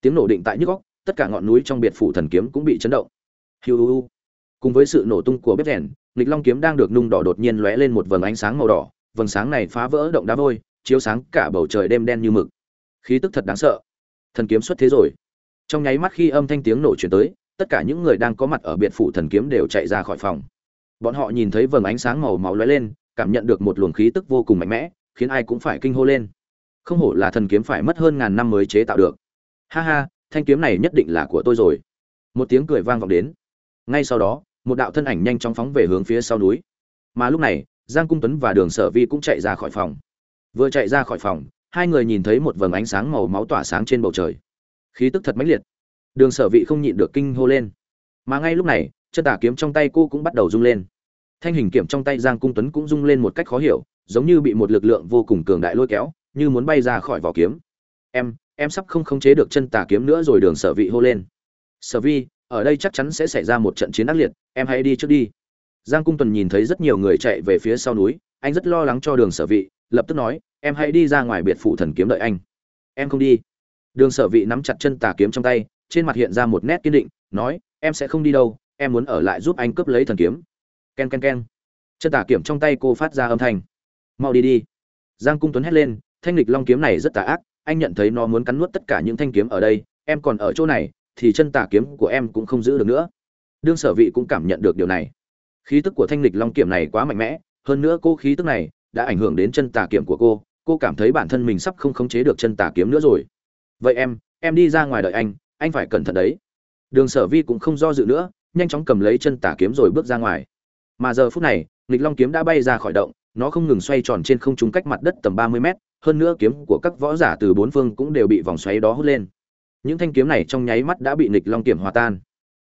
Tiếng nổ định tại nhức góc tất cả ngọn núi trong biệt phủ thần kiếm cũng bị chấn động. Hiu. Cùng với sự nổ tung của bếp rèn, nghịch long kiếm đang được nung đỏ đột nhiên lóe lên một vầng ánh sáng màu đỏ. Vầng sáng này phá vỡ động đá vôi chiếu sáng cả bầu trời đêm đen như mực. Khí tức thật đáng sợ. Thần kiếm xuất thế rồi. Trong nháy mắt khi âm thanh tiếng nổ chuyển tới, tất cả những người đang có mặt ở biệt phủ thần kiếm đều chạy ra khỏi phòng. Bọn họ nhìn thấy vầng ánh sáng màu máu lóe lên, cảm nhận được một luồng khí tức vô cùng mạnh mẽ, khiến ai cũng phải kinh hô lên. Không hổ là thần kiếm phải mất hơn ngàn năm mới chế tạo được. Ha ha, thanh kiếm này nhất định là của tôi rồi. Một tiếng cười vang vọng đến. Ngay sau đó, một đạo thân ảnh nhanh chóng phóng về hướng phía sau núi. Mà lúc này, giang cung tuấn và đường sở vi cũng chạy ra khỏi phòng vừa chạy ra khỏi phòng, hai người nhìn thấy một vầng ánh sáng màu máu tỏa sáng trên bầu trời. Khí tức thật mãnh liệt. Đường sở vị không nhịn được kinh hô lên. Mà ngay lúc này, chân tả kiếm trong tay cô cũng bắt đầu rung lên. Thanh hình kiểm trong tay giang cung tuấn cũng rung lên một cách khó hiểu, giống như bị một lực lượng vô cùng cường đại lôi kéo, như muốn bay ra khỏi vỏ kiếm. Em em sắp không khống chế được chân tả kiếm nữa rồi, đường sở vị hô lên. Sở vi, ở đây chắc chắn sẽ xảy ra một trận chiến ác liệt, em hãy đi trước đi. Giang cung tuần nhìn thấy rất nhiều người chạy về phía sau núi, anh rất lo lắng cho đường sở vị lập tức nói, em hãy đi ra ngoài biệt phủ thần kiếm đợi anh. Em không đi. Đường sở vị nắm chặt chân tà kiếm trong tay, trên mặt hiện ra một nét kiên định, nói, em sẽ không đi đâu, em muốn ở lại giúp anh cướp lấy thần kiếm. K e n k e n k e n chân tà kiếm trong tay cô phát ra âm thanh. Mau đi đi. Giang cung tuấn hét lên, thanh lịch long kiếm này rất tà ác, anh nhận thấy nó muốn cắn nuốt tất cả những thanh kiếm ở đây, em còn ở chỗ này, thì chân tà kiếm của em cũng không giữ được nữa. Đương sở vị cũng cảm nhận được điều này. Khí tức của thanh lịch long kiểm này quá mạnh mẽ, hơn nữa cô khí tức này đã ảnh hưởng đến chân tà kiếm của cô cô cảm thấy bản thân mình sắp không khống chế được chân tà kiếm nữa rồi. Vậy em em đi ra ngoài đợi anh anh phải cẩn thận đấy. Đường sở vi cũng không do dự nữa, nhanh chóng cầm lấy chân tà kiếm rồi bước ra ngoài. Mà giờ phút này, nghịch long kiếm đã bay ra khỏi động, nó không ngừng xoay tròn trên không trung cách mặt đất tầm ba mươi mét, hơn nữa kiếm của các võ giả từ bốn phương cũng đều bị vòng xoáy đó hút lên. Những thanh kiếm này trong nháy mắt đã bị nghịch long kiếm hòa tan.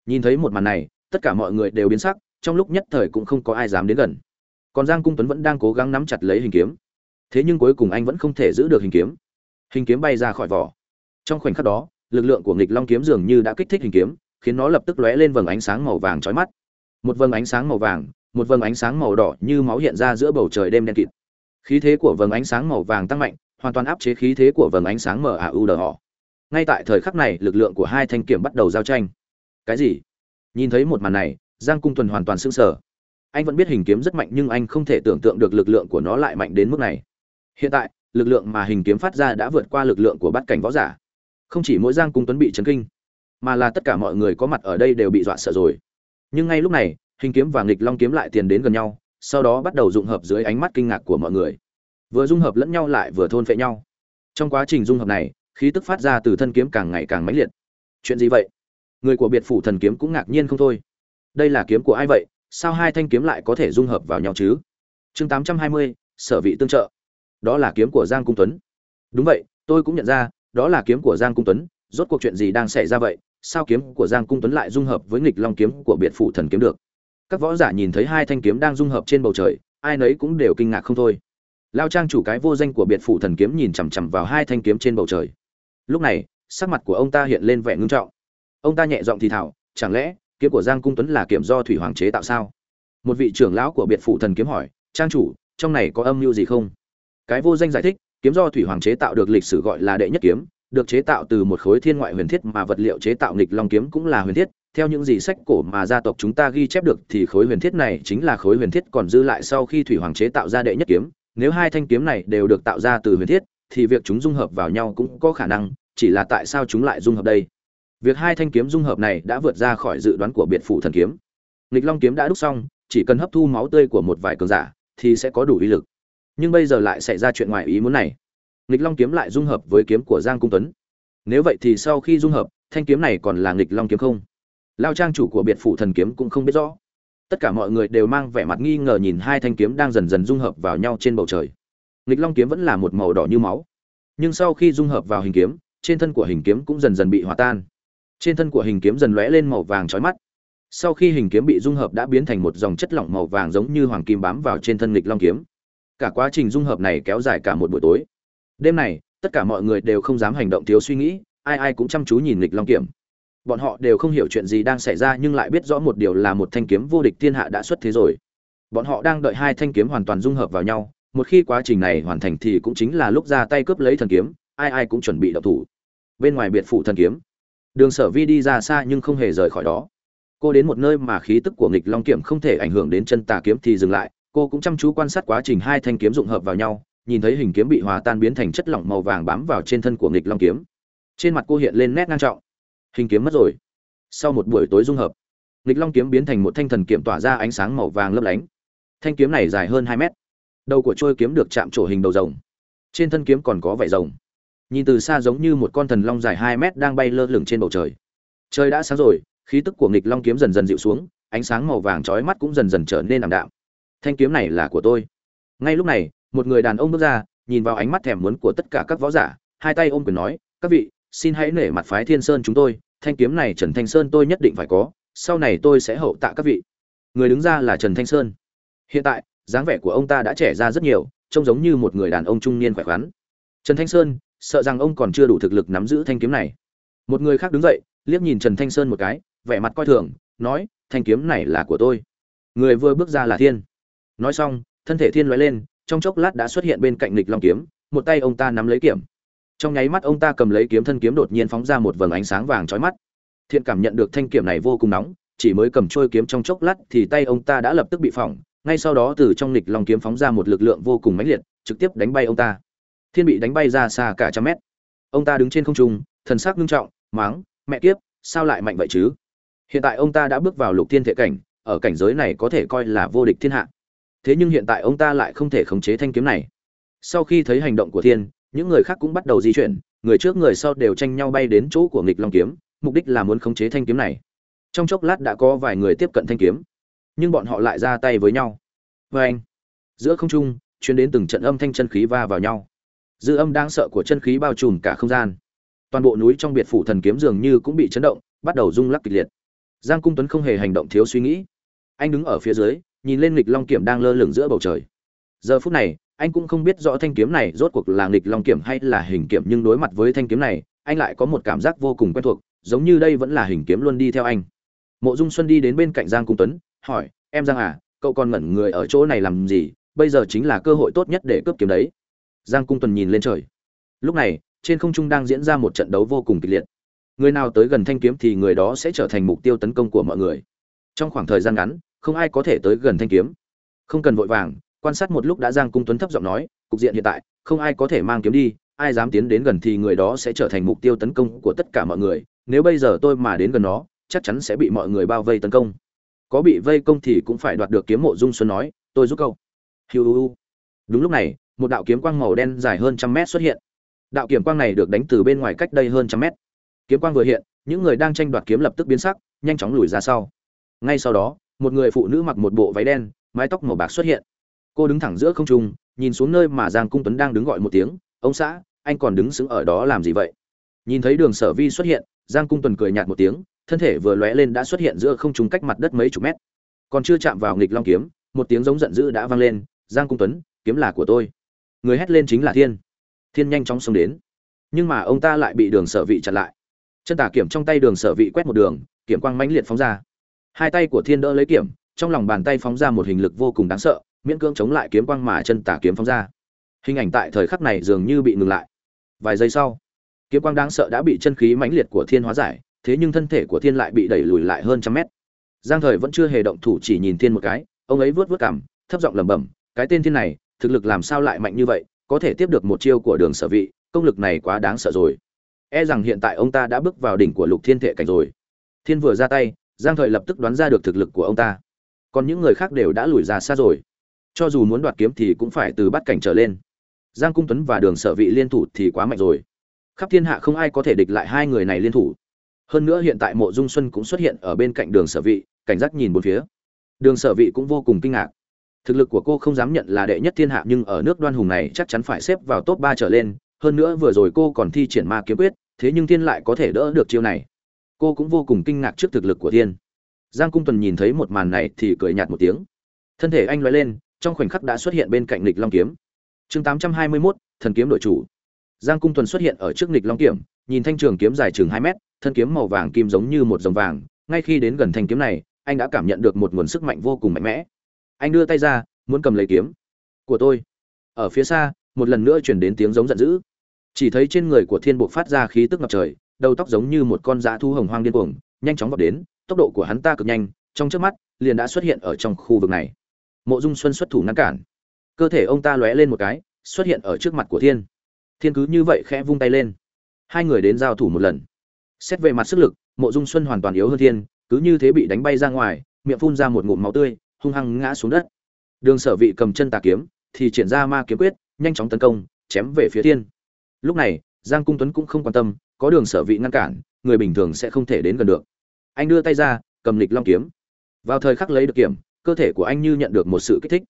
Nhìn thấy một màn này, tất cả mọi người đều biến sắc, trong lúc nhất thời cũng không có ai dám đến gần còn giang cung tuấn vẫn đang cố gắng nắm chặt lấy hình kiếm. Thế nhưng cuối cùng anh vẫn không thể giữ được hình kiếm. Hình kiếm bay ra khỏi vỏ. Trong khoảnh khắc đó, lực lượng của nghịch long kiếm dường như đã kích thích hình kiếm, khiến nó lập tức lóe lên vầng ánh sáng màu vàng chói mắt. Một vầng ánh sáng màu vàng, một vầng ánh sáng màu đỏ như máu hiện ra giữa bầu trời đêm đen kịt. Khí thế của vầng ánh sáng màu vàng tăng mạnh, hoàn toàn áp chế khí thế của vầng ánh sáng mờ ả u đờ họ. Ngay tại thời khắc này, lực lượng của hai thanh kiểm bắt đầu giao tranh. Cái gì? Nhìn thấy một màn này, giang cung tuần hoàn toàn sững sờ anh vẫn biết hình kiếm rất mạnh nhưng anh không thể tưởng tượng được lực lượng của nó lại mạnh đến mức này. Hiện tại, lực lượng mà hình kiếm phát ra đã vượt qua lực lượng của bát cảnh võ giả. Không chỉ mỗi giang cung tuấn bị chấn kinh, mà là tất cả mọi người có mặt ở đây đều bị dọa sợ rồi. Nhưng ngay lúc này, hình kiếm và nghịch long kiếm lại tiến đến gần nhau, sau đó bắt đầu dung hợp dưới ánh mắt kinh ngạc của mọi người. Vừa dung hợp lẫn nhau lại vừa thôn phệ nhau. Trong quá trình dung hợp này, khí tức phát ra từ thân kiếm càng ngày càng mãnh liệt. Chuyện gì vậy? Người của biệt phủ thần kiếm cũng ngạc nhiên không thôi. Đây là kiếm của ai vậy? Sao hai thanh kiếm lại có thể dung hợp vào nhau chứ? Chương tám trăm hai mươi, sở vị tương trợ. Đó là kiếm của giang cung tuấn. Đúng vậy, tôi cũng nhận ra, đó là kiếm của giang cung tuấn. Rốt cuộc chuyện gì đang xảy ra vậy? Sao kiếm của giang cung tuấn lại dung hợp với nghịch long kiếm của biệt phủ thần kiếm được? Các võ giả nhìn thấy hai thanh kiếm đang dung hợp trên bầu trời, ai nấy cũng đều kinh ngạc không thôi. Lao trang chủ cái vô danh của biệt phủ thần kiếm nhìn chằm chằm vào hai thanh kiếm trên bầu trời. Lúc này, sắc mặt của ông ta hiện lên vẻ ngưng trọng. Ông ta nhẹ giọng thì thảo chẳng lẽ kiếm của giang cung tuấn là kiểm do thủy hoàng chế tạo sao? Một vị trưởng lão của biệt phủ thần kiếm hỏi, trang chủ, trong này có âm mưu gì không? Cái vô danh giải thích, kiếm do thủy hoàng chế tạo được lịch sử gọi là đệ nhất kiếm, được chế tạo từ một khối thiên ngoại huyền thiết mà vật liệu chế tạo nghịch long kiếm cũng là huyền thiết. Theo những gì sách cổ mà gia tộc chúng ta ghi chép được thì khối huyền thiết này chính là khối huyền thiết còn dư lại sau khi thủy hoàng chế tạo ra đệ nhất kiếm. Nếu hai thanh kiếm này đều được tạo ra từ huyền thiết, thì việc chúng dung hợp vào nhau cũng có khả năng, chỉ là tại sao chúng lại dung hợp đây? Việc hai thanh kiếm dung hợp này đã vượt ra khỏi dự đoán của biệt phủ thần kiếm. Nghịch long kiếm đã đúc xong, chỉ cần hấp thu máu tươi của một vài cường giả thì sẽ có đủ uy lực. Nhưng bây giờ lại xảy ra chuyện ngoài ý muốn này. Nghịch long kiếm lại dung hợp với kiếm của giang cung tuấn. Nếu vậy thì sau khi dung hợp, thanh kiếm này còn là nghịch long kiếm không? Lao trang chủ của biệt phủ thần kiếm cũng không biết rõ. Tất cả mọi người đều mang vẻ mặt nghi ngờ nhìn hai thanh kiếm đang dần dần dung hợp vào nhau trên bầu trời. Nghịch long kiếm vẫn là một màu đỏ như máu. Nhưng sau khi dung hợp vào hình kiếm, trên thân của hình kiếm cũng dần dần bị hòa tan trên thân của hình kiếm dần lóe lên màu vàng chói mắt. Sau khi hình kiếm bị dung hợp đã biến thành một dòng chất lỏng màu vàng giống như hoàng kim bám vào trên thân nghịch long kiếm. Cả quá trình dung hợp này kéo dài cả một buổi tối. Đêm này, tất cả mọi người đều không dám hành động thiếu suy nghĩ, ai ai cũng chăm chú nhìn nghịch long kiếm. Bọn họ đều không hiểu chuyện gì đang xảy ra nhưng lại biết rõ một điều là một thanh kiếm vô địch thiên hạ đã xuất thế rồi. Bọn họ đang đợi hai thanh kiếm hoàn toàn dung hợp vào nhau, một khi quá trình này hoàn thành thì cũng chính là lúc ra tay cướp lấy thần kiếm, ai ai cũng chuẩn bị đậu thủ. Bên ngoài biệt phủ thần kiếm đường sở vi đi ra xa nhưng không hề rời khỏi đó. Cô đến một nơi mà khí tức của nghịch long kiểm không thể ảnh hưởng đến chân tà kiếm thì dừng lại. Cô cũng chăm chú quan sát quá trình hai thanh kiếm dụng hợp vào nhau, nhìn thấy hình kiếm bị hòa tan biến thành chất lỏng màu vàng bám vào trên thân của nghịch long kiếm. Trên mặt cô hiện lên nét ngang trọng. Hình kiếm mất rồi. Sau một buổi tối dung hợp, nghịch long kiếm biến thành một thanh thần kiếm tỏa ra ánh sáng màu vàng lấp lánh. Thanh kiếm này dài hơn hai mét. Đầu của trôi kiếm được chạm trổ hình đầu rồng. Trên thân kiếm còn có vảy rồng nhìn từ xa giống như một con thần long dài hai mét đang bay lơ lửng trên bầu trời. Trời đã sáng rồi, khí tức của nghịch long kiếm dần dần dịu xuống, ánh sáng màu vàng chói mắt cũng dần dần trở nên ảm đạm. Thanh kiếm này là của tôi. Ngay lúc này, một người đàn ông bước ra, nhìn vào ánh mắt thèm muốn của tất cả các võ giả, hai tay ôm quyền nói, các vị, xin hãy nể mặt phái thiên sơn chúng tôi, thanh kiếm này trần thanh sơn tôi nhất định phải có, sau này tôi sẽ hậu tạ các vị. Người đứng ra là trần thanh sơn. Hiện tại, dáng vẻ của ông ta đã trẻ ra rất nhiều, trông giống như một người đàn ông trung niên khỏe khoắn. Trần thanh sơn sợ rằng ông còn chưa đủ thực lực nắm giữ thanh kiếm này. Một người khác đứng dậy, liếc nhìn trần thanh sơn một cái, vẻ mặt coi thường, nói, thanh kiếm này là của tôi. Người vừa bước ra là thiên. Nói xong, thân thể thiên loại lên, trong chốc lát đã xuất hiện bên cạnh lịch long kiếm, một tay ông ta nắm lấy kiếm. Trong nháy mắt ông ta cầm lấy kiếm thân kiếm đột nhiên phóng ra một vầng ánh sáng vàng chói mắt. Thiện cảm nhận được thanh kiếm này vô cùng nóng, chỉ mới cầm trôi kiếm trong chốc lát thì tay ông ta đã lập tức bị phỏng, ngay sau đó từ trong lịch long kiếm phóng ra một lực lượng vô cùng mãnh liệt, trực tiếp đánh bay ông ta thiên bị đánh bay ra xa cả trăm mét. Ông ta đứng trên không trung, thần sắc nghiêm trọng, máng, mẹ kiếp, sao lại mạnh vậy chứ? Hiện tại ông ta đã bước vào lục thiên thể cảnh, ở cảnh giới này có thể coi là vô địch thiên hạ. Thế nhưng hiện tại ông ta lại không thể khống chế thanh kiếm này. Sau khi thấy hành động của thiên, những người khác cũng bắt đầu di chuyển, người trước người sau đều tranh nhau bay đến chỗ của nghịch long kiếm, mục đích là muốn khống chế thanh kiếm này. Trong chốc lát đã có vài người tiếp cận thanh kiếm, nhưng bọn họ lại ra tay với nhau. Vê anh giữa không trung chuyến đến từng trận âm thanh chân khí va vào nhau dư âm đáng sợ của chân khí bao trùm cả không gian. Toàn bộ núi trong biệt phủ thần kiếm dường như cũng bị chấn động, bắt đầu rung lắc kịch liệt. Giang cung tuấn không hề hành động thiếu suy nghĩ. Anh đứng ở phía dưới, nhìn lên nghịch long kiểm đang lơ lửng giữa bầu trời. Giờ phút này, anh cũng không biết rõ thanh kiếm này rốt cuộc là nghịch long kiểm hay là hình kiểm nhưng đối mặt với thanh kiếm này, anh lại có một cảm giác vô cùng quen thuộc, giống như đây vẫn là hình kiếm luôn đi theo anh. Mộ dung xuân đi đến bên cạnh giang cung tuấn, hỏi, em giang à cậu còn ngẩn người ở chỗ này làm gì? Bây giờ chính là cơ hội tốt nhất để cướp kiếm đấy giang cung tuần nhìn lên trời. Lúc này, trên không trung đang diễn ra một trận đấu vô cùng kịch liệt. Người nào tới gần thanh kiếm thì người đó sẽ trở thành mục tiêu tấn công của mọi người. Trong khoảng thời gian ngắn, không ai có thể tới gần thanh kiếm. Không cần vội vàng, quan sát một lúc đã giang cung tuấn thấp giọng nói, cục diện hiện tại, không ai có thể mang kiếm đi, ai dám tiến đến gần thì người đó sẽ trở thành mục tiêu tấn công của tất cả mọi người. Nếu bây giờ tôi mà đến gần nó, chắc chắn sẽ bị mọi người bao vây tấn công. Có bị vây công thì cũng phải đoạt được kiếm mộ dung xuân nói, tôi giúp câu hiu. Đúng lúc này một đạo kiếm quang màu đen dài hơn trăm mét xuất hiện. Đạo kiếm quang này được đánh từ bên ngoài cách đây hơn trăm mét. Kiếm quang vừa hiện, những người đang tranh đoạt kiếm lập tức biến sắc, nhanh chóng lùi ra sau. Ngay sau đó, một người phụ nữ mặc một bộ váy đen, mái tóc màu bạc xuất hiện. Cô đứng thẳng giữa không trung, nhìn xuống nơi mà giang cung tuấn đang đứng gọi một tiếng, ông xã, anh còn đứng sững ở đó làm gì vậy? Nhìn thấy đường sở vi xuất hiện, giang cung Tuấn cười nhạt một tiếng, thân thể vừa lóe lên đã xuất hiện giữa không trung cách mặt đất mấy chục mét. Còn chưa chạm vào nghịch long kiếm, một tiếng giống giận dữ đã vang lên, giang cung tuấn, kiếm là của tôi người hét lên chính là thiên. Thiên nhanh chóng xông đến. Nhưng mà ông ta lại bị đường sở vị chặn lại. Chân Tả kiểm trong tay đường sở vị quét một đường, kiểm quang mãnh liệt phóng ra. Hai tay của thiên đỡ lấy kiểm, trong lòng bàn tay phóng ra một hình lực vô cùng đáng sợ, miễn cưỡng chống lại kiếm quang mà chân Tả kiếm phóng ra. Hình ảnh tại thời khắc này dường như bị ngừng lại. Vài giây sau, kiếm quang đáng sợ đã bị chân khí mãnh liệt của thiên hóa giải, thế nhưng thân thể của thiên lại bị đẩy lùi lại hơn trăm mét. Giang thời vẫn chưa hề động thủ chỉ nhìn thiên một cái, ông ấy vớt vớt cảm thấp giọng lẩm bẩm, cái tên thiên này thực lực làm sao lại mạnh như vậy, có thể tiếp được một chiêu của đường sở vị, công lực này quá đáng sợ rồi. E rằng hiện tại ông ta đã bước vào đỉnh của lục thiên thể cảnh rồi. Thiên vừa ra tay, giang thời lập tức đoán ra được thực lực của ông ta. Còn những người khác đều đã lùi ra xa rồi. Cho dù muốn đoạt kiếm thì cũng phải từ bắt cảnh trở lên. Giang cung tuấn và đường sở vị liên thủ thì quá mạnh rồi. Khắp thiên hạ không ai có thể địch lại hai người này liên thủ. Hơn nữa hiện tại mộ dung xuân cũng xuất hiện ở bên cạnh đường sở vị, cảnh giác nhìn bốn phía. Đường sở vị cũng vô cùng kinh ngạc thực lực của cô không dám nhận là đệ nhất thiên hạ nhưng ở nước đoan hùng này chắc chắn phải xếp vào top ba trở lên. Hơn nữa vừa rồi cô còn thi triển ma kiếm quyết thế nhưng thiên lại có thể đỡ được chiêu này. Cô cũng vô cùng kinh ngạc trước thực lực của thiên. Giang cung tuần nhìn thấy một màn này thì cười nhạt một tiếng. Thân thể anh loay lên trong khoảnh khắc đã xuất hiện bên cạnh lịch long kiếm. Chương tám trăm hai mươi 821, thần kiếm đội chủ. Giang cung tuần xuất hiện ở trước lịch long kiếm nhìn thanh trường kiếm dài chừng hai mét thân kiếm màu vàng kim giống như một dòng vàng. Ngay khi đến gần thanh kiếm này anh đã cảm nhận được một nguồn sức mạnh vô cùng mạnh mẽ anh đưa tay ra, muốn cầm lấy kiếm. Của tôi. Ở phía xa, một lần nữa chuyển đến tiếng giống giận dữ. Chỉ thấy trên người của thiên buộc phát ra khí tức ngập trời, đầu tóc giống như một con dã thu hồng hoang điên cuồng, nhanh chóng vọt đến, tốc độ của hắn ta cực nhanh, trong trước mắt, liền đã xuất hiện ở trong khu vực này. Mộ dung xuân xuất thủ ngăn cản. Cơ thể ông ta lóe lên một cái, xuất hiện ở trước mặt của thiên. Thiên cứ như vậy khẽ vung tay lên. Hai người đến giao thủ một lần. Xét về mặt sức lực, mộ dung xuân hoàn toàn yếu hơn thiên, cứ như thế bị đánh bay ra ngoài, miệng phun ra một ngụm máu tươi hung hăng ngã xuống đất. Đường sở vị cầm chân tà kiếm, thì triển ra ma kiếm quyết, nhanh chóng tấn công, chém về phía thiên. Lúc này, giang cung tuấn cũng không quan tâm, có đường sở vị ngăn cản, người bình thường sẽ không thể đến gần được. Anh đưa tay ra, cầm lịch long kiếm. Vào thời khắc lấy được kiểm, cơ thể của anh như nhận được một sự kích thích.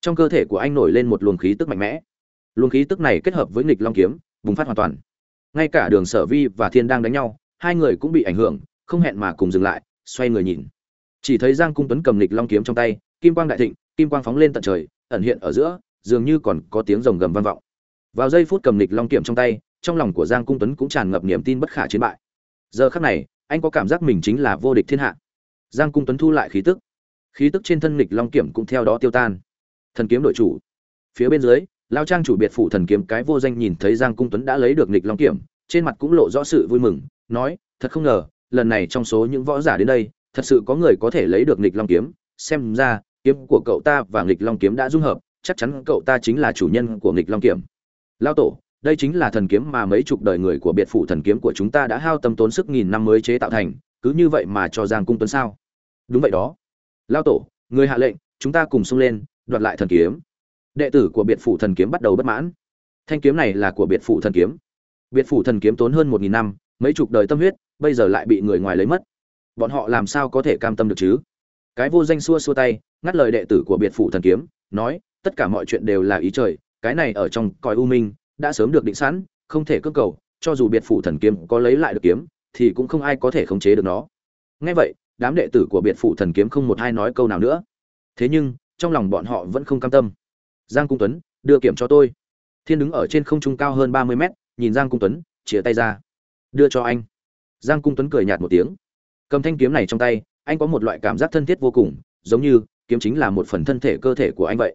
Trong cơ thể của anh nổi lên một luồng khí tức mạnh mẽ. Luồng khí tức này kết hợp với nghịch long kiếm, bùng phát hoàn toàn. Ngay cả đường sở vi và thiên đang đánh nhau, hai người cũng bị ảnh hưởng, không hẹn mà cùng dừng lại, xoay người nhìn chỉ thấy giang cung tuấn cầm lịch long kiếm trong tay, kim quang đại thịnh, kim quang phóng lên tận trời, ẩn hiện ở giữa, dường như còn có tiếng rồng gầm vang vọng. Vào giây phút cầm lịch long kiếm trong tay, trong lòng của giang cung tuấn cũng tràn ngập niềm tin bất khả chiến bại. Giờ khắc này, anh có cảm giác mình chính là vô địch thiên hạ. Giang cung tuấn thu lại khí tức. Khí tức trên thân lịch long kiểm cũng theo đó tiêu tan. Thần kiếm đội chủ. Phía bên dưới, lao trang chủ biệt phủ thần kiếm cái vô danh nhìn thấy giang cung tuấn đã lấy được lịch long kiểm trên mặt cũng lộ rõ sự vui mừng, nói, thật không ngờ, lần này trong số những võ giả đến đây thật sự có người có thể lấy được nghịch long kiếm. Xem ra, kiếm của cậu ta và nghịch long kiếm đã dung hợp, chắc chắn cậu ta chính là chủ nhân của nghịch long Kiếm. lao tổ, đây chính là thần kiếm mà mấy chục đời người của biệt phủ thần kiếm của chúng ta đã hao tâm tốn sức nghìn năm mới chế tạo thành, cứ như vậy mà cho giang cung tuấn sao? Đúng vậy đó. Lao tổ, người hạ lệnh, chúng ta cùng xông lên, đoạt lại thần kiếm. Đệ tử của biệt phủ thần kiếm bắt đầu bất mãn. Thanh kiếm này là của biệt phủ thần kiếm. Biệt phủ thần kiếm tốn hơn một nghìn năm, mấy chục đời tâm huyết, bây giờ lại bị người ngoài lấy mất bọn họ làm sao có thể cam tâm được chứ? Cái vô danh xua xua tay, ngắt lời đệ tử của biệt phủ thần kiếm, nói, tất cả mọi chuyện đều là ý trời, cái này ở trong cõi u minh, đã sớm được định sẵn, không thể cưỡng cầu, cho dù biệt phủ thần kiếm có lấy lại được kiếm, thì cũng không ai có thể khống chế được nó. Ngay vậy, đám đệ tử của biệt phủ thần kiếm không một ai nói câu nào nữa. Thế nhưng, trong lòng bọn họ vẫn không cam tâm. Giang cung tuấn, đưa kiểm cho tôi. Thiên đứng ở trên không trung cao hơn ba mươi mét, nhìn giang cung tuấn chia tay ra. Đưa cho anh. Giang cung tuấn cười nhạt một tiếng cầm thanh kiếm này trong tay, anh có một loại cảm giác thân thiết vô cùng, giống như kiếm chính là một phần thân thể cơ thể của anh vậy.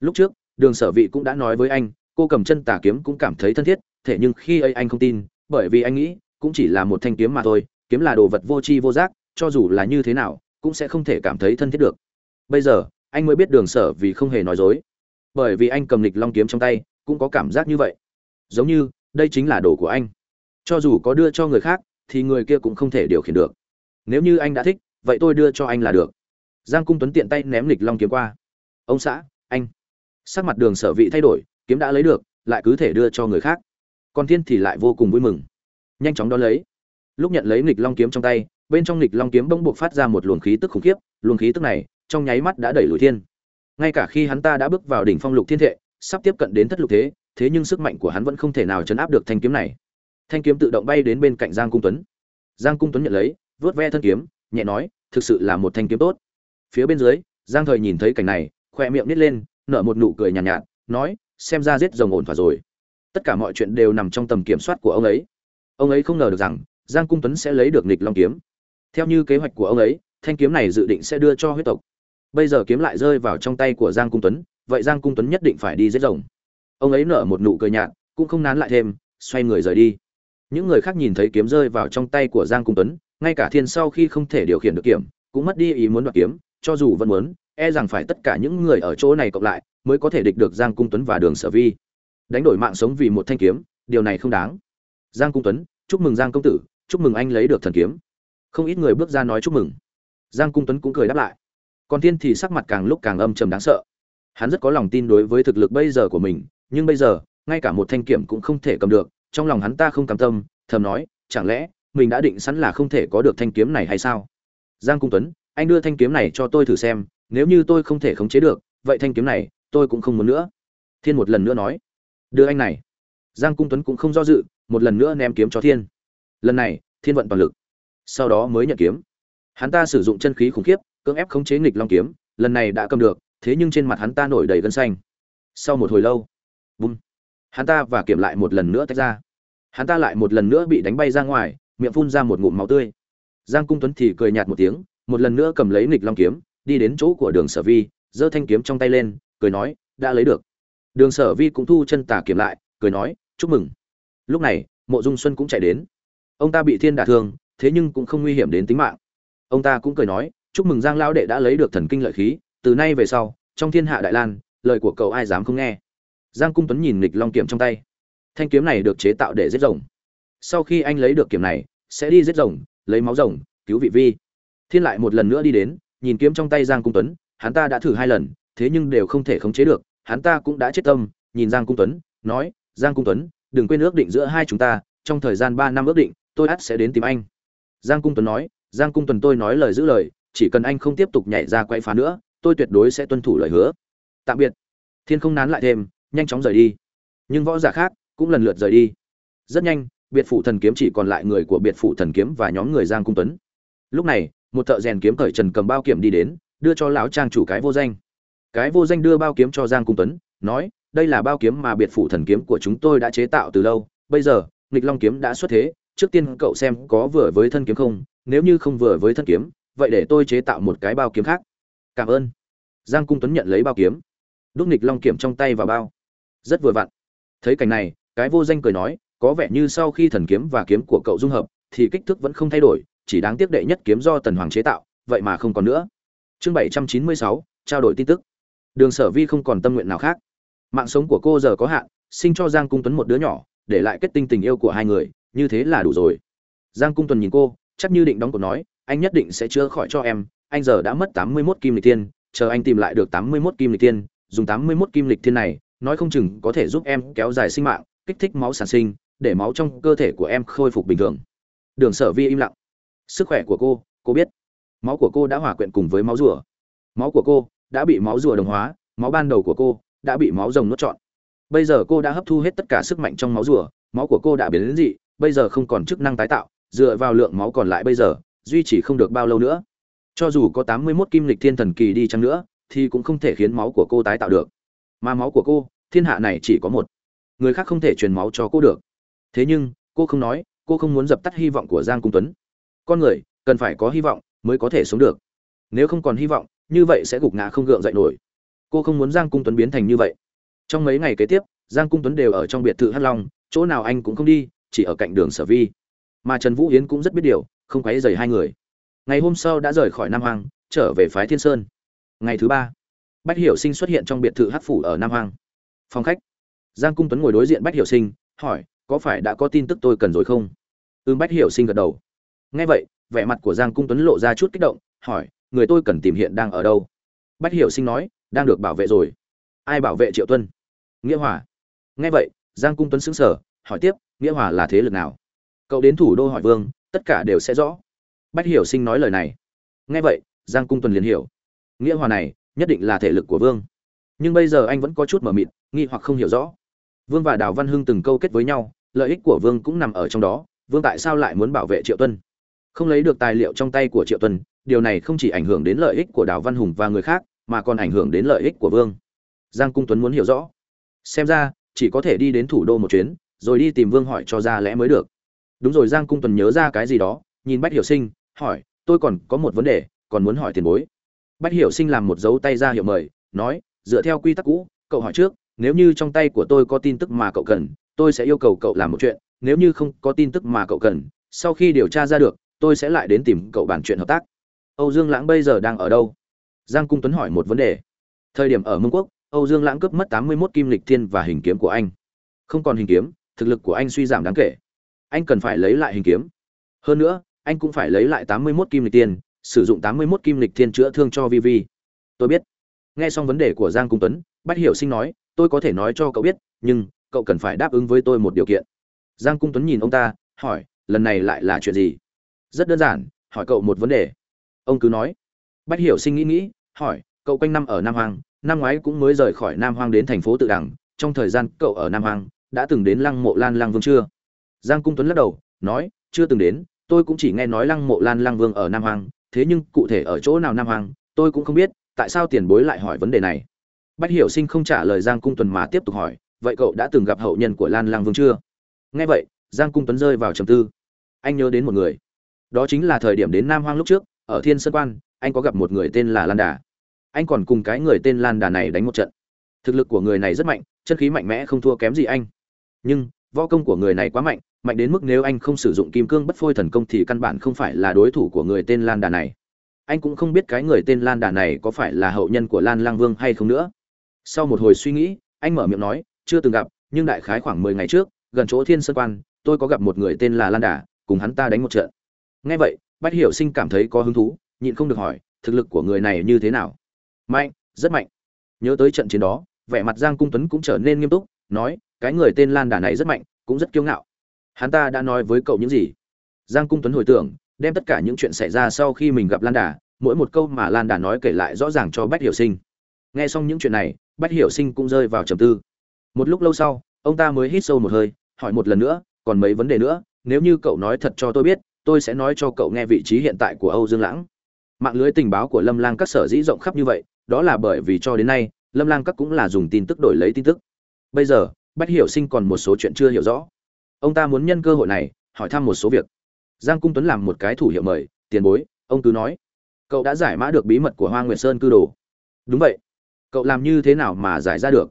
Lúc trước, đường sở vị cũng đã nói với anh, cô cầm chân tà kiếm cũng cảm thấy thân thiết, thế nhưng khi ấy anh không tin, bởi vì anh nghĩ, cũng chỉ là một thanh kiếm mà thôi, kiếm là đồ vật vô tri vô giác, cho dù là như thế nào, cũng sẽ không thể cảm thấy thân thiết được. Bây giờ, anh mới biết đường sở vì không hề nói dối. Bởi vì anh cầm lịch long kiếm trong tay, cũng có cảm giác như vậy. Giống như, đây chính là đồ của anh. Cho dù có đưa cho người khác, thì người kia cũng không thể điều khiển được nếu như anh đã thích, vậy tôi đưa cho anh là được. Giang cung tuấn tiện tay ném lịch long kiếm qua. Ông xã, anh. Sắc mặt đường sở vị thay đổi, kiếm đã lấy được, lại cứ thể đưa cho người khác. Còn thiên thì lại vô cùng vui mừng. Nhanh chóng đón lấy. Lúc nhận lấy nghịch long kiếm trong tay, bên trong nghịch long kiếm bỗng buộc phát ra một luồng khí tức khủng khiếp, luồng khí tức này, trong nháy mắt đã đẩy lùi thiên. Ngay cả khi hắn ta đã bước vào đỉnh phong lục thiên thệ, sắp tiếp cận đến thất lục thế thế nhưng sức mạnh của hắn vẫn không thể nào chấn áp được thanh kiếm này. Thanh kiếm tự động bay đến bên cạnh giang cung tuấn. Giang cung tuấn nhận lấy vớt ve thân kiếm nhẹ nói thực sự là một thanh kiếm tốt. Phía bên dưới giang thời nhìn thấy cảnh này khoe miệng nít lên nở một nụ cười nhàn nhạt, nhạt nói xem ra giết rồng ổn thỏa rồi. Tất cả mọi chuyện đều nằm trong tầm kiểm soát của ông ấy. Ông ấy không ngờ được rằng giang cung tuấn sẽ lấy được nịch long kiếm. Theo như kế hoạch của ông ấy thanh kiếm này dự định sẽ đưa cho huyết tộc. Bây giờ kiếm lại rơi vào trong tay của giang cung tuấn vậy giang cung tuấn nhất định phải đi giết rồng. Ông ấy nở một nụ cười nhạt cũng không nán lại thêm xoay người rời đi. Những người khác nhìn thấy kiếm rơi vào trong tay của giang cung tuấn ngay cả thiên sau khi không thể điều khiển được kiếm cũng mất đi ý muốn đoạt kiếm, cho dù vẫn muốn e rằng phải tất cả những người ở chỗ này cộng lại mới có thể địch được giang cung tuấn và đường sở vi. Đánh đổi mạng sống vì một thanh kiếm, điều này không đáng. Giang cung tuấn, chúc mừng giang công tử, chúc mừng anh lấy được thần kiếm. Không ít người bước ra nói chúc mừng. Giang cung tuấn cũng cười đáp lại. Còn thiên thì sắc mặt càng lúc càng âm trầm đáng sợ. Hắn rất có lòng tin đối với thực lực bây giờ của mình, nhưng bây giờ, ngay cả một thanh kiếm cũng không thể cầm được, trong lòng hắn ta không cam tâm, thầm nói, chẳng lẽ mình đã định sẵn là không thể có được thanh kiếm này hay sao? Giang cung tuấn, anh đưa thanh kiếm này cho tôi thử xem, nếu như tôi không thể khống chế được, vậy thanh kiếm này, tôi cũng không muốn nữa. Thiên một lần nữa nói. Đưa anh này. Giang cung tuấn cũng không do dự, một lần nữa ném kiếm cho thiên. Lần này, thiên vận toàn lực. Sau đó mới nhận kiếm. Hắn ta sử dụng chân khí khủng khiếp, cưỡng ép khống chế nghịch long kiếm, lần này đã cầm được, thế nhưng trên mặt hắn ta nổi đầy gân xanh. Sau một hồi lâu, bùm, hắn ta và kiểm lại một lần nữa tách ra. Hắn ta lại một lần nữa bị đánh bay ra ngoài miệng phun ra một ngụm máu tươi. Giang cung tuấn thì cười nhạt một tiếng, một lần nữa cầm lấy nghịch long kiếm, đi đến chỗ của đường sở vi, giơ thanh kiếm trong tay lên, cười nói, đã lấy được. Đường sở vi cũng thu chân tà kiểm lại, cười nói, chúc mừng. Lúc này, mộ dung xuân cũng chạy đến. Ông ta bị thiên đả thương, thế nhưng cũng không nguy hiểm đến tính mạng. Ông ta cũng cười nói, chúc mừng giang lão đệ đã lấy được thần kinh lợi khí, từ nay về sau, trong thiên hạ đại lan, lời của cậu ai dám không nghe? Giang cung tuấn nhìn nghịch long kiếm trong tay. Thanh kiếm này được chế tạo để giết rồng sau khi anh lấy được kiếm này, sẽ đi giết rồng, lấy máu rồng, cứu vị vi. Thiên lại một lần nữa đi đến, nhìn kiếm trong tay giang cung tuấn, hắn ta đã thử hai lần, thế nhưng đều không thể khống chế được, hắn ta cũng đã chết tâm, nhìn giang cung tuấn, nói, giang cung tuấn, đừng quên ước định giữa hai chúng ta, trong thời gian ba năm ước định, tôi ắt sẽ đến tìm anh. Giang cung tuấn nói, giang cung tuấn tôi nói lời giữ lời, chỉ cần anh không tiếp tục nhảy ra quay phá nữa, tôi tuyệt đối sẽ tuân thủ lời hứa. Tạm biệt. Thiên không nán lại thêm, nhanh chóng rời đi. Nhưng võ giả khác cũng lần lượt rời đi. Rất nhanh biệt phủ thần kiếm chỉ còn lại người của biệt phủ thần kiếm và nhóm người giang cung tuấn. Lúc này, một thợ rèn kiếm cởi trần cầm bao kiểm đi đến, đưa cho lão trang chủ cái vô danh. Cái vô danh đưa bao kiếm cho giang cung tuấn, nói, đây là bao kiếm mà biệt phủ thần kiếm của chúng tôi đã chế tạo từ lâu. Bây giờ, nghịch long kiếm đã xuất thế, trước tiên cậu xem có vừa với thân kiếm không. Nếu như không vừa với thân kiếm, vậy để tôi chế tạo một cái bao kiếm khác. Cảm ơn. Giang cung tuấn nhận lấy bao kiếm. Đúc nghịch long kiếm trong tay vào bao. Rất vừa vặn. Thấy cảnh này, cái vô danh cười nói có vẻ như sau khi thần kiếm và kiếm của cậu dung hợp, thì kích thước vẫn không thay đổi, chỉ đáng tiếc đệ nhất kiếm do tần hoàng chế tạo, vậy mà không còn nữa. Chương bảy trăm chín mươi sáu, trao đổi tin tức. Đường sở vi không còn tâm nguyện nào khác. Mạng sống của cô giờ có hạn sinh cho giang cung tuấn một đứa nhỏ, để lại kết tinh tình yêu của hai người, như thế là đủ rồi. Giang cung tuấn nhìn cô, chắc như định đóng cổ nói, anh nhất định sẽ chữa khỏi cho em, anh giờ đã mất tám mươi mốt kim lịch tiên chờ anh tìm lại được tám mươi mốt kim lịch tiên dùng tám mươi mốt kim lịch tiên này, nói không chừng có thể giúp em kéo dài sinh mạng, kích thích máu sản sinh để máu trong cơ thể của em khôi phục bình thường. Đường sở vi im lặng. Sức khỏe của cô cô biết. Máu của cô đã hòa quyện cùng với máu rùa. Máu của cô đã bị máu rùa đồng hóa, máu ban đầu của cô đã bị máu rồng nuốt trọn. Bây giờ cô đã hấp thu hết tất cả sức mạnh trong máu rùa, máu của cô đã biến đến dị, bây giờ không còn chức năng tái tạo, dựa vào lượng máu còn lại bây giờ, duy trì không được bao lâu nữa. Cho dù có tám mươi 81 kim lịch thiên thần kỳ đi chăng nữa, thì cũng không thể khiến máu của cô tái tạo được. Mà máu của cô, thiên hạ này chỉ có một. Người khác không thể truyền máu cho cô được thế nhưng, cô không nói, cô không muốn dập tắt hy vọng của giang cung tuấn. Con người, cần phải có hy vọng mới có thể sống được. Nếu không còn hy vọng, như vậy sẽ gục ngã không gượng dậy nổi. Cô không muốn giang cung tuấn biến thành như vậy. Trong mấy ngày kế tiếp, giang cung tuấn đều ở trong biệt thự Hát long, chỗ nào anh cũng không đi, chỉ ở cạnh đường sở vi. Mà trần vũ hiến cũng rất biết điều, không quấy dày hai người. Ngày hôm sau đã rời khỏi nam hoàng trở về phái thiên sơn. Ngày thứ ba, bách hiểu sinh xuất hiện trong biệt thự Hát phủ ở nam hoàng phòng khách. Giang cung tuấn ngồi đối diện bách hiểu sinh, hỏi có phải đã có tin tức tôi cần rồi không? Ưm bách hiểu sinh gật đầu. Nghe vậy, vẻ mặt của giang cung tuấn lộ ra chút kích động, hỏi, người tôi cần tìm hiện đang ở đâu? Bách hiểu sinh nói, đang được bảo vệ rồi. Ai bảo vệ triệu tuân? Nghĩa hòa. Nghe vậy, giang cung tuấn xứng sở hỏi tiếp, nghĩa hòa là thế lực nào? Cậu đến thủ đô hỏi vương, tất cả đều sẽ rõ. Bách hiểu sinh nói lời này. Nghe vậy, giang cung Tuấn liền hiểu. Nghĩa hòa này, nhất định là thể lực của vương. Nhưng bây giờ anh vẫn có chút mờ mịt, nghi hoặc không hiểu rõ. Vương và đào văn hưng từng câu kết với nhau lợi ích của vương cũng nằm ở trong đó, vương tại sao lại muốn bảo vệ triệu tuân? Không lấy được tài liệu trong tay của triệu tuân, điều này không chỉ ảnh hưởng đến lợi ích của đào văn hùng và người khác, mà còn ảnh hưởng đến lợi ích của vương. Giang cung tuấn muốn hiểu rõ. Xem ra, chỉ có thể đi đến thủ đô một chuyến, rồi đi tìm vương hỏi cho ra lẽ mới được. Đúng rồi, giang cung tuấn nhớ ra cái gì đó, nhìn bách hiểu sinh, hỏi, tôi còn có một vấn đề, còn muốn hỏi tiền bối. Bách hiểu sinh làm một dấu tay ra hiệu mời, nói, dựa theo quy tắc cũ, cậu hỏi trước, nếu như trong tay của tôi có tin tức mà cậu cần tôi sẽ yêu cầu cậu làm một chuyện, nếu như không có tin tức mà cậu cần, sau khi điều tra ra được, tôi sẽ lại đến tìm cậu bàn chuyện hợp tác. Âu dương lãng bây giờ đang ở đâu? Giang cung tuấn hỏi một vấn đề. Thời điểm ở mông quốc, âu dương lãng cướp mất tám mươi mốt kim lịch thiên và hình kiếm của anh. Không còn hình kiếm, thực lực của anh suy giảm đáng kể. Anh cần phải lấy lại hình kiếm. Hơn nữa, anh cũng phải lấy lại tám mươi mốt kim lịch tiên sử dụng tám mươi mốt kim lịch thiên chữa thương cho vi vi. Tôi biết. Nghe xong vấn đề của giang cung tuấn, bách hiểu sinh nói, tôi có thể nói cho cậu biết, nhưng cậu cần phải đáp ứng với tôi một điều kiện. Giang cung tuấn nhìn ông ta, hỏi, lần này lại là chuyện gì? Rất đơn giản, hỏi cậu một vấn đề. Ông cứ nói. Bách hiểu sinh nghĩ nghĩ, hỏi, cậu quanh năm ở nam hoàng năm ngoái cũng mới rời khỏi nam hoàng đến thành phố tự đẳng trong thời gian cậu ở nam hoàng đã từng đến lăng mộ lan lăng vương chưa? Giang cung tuấn lắc đầu, nói, chưa từng đến, tôi cũng chỉ nghe nói lăng mộ lan lăng vương ở nam hoàng thế nhưng cụ thể ở chỗ nào nam hoàng tôi cũng không biết, tại sao tiền bối lại hỏi vấn đề này? Bách hiểu sinh không trả lời giang cung tuấn mà tiếp tục hỏi vậy cậu đã từng gặp hậu nhân của lan Lang vương chưa? Nghe vậy, giang cung tuấn rơi vào trầm tư. Anh nhớ đến một người. Đó chính là thời điểm đến nam hoang lúc trước, ở thiên sơn quan, anh có gặp một người tên là lan đà. Anh còn cùng cái người tên lan đà này đánh một trận. Thực lực của người này rất mạnh, chân khí mạnh mẽ không thua kém gì anh. Nhưng, võ công của người này quá mạnh mạnh đến mức nếu anh không sử dụng kim cương bất phôi thần công thì căn bản không phải là đối thủ của người tên lan đà này. Anh cũng không biết cái người tên lan đà này có phải là hậu nhân của lan lang vương hay không nữa. Sau một hồi suy nghĩ, anh mở miệng nói chưa từng gặp, nhưng đại khái khoảng mười ngày trước, gần chỗ thiên sơn quan, tôi có gặp một người tên là lan đà, cùng hắn ta đánh một trận. Nghe vậy, bách hiểu sinh cảm thấy có hứng thú, nhịn không được hỏi, thực lực của người này như thế nào? Mạnh, rất mạnh. Nhớ tới trận chiến đó, vẻ mặt giang cung tuấn cũng trở nên nghiêm túc, nói, cái người tên lan đà này rất mạnh, cũng rất kiêu ngạo. Hắn ta đã nói với cậu những gì? Giang cung tuấn hồi tưởng, đem tất cả những chuyện xảy ra sau khi mình gặp lan đà, mỗi một câu mà lan đà nói kể lại rõ ràng cho bách hiểu sinh. Nghe xong những chuyện này, bách hiểu sinh cũng rơi vào trầm tư một lúc lâu sau, ông ta mới hít sâu một hơi, hỏi một lần nữa, còn mấy vấn đề nữa, nếu như cậu nói thật cho tôi biết, tôi sẽ nói cho cậu nghe vị trí hiện tại của âu dương lãng. Mạng lưới tình báo của lâm lang các sở dĩ rộng khắp như vậy, đó là bởi vì cho đến nay, lâm lang các cũng là dùng tin tức đổi lấy tin tức. Bây giờ, bách hiểu sinh còn một số chuyện chưa hiểu rõ. Ông ta muốn nhân cơ hội này, hỏi thăm một số việc. Giang cung tuấn làm một cái thủ hiệu mời, tiền bối, ông cứ nói. Cậu đã giải mã được bí mật của hoa nguyệt sơn cư đồ. Đúng vậy. Cậu làm như thế nào mà giải ra được?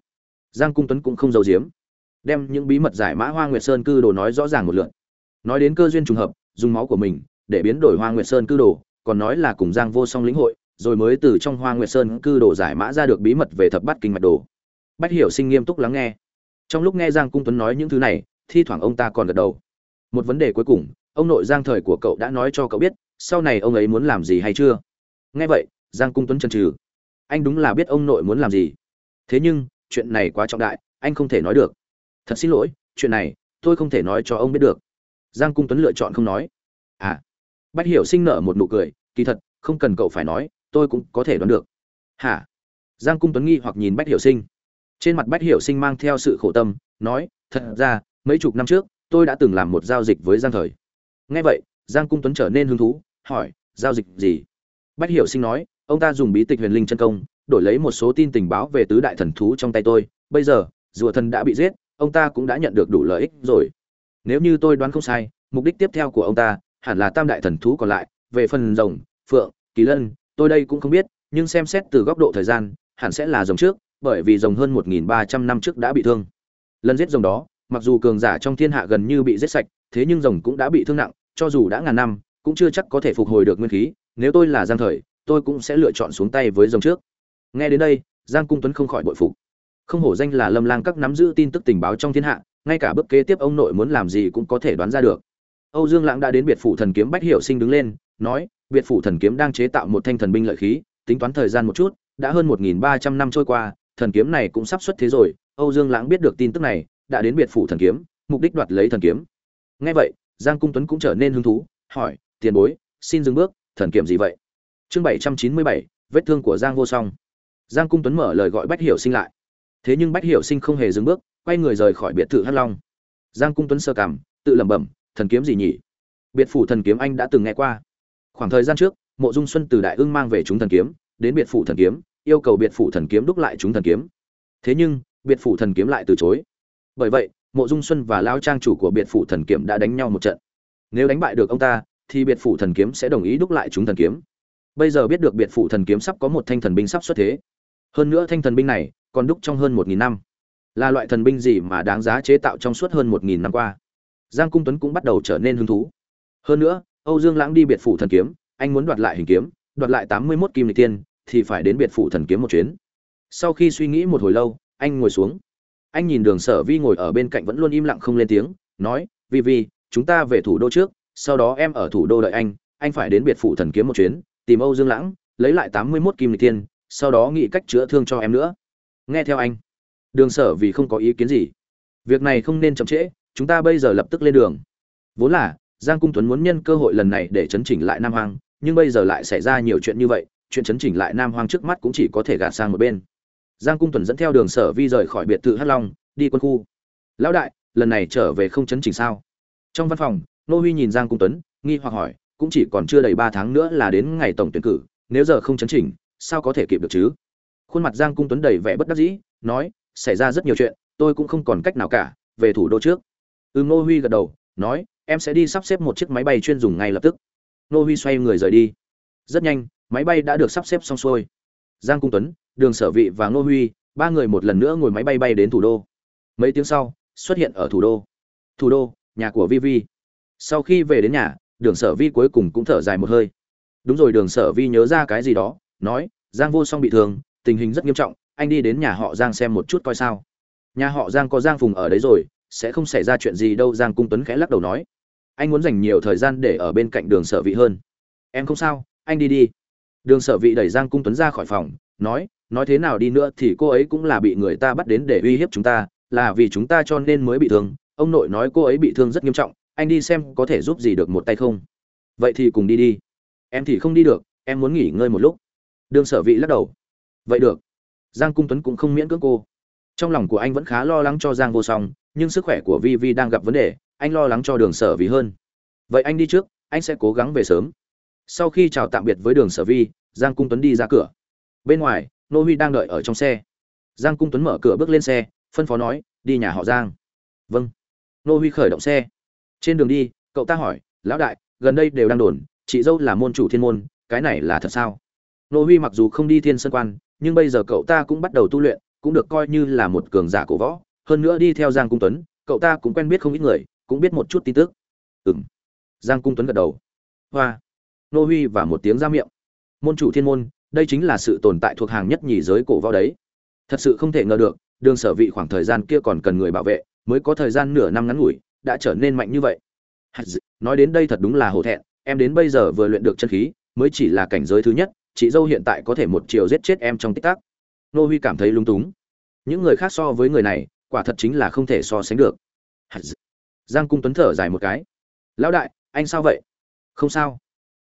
Giang cung tuấn cũng không giấu giếm. Đem những bí mật giải mã hoa nguyệt sơn cư đồ nói rõ ràng một lượt. nói đến cơ duyên trùng hợp, dùng máu của mình để biến đổi hoa nguyệt sơn cư đồ, còn nói là cùng giang vô song lĩnh hội, rồi mới từ trong hoa nguyệt sơn cư đồ giải mã ra được bí mật về thập bát kinh mạch đồ. Bách hiểu sinh nghiêm túc lắng nghe. Trong lúc nghe giang cung tuấn nói những thứ này, thi thoảng ông ta còn gật đầu. Một vấn đề cuối cùng, ông nội giang thời của cậu đã nói cho cậu biết, sau này ông ấy muốn làm gì hay chưa? Nghe vậy, giang cung tuấn chần trừ anh đúng là biết ông nội muốn làm gì. Thế nhưng chuyện này quá trọng đại, anh không thể nói được. Thật xin lỗi, chuyện này, tôi không thể nói cho ông biết được. Giang cung tuấn lựa chọn không nói. À bách hiểu sinh nở một nụ cười, kỳ thật, không cần cậu phải nói, tôi cũng có thể đoán được. Hả? Giang cung tuấn nghi hoặc nhìn bách hiểu sinh. Trên mặt bách hiểu sinh mang theo sự khổ tâm, nói, thật ra, mấy chục năm trước, tôi đã từng làm một giao dịch với giang thời. Nghe vậy, giang cung tuấn trở nên hứng thú, hỏi, giao dịch gì? Bách hiểu sinh nói, ông ta dùng bí tịch huyền linh chân công đổi lấy một số tin tình báo về tứ đại thần thú trong tay tôi. Bây giờ, rùa thần đã bị giết, ông ta cũng đã nhận được đủ lợi ích rồi. Nếu như tôi đoán không sai, mục đích tiếp theo của ông ta hẳn là tam đại thần thú còn lại, về phần rồng, phượng, kỳ lân, tôi đây cũng không biết, nhưng xem xét từ góc độ thời gian, hẳn sẽ là rồng trước, bởi vì rồng hơn 1.300 năm trước đã bị thương. Lần giết rồng đó, mặc dù cường giả trong thiên hạ gần như bị giết sạch, thế nhưng rồng cũng đã bị thương nặng, cho dù đã ngàn năm, cũng chưa chắc có thể phục hồi được nguyên khí. Nếu tôi là giang thời, tôi cũng sẽ lựa chọn xuống tay với rồng trước nghe đến đây, giang cung tuấn không khỏi bội phục. Không hổ danh là lâm lang các nắm giữ tin tức tình báo trong thiên hạ, ngay cả bước kế tiếp ông nội muốn làm gì cũng có thể đoán ra được. Âu dương lãng đã đến biệt phủ thần kiếm bách hiệu sinh đứng lên, nói, biệt phủ thần kiếm đang chế tạo một thanh thần binh lợi khí, tính toán thời gian một chút, đã hơn một nghìn ba trăm năm trôi qua, thần kiếm này cũng sắp xuất thế rồi, âu dương lãng biết được tin tức này, đã đến biệt phủ thần kiếm, mục đích đoạt lấy thần kiếm. Nghe vậy, giang cung tuấn cũng trở nên hứng thú, hỏi, tiền bối, xin dừng bước, thần kiểm gì vậy? Chương bảy trăm chín mươi bảy, vết thương của giang vô song giang cung tuấn mở lời gọi bách hiểu sinh lại. Thế nhưng bách hiểu sinh không hề dừng bước, quay người rời khỏi biệt thự hắc long. Giang cung tuấn sơ cảm, tự lẩm bẩm, thần kiếm gì nhỉ? Biệt phủ thần kiếm anh đã từng nghe qua. Khoảng thời gian trước, mộ dung xuân từ đại ương mang về chúng thần kiếm, đến biệt phủ thần kiếm, yêu cầu biệt phủ thần kiếm đúc lại chúng thần kiếm. Thế nhưng, biệt phủ thần kiếm lại từ chối. Bởi vậy, mộ dung xuân và lao trang chủ của biệt phủ thần kiếm đã đánh nhau một trận. Nếu đánh bại được ông ta, thì biệt phủ thần kiếm sẽ đồng ý đúc lại chúng thần kiếm. Bây giờ biết được biệt phủ thần kiếm sắp có một thanh thần binh sắp xuất thế hơn nữa thanh thần binh này còn đúc trong hơn một nghìn năm. Là loại thần binh gì mà đáng giá chế tạo trong suốt hơn một nghìn năm qua? Giang cung tuấn cũng bắt đầu trở nên hứng thú. Hơn nữa, âu dương lãng đi biệt phủ thần kiếm, anh muốn đoạt lại hình kiếm, đoạt lại tám mươi mốt kim lịch tiên thì phải đến biệt phủ thần kiếm một chuyến. Sau khi suy nghĩ một hồi lâu, anh ngồi xuống. Anh nhìn đường sở vi ngồi ở bên cạnh vẫn luôn im lặng không lên tiếng, nói, vi vi, chúng ta về thủ đô trước, sau đó em ở thủ đô đợi anh anh phải đến biệt phủ thần kiếm một chuyến, tìm âu dương lãng, lấy lại tám mươi mốt kim lịch tiên sau đó nghĩ cách chữa thương cho em nữa. Nghe theo anh. Đường sở vì không có ý kiến gì. Việc này không nên chậm trễ, chúng ta bây giờ lập tức lên đường. Vốn là, giang cung tuấn muốn nhân cơ hội lần này để chấn chỉnh lại nam hoàng nhưng bây giờ lại xảy ra nhiều chuyện như vậy, chuyện chấn chỉnh lại nam hoàng trước mắt cũng chỉ có thể gạt sang một bên. Giang cung tuấn dẫn theo đường sở vi rời khỏi biệt thự hắc long, đi quân khu. Lão đại, lần này trở về không chấn chỉnh sao? Trong văn phòng, nô huy nhìn giang cung tuấn, nghi hoặc hỏi, cũng chỉ còn chưa đầy ba tháng nữa là đến ngày tổng tuyển cử, nếu giờ không chấn chỉnh sao có thể kịp được chứ? Khuôn mặt giang cung tuấn đầy vẻ bất đắc dĩ, nói, xảy ra rất nhiều chuyện, tôi cũng không còn cách nào cả, về thủ đô trước. Ừ Ngô huy gật đầu, nói, em sẽ đi sắp xếp một chiếc máy bay chuyên dùng ngay lập tức. Ngô huy xoay người rời đi. Rất nhanh, máy bay đã được sắp xếp xong xuôi. Giang cung tuấn, đường sở vị và Ngô huy, ba người một lần nữa ngồi máy bay bay đến thủ đô. Mấy tiếng sau, xuất hiện ở thủ đô. Thủ đô, nhà của vi vi. Sau khi về đến nhà, đường sở vi cuối cùng cũng thở dài một hơi. Đúng rồi, đường sở vi nhớ ra cái gì đó nói, giang vô song bị thương, tình hình rất nghiêm trọng, anh đi đến nhà họ giang xem một chút coi sao. Nhà họ giang có giang phùng ở đấy rồi, sẽ không xảy ra chuyện gì đâu, giang cung tuấn khẽ lắc đầu nói. Anh muốn dành nhiều thời gian để ở bên cạnh đường sở vị hơn. Em không sao, anh đi đi. Đường sở vị đẩy giang cung tuấn ra khỏi phòng, nói nói thế nào đi nữa thì cô ấy cũng là bị người ta bắt đến để uy hiếp chúng ta, là vì chúng ta cho nên mới bị thương. Ông nội nói cô ấy bị thương rất nghiêm trọng, anh đi xem có thể giúp gì được một tay không? Vậy thì cùng đi đi. Em thì không đi được, em muốn nghỉ ngơi một lúc đường sở vị lắc đầu. Vậy được. Giang cung tuấn cũng không miễn cưỡng cô. Trong lòng của anh vẫn khá lo lắng cho giang vô song, nhưng sức khỏe của vi vi đang gặp vấn đề, anh lo lắng cho đường sở vi hơn. Vậy anh đi trước, anh sẽ cố gắng về sớm. Sau khi chào tạm biệt với đường sở vi, giang cung tuấn đi ra cửa. Bên ngoài, nô huy đang đợi ở trong xe. Giang cung tuấn mở cửa bước lên xe, phân phó nói, đi nhà họ giang. Vâng. Nô huy khởi động xe. Trên đường đi, cậu ta hỏi, lão đại, gần đây đều đang đồn, chị dâu là môn chủ thiên môn, cái này là thật sao? Nô huy mặc dù không đi thiên sân quan, nhưng bây giờ cậu ta cũng bắt đầu tu luyện, cũng được coi như là một cường giả cổ võ. Hơn nữa đi theo giang cung tuấn, cậu ta cũng quen biết không ít người, cũng biết một chút tin tức. Ừm. giang cung tuấn gật đầu. Hoa. Nô huy và một tiếng ra miệng. Môn chủ thiên môn, đây chính là sự tồn tại thuộc hàng nhất nhì giới cổ võ đấy. Thật sự không thể ngờ được, đường sở vị khoảng thời gian kia còn cần người bảo vệ, mới có thời gian nửa năm ngắn ngủi, đã trở nên mạnh như vậy. Nói đến đây thật đúng là hổ thẹn, em đến bây giờ vừa luyện được chân khí, mới chỉ là cảnh giới thứ nhất chị dâu hiện tại có thể một chiều giết chết em trong tích tắc. Nô huy cảm thấy lung túng. Những người khác so với người này, quả thật chính là không thể so sánh được. Giang cung tuấn thở dài một cái. Lão đại, anh sao vậy? Không sao.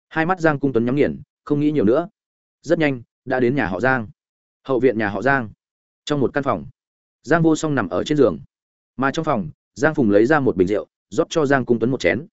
Hai mắt giang cung tuấn nhắm nghiền, không nghĩ nhiều nữa. Rất nhanh, đã đến nhà họ giang. Hậu viện nhà họ giang. Trong một căn phòng. Giang vô song nằm ở trên giường. Mà trong phòng, giang phùng lấy ra một bình rượu, rót cho giang cung tuấn một chén.